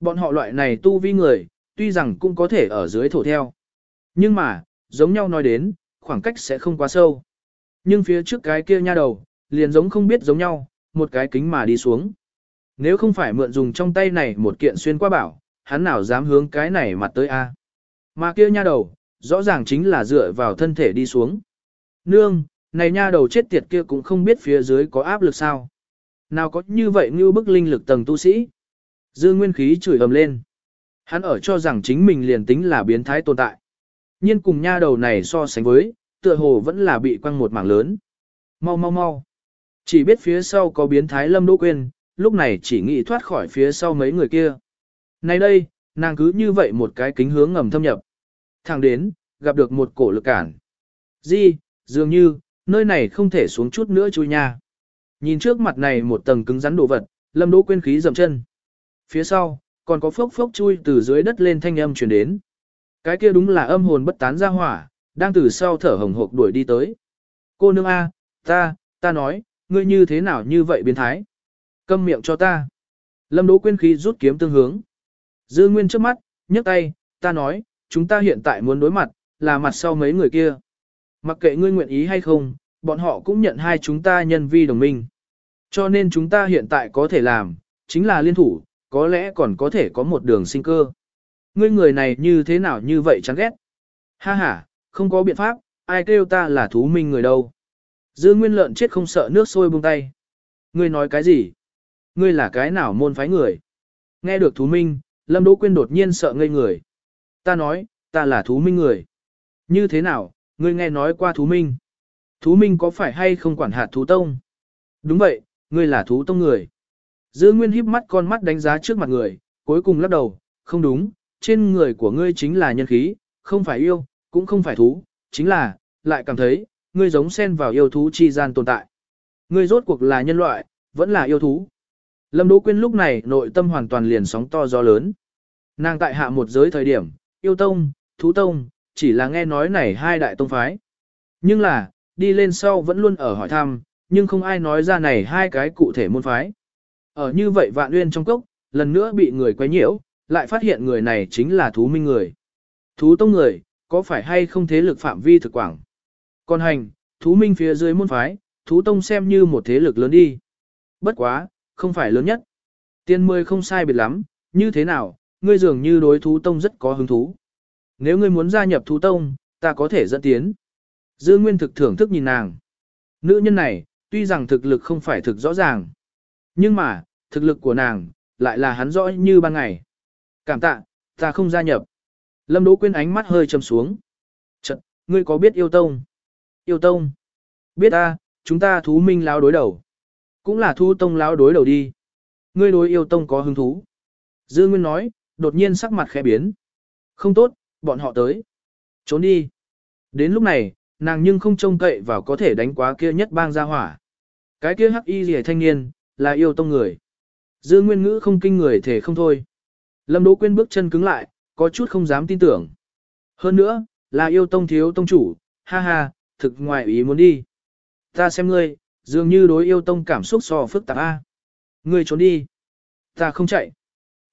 Speaker 1: Bọn họ loại này tu vi người, tuy rằng cũng có thể ở dưới thổ theo. Nhưng mà, giống nhau nói đến, khoảng cách sẽ không quá sâu. Nhưng phía trước cái kia nha đầu, liền giống không biết giống nhau, một cái kính mà đi xuống. Nếu không phải mượn dùng trong tay này một kiện xuyên qua bảo, hắn nào dám hướng cái này mặt tới a? Mà kia nha đầu, rõ ràng chính là dựa vào thân thể đi xuống. Nương, này nha đầu chết tiệt kia cũng không biết phía dưới có áp lực sao. Nào có như vậy như bức linh lực tầng tu sĩ. Dư nguyên khí chửi ầm lên. Hắn ở cho rằng chính mình liền tính là biến thái tồn tại. nhiên cùng nha đầu này so sánh với, tựa hồ vẫn là bị quăng một mảng lớn. Mau mau mau. Chỉ biết phía sau có biến thái lâm đỗ quên, lúc này chỉ nghĩ thoát khỏi phía sau mấy người kia. Nay đây, nàng cứ như vậy một cái kính hướng ngầm thâm nhập. Thẳng đến, gặp được một cổ lực cản. Di, dường như, nơi này không thể xuống chút nữa chui nha. Nhìn trước mặt này một tầng cứng rắn đồ vật, lâm đỗ quên khí dầm chân. Phía sau, còn có phốc phốc chui từ dưới đất lên thanh âm truyền đến. Cái kia đúng là âm hồn bất tán ra hỏa, đang từ sau thở hồng hộc đuổi đi tới. Cô nương A, ta, ta nói, ngươi như thế nào như vậy biến thái? Câm miệng cho ta. Lâm Đỗ Quyên khí rút kiếm tương hướng. Dư Nguyên trước mắt, nhấc tay, ta nói, chúng ta hiện tại muốn đối mặt, là mặt sau mấy người kia. Mặc kệ ngươi nguyện ý hay không, bọn họ cũng nhận hai chúng ta nhân vi đồng minh. Cho nên chúng ta hiện tại có thể làm, chính là liên thủ, có lẽ còn có thể có một đường sinh cơ. Ngươi người này như thế nào như vậy chán ghét. Ha ha, không có biện pháp, ai kêu ta là thú minh người đâu. Dư nguyên lợn chết không sợ nước sôi buông tay. Ngươi nói cái gì? Ngươi là cái nào môn phái người? Nghe được thú minh, Lâm Đỗ Quyên đột nhiên sợ ngây người. Ta nói, ta là thú minh người. Như thế nào, ngươi nghe nói qua thú minh? Thú minh có phải hay không quản hạt thú tông? Đúng vậy, ngươi là thú tông người. Dư Nguyên híp mắt con mắt đánh giá trước mặt người, cuối cùng lắc đầu, không đúng, trên người của ngươi chính là nhân khí, không phải yêu, cũng không phải thú, chính là, lại cảm thấy, ngươi giống xen vào yêu thú chi gian tồn tại. Ngươi rốt cuộc là nhân loại, vẫn là yêu thú. Lâm Đỗ Quyên lúc này nội tâm hoàn toàn liền sóng to gió lớn. Nàng tại hạ một giới thời điểm, yêu tông, thú tông, chỉ là nghe nói này hai đại tông phái. Nhưng là, đi lên sau vẫn luôn ở hỏi thăm, nhưng không ai nói ra này hai cái cụ thể môn phái. Ở như vậy vạn uyên trong cốc, lần nữa bị người quấy nhiễu, lại phát hiện người này chính là thú minh người. Thú tông người, có phải hay không thế lực phạm vi thực quảng? Còn hành, thú minh phía dưới môn phái, thú tông xem như một thế lực lớn đi. Bất quá, không phải lớn nhất. Tiên mười không sai biệt lắm, như thế nào, ngươi dường như đối thú tông rất có hứng thú. Nếu ngươi muốn gia nhập thú tông, ta có thể dẫn tiến. Dư Nguyên thực thưởng thức nhìn nàng. Nữ nhân này, tuy rằng thực lực không phải thực rõ ràng. Nhưng mà, thực lực của nàng, lại là hắn rõ như ban ngày. Cảm tạ, ta không gia nhập. Lâm Đỗ Quyên ánh mắt hơi trầm xuống. Chật, ngươi có biết yêu tông? Yêu tông? Biết ta, chúng ta thú minh lão đối đầu. Cũng là thu tông lão đối đầu đi. Ngươi đối yêu tông có hứng thú. Dư Nguyên nói, đột nhiên sắc mặt khẽ biến. Không tốt, bọn họ tới. Trốn đi. Đến lúc này, nàng nhưng không trông cậy vào có thể đánh quá kia nhất bang gia hỏa. Cái kia hắc y rìa thanh niên, là yêu tông người. Dư Nguyên ngữ không kinh người thể không thôi. Lâm Đỗ Quyên bước chân cứng lại, có chút không dám tin tưởng. Hơn nữa, là yêu tông thiếu tông chủ, ha ha, thực ngoài ý muốn đi. Ta xem ngươi, dường như đối yêu tông cảm xúc so phức tạp a. Ngươi trốn đi. Ta không chạy.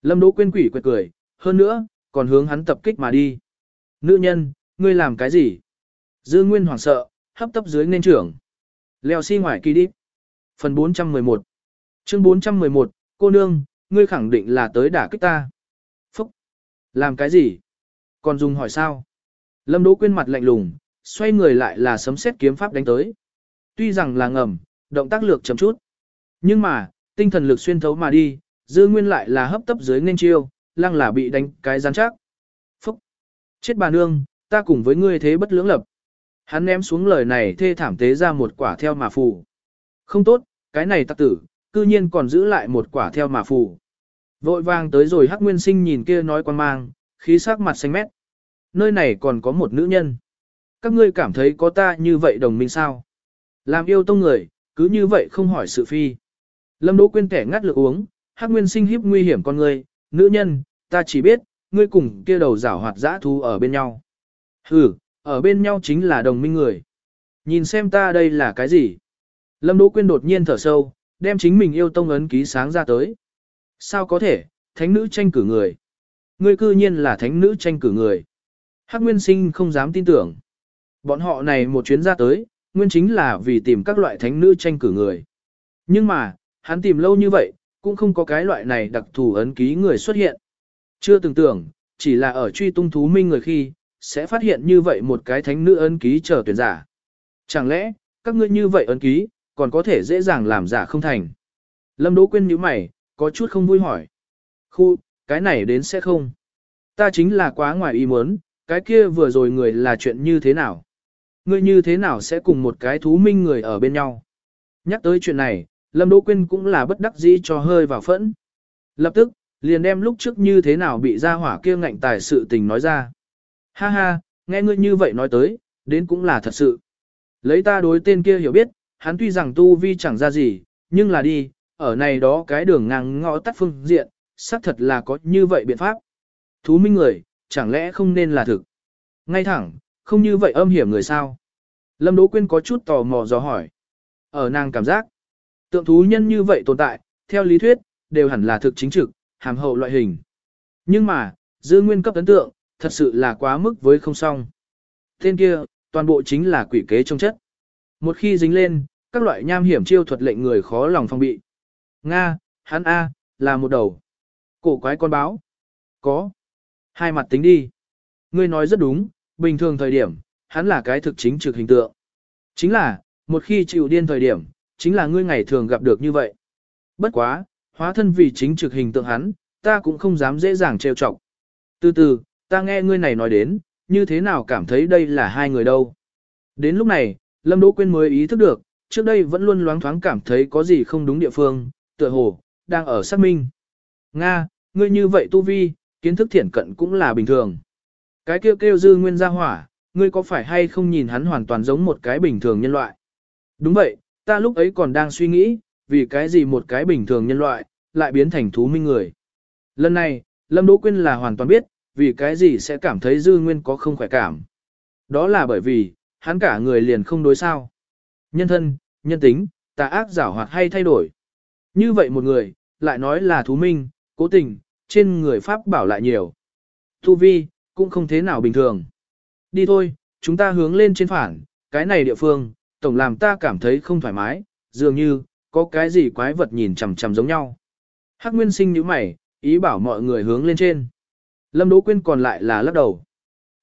Speaker 1: Lâm Đỗ Quyên quỷ quệt cười, hơn nữa, còn hướng hắn tập kích mà đi. Nữ nhân, ngươi làm cái gì? Dư Nguyên hoảng sợ, hấp tấp dưới nên trưởng. Leo xi si ngoài kỳ đi. Phần 411 Chương 411, cô nương, ngươi khẳng định là tới đả kích ta. Làm cái gì? Còn dùng hỏi sao? Lâm Đỗ Quyên mặt lạnh lùng, xoay người lại là sấm xét kiếm pháp đánh tới. Tuy rằng là ngầm, động tác lược chậm chút. Nhưng mà, tinh thần lực xuyên thấu mà đi, dư nguyên lại là hấp tấp dưới nên chiêu, lăng là bị đánh cái gián chắc. Phúc! Chết bà nương, ta cùng với ngươi thế bất lưỡng lập. Hắn ném xuống lời này thê thảm tế ra một quả theo mà phù. Không tốt, cái này tắc tử, cư nhiên còn giữ lại một quả theo mà phù. Vội vàng tới rồi Hắc Nguyên Sinh nhìn kia nói quan mang, khí sắc mặt xanh mét. Nơi này còn có một nữ nhân. Các ngươi cảm thấy có ta như vậy đồng minh sao? Làm yêu tông người, cứ như vậy không hỏi sự phi. Lâm Đỗ Quyên kẻ ngắt lược uống, Hắc Nguyên Sinh hiếp nguy hiểm con ngươi, nữ nhân, ta chỉ biết, ngươi cùng kia đầu rảo hoạt dã thú ở bên nhau. Hừ, ở bên nhau chính là đồng minh người. Nhìn xem ta đây là cái gì? Lâm Đỗ Quyên đột nhiên thở sâu, đem chính mình yêu tông ấn ký sáng ra tới. Sao có thể, thánh nữ tranh cử người. Ngươi cư nhiên là thánh nữ tranh cử người. Hắc Nguyên Sinh không dám tin tưởng. Bọn họ này một chuyến ra tới, nguyên chính là vì tìm các loại thánh nữ tranh cử người. Nhưng mà, hắn tìm lâu như vậy, cũng không có cái loại này đặc thù ấn ký người xuất hiện. Chưa từng tưởng, chỉ là ở truy tung thú minh người khi, sẽ phát hiện như vậy một cái thánh nữ ấn ký chờ tuyển giả. Chẳng lẽ, các ngươi như vậy ấn ký, còn có thể dễ dàng làm giả không thành. Lâm Đỗ Quyên nhíu mày, có chút không vui hỏi. Khu, cái này đến sẽ không. Ta chính là quá ngoài ý muốn, cái kia vừa rồi người là chuyện như thế nào? Ngươi như thế nào sẽ cùng một cái thú minh người ở bên nhau? Nhắc tới chuyện này, Lâm Đỗ Quyên cũng là bất đắc dĩ cho hơi vào phẫn. Lập tức, liền đem lúc trước như thế nào bị gia hỏa kia ngạnh tài sự tình nói ra. Ha ha, nghe ngươi như vậy nói tới, đến cũng là thật sự. Lấy ta đối tên kia hiểu biết, hắn tuy rằng tu vi chẳng ra gì, nhưng là đi, ở này đó cái đường ngang ngõ tắt phương diện, xác thật là có như vậy biện pháp. Thú minh người, chẳng lẽ không nên là thực? Ngay thẳng, không như vậy âm hiểm người sao? Lâm Đỗ Quyên có chút tò mò dò hỏi. Ở nàng cảm giác, tượng thú nhân như vậy tồn tại, theo lý thuyết, đều hẳn là thực chính trực, hàm hậu loại hình. Nhưng mà, dư nguyên cấp ấn tượng, thật sự là quá mức với không song. Tên kia, toàn bộ chính là quỷ kế trong chất. Một khi dính lên, các loại nham hiểm chiêu thuật lệnh người khó lòng phòng bị. Nga, hắn A, là một đầu. Cổ quái con báo. Có. Hai mặt tính đi. Ngươi nói rất đúng, bình thường thời điểm, hắn là cái thực chính trực hình tượng. Chính là, một khi chịu điên thời điểm, chính là ngươi ngày thường gặp được như vậy. Bất quá, hóa thân vì chính trực hình tượng hắn, ta cũng không dám dễ dàng trêu chọc. Từ từ, ta nghe ngươi này nói đến, như thế nào cảm thấy đây là hai người đâu. Đến lúc này, Lâm Đỗ Quyên mới ý thức được, trước đây vẫn luôn loáng thoáng cảm thấy có gì không đúng địa phương, tựa hồ, đang ở xác minh. Nga, ngươi như vậy tu vi, kiến thức thiển cận cũng là bình thường. Cái kêu kêu dư nguyên gia hỏa, ngươi có phải hay không nhìn hắn hoàn toàn giống một cái bình thường nhân loại? Đúng vậy, ta lúc ấy còn đang suy nghĩ, vì cái gì một cái bình thường nhân loại, lại biến thành thú minh người. Lần này, Lâm Đỗ Quyên là hoàn toàn biết, vì cái gì sẽ cảm thấy dư nguyên có không khỏe cảm. Đó là bởi vì, hắn cả người liền không đối sao. Nhân thân, nhân tính, tà ác giả hoạt hay thay đổi. Như vậy một người, lại nói là thú minh, cố tình, trên người Pháp bảo lại nhiều. Thu vi, cũng không thế nào bình thường. Đi thôi, chúng ta hướng lên trên phản, cái này địa phương, tổng làm ta cảm thấy không thoải mái, dường như, có cái gì quái vật nhìn chằm chằm giống nhau. Hắc Nguyên Sinh nhíu mày, ý bảo mọi người hướng lên trên. Lâm Đỗ Quyên còn lại là lắc đầu.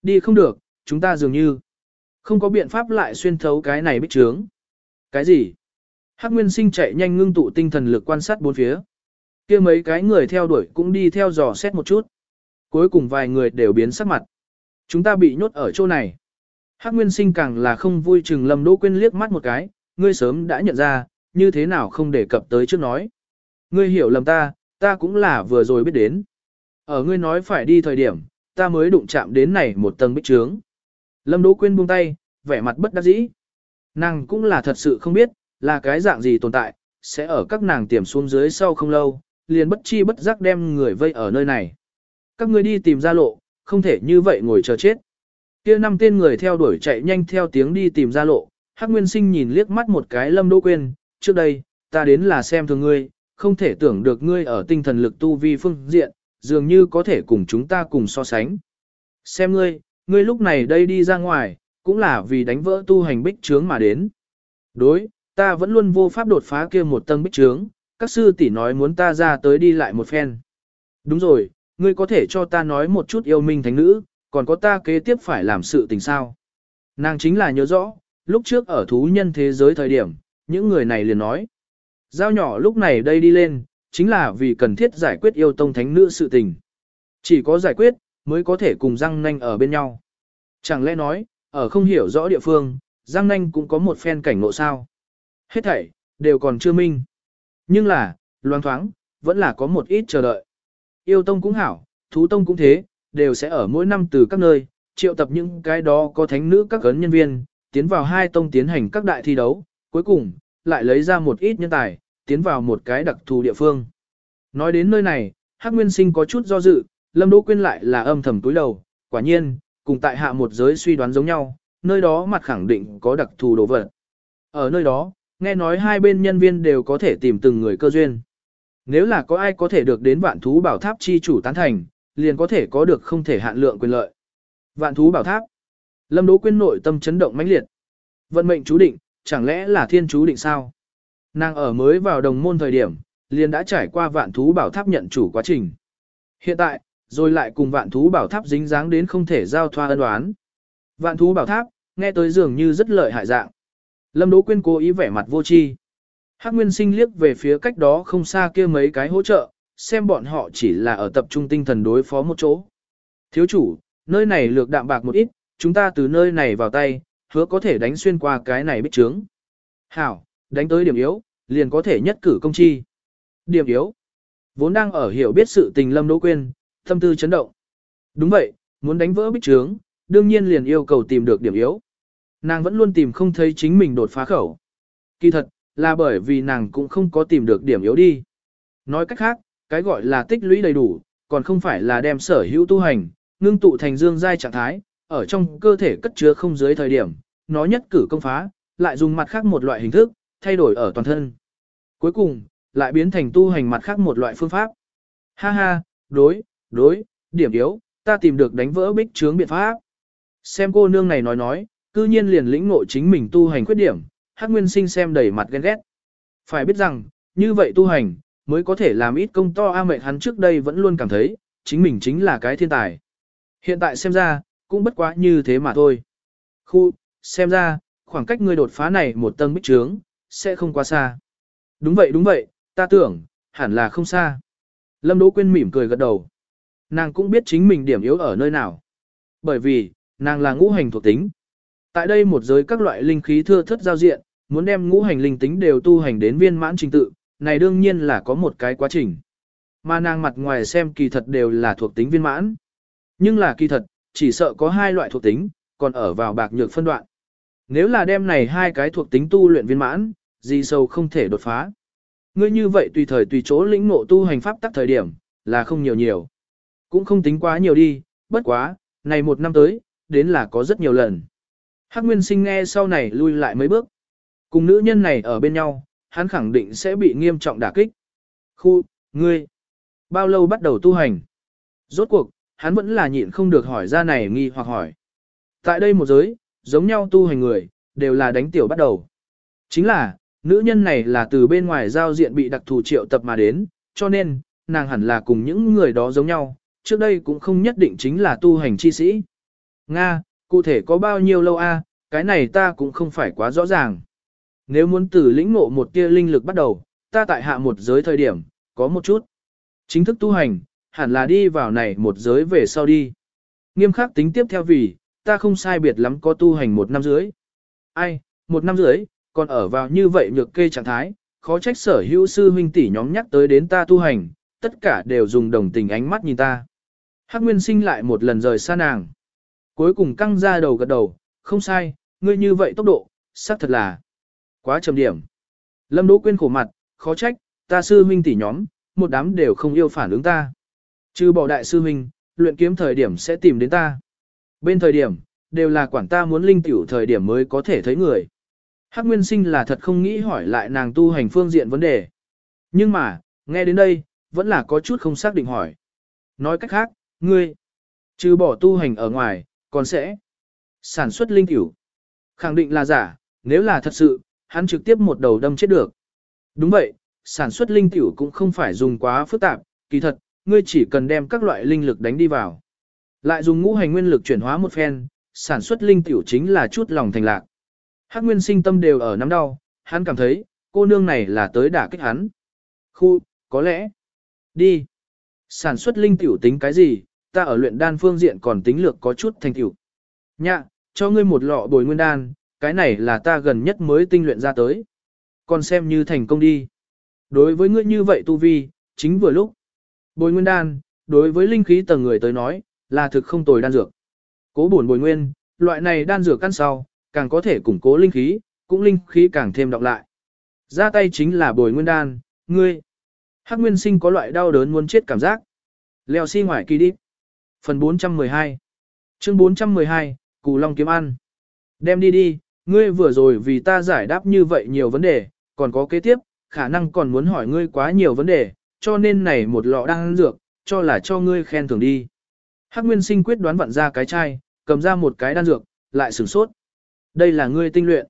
Speaker 1: Đi không được, chúng ta dường như không có biện pháp lại xuyên thấu cái này bích trướng. Cái gì? Hắc Nguyên Sinh chạy nhanh ngưng tụ tinh thần lực quan sát bốn phía. Kia mấy cái người theo đuổi cũng đi theo dò xét một chút. Cuối cùng vài người đều biến sắc mặt. Chúng ta bị nhốt ở chỗ này. Hắc Nguyên Sinh càng là không vui chừng Lâm Đỗ Quyên liếc mắt một cái, ngươi sớm đã nhận ra, như thế nào không đề cập tới trước nói. Ngươi hiểu lầm ta, ta cũng là vừa rồi biết đến. Ở ngươi nói phải đi thời điểm, ta mới đụng chạm đến này một tầng bích trướng. Lâm Đỗ Quyên buông tay, vẻ mặt bất đắc dĩ. Nàng cũng là thật sự không biết, là cái dạng gì tồn tại, sẽ ở các nàng tiềm xuống dưới sau không lâu, liền bất chi bất giác đem người vây ở nơi này. Các ngươi đi tìm ra lộ, không thể như vậy ngồi chờ chết. Kia năm tên người theo đuổi chạy nhanh theo tiếng đi tìm ra lộ, Hắc Nguyên Sinh nhìn liếc mắt một cái Lâm Đỗ Quyên, trước đây, ta đến là xem thường ngươi, không thể tưởng được ngươi ở tinh thần lực tu vi phương diện, dường như có thể cùng chúng ta cùng so sánh. Xem ngươi, ngươi lúc này đây đi ra ngoài, cũng là vì đánh vỡ tu hành bích trướng mà đến. Đối, ta vẫn luôn vô pháp đột phá kia một tầng bích trướng, các sư tỷ nói muốn ta ra tới đi lại một phen. Đúng rồi, ngươi có thể cho ta nói một chút yêu minh thánh nữ, còn có ta kế tiếp phải làm sự tình sao. Nàng chính là nhớ rõ, lúc trước ở thú nhân thế giới thời điểm, những người này liền nói. Giao nhỏ lúc này đây đi lên, chính là vì cần thiết giải quyết yêu tông thánh nữ sự tình. Chỉ có giải quyết, mới có thể cùng răng nanh ở bên nhau. Chẳng lẽ nói, ở không hiểu rõ địa phương, Giang Nanh cũng có một phen cảnh ngộ sao. Hết thảy, đều còn chưa minh. Nhưng là, loang thoáng, vẫn là có một ít chờ đợi. Yêu tông cũng hảo, thú tông cũng thế, đều sẽ ở mỗi năm từ các nơi, triệu tập những cái đó có thánh nữ các cấn nhân viên, tiến vào hai tông tiến hành các đại thi đấu, cuối cùng, lại lấy ra một ít nhân tài, tiến vào một cái đặc thù địa phương. Nói đến nơi này, Hắc Nguyên Sinh có chút do dự, Lâm Đỗ Quyên lại là âm thầm túi đầu, quả nhiên, cùng tại hạ một giới suy đoán giống nhau, nơi đó mặt khẳng định có đặc thù đồ vật. Ở nơi đó, nghe nói hai bên nhân viên đều có thể tìm từng người cơ duyên. Nếu là có ai có thể được đến vạn thú bảo tháp chi chủ tán thành, liền có thể có được không thể hạn lượng quyền lợi. Vạn thú bảo tháp. Lâm Đỗ Quyên nội tâm chấn động mãnh liệt. Vận mệnh chú định, chẳng lẽ là thiên chú định sao? Nàng ở mới vào đồng môn thời điểm, liền đã trải qua vạn thú bảo tháp nhận chủ quá trình. Hiện tại, rồi lại cùng vạn thú bảo tháp dính dáng đến không thể giao thoa ân oán. Vạn thú bảo tháp, nghe tới dường như rất lợi hại dạng. Lâm Đỗ Quyên cố ý vẻ mặt vô tri. Hắc Nguyên Sinh liếc về phía cách đó không xa kia mấy cái hỗ trợ, xem bọn họ chỉ là ở tập trung tinh thần đối phó một chỗ. Thiếu chủ, nơi này lược đạm bạc một ít, chúng ta từ nơi này vào tay, hứa có thể đánh xuyên qua cái này bích trướng. Hảo, đánh tới điểm yếu, liền có thể nhất cử công chi. Điểm yếu. Vốn đang ở hiểu biết sự tình Lâm Đỗ Quyên, tâm tư chấn động. Đúng vậy, muốn đánh vỡ bích trướng, đương nhiên liền yêu cầu tìm được điểm yếu. Nàng vẫn luôn tìm không thấy chính mình đột phá khẩu. Kỳ thật, là bởi vì nàng cũng không có tìm được điểm yếu đi. Nói cách khác, cái gọi là tích lũy đầy đủ, còn không phải là đem sở hữu tu hành, ngưng tụ thành dương giai trạng thái, ở trong cơ thể cất chứa không dưới thời điểm, nó nhất cử công phá, lại dùng mặt khác một loại hình thức, thay đổi ở toàn thân. Cuối cùng, lại biến thành tu hành mặt khác một loại phương pháp. Ha ha, đối, đối, điểm yếu, ta tìm được đánh vỡ bích trướng biện pháp. Xem cô nương này nói nói, cư nhiên liền lĩnh ngộ chính mình tu hành khuyết điểm, Hắc Nguyên Sinh xem đầy mặt ghen ghét. Phải biết rằng, như vậy tu hành, mới có thể làm ít công to a mệnh hắn trước đây vẫn luôn cảm thấy, chính mình chính là cái thiên tài. Hiện tại xem ra, cũng bất quá như thế mà thôi. Khu, xem ra, khoảng cách ngươi đột phá này một tầng bích trướng, sẽ không quá xa. Đúng vậy đúng vậy, ta tưởng, hẳn là không xa. Lâm Đỗ Quyên mỉm cười gật đầu. Nàng cũng biết chính mình điểm yếu ở nơi nào. Bởi vì, nàng là ngũ hành thuộc tính. Tại đây một giới các loại linh khí thưa thất giao diện, muốn đem ngũ hành linh tính đều tu hành đến viên mãn trình tự, này đương nhiên là có một cái quá trình. Mà nàng mặt ngoài xem kỳ thật đều là thuộc tính viên mãn. Nhưng là kỳ thật, chỉ sợ có hai loại thuộc tính, còn ở vào bạc nhược phân đoạn. Nếu là đem này hai cái thuộc tính tu luyện viên mãn, gì sâu không thể đột phá. Ngươi như vậy tùy thời tùy chỗ lĩnh ngộ tu hành pháp tắc thời điểm, là không nhiều nhiều. Cũng không tính quá nhiều đi, bất quá, này một năm tới, đến là có rất nhiều lần. Hắc Nguyên Sinh nghe sau này lui lại mấy bước. Cùng nữ nhân này ở bên nhau, hắn khẳng định sẽ bị nghiêm trọng đả kích. Khu, ngươi, bao lâu bắt đầu tu hành? Rốt cuộc, hắn vẫn là nhịn không được hỏi ra này nghi hoặc hỏi. Tại đây một giới, giống nhau tu hành người, đều là đánh tiểu bắt đầu. Chính là, nữ nhân này là từ bên ngoài giao diện bị đặc thù triệu tập mà đến, cho nên, nàng hẳn là cùng những người đó giống nhau, trước đây cũng không nhất định chính là tu hành chi sĩ. Nga, cụ thể có bao nhiêu lâu a? cái này ta cũng không phải quá rõ ràng. Nếu muốn từ lĩnh ngộ một tia linh lực bắt đầu, ta tại hạ một giới thời điểm, có một chút. Chính thức tu hành, hẳn là đi vào này một giới về sau đi. Nghiêm khắc tính tiếp theo vì, ta không sai biệt lắm có tu hành một năm dưới. Ai, một năm dưới, còn ở vào như vậy nhược kê trạng thái, khó trách sở hữu sư huynh tỷ nhóm nhắc tới đến ta tu hành, tất cả đều dùng đồng tình ánh mắt nhìn ta. Hắc Nguyên sinh lại một lần rời xa nàng. Cuối cùng căng ra đầu gật đầu, không sai, ngươi như vậy tốc độ, xác thật là quá chậm điểm. Lâm Đỗ Quyên khổ mặt, khó trách, ta sư huynh tỷ nhóm, một đám đều không yêu phản ứng ta. Trừ bỏ đại sư huynh, luyện kiếm thời điểm sẽ tìm đến ta. Bên thời điểm, đều là quản ta muốn linh tiểu thời điểm mới có thể thấy người. Hắc Nguyên Sinh là thật không nghĩ hỏi lại nàng tu hành phương diện vấn đề. Nhưng mà, nghe đến đây, vẫn là có chút không xác định hỏi. Nói cách khác, ngươi, trừ bỏ tu hành ở ngoài, còn sẽ sản xuất linh tiểu. Khẳng định là giả, nếu là thật sự, hắn trực tiếp một đầu đâm chết được. Đúng vậy, sản xuất linh tiểu cũng không phải dùng quá phức tạp, kỳ thật, ngươi chỉ cần đem các loại linh lực đánh đi vào. Lại dùng ngũ hành nguyên lực chuyển hóa một phen, sản xuất linh tiểu chính là chút lòng thành lạc. Hắc nguyên sinh tâm đều ở nắm đau, hắn cảm thấy, cô nương này là tới đả kích hắn. Khu, có lẽ. Đi. Sản xuất linh tiểu tính cái gì, ta ở luyện đan phương diện còn tính lược có chút thành tựu. Nhạ, cho ngươi một lọ bồi nguyên đan, cái này là ta gần nhất mới tinh luyện ra tới. Còn xem như thành công đi. Đối với ngươi như vậy tu vi, chính vừa lúc. Bồi nguyên đan, đối với linh khí tầng người tới nói, là thực không tồi đan dược. Cố bổn bồi nguyên, loại này đan dược căn sau, càng có thể củng cố linh khí, cũng linh khí càng thêm đọc lại. Ra tay chính là bồi nguyên đan, ngươi. Hắc nguyên sinh có loại đau đớn muốn chết cảm giác. Leo xi si ngoài kỳ đi. Phần 412 Chương 412, Cù Long kiếm ăn. Đem đi đi, ngươi vừa rồi vì ta giải đáp như vậy nhiều vấn đề, còn có kế tiếp, khả năng còn muốn hỏi ngươi quá nhiều vấn đề, cho nên này một lọ đang ăn dược, cho là cho ngươi khen thưởng đi. Hắc Nguyên Sinh quyết đoán vặn ra cái chai, cầm ra một cái đan dược, lại sửng sốt. Đây là ngươi tinh luyện.